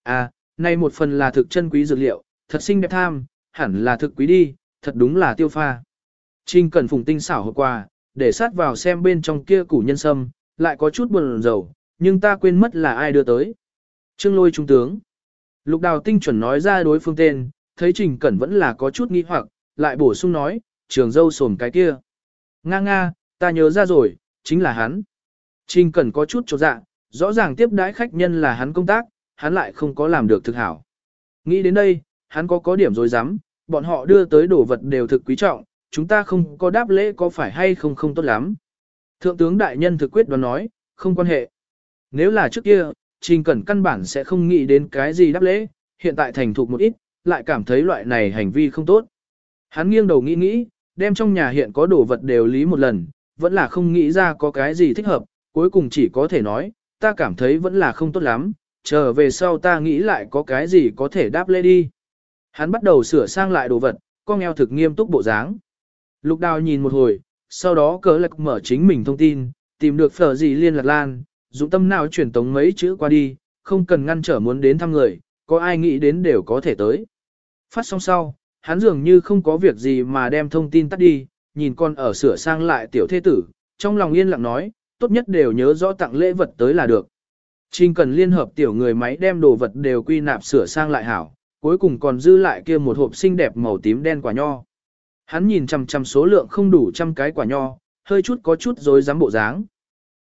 À, này một phần là thực chân quý dược liệu, thật xinh đẹp tham, hẳn là thực quý đi, thật đúng là tiêu pha. Trinh cần phùng tinh xảo hộp quà, để sát vào xem bên trong kia củ nhân sâm, lại có chút buồn rầu, nhưng ta quên mất là ai đưa tới. Trương lôi trung tướng. Lục đào tinh chuẩn nói ra đối phương tên, thấy Trình Cẩn vẫn là có chút nghi hoặc, lại bổ sung nói, trường dâu sồm cái kia. Nga nga, ta nhớ ra rồi, chính là hắn. Trình cần có chút chột dạ, rõ ràng tiếp đãi khách nhân là hắn công tác, hắn lại không có làm được thực hảo. Nghĩ đến đây, hắn có có điểm dối rắm bọn họ đưa tới đồ vật đều thực quý trọng, chúng ta không có đáp lễ có phải hay không không tốt lắm. Thượng tướng đại nhân thực quyết đoán nói, không quan hệ. Nếu là trước kia, Trình Cẩn căn bản sẽ không nghĩ đến cái gì đáp lễ, hiện tại thành thục một ít, lại cảm thấy loại này hành vi không tốt. Hắn nghiêng đầu nghĩ nghĩ, đem trong nhà hiện có đồ vật đều lý một lần, vẫn là không nghĩ ra có cái gì thích hợp, cuối cùng chỉ có thể nói, ta cảm thấy vẫn là không tốt lắm, trở về sau ta nghĩ lại có cái gì có thể đáp lễ đi. Hắn bắt đầu sửa sang lại đồ vật, con eo thực nghiêm túc bộ dáng. Lục đào nhìn một hồi, sau đó cớ lạc mở chính mình thông tin, tìm được phở gì liên lạc lan, dụng tâm nào chuyển tống mấy chữ qua đi, không cần ngăn trở muốn đến thăm người, có ai nghĩ đến đều có thể tới. Phát xong sau, hắn dường như không có việc gì mà đem thông tin tắt đi, nhìn con ở sửa sang lại tiểu thế tử, trong lòng yên lặng nói, tốt nhất đều nhớ rõ tặng lễ vật tới là được. Trình cần liên hợp tiểu người máy đem đồ vật đều quy nạp sửa sang lại hảo, cuối cùng còn dư lại kia một hộp xinh đẹp màu tím đen quả nho. Hắn nhìn chằm chằm số lượng không đủ trăm cái quả nho, hơi chút có chút rối rắm bộ dáng.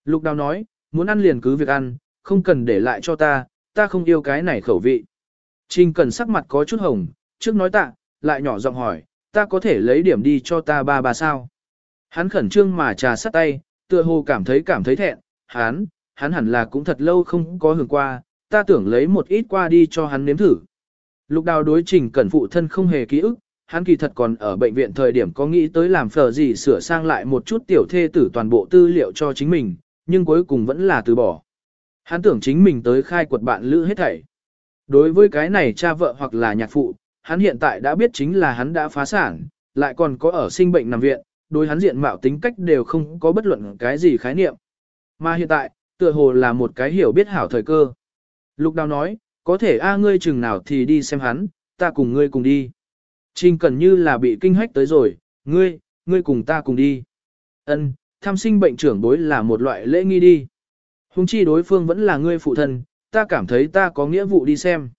Lục đào nói, muốn ăn liền cứ việc ăn, không cần để lại cho ta, ta không yêu cái này khẩu vị. Trình cần sắc mặt có chút hồng, trước nói tạ, lại nhỏ giọng hỏi, ta có thể lấy điểm đi cho ta ba ba sao. Hắn khẩn trương mà trà sắt tay, tựa hồ cảm thấy cảm thấy thẹn, hắn, hắn hẳn là cũng thật lâu không có hưởng qua, ta tưởng lấy một ít qua đi cho hắn nếm thử. Lục đào đối trình cẩn phụ thân không hề ký ức, hắn kỳ thật còn ở bệnh viện thời điểm có nghĩ tới làm phở gì sửa sang lại một chút tiểu thê tử toàn bộ tư liệu cho chính mình, nhưng cuối cùng vẫn là từ bỏ. Hắn tưởng chính mình tới khai quật bạn lữ hết thảy. Đối với cái này cha vợ hoặc là nhạc phụ, hắn hiện tại đã biết chính là hắn đã phá sản, lại còn có ở sinh bệnh nằm viện, đối hắn diện mạo tính cách đều không có bất luận cái gì khái niệm. Mà hiện tại, tựa hồ là một cái hiểu biết hảo thời cơ. Lục đào nói, có thể a ngươi chừng nào thì đi xem hắn, ta cùng ngươi cùng đi. Trình cần như là bị kinh hách tới rồi, ngươi, ngươi cùng ta cùng đi. Ân, tham sinh bệnh trưởng bối là một loại lễ nghi đi. Hùng chi đối phương vẫn là ngươi phụ thân, ta cảm thấy ta có nghĩa vụ đi xem.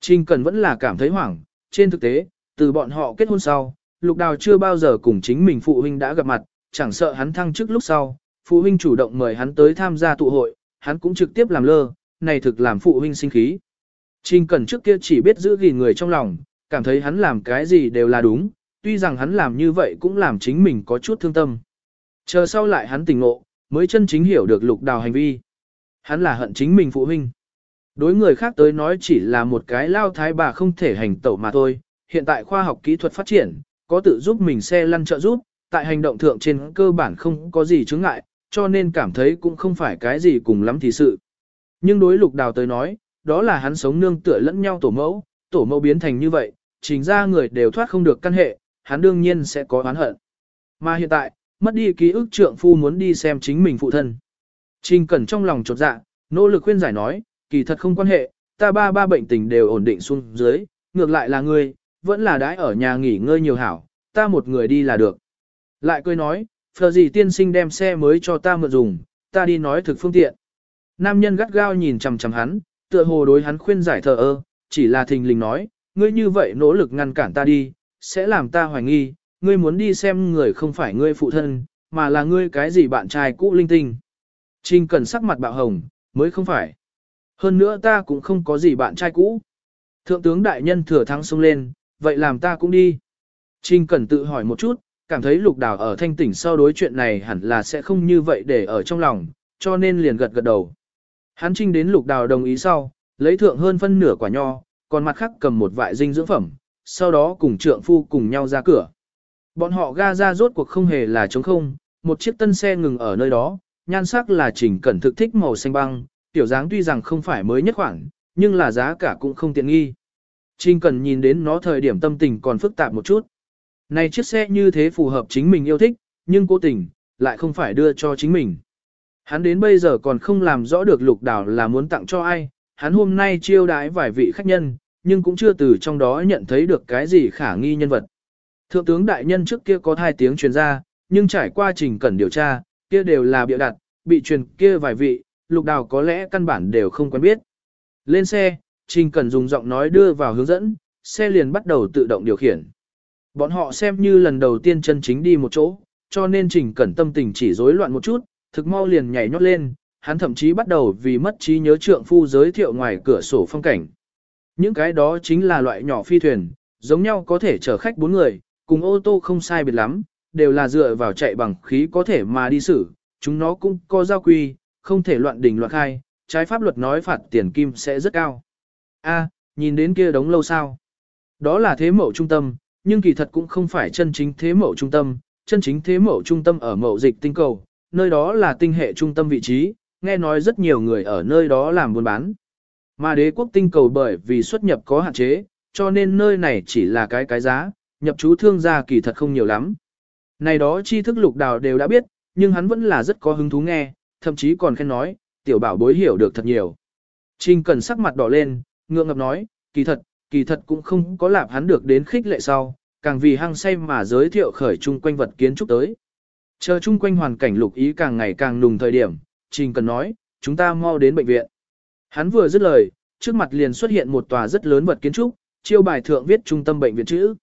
Trình cần vẫn là cảm thấy hoảng, trên thực tế, từ bọn họ kết hôn sau, lục đào chưa bao giờ cùng chính mình phụ huynh đã gặp mặt, chẳng sợ hắn thăng chức lúc sau, phụ huynh chủ động mời hắn tới tham gia tụ hội, hắn cũng trực tiếp làm lơ, này thực làm phụ huynh sinh khí. Trình Cẩn trước kia chỉ biết giữ gìn người trong lòng, cảm thấy hắn làm cái gì đều là đúng, tuy rằng hắn làm như vậy cũng làm chính mình có chút thương tâm. Chờ sau lại hắn tỉnh ngộ, mới chân chính hiểu được lục đào hành vi. Hắn là hận chính mình phụ huynh. Đối người khác tới nói chỉ là một cái lao thái bà không thể hành tẩu mà thôi, hiện tại khoa học kỹ thuật phát triển, có tự giúp mình xe lăn trợ giúp, tại hành động thượng trên cơ bản không có gì chướng ngại, cho nên cảm thấy cũng không phải cái gì cùng lắm thì sự. Nhưng đối lục đào tới nói, đó là hắn sống nương tựa lẫn nhau tổ mẫu, tổ mẫu biến thành như vậy, chính ra người đều thoát không được căn hệ, hắn đương nhiên sẽ có oán hận. Mà hiện tại, mất đi ký ức trượng phu muốn đi xem chính mình phụ thân. Trình Cẩn trong lòng chột dạ, nỗ lực khuyên giải nói, kỳ thật không quan hệ, ta ba ba bệnh tình đều ổn định xuống dưới, ngược lại là ngươi, vẫn là đãi ở nhà nghỉ ngơi nhiều hảo, ta một người đi là được. Lại cười nói, phờ gì tiên sinh đem xe mới cho ta mượn dùng, ta đi nói thực phương tiện. Nam nhân gắt gao nhìn chằm chằm hắn, tựa hồ đối hắn khuyên giải thờ ơ, chỉ là thình lình nói, ngươi như vậy nỗ lực ngăn cản ta đi, sẽ làm ta hoài nghi, ngươi muốn đi xem người không phải ngươi phụ thân, mà là ngươi cái gì bạn trai cũ linh tinh. Trình cần sắc mặt bạo hồng, mới không phải. Hơn nữa ta cũng không có gì bạn trai cũ. Thượng tướng đại nhân thừa thắng xông lên, vậy làm ta cũng đi. Trình cẩn tự hỏi một chút, cảm thấy lục đào ở thanh tỉnh sau đối chuyện này hẳn là sẽ không như vậy để ở trong lòng, cho nên liền gật gật đầu. Hắn trinh đến lục đào đồng ý sau, lấy thượng hơn phân nửa quả nho, còn mặt khác cầm một vại dinh dưỡng phẩm, sau đó cùng trượng phu cùng nhau ra cửa. Bọn họ ga ra rốt cuộc không hề là trống không, một chiếc tân xe ngừng ở nơi đó, nhan sắc là chỉnh cẩn thực thích màu xanh băng, tiểu dáng tuy rằng không phải mới nhất khoảng, nhưng là giá cả cũng không tiện nghi. Trình cần nhìn đến nó thời điểm tâm tình còn phức tạp một chút. Này chiếc xe như thế phù hợp chính mình yêu thích, nhưng cố tình, lại không phải đưa cho chính mình. Hắn đến bây giờ còn không làm rõ được lục đảo là muốn tặng cho ai, hắn hôm nay chiêu đái vài vị khách nhân, nhưng cũng chưa từ trong đó nhận thấy được cái gì khả nghi nhân vật. Thượng tướng đại nhân trước kia có hai tiếng truyền ra, nhưng trải qua trình cần điều tra, kia đều là bịa đặt, bị truyền kia vài vị, lục đào có lẽ căn bản đều không quen biết. Lên xe, trình cần dùng giọng nói đưa vào hướng dẫn, xe liền bắt đầu tự động điều khiển. Bọn họ xem như lần đầu tiên chân chính đi một chỗ, cho nên trình cẩn tâm tình chỉ rối loạn một chút, thực mau liền nhảy nhót lên, hắn thậm chí bắt đầu vì mất trí nhớ trượng phu giới thiệu ngoài cửa sổ phong cảnh. Những cái đó chính là loại nhỏ phi thuyền, giống nhau có thể chở khách bốn người, cùng ô tô không sai biệt lắm, đều là dựa vào chạy bằng khí có thể mà đi xử, chúng nó cũng có giao quy, không thể loạn đỉnh loạn khai, trái pháp luật nói phạt tiền kim sẽ rất cao. A, nhìn đến kia đống lâu sao? Đó là thế mậu trung tâm, nhưng kỳ thật cũng không phải chân chính thế mậu trung tâm, chân chính thế mậu trung tâm ở mậu dịch tinh cầu, nơi đó là tinh hệ trung tâm vị trí, nghe nói rất nhiều người ở nơi đó làm buôn bán. Mà đế quốc tinh cầu bởi vì xuất nhập có hạn chế, cho nên nơi này chỉ là cái cái giá, nhập chú thương gia kỳ thật không nhiều lắm. Này đó tri thức lục đào đều đã biết, nhưng hắn vẫn là rất có hứng thú nghe, thậm chí còn khen nói, tiểu bảo bối hiểu được thật nhiều. Trình cần sắc mặt đỏ lên, ngượng ngập nói, kỳ thật, kỳ thật cũng không có làm hắn được đến khích lệ sau, càng vì hăng say mà giới thiệu khởi chung quanh vật kiến trúc tới. Chờ chung quanh hoàn cảnh lục ý càng ngày càng nùng thời điểm, Trình cần nói, chúng ta mau đến bệnh viện. Hắn vừa dứt lời, trước mặt liền xuất hiện một tòa rất lớn vật kiến trúc, chiêu bài thượng viết trung tâm bệnh viện chữ.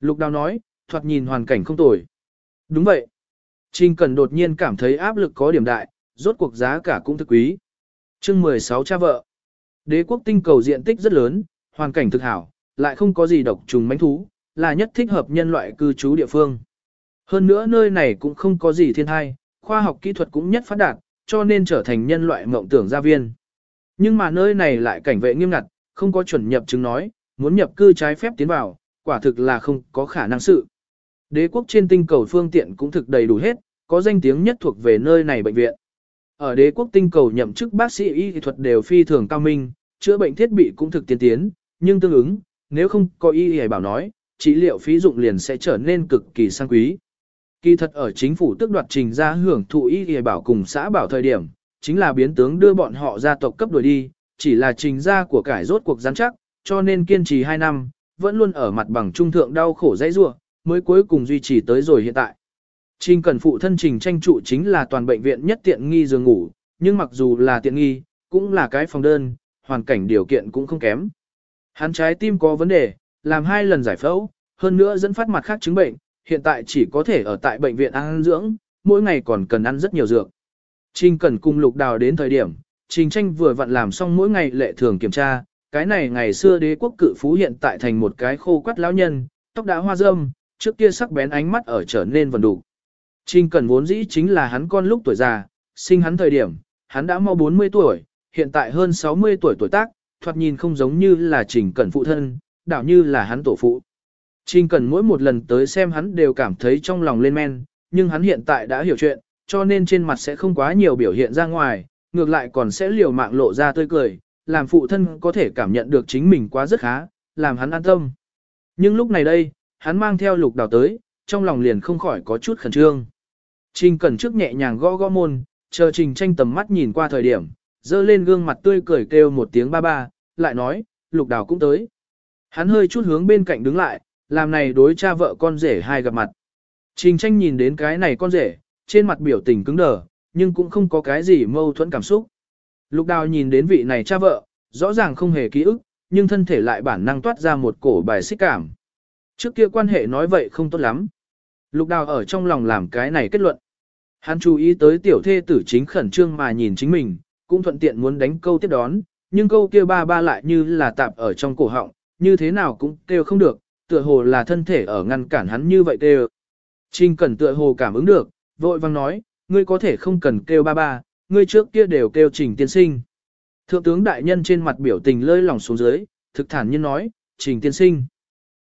Lục đào nói, thoạt nhìn hoàn cảnh không tồi. Đúng vậy. Trình Cần đột nhiên cảm thấy áp lực có điểm đại, rốt cuộc giá cả cũng thực quý. chương 16 cha vợ. Đế quốc tinh cầu diện tích rất lớn, hoàn cảnh thực hảo, lại không có gì độc trùng mánh thú, là nhất thích hợp nhân loại cư trú địa phương. Hơn nữa nơi này cũng không có gì thiên thai, khoa học kỹ thuật cũng nhất phát đạt, cho nên trở thành nhân loại mộng tưởng gia viên. Nhưng mà nơi này lại cảnh vệ nghiêm ngặt, không có chuẩn nhập chứng nói, muốn nhập cư trái phép tiến vào, quả thực là không có khả năng sự. Đế quốc trên tinh cầu phương tiện cũng thực đầy đủ hết, có danh tiếng nhất thuộc về nơi này bệnh viện. Ở đế quốc tinh cầu nhậm chức bác sĩ y thuật đều phi thường cao minh, chữa bệnh thiết bị cũng thực tiên tiến, nhưng tương ứng, nếu không có y y bảo nói, trị liệu phí dụng liền sẽ trở nên cực kỳ sang quý. Kỳ thật ở chính phủ tức đoạt trình ra hưởng thụ y y bảo cùng xã bảo thời điểm, chính là biến tướng đưa bọn họ ra tộc cấp đuổi đi, chỉ là trình ra của cải rốt cuộc gián chắc, cho nên kiên trì 2 năm, vẫn luôn ở mặt bằng trung thượng đau khổ dãy rua, mới cuối cùng duy trì tới rồi hiện tại. Trình cần phụ thân trình tranh trụ chính là toàn bệnh viện nhất tiện nghi giường ngủ, nhưng mặc dù là tiện nghi, cũng là cái phòng đơn, hoàn cảnh điều kiện cũng không kém. Hắn trái tim có vấn đề, làm hai lần giải phẫu, hơn nữa dẫn phát mặt khác chứng bệnh, hiện tại chỉ có thể ở tại bệnh viện ăn dưỡng, mỗi ngày còn cần ăn rất nhiều dược. Trình cần cùng lục đào đến thời điểm, trình tranh vừa vặn làm xong mỗi ngày lệ thường kiểm tra, cái này ngày xưa đế quốc cự phú hiện tại thành một cái khô quắt lão nhân, tóc đã hoa râm, trước kia sắc bén ánh mắt ở trở nên vần đủ. Trình Cẩn vốn dĩ chính là hắn con lúc tuổi già, sinh hắn thời điểm, hắn đã mau 40 tuổi, hiện tại hơn 60 tuổi tuổi tác, thoạt nhìn không giống như là trình cẩn phụ thân, đảo như là hắn tổ phụ. Trình cẩn mỗi một lần tới xem hắn đều cảm thấy trong lòng lên men, nhưng hắn hiện tại đã hiểu chuyện, cho nên trên mặt sẽ không quá nhiều biểu hiện ra ngoài, ngược lại còn sẽ liều mạng lộ ra tươi cười, làm phụ thân có thể cảm nhận được chính mình quá rất khá, làm hắn an tâm. Nhưng lúc này đây, hắn mang theo lục đào tới, trong lòng liền không khỏi có chút khẩn trương. Trình cẩn trước nhẹ nhàng gõ gõ môn, chờ trình tranh tầm mắt nhìn qua thời điểm, dơ lên gương mặt tươi cười kêu một tiếng ba ba, lại nói, lục đào cũng tới. Hắn hơi chút hướng bên cạnh đứng lại, làm này đối cha vợ con rể hai gặp mặt. Trình tranh nhìn đến cái này con rể, trên mặt biểu tình cứng đờ, nhưng cũng không có cái gì mâu thuẫn cảm xúc. Lục đào nhìn đến vị này cha vợ, rõ ràng không hề ký ức, nhưng thân thể lại bản năng toát ra một cổ bài xích cảm. Trước kia quan hệ nói vậy không tốt lắm. Lục đào ở trong lòng làm cái này kết luận. Hắn chú ý tới tiểu thê tử chính khẩn trương mà nhìn chính mình, cũng thuận tiện muốn đánh câu tiếp đón, nhưng câu kia ba ba lại như là tạp ở trong cổ họng, như thế nào cũng kêu không được, tựa hồ là thân thể ở ngăn cản hắn như vậy kêu. Trình Cẩn tựa hồ cảm ứng được, vội vang nói, ngươi có thể không cần kêu ba ba, ngươi trước kia đều kêu Trình tiên sinh. Thượng tướng đại nhân trên mặt biểu tình lơi lỏng xuống dưới, thực thản nhiên nói, Trình tiên sinh.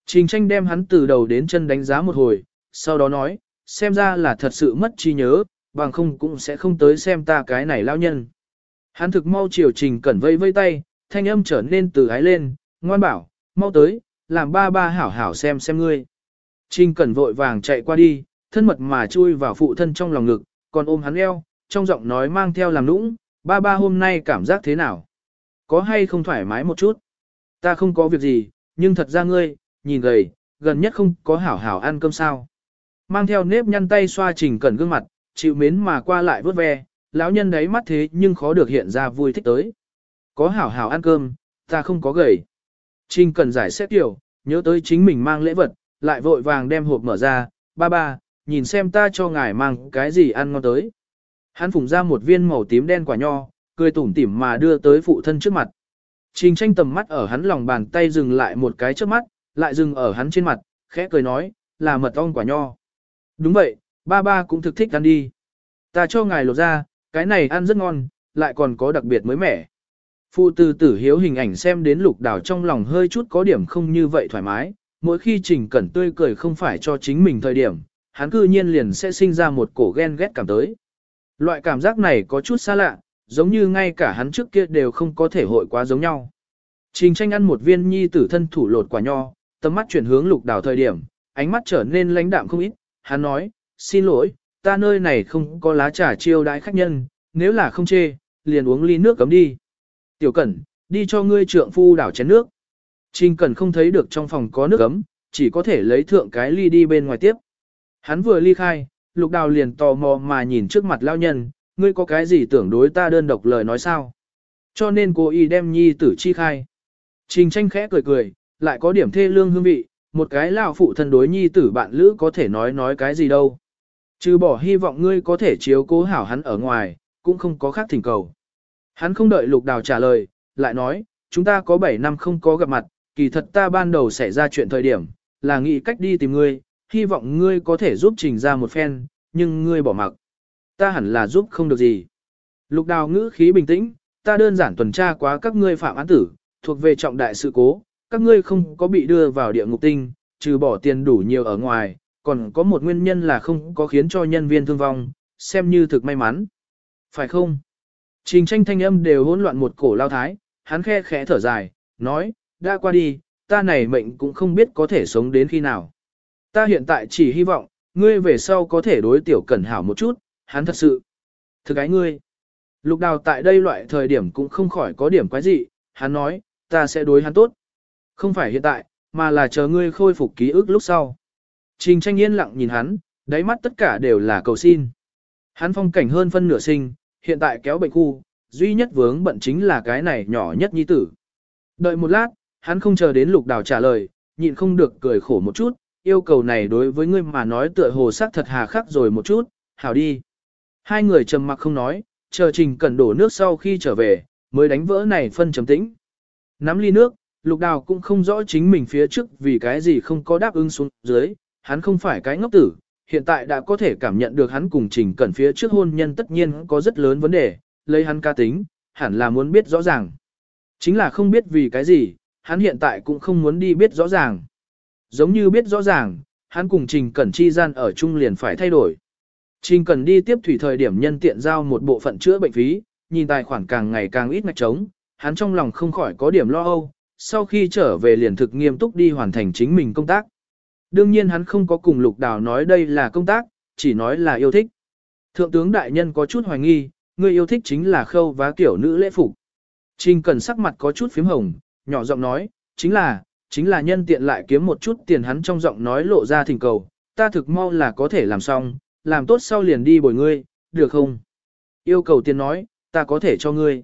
Trình tranh đem hắn từ đầu đến chân đánh giá một hồi, sau đó nói, xem ra là thật sự mất trí nhớ, bằng không cũng sẽ không tới xem ta cái này lao nhân. Hắn thực mau chiều trình cẩn vây vây tay, thanh âm trở nên từ ái lên, ngoan bảo, mau tới, làm ba ba hảo hảo xem xem ngươi. Trình cẩn vội vàng chạy qua đi, thân mật mà chui vào phụ thân trong lòng ngực, còn ôm hắn eo, trong giọng nói mang theo làm nũng, ba ba hôm nay cảm giác thế nào? Có hay không thoải mái một chút? Ta không có việc gì, nhưng thật ra ngươi, nhìn gầy, gần nhất không có hảo hảo ăn cơm sao. Mang theo nếp nhăn tay xoa trình cẩn gương mặt, chịu mến mà qua lại vớt ve, lão nhân đấy mắt thế nhưng khó được hiện ra vui thích tới. Có hảo hảo ăn cơm, ta không có gầy. Trình cần giải xét tiểu, nhớ tới chính mình mang lễ vật, lại vội vàng đem hộp mở ra, ba ba, nhìn xem ta cho ngài mang cái gì ăn ngon tới. Hắn phủng ra một viên màu tím đen quả nho, cười tủm tỉm mà đưa tới phụ thân trước mặt. Trình tranh tầm mắt ở hắn lòng bàn tay dừng lại một cái trước mắt, lại dừng ở hắn trên mặt, khẽ cười nói, là mật ong quả nho. Đúng vậy, ba ba cũng thực thích ăn đi. Ta cho ngài lột ra, cái này ăn rất ngon, lại còn có đặc biệt mới mẻ. Phụ từ tử hiếu hình ảnh xem đến lục đảo trong lòng hơi chút có điểm không như vậy thoải mái, mỗi khi trình cẩn tươi cười không phải cho chính mình thời điểm, hắn cư nhiên liền sẽ sinh ra một cổ ghen ghét cảm tới. Loại cảm giác này có chút xa lạ, giống như ngay cả hắn trước kia đều không có thể hội quá giống nhau. Trình tranh ăn một viên nhi tử thân thủ lột quả nho, tầm mắt chuyển hướng lục đảo thời điểm, ánh mắt trở nên lãnh đạm không ít, hắn nói, xin lỗi, ta nơi này không có lá trà chiêu đãi khách nhân, nếu là không chê, liền uống ly nước cấm đi. Tiểu Cẩn, đi cho ngươi trượng phu đảo chén nước. Trình Cẩn không thấy được trong phòng có nước cấm, chỉ có thể lấy thượng cái ly đi bên ngoài tiếp. Hắn vừa ly khai, lục đào liền tò mò mà nhìn trước mặt lao nhân, ngươi có cái gì tưởng đối ta đơn độc lời nói sao? Cho nên cô y đem nhi tử chi khai. Trình tranh khẽ cười cười, lại có điểm thê lương hương vị, một cái lão phụ thân đối nhi tử bạn lữ có thể nói nói cái gì đâu. Trừ bỏ hy vọng ngươi có thể chiếu cố hảo hắn ở ngoài, cũng không có khác thỉnh cầu. Hắn không đợi lục đào trả lời, lại nói, chúng ta có 7 năm không có gặp mặt, kỳ thật ta ban đầu xảy ra chuyện thời điểm, là nghĩ cách đi tìm ngươi, hy vọng ngươi có thể giúp trình ra một phen, nhưng ngươi bỏ mặc. Ta hẳn là giúp không được gì. Lục đào ngữ khí bình tĩnh, ta đơn giản tuần tra quá các ngươi phạm án tử, thuộc về trọng đại sự cố, các ngươi không có bị đưa vào địa ngục tinh, trừ bỏ tiền đủ nhiều ở ngoài, còn có một nguyên nhân là không có khiến cho nhân viên thương vong, xem như thực may mắn. Phải không? Trình tranh thanh âm đều hỗn loạn một cổ lao thái, hắn khe khẽ thở dài, nói, đã qua đi, ta này mệnh cũng không biết có thể sống đến khi nào. Ta hiện tại chỉ hy vọng, ngươi về sau có thể đối tiểu cẩn hảo một chút, hắn thật sự. Thực ái ngươi. Lục đào tại đây loại thời điểm cũng không khỏi có điểm quái gì, hắn nói, ta sẽ đối hắn tốt. Không phải hiện tại, mà là chờ ngươi khôi phục ký ức lúc sau. Trình tranh yên lặng nhìn hắn, đáy mắt tất cả đều là cầu xin. Hắn phong cảnh hơn phân nửa sinh, hiện tại kéo bệnh khu, duy nhất vướng bận chính là cái này nhỏ nhất nhi tử. Đợi một lát, hắn không chờ đến lục đào trả lời, nhịn không được cười khổ một chút, yêu cầu này đối với ngươi mà nói tựa hồ sắc thật hà khắc rồi một chút, hảo đi. Hai người trầm mặc không nói, chờ trình cần đổ nước sau khi trở về, mới đánh vỡ này phân trầm tĩnh. Nắm ly nước, lục đào cũng không rõ chính mình phía trước vì cái gì không có đáp ứng xuống dưới, hắn không phải cái ngốc tử, hiện tại đã có thể cảm nhận được hắn cùng trình cẩn phía trước hôn nhân tất nhiên có rất lớn vấn đề, lấy hắn ca tính, hẳn là muốn biết rõ ràng. Chính là không biết vì cái gì, hắn hiện tại cũng không muốn đi biết rõ ràng. Giống như biết rõ ràng, hắn cùng trình cẩn chi gian ở chung liền phải thay đổi. Trình cẩn đi tiếp thủy thời điểm nhân tiện giao một bộ phận chữa bệnh phí, nhìn tài khoản càng ngày càng ít ngạch trống, hắn trong lòng không khỏi có điểm lo âu, sau khi trở về liền thực nghiêm túc đi hoàn thành chính mình công tác. Đương nhiên hắn không có cùng lục đào nói đây là công tác, chỉ nói là yêu thích. Thượng tướng đại nhân có chút hoài nghi, người yêu thích chính là khâu vá kiểu nữ lễ phục. Trình cần sắc mặt có chút phím hồng, nhỏ giọng nói, chính là, chính là nhân tiện lại kiếm một chút tiền hắn trong giọng nói lộ ra thỉnh cầu, ta thực mau là có thể làm xong, làm tốt sau liền đi bồi ngươi, được không? Yêu cầu tiền nói, ta có thể cho ngươi.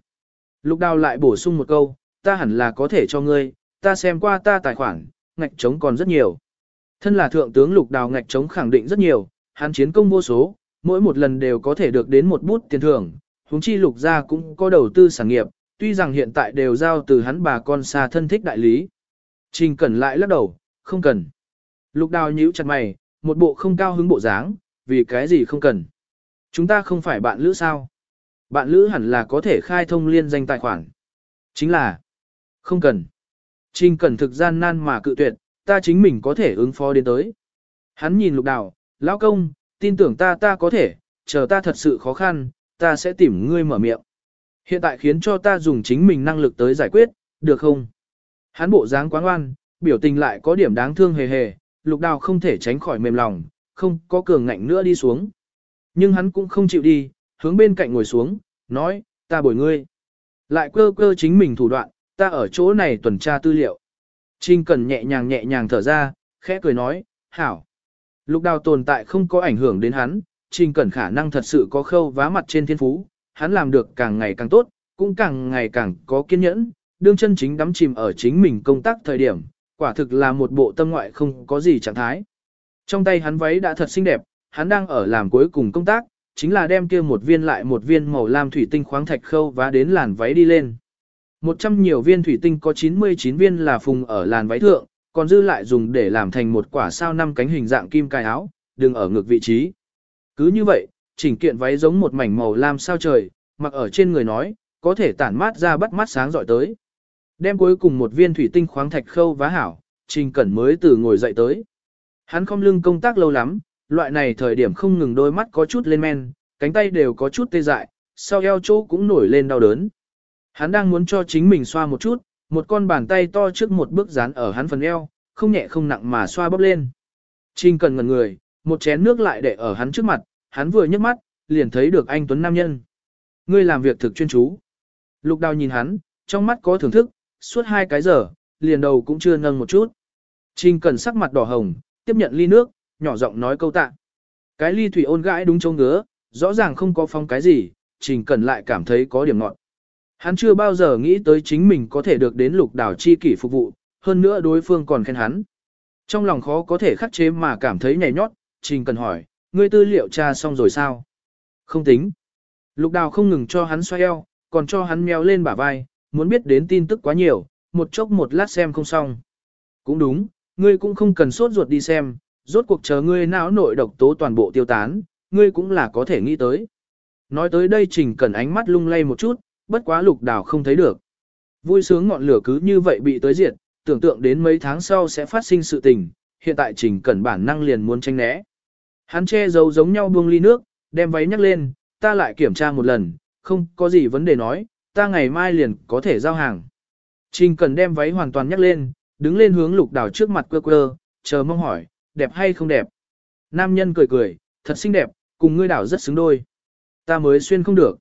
Lục đào lại bổ sung một câu, ta hẳn là có thể cho ngươi, ta xem qua ta tài khoản, ngạch trống còn rất nhiều. Thân là thượng tướng lục đào ngạch chống khẳng định rất nhiều, hắn chiến công vô số, mỗi một lần đều có thể được đến một bút tiền thưởng, huống chi lục gia cũng có đầu tư sản nghiệp, tuy rằng hiện tại đều giao từ hắn bà con xa thân thích đại lý. Trình Cẩn lại lắc đầu, không cần. Lục đào nhíu chặt mày, một bộ không cao hứng bộ dáng, vì cái gì không cần. Chúng ta không phải bạn lữ sao? Bạn lữ hẳn là có thể khai thông liên danh tài khoản. Chính là, không cần. Trình Cẩn thực gian nan mà cự tuyệt, ta chính mình có thể ứng phó đến tới. Hắn nhìn lục đào, lão công, tin tưởng ta ta có thể, chờ ta thật sự khó khăn, ta sẽ tìm ngươi mở miệng. Hiện tại khiến cho ta dùng chính mình năng lực tới giải quyết, được không? Hắn bộ dáng quán oan, biểu tình lại có điểm đáng thương hề hề, lục đào không thể tránh khỏi mềm lòng, không có cường ngạnh nữa đi xuống. Nhưng hắn cũng không chịu đi, hướng bên cạnh ngồi xuống, nói, ta bồi ngươi. Lại cơ cơ chính mình thủ đoạn, ta ở chỗ này tuần tra tư liệu. Trình Cần nhẹ nhàng nhẹ nhàng thở ra, khẽ cười nói, hảo. Lục đào tồn tại không có ảnh hưởng đến hắn, Trình Cẩn khả năng thật sự có khâu vá mặt trên thiên phú, hắn làm được càng ngày càng tốt, cũng càng ngày càng có kiên nhẫn, đương chân chính đắm chìm ở chính mình công tác thời điểm, quả thực là một bộ tâm ngoại không có gì trạng thái. Trong tay hắn váy đã thật xinh đẹp, hắn đang ở làm cuối cùng công tác, chính là đem kia một viên lại một viên màu lam thủy tinh khoáng thạch khâu vá đến làn váy đi lên. Một trăm nhiều viên thủy tinh có 99 viên là phùng ở làn váy thượng, còn dư lại dùng để làm thành một quả sao năm cánh hình dạng kim cài áo, đừng ở ngược vị trí. Cứ như vậy, chỉnh kiện váy giống một mảnh màu lam sao trời, mặc ở trên người nói, có thể tản mát ra bắt mắt sáng dọi tới. Đem cuối cùng một viên thủy tinh khoáng thạch khâu vá hảo, Trình Cẩn mới từ ngồi dậy tới. Hắn không lưng công tác lâu lắm, loại này thời điểm không ngừng đôi mắt có chút lên men, cánh tay đều có chút tê dại, sau eo chỗ cũng nổi lên đau đớn. Hắn đang muốn cho chính mình xoa một chút, một con bàn tay to trước một bước dán ở hắn phần eo, không nhẹ không nặng mà xoa bóp lên. Trình Cần ngẩn người, một chén nước lại để ở hắn trước mặt, hắn vừa nhấc mắt, liền thấy được anh Tuấn Nam Nhân. Ngươi làm việc thực chuyên chú. Lục đào nhìn hắn, trong mắt có thưởng thức, suốt hai cái giờ, liền đầu cũng chưa nâng một chút. Trình cần sắc mặt đỏ hồng, tiếp nhận ly nước, nhỏ giọng nói câu tạ. Cái ly thủy ôn gãi đúng trông ngứa, rõ ràng không có phong cái gì, trình cần lại cảm thấy có điểm ngọn. Hắn chưa bao giờ nghĩ tới chính mình có thể được đến lục đảo chi kỷ phục vụ, hơn nữa đối phương còn khen hắn. Trong lòng khó có thể khắc chế mà cảm thấy nhảy nhót, Trình cần hỏi, ngươi tư liệu tra xong rồi sao? Không tính. Lục đào không ngừng cho hắn xoay eo, còn cho hắn mèo lên bả vai, muốn biết đến tin tức quá nhiều, một chốc một lát xem không xong. Cũng đúng, ngươi cũng không cần sốt ruột đi xem, rốt cuộc chờ ngươi não nội độc tố toàn bộ tiêu tán, ngươi cũng là có thể nghĩ tới. Nói tới đây Trình Cần ánh mắt lung lay một chút, bất quá lục đào không thấy được. Vui sướng ngọn lửa cứ như vậy bị tới diệt, tưởng tượng đến mấy tháng sau sẽ phát sinh sự tình, hiện tại Trình Cẩn bản năng liền muốn tranh né. Hắn che giấu giống nhau buông ly nước, đem váy nhắc lên, ta lại kiểm tra một lần, không có gì vấn đề nói, ta ngày mai liền có thể giao hàng. Trình Cẩn đem váy hoàn toàn nhắc lên, đứng lên hướng lục đào trước mặt quơ quơ, chờ mong hỏi, đẹp hay không đẹp. Nam nhân cười cười, thật xinh đẹp, cùng ngươi đảo rất xứng đôi. Ta mới xuyên không được.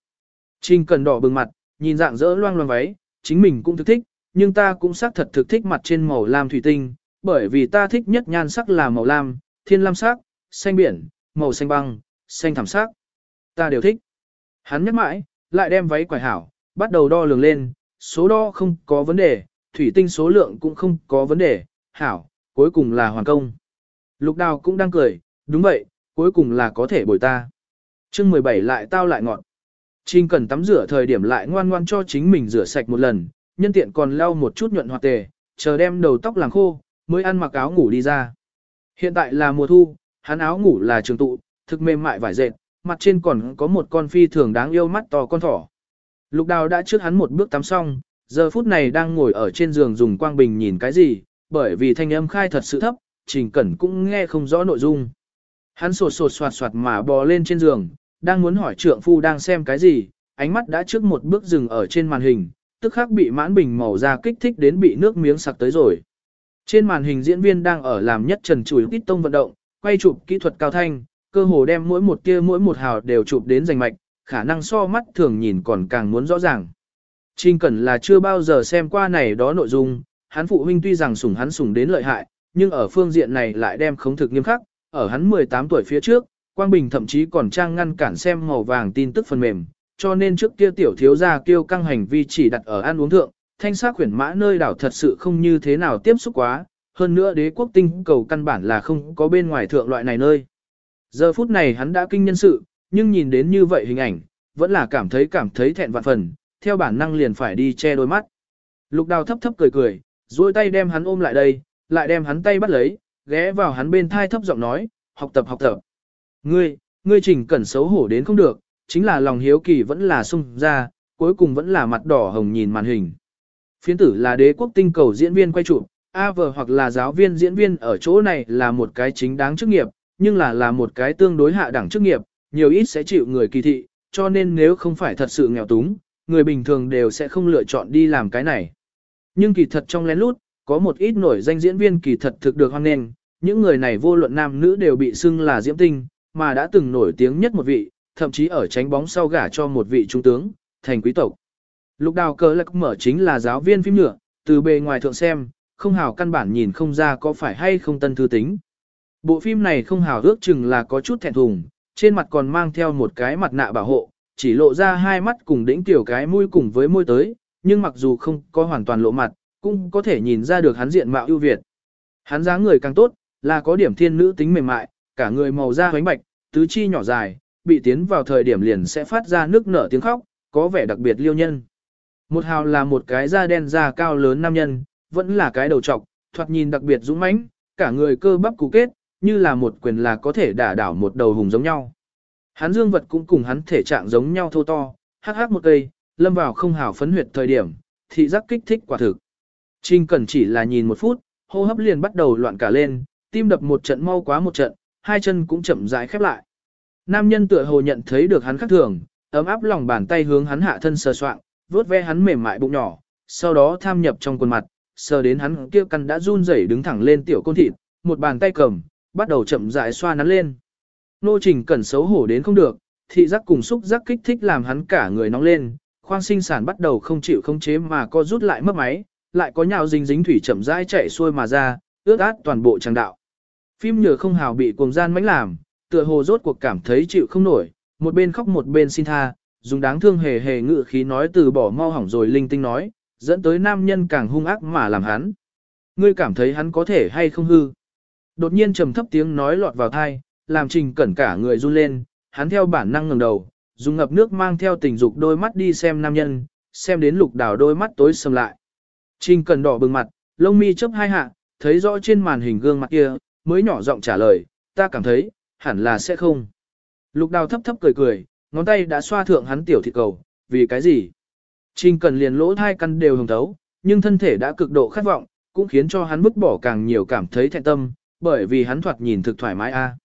Trình Cẩn đỏ bừng mặt, nhìn dạng dỡ loang loang váy, chính mình cũng thực thích, nhưng ta cũng xác thật thực thích mặt trên màu lam thủy tinh, bởi vì ta thích nhất nhan sắc là màu lam, thiên lam sắc, xanh biển, màu xanh băng, xanh thảm sắc. Ta đều thích. Hắn nhắc mãi, lại đem váy quải hảo, bắt đầu đo lường lên, số đo không có vấn đề, thủy tinh số lượng cũng không có vấn đề, hảo, cuối cùng là hoàn công. Lục đào cũng đang cười, đúng vậy, cuối cùng là có thể bồi ta. chương 17 lại tao lại ngọn. Trình cần tắm rửa thời điểm lại ngoan ngoan cho chính mình rửa sạch một lần, nhân tiện còn lau một chút nhuận hoạt tề, chờ đem đầu tóc làm khô, mới ăn mặc áo ngủ đi ra. Hiện tại là mùa thu, hắn áo ngủ là trường tụ, thực mềm mại vải dệt, mặt trên còn có một con phi thường đáng yêu mắt to con thỏ. Lục đào đã trước hắn một bước tắm xong, giờ phút này đang ngồi ở trên giường dùng quang bình nhìn cái gì, bởi vì thanh âm khai thật sự thấp, trình cẩn cũng nghe không rõ nội dung. Hắn sột sột soạt soạt mà bò lên trên giường, đang muốn hỏi trượng phu đang xem cái gì, ánh mắt đã trước một bước dừng ở trên màn hình, tức khắc bị mãn bình màu da kích thích đến bị nước miếng sặc tới rồi. Trên màn hình diễn viên đang ở làm nhất trần chùi tít tông vận động, quay chụp kỹ thuật cao thanh, cơ hồ đem mỗi một tia mỗi một hào đều chụp đến rành mạch, khả năng so mắt thường nhìn còn càng muốn rõ ràng. Trình Cẩn là chưa bao giờ xem qua này đó nội dung, hắn phụ huynh tuy rằng sủng hắn sủng đến lợi hại, nhưng ở phương diện này lại đem khống thực nghiêm khắc, ở hắn 18 tuổi phía trước, Quang Bình thậm chí còn trang ngăn cản xem màu vàng tin tức phần mềm, cho nên trước kia tiểu thiếu gia kêu căng hành vi chỉ đặt ở ăn uống thượng, thanh sắc khuyển mã nơi đảo thật sự không như thế nào tiếp xúc quá, hơn nữa đế quốc tinh cầu căn bản là không có bên ngoài thượng loại này nơi. Giờ phút này hắn đã kinh nhân sự, nhưng nhìn đến như vậy hình ảnh, vẫn là cảm thấy cảm thấy thẹn vạn phần, theo bản năng liền phải đi che đôi mắt. Lục đào thấp thấp cười cười, duỗi tay đem hắn ôm lại đây, lại đem hắn tay bắt lấy, ghé vào hắn bên thai thấp giọng nói, học tập học tập. Ngươi, ngươi chỉnh cẩn xấu hổ đến không được, chính là lòng hiếu kỳ vẫn là sung ra, cuối cùng vẫn là mặt đỏ hồng nhìn màn hình. Phiến tử là đế quốc tinh cầu diễn viên quay chụp, AV hoặc là giáo viên diễn viên ở chỗ này là một cái chính đáng chức nghiệp, nhưng là là một cái tương đối hạ đẳng chức nghiệp, nhiều ít sẽ chịu người kỳ thị, cho nên nếu không phải thật sự nghèo túng, người bình thường đều sẽ không lựa chọn đi làm cái này. Nhưng kỳ thật trong lén lút, có một ít nổi danh diễn viên kỳ thật thực được hoan nghênh, những người này vô luận nam nữ đều bị xưng là diễm tinh, mà đã từng nổi tiếng nhất một vị, thậm chí ở tránh bóng sau gả cho một vị trung tướng, thành quý tộc. Lục đào cờ lạc mở chính là giáo viên phim nhựa, từ bề ngoài thượng xem, không hào căn bản nhìn không ra có phải hay không tân thư tính. Bộ phim này không hào ước chừng là có chút thẹn thùng, trên mặt còn mang theo một cái mặt nạ bảo hộ, chỉ lộ ra hai mắt cùng đỉnh tiểu cái mũi cùng với môi tới, nhưng mặc dù không có hoàn toàn lộ mặt, cũng có thể nhìn ra được hắn diện mạo ưu việt. Hắn dáng người càng tốt, là có điểm thiên nữ tính mềm mại, cả người màu da hoánh bạch, tứ chi nhỏ dài, bị tiến vào thời điểm liền sẽ phát ra nước nở tiếng khóc, có vẻ đặc biệt liêu nhân. Một hào là một cái da đen da cao lớn nam nhân, vẫn là cái đầu trọc, thoạt nhìn đặc biệt dũng mãnh, cả người cơ bắp cú kết, như là một quyền là có thể đả đảo một đầu hùng giống nhau. Hắn dương vật cũng cùng hắn thể trạng giống nhau thô to, hắc hắc một cây, lâm vào không hào phấn huyệt thời điểm, thị giác kích thích quả thực. Trình cần chỉ là nhìn một phút, hô hấp liền bắt đầu loạn cả lên, tim đập một trận mau quá một trận, hai chân cũng chậm rãi khép lại. Nam nhân tựa hồ nhận thấy được hắn khác thường, ấm áp lòng bàn tay hướng hắn hạ thân sờ soạng, vuốt ve hắn mềm mại bụng nhỏ, sau đó tham nhập trong quần mặt, sờ đến hắn kia căn đã run rẩy đứng thẳng lên tiểu côn thịt, một bàn tay cầm, bắt đầu chậm rãi xoa nắn lên. Nô trình cẩn xấu hổ đến không được, thị giác cùng xúc giác kích thích làm hắn cả người nóng lên, khoang sinh sản bắt đầu không chịu không chế mà co rút lại mất máy, lại có nhào dính dính thủy chậm rãi chạy xuôi mà ra, ướt át toàn bộ trang đạo. Phim nhờ không hào bị cuồng gian mánh làm, tựa hồ rốt cuộc cảm thấy chịu không nổi, một bên khóc một bên xin tha, dùng đáng thương hề hề ngự khí nói từ bỏ mau hỏng rồi linh tinh nói, dẫn tới nam nhân càng hung ác mà làm hắn. Ngươi cảm thấy hắn có thể hay không hư. Đột nhiên trầm thấp tiếng nói lọt vào thai, làm trình cẩn cả người run lên, hắn theo bản năng ngẩng đầu, dùng ngập nước mang theo tình dục đôi mắt đi xem nam nhân, xem đến lục đào đôi mắt tối sầm lại. Trình cẩn đỏ bừng mặt, lông mi chớp hai hạ, thấy rõ trên màn hình gương mặt kia, mới nhỏ giọng trả lời, ta cảm thấy, hẳn là sẽ không. Lục đào thấp thấp cười cười, ngón tay đã xoa thượng hắn tiểu thịt cầu, vì cái gì? Trình cần liền lỗ thai căn đều hồng thấu, nhưng thân thể đã cực độ khát vọng, cũng khiến cho hắn vứt bỏ càng nhiều cảm thấy thẹn tâm, bởi vì hắn thoạt nhìn thực thoải mái a.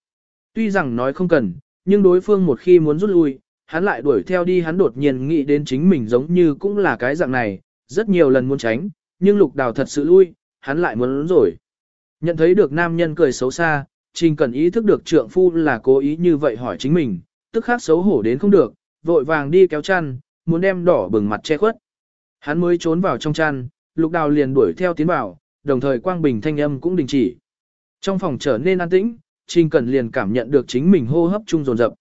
Tuy rằng nói không cần, nhưng đối phương một khi muốn rút lui, hắn lại đuổi theo đi hắn đột nhiên nghĩ đến chính mình giống như cũng là cái dạng này, rất nhiều lần muốn tránh, nhưng lục đào thật sự lui, hắn lại muốn rồi. Nhận thấy được nam nhân cười xấu xa, Trình Cẩn ý thức được trượng phu là cố ý như vậy hỏi chính mình, tức khắc xấu hổ đến không được, vội vàng đi kéo chăn, muốn đem đỏ bừng mặt che khuất. Hắn mới trốn vào trong chăn, lục đào liền đuổi theo tiến vào, đồng thời quang bình thanh âm cũng đình chỉ. Trong phòng trở nên an tĩnh, Trình Cẩn liền cảm nhận được chính mình hô hấp chung dồn dập.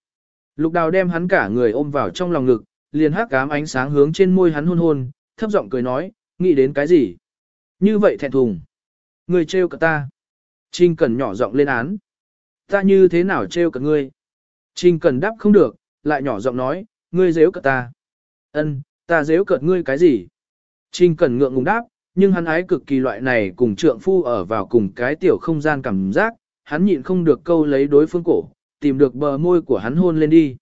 Lục đào đem hắn cả người ôm vào trong lòng ngực, liền hắc cám ánh sáng hướng trên môi hắn hôn hôn, thấp giọng cười nói, nghĩ đến cái gì? Như vậy thẹn thùng ngươi trêu cả ta. Trình Cẩn nhỏ giọng lên án. Ta như thế nào trêu cả ngươi? Trình Cẩn đáp không được, lại nhỏ giọng nói, ngươi dếu cả ta. Ân, ta dếu cợt ngươi cái gì? Trình Cẩn ngượng ngùng đáp, nhưng hắn ái cực kỳ loại này cùng trượng phu ở vào cùng cái tiểu không gian cảm giác, hắn nhịn không được câu lấy đối phương cổ, tìm được bờ môi của hắn hôn lên đi.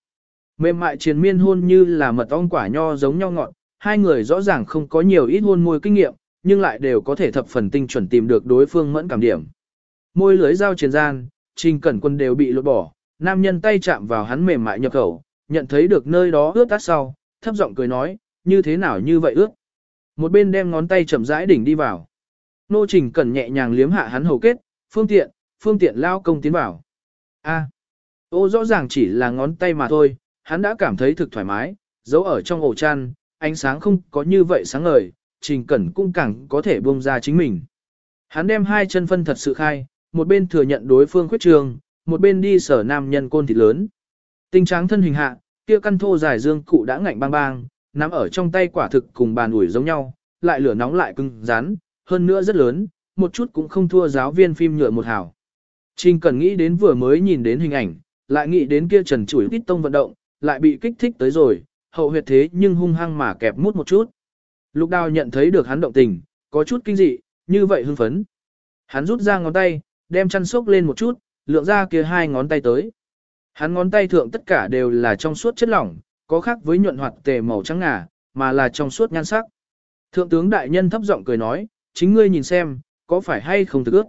Mềm mại triền miên hôn như là mật ong quả nho giống nhau ngọt, hai người rõ ràng không có nhiều ít hôn môi kinh nghiệm, nhưng lại đều có thể thập phần tinh chuẩn tìm được đối phương mẫn cảm điểm. Môi lưới dao truyền gian, trình cẩn quân đều bị lột bỏ, nam nhân tay chạm vào hắn mềm mại nhập khẩu, nhận thấy được nơi đó ướt tắt sau, thấp giọng cười nói, như thế nào như vậy ướt. Một bên đem ngón tay chậm rãi đỉnh đi vào. Nô trình cẩn nhẹ nhàng liếm hạ hắn hầu kết, phương tiện, phương tiện lao công tiến vào. A, ô rõ ràng chỉ là ngón tay mà thôi, hắn đã cảm thấy thực thoải mái, giấu ở trong ổ chăn, ánh sáng không có như vậy sáng ngời, trình cẩn cũng càng có thể buông ra chính mình. Hắn đem hai chân phân thật sự khai, một bên thừa nhận đối phương khuyết trường, một bên đi sở nam nhân côn thịt lớn. Tinh tráng thân hình hạ, kia căn thô dài dương cụ đã ngạnh bang bang, nắm ở trong tay quả thực cùng bàn ủi giống nhau, lại lửa nóng lại cứng rắn, hơn nữa rất lớn, một chút cũng không thua giáo viên phim nhựa một hảo. Trình Cẩn nghĩ đến vừa mới nhìn đến hình ảnh, lại nghĩ đến kia trần chủi tít tông vận động, lại bị kích thích tới rồi, hậu huyệt thế nhưng hung hăng mà kẹp mút một chút. Lục đào nhận thấy được hắn động tình, có chút kinh dị, như vậy hưng phấn. Hắn rút ra ngón tay, đem chăn sốc lên một chút, lượng ra kia hai ngón tay tới. Hắn ngón tay thượng tất cả đều là trong suốt chất lỏng, có khác với nhuận hoạt tề màu trắng ngà, mà là trong suốt nhan sắc. Thượng tướng đại nhân thấp giọng cười nói, chính ngươi nhìn xem, có phải hay không thực ước.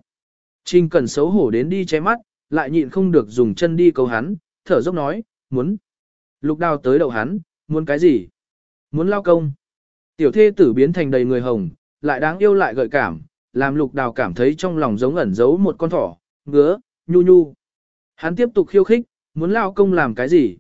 Trình cần xấu hổ đến đi che mắt, lại nhịn không được dùng chân đi cầu hắn, thở dốc nói, muốn. Lục đào tới đầu hắn, muốn cái gì? Muốn lao công. Tiểu thê tử biến thành đầy người hồng, lại đáng yêu lại gợi cảm, làm lục đào cảm thấy trong lòng giống ẩn giấu một con thỏ, ngứa, nhu nhu. Hắn tiếp tục khiêu khích, muốn lao công làm cái gì?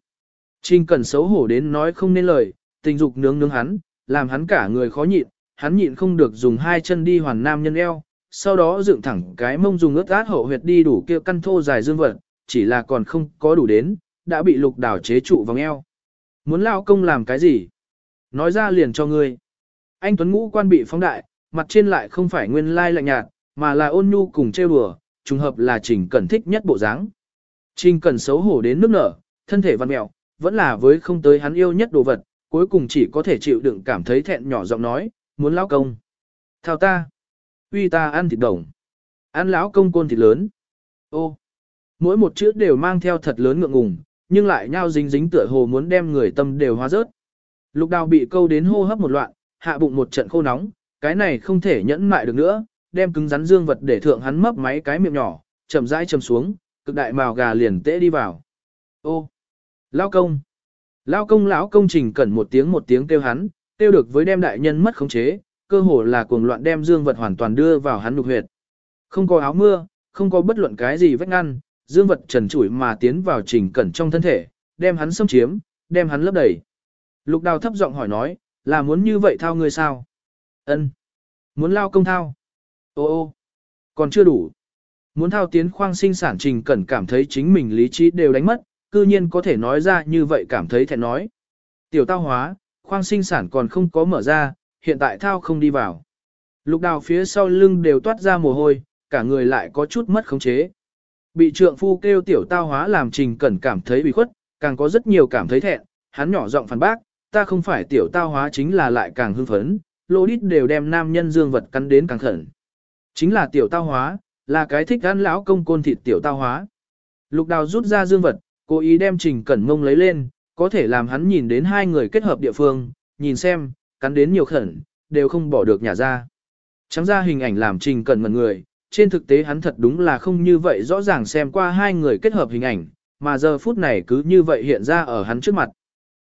Trình cần xấu hổ đến nói không nên lời, tình dục nướng nướng hắn, làm hắn cả người khó nhịn, hắn nhịn không được dùng hai chân đi hoàn nam nhân eo, sau đó dựng thẳng cái mông dùng ướt át hậu huyệt đi đủ kia căn thô dài dương vật, chỉ là còn không có đủ đến, đã bị lục đảo chế trụ vòng eo. Muốn lao công làm cái gì? Nói ra liền cho ngươi. Anh Tuấn Ngũ quan bị phóng đại, mặt trên lại không phải nguyên lai lạnh nhạt, mà là ôn nhu cùng trêu đùa, trùng hợp là Trình Cẩn thích nhất bộ dáng. Trình Cẩn xấu hổ đến nước nở, thân thể văn mẹo, vẫn là với không tới hắn yêu nhất đồ vật, cuối cùng chỉ có thể chịu đựng cảm thấy thẹn nhỏ giọng nói, muốn lão công. Thao ta. Uy ta ăn thịt đồng. Ăn lão công côn thịt lớn. Ô. Mỗi một chữ đều mang theo thật lớn ngượng ngùng, nhưng lại nhau dính dính tựa hồ muốn đem người tâm đều hóa rớt. Lục đào bị câu đến hô hấp một loạn, hạ bụng một trận khô nóng, cái này không thể nhẫn mại được nữa, đem cứng rắn dương vật để thượng hắn mấp máy cái miệng nhỏ, chậm rãi chầm xuống, cực đại màu gà liền tễ đi vào. Ô. Lao công. Lao công lão công trình cẩn một tiếng một tiếng kêu hắn, kêu được với đem đại nhân mất khống chế, cơ hồ là cuồng loạn đem dương vật hoàn toàn đưa vào hắn nhục huyệt. Không có áo mưa, không có bất luận cái gì vách ngăn, dương vật trần trụi mà tiến vào trình cẩn trong thân thể, đem hắn xâm chiếm, đem hắn lấp đầy. Lục đào thấp giọng hỏi nói, là muốn như vậy thao ngươi sao? Ân, Muốn lao công thao? Ô ô. Còn chưa đủ. Muốn thao tiến khoang sinh sản trình cẩn cảm thấy chính mình lý trí đều đánh mất, cư nhiên có thể nói ra như vậy cảm thấy thẹn nói. Tiểu tao hóa, khoang sinh sản còn không có mở ra, hiện tại thao không đi vào. Lục đào phía sau lưng đều toát ra mồ hôi, cả người lại có chút mất khống chế. Bị trượng phu kêu tiểu tao hóa làm trình cẩn cảm thấy bị khuất, càng có rất nhiều cảm thấy thẹn, hắn nhỏ giọng phản bác, ta không phải tiểu tao hóa chính là lại càng hưng phấn, lô đít đều đem nam nhân dương vật cắn đến càng khẩn. Chính là tiểu tao hóa, là cái thích ăn lão công côn thịt tiểu tao hóa. Lục đào rút ra dương vật, cố ý đem trình cẩn mông lấy lên, có thể làm hắn nhìn đến hai người kết hợp địa phương, nhìn xem, cắn đến nhiều khẩn, đều không bỏ được nhà ra. Trắng ra hình ảnh làm trình cẩn mật người, trên thực tế hắn thật đúng là không như vậy rõ ràng xem qua hai người kết hợp hình ảnh, mà giờ phút này cứ như vậy hiện ra ở hắn trước mặt.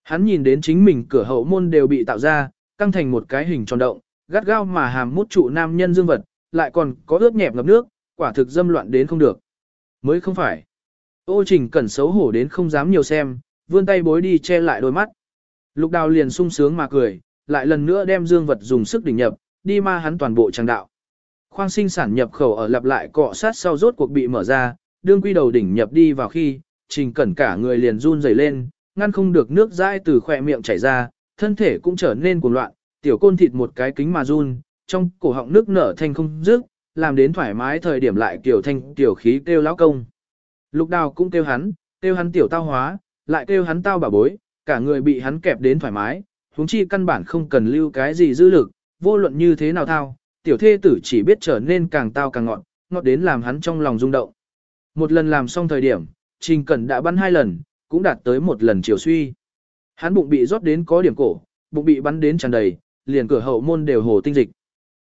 Hắn nhìn đến chính mình cửa hậu môn đều bị tạo ra, căng thành một cái hình tròn động, gắt gao mà hàm mút trụ nam nhân dương vật, lại còn có ướt nhẹp ngập nước, quả thực dâm loạn đến không được. Mới không phải. Ô trình cẩn xấu hổ đến không dám nhiều xem, vươn tay bối đi che lại đôi mắt. Lục đào liền sung sướng mà cười, lại lần nữa đem dương vật dùng sức đỉnh nhập, đi ma hắn toàn bộ trang đạo. Khoang sinh sản nhập khẩu ở lặp lại cọ sát sau rốt cuộc bị mở ra, đương quy đầu đỉnh nhập đi vào khi, trình cẩn cả người liền run rẩy lên, ngăn không được nước dãi từ khỏe miệng chảy ra, thân thể cũng trở nên cuồng loạn, tiểu côn thịt một cái kính mà run, trong cổ họng nước nở thanh không dứt, làm đến thoải mái thời điểm lại kiểu thanh tiểu khí kêu lão công. Lục đào cũng kêu hắn, kêu hắn tiểu tao hóa, lại kêu hắn tao bà bối, cả người bị hắn kẹp đến thoải mái, huống chi căn bản không cần lưu cái gì dư lực, vô luận như thế nào thao, tiểu thê tử chỉ biết trở nên càng tao càng ngọt, ngọt đến làm hắn trong lòng rung động. Một lần làm xong thời điểm, Trình Cẩn đã bắn hai lần, cũng đạt tới một lần chiều suy. Hắn bụng bị rót đến có điểm cổ, bụng bị bắn đến tràn đầy, liền cửa hậu môn đều hồ tinh dịch.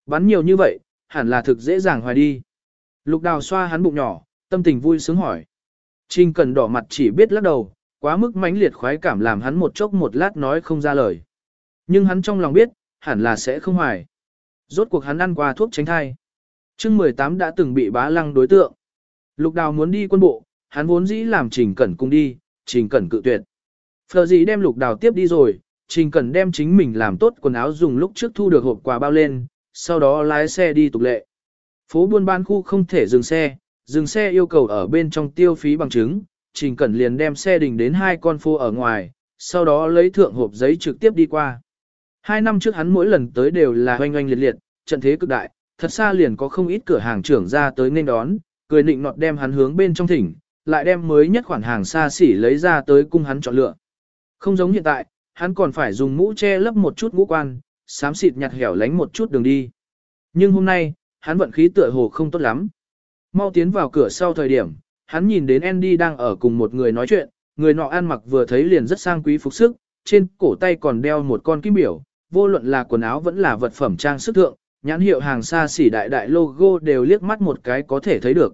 Bắn nhiều như vậy, hẳn là thực dễ dàng hoài đi. Lục đào xoa hắn bụng nhỏ, tâm tình vui sướng hỏi. Trình Cẩn đỏ mặt chỉ biết lắc đầu, quá mức mãnh liệt khoái cảm làm hắn một chốc một lát nói không ra lời. Nhưng hắn trong lòng biết, hẳn là sẽ không hoài. Rốt cuộc hắn ăn qua thuốc tránh thai. chương 18 đã từng bị bá lăng đối tượng. Lục đào muốn đi quân bộ, hắn vốn dĩ làm trình cẩn cùng đi, trình cẩn cự tuyệt. Phờ gì đem lục đào tiếp đi rồi, trình cẩn đem chính mình làm tốt quần áo dùng lúc trước thu được hộp quà bao lên, sau đó lái xe đi tục lệ. Phố buôn bán khu không thể dừng xe, dừng xe yêu cầu ở bên trong tiêu phí bằng chứng, trình cẩn liền đem xe đình đến hai con phố ở ngoài, sau đó lấy thượng hộp giấy trực tiếp đi qua. Hai năm trước hắn mỗi lần tới đều là hoanh hoanh liệt liệt, trận thế cực đại, thật xa liền có không ít cửa hàng trưởng ra tới nên đón, cười nịnh nọt đem hắn hướng bên trong thỉnh, lại đem mới nhất khoản hàng xa xỉ lấy ra tới cung hắn chọn lựa. Không giống hiện tại, hắn còn phải dùng mũ che lấp một chút ngũ quan, xám xịt nhặt hẻo lánh một chút đường đi. Nhưng hôm nay, hắn vận khí tựa hồ không tốt lắm. Mau tiến vào cửa sau thời điểm, hắn nhìn đến Andy đang ở cùng một người nói chuyện, người nọ ăn mặc vừa thấy liền rất sang quý phục sức, trên cổ tay còn đeo một con kim biểu, vô luận là quần áo vẫn là vật phẩm trang sức thượng, nhãn hiệu hàng xa xỉ đại đại logo đều liếc mắt một cái có thể thấy được.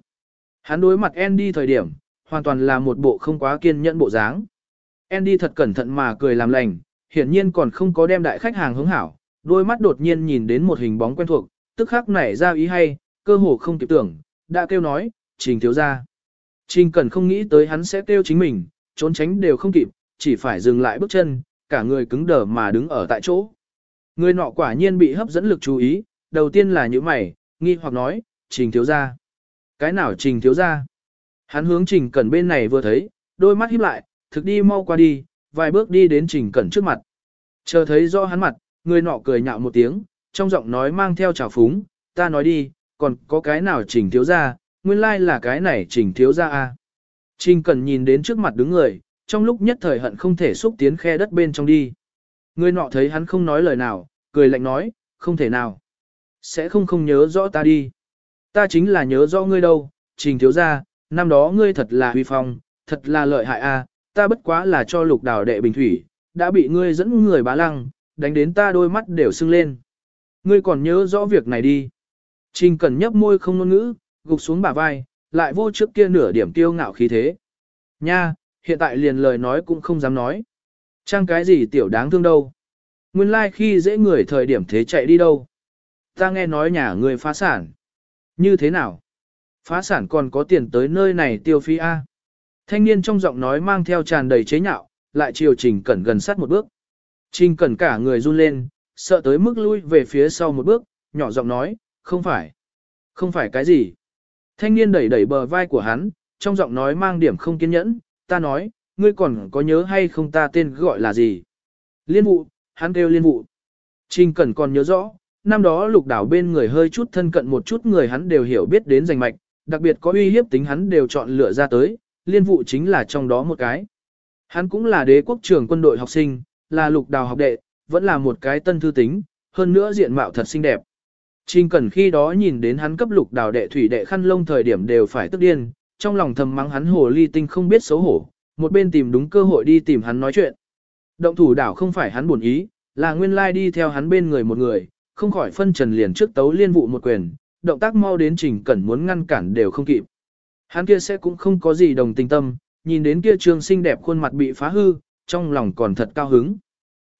Hắn đối mặt Andy thời điểm, hoàn toàn là một bộ không quá kiên nhẫn bộ dáng. Andy thật cẩn thận mà cười làm lành, hiển nhiên còn không có đem đại khách hàng hướng hảo, đôi mắt đột nhiên nhìn đến một hình bóng quen thuộc, tức khắc nảy ra ý hay, cơ hồ không kịp tưởng, đã kêu nói, trình thiếu ra. Trình cần không nghĩ tới hắn sẽ kêu chính mình, trốn tránh đều không kịp, chỉ phải dừng lại bước chân, cả người cứng đờ mà đứng ở tại chỗ. Người nọ quả nhiên bị hấp dẫn lực chú ý, đầu tiên là những mày, nghi hoặc nói, trình thiếu ra. Cái nào trình thiếu ra? Hắn hướng trình cẩn bên này vừa thấy, đôi mắt híp lại, thực đi mau qua đi, vài bước đi đến trình cẩn trước mặt. Chờ thấy rõ hắn mặt, người nọ cười nhạo một tiếng, trong giọng nói mang theo trào phúng, ta nói đi, còn có cái nào trình thiếu ra, nguyên lai like là cái này trình thiếu ra a. Trình cẩn nhìn đến trước mặt đứng người, trong lúc nhất thời hận không thể xúc tiến khe đất bên trong đi. Người nọ thấy hắn không nói lời nào, cười lạnh nói, không thể nào. Sẽ không không nhớ rõ ta đi. Ta chính là nhớ rõ ngươi đâu, trình thiếu ra, năm đó ngươi thật là huy phong, thật là lợi hại a, ta bất quá là cho lục đảo đệ bình thủy, đã bị ngươi dẫn người bá lăng, đánh đến ta đôi mắt đều sưng lên. Ngươi còn nhớ rõ việc này đi. Trình cần nhấp môi không ngôn ngữ, gục xuống bả vai, lại vô trước kia nửa điểm tiêu ngạo khí thế. Nha, hiện tại liền lời nói cũng không dám nói. Trang cái gì tiểu đáng thương đâu. Nguyên lai like khi dễ người thời điểm thế chạy đi đâu. Ta nghe nói nhà người phá sản. Như thế nào? Phá sản còn có tiền tới nơi này tiêu phí A. Thanh niên trong giọng nói mang theo tràn đầy chế nhạo, lại chiều Trình Cẩn gần sát một bước. Trình Cẩn cả người run lên, sợ tới mức lui về phía sau một bước, nhỏ giọng nói, không phải. Không phải cái gì. Thanh niên đẩy đẩy bờ vai của hắn, trong giọng nói mang điểm không kiên nhẫn, ta nói, ngươi còn có nhớ hay không ta tên gọi là gì? Liên vụ, hắn kêu liên vụ. Trình Cẩn còn nhớ rõ, năm đó lục đảo bên người hơi chút thân cận một chút người hắn đều hiểu biết đến danh mạch, đặc biệt có uy hiếp tính hắn đều chọn lựa ra tới, liên vụ chính là trong đó một cái. Hắn cũng là đế quốc trưởng quân đội học sinh, là lục đào học đệ, vẫn là một cái tân thư tính, hơn nữa diện mạo thật xinh đẹp. Trình Cẩn khi đó nhìn đến hắn cấp lục đào đệ thủy đệ khăn lông thời điểm đều phải tức điên, trong lòng thầm mắng hắn hồ ly tinh không biết xấu hổ, một bên tìm đúng cơ hội đi tìm hắn nói chuyện. Động thủ đảo không phải hắn buồn ý, là nguyên lai đi theo hắn bên người một người, không khỏi phân trần liền trước tấu liên vụ một quyền, động tác mau đến Trình Cẩn muốn ngăn cản đều không kịp. Hắn kia sẽ cũng không có gì đồng tình tâm, nhìn đến kia trương xinh đẹp khuôn mặt bị phá hư, trong lòng còn thật cao hứng.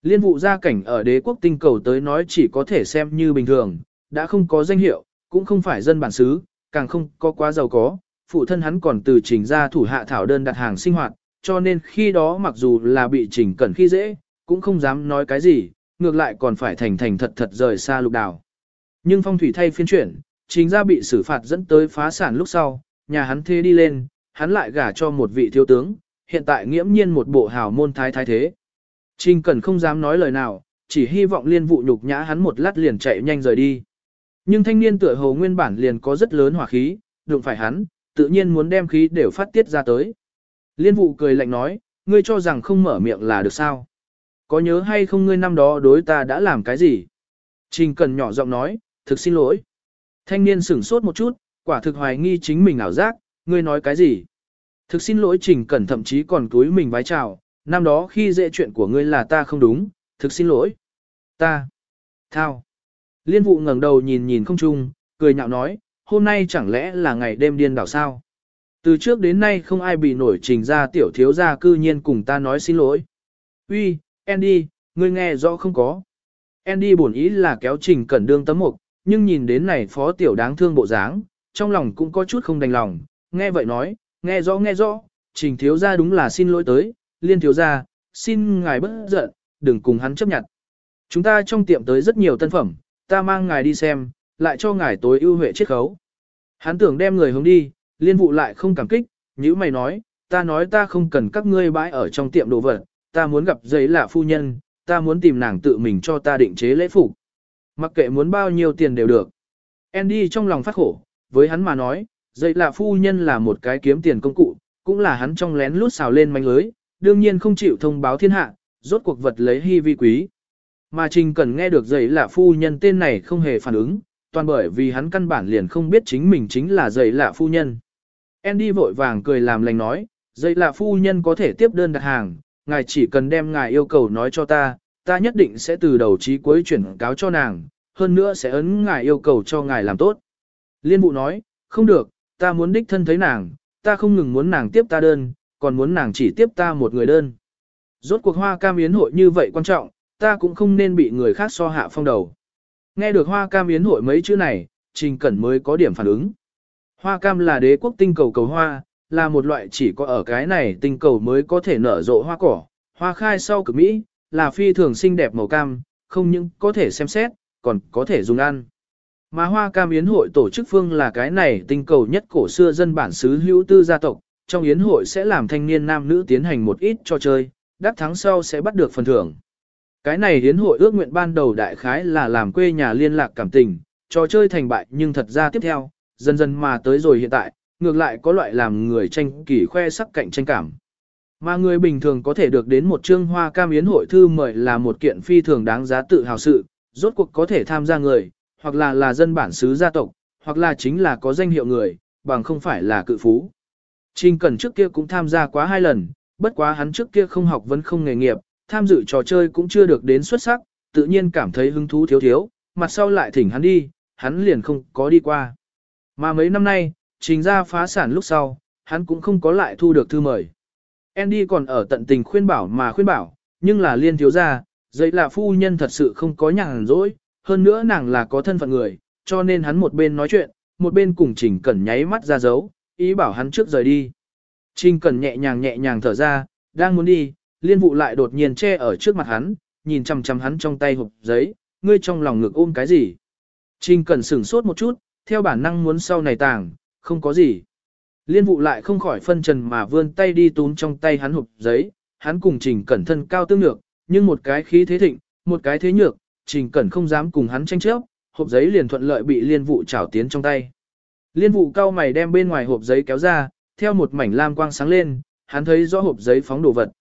Liên vụ gia cảnh ở đế quốc tinh cầu tới nói chỉ có thể xem như bình thường, đã không có danh hiệu, cũng không phải dân bản xứ, càng không có quá giàu có, phụ thân hắn còn từ trình ra thủ hạ thảo đơn đặt hàng sinh hoạt, cho nên khi đó mặc dù là bị trình cẩn khi dễ, cũng không dám nói cái gì, ngược lại còn phải thành thành thật thật rời xa lục đảo. Nhưng phong thủy thay phiên chuyển, trình ra bị xử phạt dẫn tới phá sản lúc sau, nhà hắn thế đi lên, hắn lại gả cho một vị thiếu tướng, hiện tại nghiễm nhiên một bộ hào môn thái thái thế. Trình Cẩn không dám nói lời nào, chỉ hy vọng liên vụ nhục nhã hắn một lát liền chạy nhanh rời đi. Nhưng thanh niên tựa hồ nguyên bản liền có rất lớn hỏa khí, đụng phải hắn, tự nhiên muốn đem khí đều phát tiết ra tới. Liên vụ cười lạnh nói, ngươi cho rằng không mở miệng là được sao? Có nhớ hay không ngươi năm đó đối ta đã làm cái gì? Trình Cần nhỏ giọng nói, thực xin lỗi. Thanh niên sửng sốt một chút, quả thực hoài nghi chính mình ảo giác, ngươi nói cái gì? Thực xin lỗi Trình Cẩn thậm chí còn túi mình vái chào, năm đó khi dễ chuyện của ngươi là ta không đúng, thực xin lỗi. Ta. Thao. Liên vụ ngẩng đầu nhìn nhìn không chung, cười nhạo nói, hôm nay chẳng lẽ là ngày đêm điên đảo sao? Từ trước đến nay không ai bị nổi trình ra tiểu thiếu gia cư nhiên cùng ta nói xin lỗi. Uy, Andy, ngươi nghe rõ không có. Andy bổn ý là kéo trình cẩn đương tấm mục, nhưng nhìn đến này phó tiểu đáng thương bộ dáng, trong lòng cũng có chút không đành lòng, nghe vậy nói, nghe rõ nghe rõ, trình thiếu gia đúng là xin lỗi tới, liên thiếu gia, xin ngài bất giận, đừng cùng hắn chấp nhận. Chúng ta trong tiệm tới rất nhiều tân phẩm, ta mang ngài đi xem, lại cho ngài tối ưu huệ chiết khấu. Hắn tưởng đem người hướng đi, liên vụ lại không cảm kích, như mày nói, ta nói ta không cần các ngươi bãi ở trong tiệm đồ vật, ta muốn gặp giấy lạ phu nhân, ta muốn tìm nàng tự mình cho ta định chế lễ phục. Mặc kệ muốn bao nhiêu tiền đều được. Andy trong lòng phát khổ, với hắn mà nói, giấy lạ phu nhân là một cái kiếm tiền công cụ, cũng là hắn trong lén lút xào lên manh lưới, đương nhiên không chịu thông báo thiên hạ, rốt cuộc vật lấy hy vi quý. Mà Trình Cần nghe được giấy lạ phu nhân tên này không hề phản ứng, toàn bởi vì hắn căn bản liền không biết chính mình chính là giấy lạ phu nhân. Andy vội vàng cười làm lành nói, giấy lạ phu nhân có thể tiếp đơn đặt hàng, ngài chỉ cần đem ngài yêu cầu nói cho ta, ta nhất định sẽ từ đầu chí cuối chuyển cáo cho nàng, hơn nữa sẽ ấn ngài yêu cầu cho ngài làm tốt. Liên vụ nói, không được, ta muốn đích thân thấy nàng, ta không ngừng muốn nàng tiếp ta đơn, còn muốn nàng chỉ tiếp ta một người đơn. Rốt cuộc hoa cam yến hội như vậy quan trọng, ta cũng không nên bị người khác so hạ phong đầu. Nghe được hoa cam yến hội mấy chữ này, Trình Cẩn mới có điểm phản ứng. Hoa cam là đế quốc tinh cầu cầu hoa, là một loại chỉ có ở cái này tinh cầu mới có thể nở rộ hoa cỏ. Hoa khai sau cực Mỹ, là phi thường xinh đẹp màu cam, không những có thể xem xét, còn có thể dùng ăn. Mà hoa cam yến hội tổ chức phương là cái này tinh cầu nhất cổ xưa dân bản xứ hữu tư gia tộc, trong yến hội sẽ làm thanh niên nam nữ tiến hành một ít trò chơi, đắc thắng sau sẽ bắt được phần thưởng. Cái này yến hội ước nguyện ban đầu đại khái là làm quê nhà liên lạc cảm tình, trò chơi thành bại nhưng thật ra tiếp theo, dần dần mà tới rồi hiện tại, ngược lại có loại làm người tranh kỳ khoe sắc cạnh tranh cảm. Mà người bình thường có thể được đến một chương hoa cam yến hội thư mời là một kiện phi thường đáng giá tự hào sự, rốt cuộc có thể tham gia người, hoặc là là dân bản xứ gia tộc, hoặc là chính là có danh hiệu người, bằng không phải là cự phú. Trình Cẩn trước kia cũng tham gia quá hai lần, bất quá hắn trước kia không học vẫn không nghề nghiệp, tham dự trò chơi cũng chưa được đến xuất sắc, tự nhiên cảm thấy hứng thú thiếu thiếu, mặt sau lại thỉnh hắn đi, hắn liền không có đi qua. Mà mấy năm nay, trình ra phá sản lúc sau, hắn cũng không có lại thu được thư mời. Andy còn ở tận tình khuyên bảo mà khuyên bảo, nhưng là liên thiếu gia, dậy là phu nhân thật sự không có nhàn rỗi, hơn nữa nàng là có thân phận người, cho nên hắn một bên nói chuyện, một bên cùng Trình Cẩn nháy mắt ra dấu, ý bảo hắn trước rời đi. Trình Cẩn nhẹ nhàng nhẹ nhàng thở ra, đang muốn đi, liên vụ lại đột nhiên che ở trước mặt hắn, nhìn chằm chằm hắn trong tay hộp giấy, ngươi trong lòng ngực ôm cái gì. Trình Cẩn sửng sốt một chút, theo bản năng muốn sau này tàng, không có gì. Liên vụ lại không khỏi phân trần mà vươn tay đi túm trong tay hắn hộp giấy, hắn cùng Trình Cẩn thân cao tương nhược, nhưng một cái khí thế thịnh, một cái thế nhược, Trình Cẩn không dám cùng hắn tranh chấp, hộp giấy liền thuận lợi bị liên vụ trảo tiến trong tay. Liên vụ cao mày đem bên ngoài hộp giấy kéo ra, theo một mảnh lam quang sáng lên, hắn thấy rõ hộp giấy phóng đồ vật.